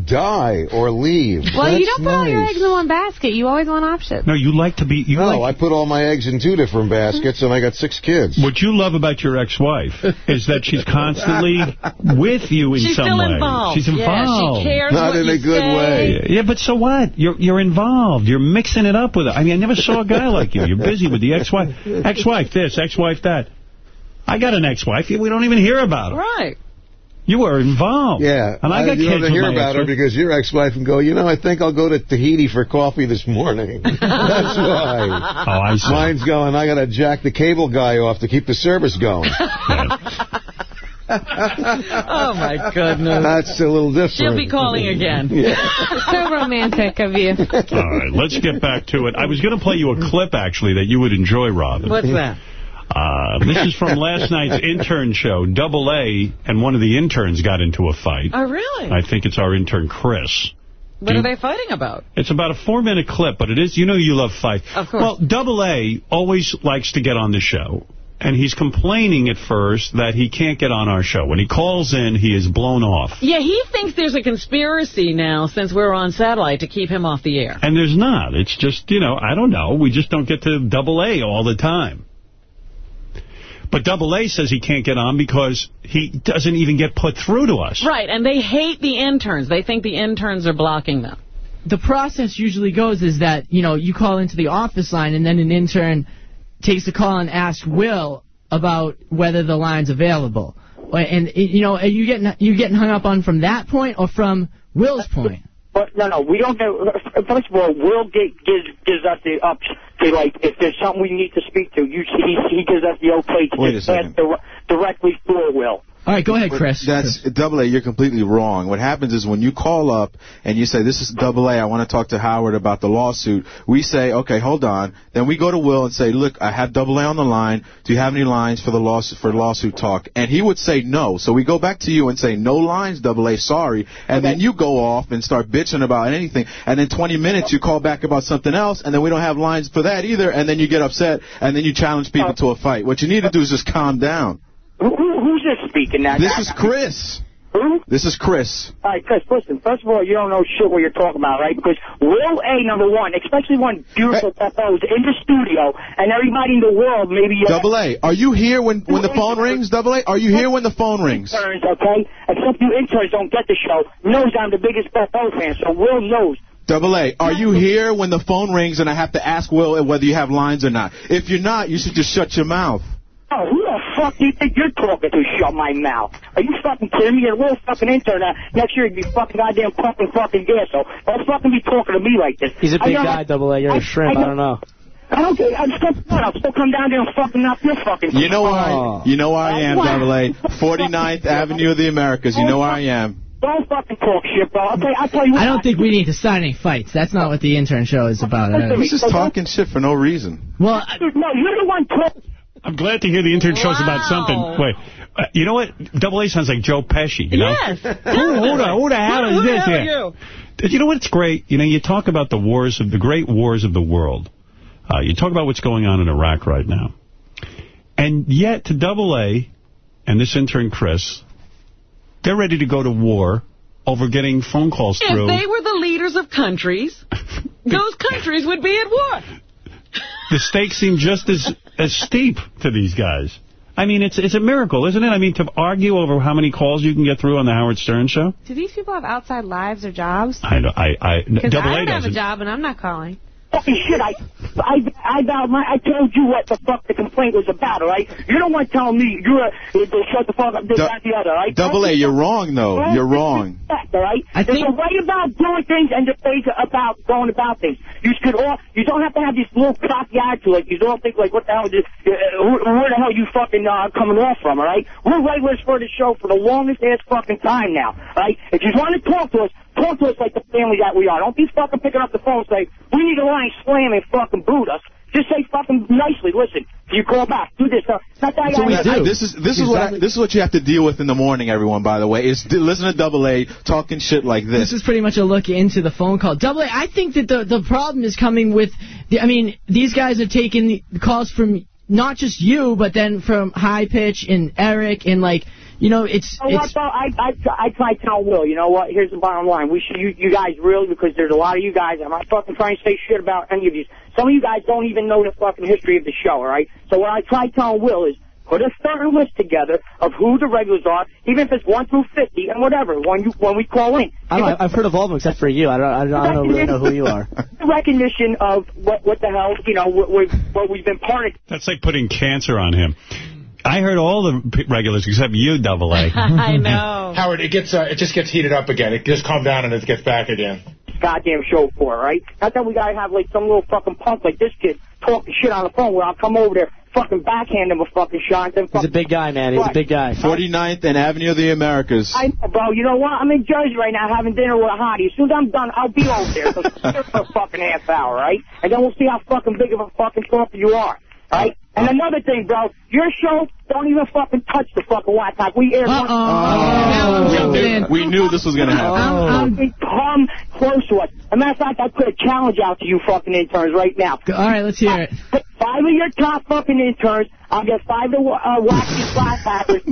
Die or leave. Well, you don't put all your eggs in one basket. You always want options. No, you like to be... You no, I put all my eggs in two different baskets, and I got six kids. What you love about your ex-wife is that she's constantly with you in She's some still way. involved. She's Yeah, she cares Not what in you a good say. way. Yeah, but so what? You're you're involved. You're mixing it up with her. I mean, I never saw a guy like you. You're busy with the ex-wife. Ex-wife this, ex-wife that. I got an ex-wife. We don't even hear about her. Right. You were involved. Yeah, And I got you kids don't hear with my about her because your ex-wife can go, you know, I think I'll go to Tahiti for coffee this morning. That's why. Oh, I see. Mine's going, I got to jack the cable guy off to keep the service going. oh, my goodness. That's a little different. She'll be calling again. so romantic of you. All right, let's get back to it. I was going to play you a clip, actually, that you would enjoy, Robin. What's that? Uh, this is from last night's intern show. Double A and one of the interns got into a fight. Oh, really? I think it's our intern, Chris. What are they fighting about? It's about a four-minute clip, but it is, you know you love fight. Of course. Well, Double A always likes to get on the show. And he's complaining at first that he can't get on our show. When he calls in, he is blown off. Yeah, he thinks there's a conspiracy now since we're on satellite to keep him off the air. And there's not. It's just, you know, I don't know. We just don't get to Double A all the time. But Double A says he can't get on because he doesn't even get put through to us. Right, and they hate the interns. They think the interns are blocking them. the process usually goes is that, you know, you call into the office line and then an intern takes the call and asks Will about whether the line's available. And, you know, are you getting, you getting hung up on from that point or from Will's point? But no, no, we don't know. First of all, Will get, gives gives us the up to like if there's something we need to speak to. You, he he gives us the okay to Wait just ask directly for Will. All right, go ahead, Chris. That's double A. You're completely wrong. What happens is when you call up and you say, "This is double A. I want to talk to Howard about the lawsuit." We say, "Okay, hold on." Then we go to Will and say, "Look, I have double A on the line. Do you have any lines for the lawsuit for lawsuit talk?" And he would say no. So we go back to you and say, "No lines, double A. Sorry." And then you go off and start bitching about anything. And then 20 minutes you call back about something else, and then we don't have lines for that either. And then you get upset, and then you challenge people oh. to a fight. What you need to do is just calm down. Who, who, who's now? This is Chris. Who? This is Chris. All right, Chris, listen, first of all, you don't know shit what you're talking about, right? Because Will A, number one, especially when beautiful Peppo is in the studio, and everybody in the world maybe... Uh, Double A, are you here when when the phone rings? Double A, are you here when the phone rings? interns, okay? Except you interns don't get the show. Knows I'm the biggest Peppo fan, so Will knows. Double A, are you here when the phone rings and I have to ask Will whether you have lines or not? If you're not, you should just shut your mouth. Oh, who the fuck do you think you're talking to? Shut my mouth. Are you fucking kidding me? You're a little fucking intern. Uh, next year you'd be fucking goddamn pumping fucking gas. So don't fucking be talking to me like this. He's a big guy, double A. You're a shrimp. I don't know. I don't care. I'm still, I'll still come down there and fucking knock your fucking. You know where I, you know where I am, Double A. 49th Avenue of the Americas. You know where I am. Don't fucking talk shit, bro. I'll tell you, I'll tell you what. I don't think we need to start any fights. That's not what the intern show is about. Uh, He's just talking shit for no reason. Well, I... No, you're the one talking. I'm glad to hear the intern show's about something. Wait, uh, you know what? Double A sounds like Joe Pesci, you know? Yes. who, who, the, who the hell Who is this hell are you? You know what's great? You know, you talk about the wars of the great wars of the world. Uh, you talk about what's going on in Iraq right now. And yet, to Double A and this intern, Chris, they're ready to go to war over getting phone calls If through. If they were the leaders of countries, those countries would be at war. the stakes seem just as, as steep to these guys. I mean, it's it's a miracle, isn't it? I mean, to argue over how many calls you can get through on the Howard Stern show. Do these people have outside lives or jobs? I, know. I, I Because double I A don't have a job and I'm not calling. Fucking shit, I. I, I, I, my, I told you what the fuck the complaint was about, all right? You don't want to tell me you're a, to shut the fuck up, this, Du- that, the other, all right? Double A, you're wrong, though. You're wrong. Respect, all right? I There's think- a way about doing things and there's ways about going about things. You should all, you don't have to have this little cocky attitude, like you don't think like, what the hell, is this, uh, where the hell you fucking uh, coming off from, all right? We're regulars for the show for the longest ass fucking time now, all right? If you want to talk to us, talk to us like the family that we are. Don't be fucking picking up the phone and say, we need a line slam and fucking boot us. Just say fucking nicely, listen, you call back, do this. Uh, not that guy. This is this is what I, this is what you have to deal with in the morning, everyone. By the way, is listen to Double A talking shit like this. This is pretty much a look into the phone call. Double A, I think that the the problem is coming with, the, I mean, these guys are taking calls from not just you, but then from High Pitch and Eric and like, you know, it's You know what, it's though? I, I, I try to tell Will, you know what? Here's the bottom line. We should, you, you guys really, because there's a lot of you guys, I'm not fucking trying to say shit about any of you. Some of you guys don't even know the fucking history of the show, alright? So what I try to tell Will is, put a certain list together of who the regulars are, even if it's 1 through 50 and whatever, when you when we call in. I don't know, I've heard of all of them except for you. I don't, I don't, I don't really know who you are. Recognition of what what the hell, you know, what, what, what we've been part of. That's like putting cancer on him. I heard all the regulars except you, Double A. I know. Howard, it gets uh, it just gets heated up again. It just calms down and it gets back again. goddamn show for, right? Not that we gotta have like some little fucking punk like this kid talking shit on the phone where I'll come over there, fucking backhand him a fucking shot. Then He's a big guy, man. He's a big guy. 49th and Avenue of the Americas. I know, bro. You know what? I'm in Jersey right now having dinner with a hottie. As soon as I'm done, I'll be over there so sit for a fucking half hour, right? And then we'll see how fucking big of a fucking talker you are, right? And another thing, bro, your show don't even fucking touch the fucking White laptop. We air one. we, knew, we knew this was going to happen. Fucking Come close to us. As a matter of fact, I put a challenge out to you fucking interns right now. All right, let's hear it. Put five of your top fucking interns. I'll get five of the uh, wacky flat packers.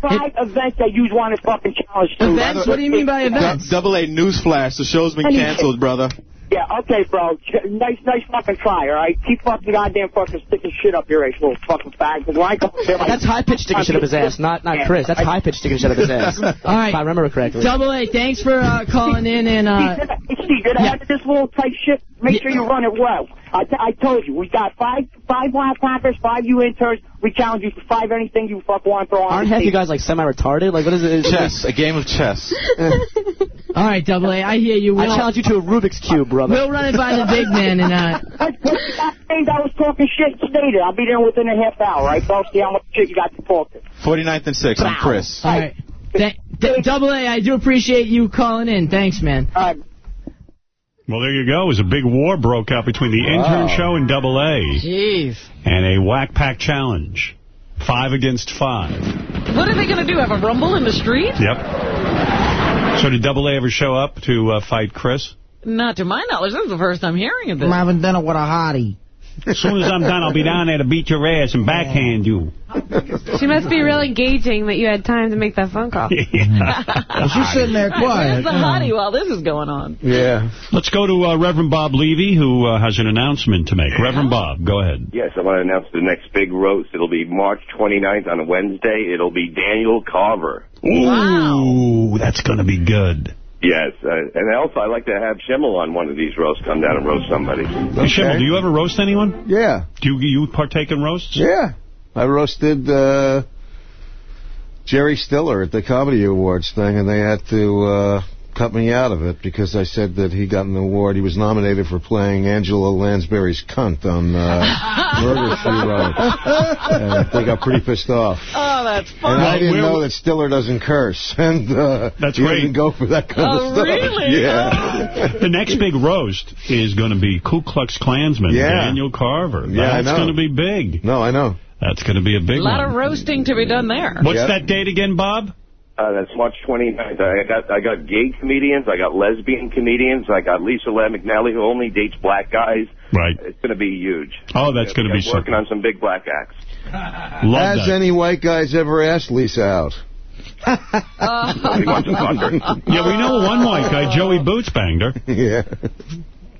five events that you want to fucking challenge to. Events? What do you mean by events? Du- Double A newsflash. The show's been canceled, brother. Yeah, okay, bro. Nice, nice fucking try, all right? Keep fucking goddamn fucking sticking shit up your ass, little fucking fag. When I come there, like, That's high-pitched sticking shit up his ass, not not Chris. That's high-pitched sticking shit up his ass. All right. If I remember correctly. Double A, thanks for uh, calling in and uh, Hey, Steve, you're the head of this little tight shit. Make sure you run it well. I, t- I told you, we got five five wild packers, five you interns. We challenge you for five anything you fuck want to throw on Aren't the half you guys like semi-retarded? Like what is it? Chess. A game of chess. all right, Double A, I hear you. We'll, challenge you to a Rubik's cube, brother. we'll run it by the big man and uh, What, what that was talking shit stated? I'll be there within a half hour, right? So I'll see how much shit you got to talk to. 49th and 6th. I'm Chris. all right. Th- D- Double A, I do appreciate you calling in. Thanks, man. All right. Well, there you go. It was a big war broke out between the intern show and Double A Jeez. and a whack pack challenge. Five against five. What are they going to do? Have a rumble in the street? Yep. So did Double A ever show up to uh, fight Chris? Not to my knowledge. This is the first I'm hearing of this. I'm having dinner with a hottie. As soon as I'm done, I'll be down there to beat your ass and backhand you. She must be real engaging that you had time to make that phone call. Well, she's sitting there Where's quiet. the hottie while this is going on? Yeah. Let's go to uh, Reverend Bob Levy, who uh, has an announcement to make. Reverend Bob, go ahead. Yes, I want to announce the next big roast. It'll be March 29th on a Wednesday. It'll be Daniel Carver. Ooh, that's going to be good. Yes, uh, and also I'd like to have Schimmel on one of these roasts. Come down and roast somebody. Hey, Schimmel, do you ever roast anyone? Yeah. Do you, you partake in roasts? Yeah. I roasted uh, Jerry Stiller at the Comedy Awards thing, and they had to uh, cut me out of it because I said that he got an award. He was nominated for playing Angela Lansbury's cunt on uh, Murder, She Wrote. And they got pretty pissed off. Oh, that's funny. And fun. I didn't know that Stiller doesn't curse, and uh, That's he great. doesn't go for that kind Oh, of stuff. really? Yeah. The next big roast is going to be Ku Klux Klansman, Yeah. Daniel Carver. Yeah, I That's know. going to be big. No, I know. That's going to be a big A lot one. of roasting to be done there. What's Yep. that date again, Bob? Uh, that's March 29th. I got I got gay comedians. I got lesbian comedians. I got Lisa Lampanelli, who only dates black guys. Right. It's going to be huge. Oh, that's going to I'm be working something. on some big black acts. Love Has that. any white guys ever asked Lisa out? He wants to fuck her. Yeah, we know one white guy, Joey Boots, banged her. yeah.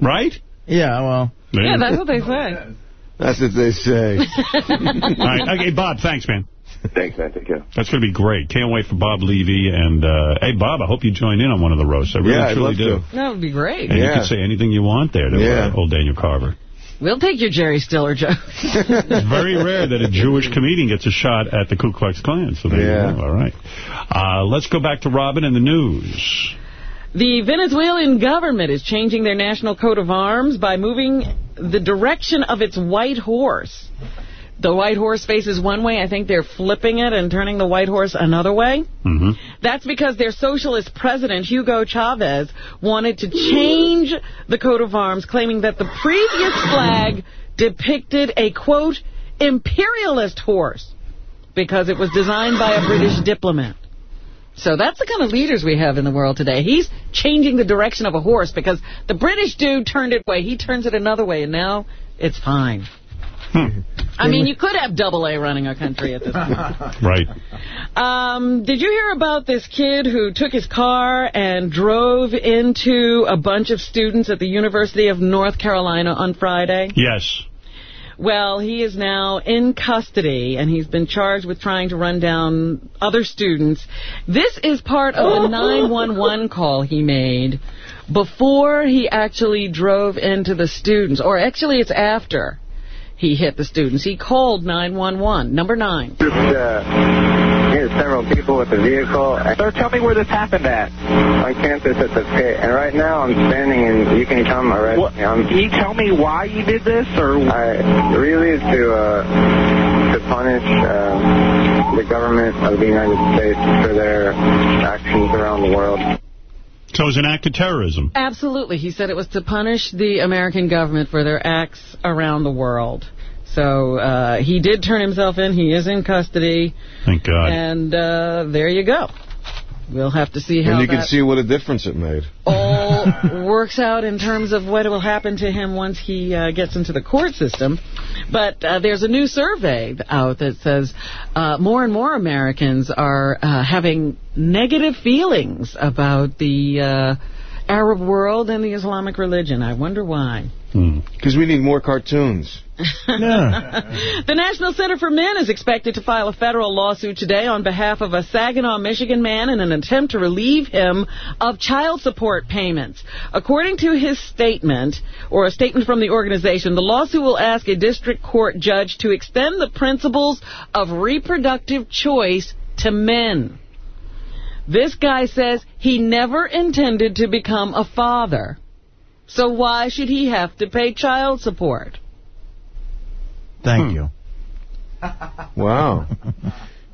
Right? Yeah, well. Yeah, that's what they say. That's what they say. All right. Okay, Bob, thanks, man. Thanks, man. Take care. That's going to be great. Can't wait for Bob Levy. And, uh, hey, Bob, I hope you join in on one of the roasts. I really, Yeah, I'd truly love do. to. That would be great. And you can say anything you want there to Yeah. uh, old Daniel Carver. We'll take your Jerry Stiller joke. It's very rare that a Jewish comedian gets a shot at the Ku Klux Klan. So there Yeah. you go. All right. Uh, let's go back to Robin and the news. The Venezuelan government is changing their national coat of arms by moving the direction of its white horse. The white horse faces one way. I think they're flipping it and turning the white horse another way. Mm-hmm. That's because their socialist president, Hugo Chavez, wanted to change the coat of arms, claiming that the previous flag depicted a, quote, imperialist horse because it was designed by a British diplomat. So that's the kind of leaders we have in the world today. He's changing the direction of a horse because the British dude turned it way. He turns it another way, and now it's fine. I mean, you could have double A running a country at this point. Right. Um, did you hear about this kid who took his car and drove into a bunch of students at the University of North Carolina on Friday? Yes. Well, he is now in custody, and he's been charged with trying to run down other students. This is part of the 911 call he made before he actually drove into the students, or actually it's after he hit the students. He called 911, number 9. Just uh, hit several people with the vehicle. Sir, tell me where this happened at. On campus at the pit. And right now I'm standing and you can come arrest me. I'm, Can you tell me why you did this, or I really is to uh, to punish uh, the government of the United States for their actions around the world. So it's an act of terrorism. Absolutely. He said it was to punish the American government for their acts around the world. So uh, he did turn himself in. He is in custody. Thank God. And uh, there you go. We'll have to see how And you can see what a difference it made. all works out in terms of what will happen to him once he uh, gets into the court system. But uh, there's a new survey out that says uh, more and more Americans are uh, having negative feelings about the uh, Arab world and the Islamic religion. I wonder why. Because we need more cartoons. The National Center for Men is expected to file a federal lawsuit today on behalf of a Saginaw, Michigan man in an attempt to relieve him of child support payments. According to his statement, or a statement from the organization, the lawsuit will ask a district court judge to extend the principles of reproductive choice to men. This guy says he never intended to become a father. So why should he have to pay child support? Thank hmm. you. Wow.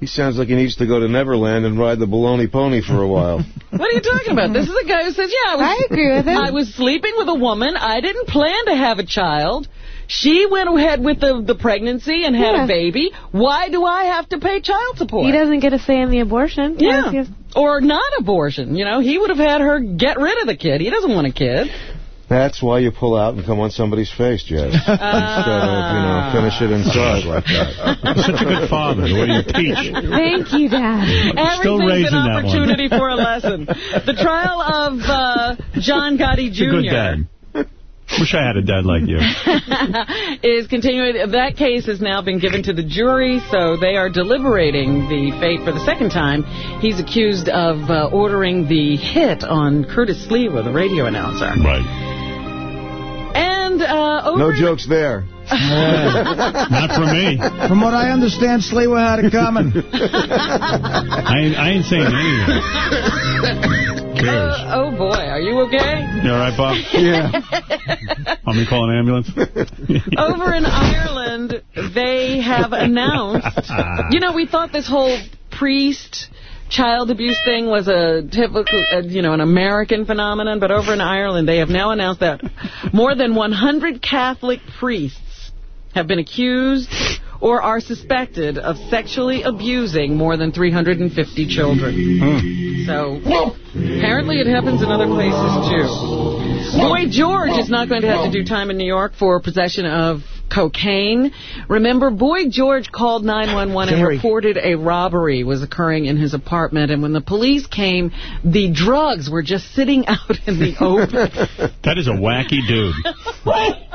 He sounds like he needs to go to Neverland and ride the baloney pony for a while. What are you talking about? This is a guy who says, yeah, I, was, I agree with him. I was sleeping with a woman. I didn't plan to have a child. She went ahead with the, the pregnancy and had Yeah. a baby. Why do I have to pay child support? He doesn't get a say in the abortion. Yeah. Or not abortion. You know, he would have had her get rid of the kid. He doesn't want a kid. That's why you pull out and come on somebody's face, Jess. Instead of, you know, finish it inside like that. You're such a good father. What do you teach. Thank you, Dad. Still Everything's raising an that one. opportunity for a lesson. The trial of uh, John Gotti You're a good Jr. dad. Wish I had a dad like you. is continuing. That case has now been given to the jury, so they are deliberating the fate for the second time. He's accused of uh, ordering the hit on Curtis Sliwa, the radio announcer. Right. And uh, over No jokes there. Not for me. From what I understand, Sliwa had it coming. I ain't, I ain't saying anything. Cares. Oh boy, are you okay? You all right, Bob? Yeah. Want me to call an ambulance? Over in Ireland, they have announced. You know, we thought this whole priest child abuse thing was a typical, uh, you know, an American phenomenon, but over in Ireland, they have now announced that more than 100 Catholic priests have been accused or are suspected of sexually abusing more than 350 children. So, apparently it happens in other places, too. Boy George is not going to have to do time in New York for possession of cocaine. Remember, Boy George called 911 and reported a robbery was occurring in his apartment, and when the police came, the drugs were just sitting out in the open. That is a wacky dude.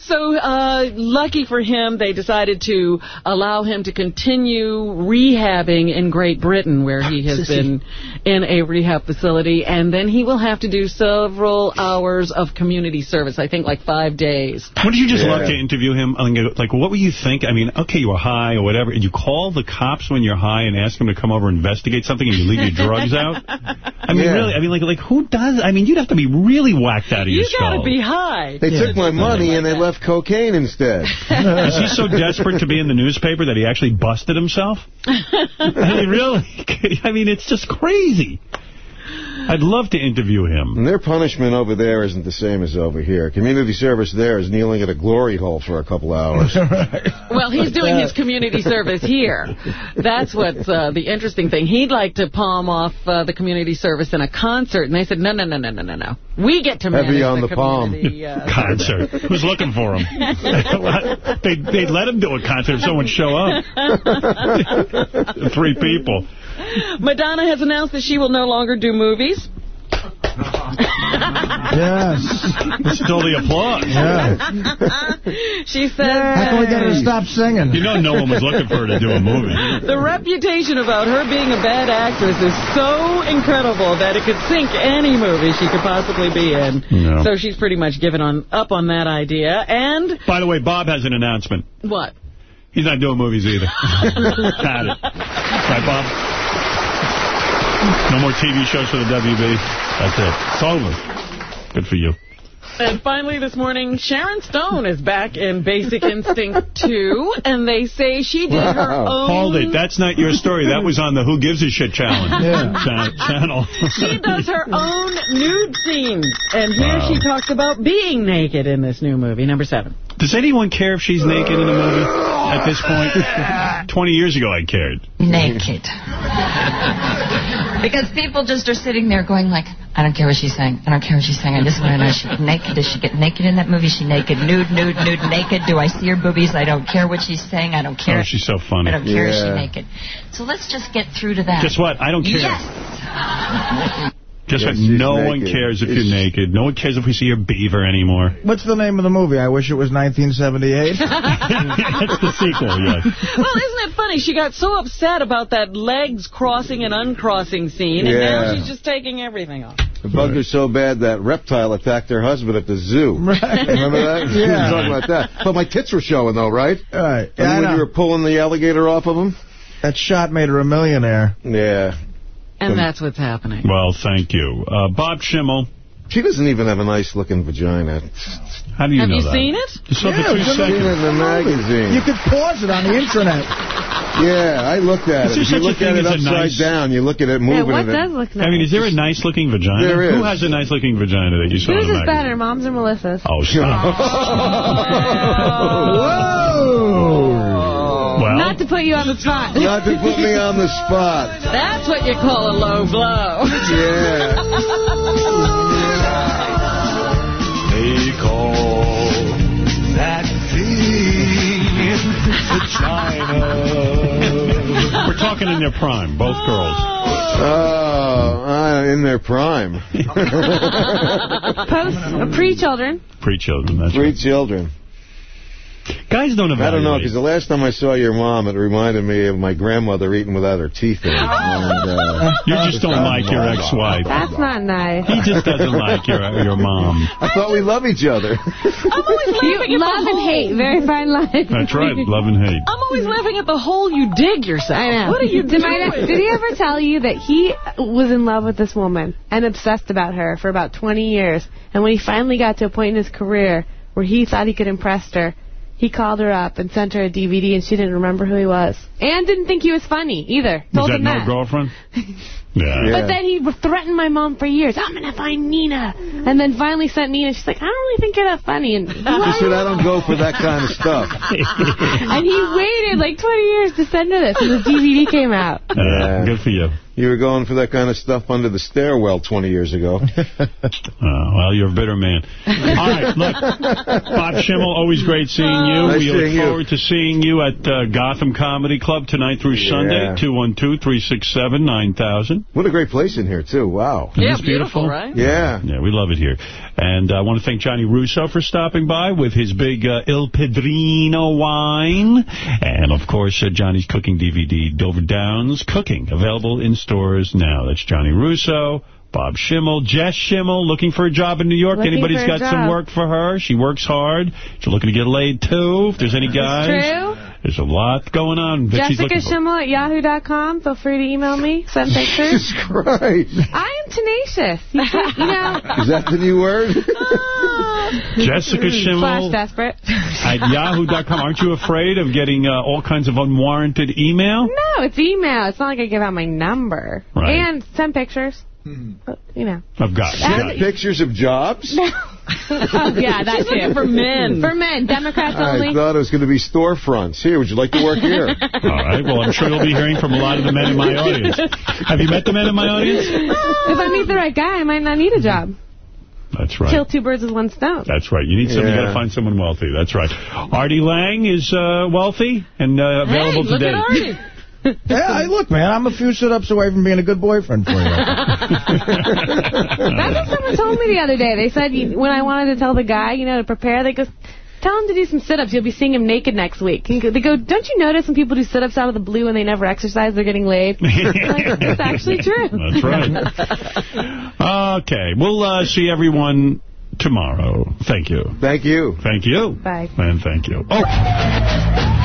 So, uh, lucky for him, they decided to allow him to continue rehabbing in Great Britain, where he has been in a rehab facility, and then he will have to do several hours of community service, I think like five days. Wouldn't you just Yeah. love to interview him? I mean, Like, what would you think? I mean, okay, you were high or whatever, and you call the cops when you're high and ask them to come over and investigate something, and you leave your drugs out? I mean, Yeah. really? I mean, like, like who does? I mean, you'd have to be really whacked out of your skull. You gotta be high. They took my money and they left cocaine instead. Is he so desperate to be in the newspaper that he actually busted himself? I mean, really? I mean, it's just crazy. I'd love to interview him. And their punishment over there isn't the same as over here. Community service there is kneeling at a glory hole for a couple hours. Well, he's doing his community service here. That's what's uh, the interesting thing. He'd like to palm off uh, the community service in a concert, and they said, no, no, no, no, no, no, no. We get to manage Heavy on the, the palm. Uh, Concert. Who's looking for him? they, they'd let him do a concert if someone show up. Three people. Madonna has announced that she will no longer do movies. Yes. Still the applause. she said How can we get her to stop singing? You know no one was looking for her to do a movie. The reputation about her being a bad actress is so incredible that it could sink any movie she could possibly be in. No. So she's pretty much given on up on that idea. And By the way, Bob has an announcement. what? He's not doing movies either. Had it. Right, Bob? No more TV shows for the WB. That's it. It's over. Good for you. And finally this morning, Sharon Stone is back in Basic Instinct 2, and they say she did her own... Hold it. That's not your story. That was on the Who Gives a Shit challenge cha- channel. She does her own nude scenes, and here Wow. she talks about being naked in this new movie, number seven. Does anyone care if she's naked in a movie at this point? 20 years ago, I cared. naked. Because people just are sitting there going like, I don't care what she's saying. I don't care what she's saying. I just want to know, is she naked? Does she get naked in that movie? Is she naked? Nude, nude, nude, naked? Do I see her boobies? I don't care what she's saying. I don't care. Oh, she's so funny. I don't care if she's naked. So let's just get through to that. Guess what? I don't care. Yes. Guess Yes, what? she's No one cares if you're naked. No one cares if we see your beaver anymore. What's the name of the movie? I wish it was 1978. That's the sequel, yes. Well, isn't it funny? She got so upset about that legs crossing and uncrossing scene, and now she's just taking everything off. The bugged her so bad that reptile attacked her husband at the zoo. Right. Remember that? We were Yeah. talking about that. But my tits were showing, though, right? Right. And Yeah, when you were pulling the alligator off of him? That shot made her a millionaire. Yeah. And that's what's happening. Well, thank you. Uh, Bob Schimmel. She doesn't even have a nice-looking vagina. How do you Have know you that? seen it? You saw Yeah, the two it's in the- Seen it in the magazine. You could pause it on the internet. Yeah, I looked at Is it. If you look at it upside nice- down, you look at it moving. Yeah, moving. what and it- does look nice? I mean, is there a nice-looking vagina? There is. Who has a nice-looking vagina that you saw Whose in the is magazine? better, Mom's or Melissa's? Oh, stop. Whoa! well, Not to put you on the spot. Not to put me on the spot. That's what you call a low blow. Yeah. they call that thing vagina. We're talking in their prime, both girls. Oh, uh, in their prime. Post uh, pre-children. Pre-children, that's Three right. Children. Guys don't I don't know, because the last time I saw your mom, it reminded me of my grandmother eating without her teeth in. And, uh, You just don't like your ex-wife. That's not nice. He just doesn't like your your mom. I thought we love each other. I'm always laughing at You the love and hole. hate, very fine line. That's right, love and hate. I'm always laughing at the hole you dig yourself. I know. What are you did, my- doing? did he ever tell you that he was in love with this woman and obsessed about her for about 20 years? And when he finally got to a point in his career where he thought he could impress her, he called her up and sent her a DVD, and she didn't remember who he was. And didn't think he was funny, either. Was Told that him no that. girlfriend? Yeah. But then he threatened my mom for years. I'm going to find Nina. And then finally sent Nina. She's like, I don't really think you're that funny. And, She said, I don't go for that kind of stuff. and he waited like 20 years to send her this, and the DVD came out. Yeah, good for you. You were going for that kind of stuff under the stairwell 20 years ago. Oh, well, you're a bitter man. All right, look, Bob Schimmel, always great seeing you. Nice we look seeing you. forward to seeing you at uh, Gotham Comedy Club tonight through Yeah. Sunday, 212-367-9000. What a great place in here, too. Wow. Isn't this beautiful, right? Yeah. Yeah, we love it here. And I want to thank Gianni Russo for stopping by with his big uh, Il Padrino wine. And, of course, uh, Gianni's cooking DVD, Dover Downs Cooking, available in stores now. That's Gianni Russo. Bob Schimmel, Jess Schimmel, looking for a job in New York. Looking Anybody's got some work for her? She works hard. She's looking to get laid, too, if there's any guys. true. There's a lot going on Jessica looking for. Schimmel at yahoo.com. Feel free to email me. Send pictures. Jesus Christ. I am tenacious. You, can- you know. Is that the new word? Jessica Slash Schimmel desperate. at yahoo.com. Aren't you afraid of getting uh, all kinds of unwarranted email? No, it's email. It's not like I give out my number. Right. And send pictures. But, you know. I've got Send pictures of jobs? Oh, yeah, that She's too. looking for men. For men. Democrats only. I only. thought it was going to be storefronts. Here, would you like to work here? All right. Well, I'm sure you'll be hearing from a lot of the men in my audience. Have you met the men in my audience? if I meet the right guy, I might not need a job. That's right. Kill two birds with one stone. That's right. You need some. You got to find someone wealthy. That's right. Artie Lange is uh, wealthy and uh, available hey, look today. at Artie. Yeah, hey, look, man, I'm a few sit-ups away from being a good boyfriend for you. That's what someone told me the other day. They said when I wanted to tell the guy, you know, to prepare, they go, tell him to do some sit-ups. You'll be seeing him naked next week. And They go, don't you notice when people do sit-ups out of the blue and they never exercise, they're getting laid? I'm like, it's actually true. That's right. Okay. We'll uh, see everyone tomorrow. Thank you. Thank you. Thank you. Bye. And thank you. Oh.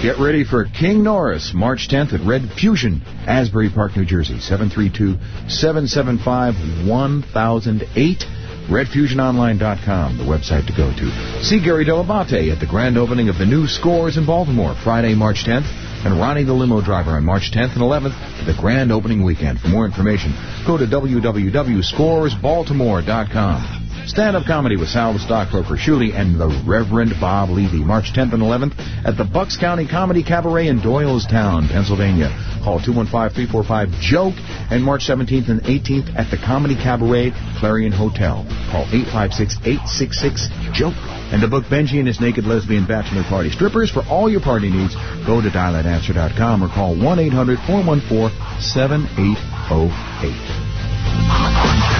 Get ready for King Norris, March 10th at Red Fusion, Asbury Park, New Jersey, 732-775-1008. RedFusionOnline.com, the website to go to. See Gary Dell'Abate at the grand opening of the new Scores in Baltimore, Friday, March 10th, and Ronnie the Limo Driver on March 10th and 11th for the grand opening weekend. For more information, go to www.scoresbaltimore.com. Stand-up comedy with Sal the Stockbroker Shuley and the Reverend Bob Levy, March 10th and 11th at the Bucks County Comedy Cabaret in Doylestown, Pennsylvania. Call 215-345-JOKE and March 17th and 18th at the Comedy Cabaret Clarion Hotel. Call 856-866-JOKE. And to book Benji and his naked lesbian bachelor party strippers for all your party needs, go to dialanswer.com or call 1-800-414-7808.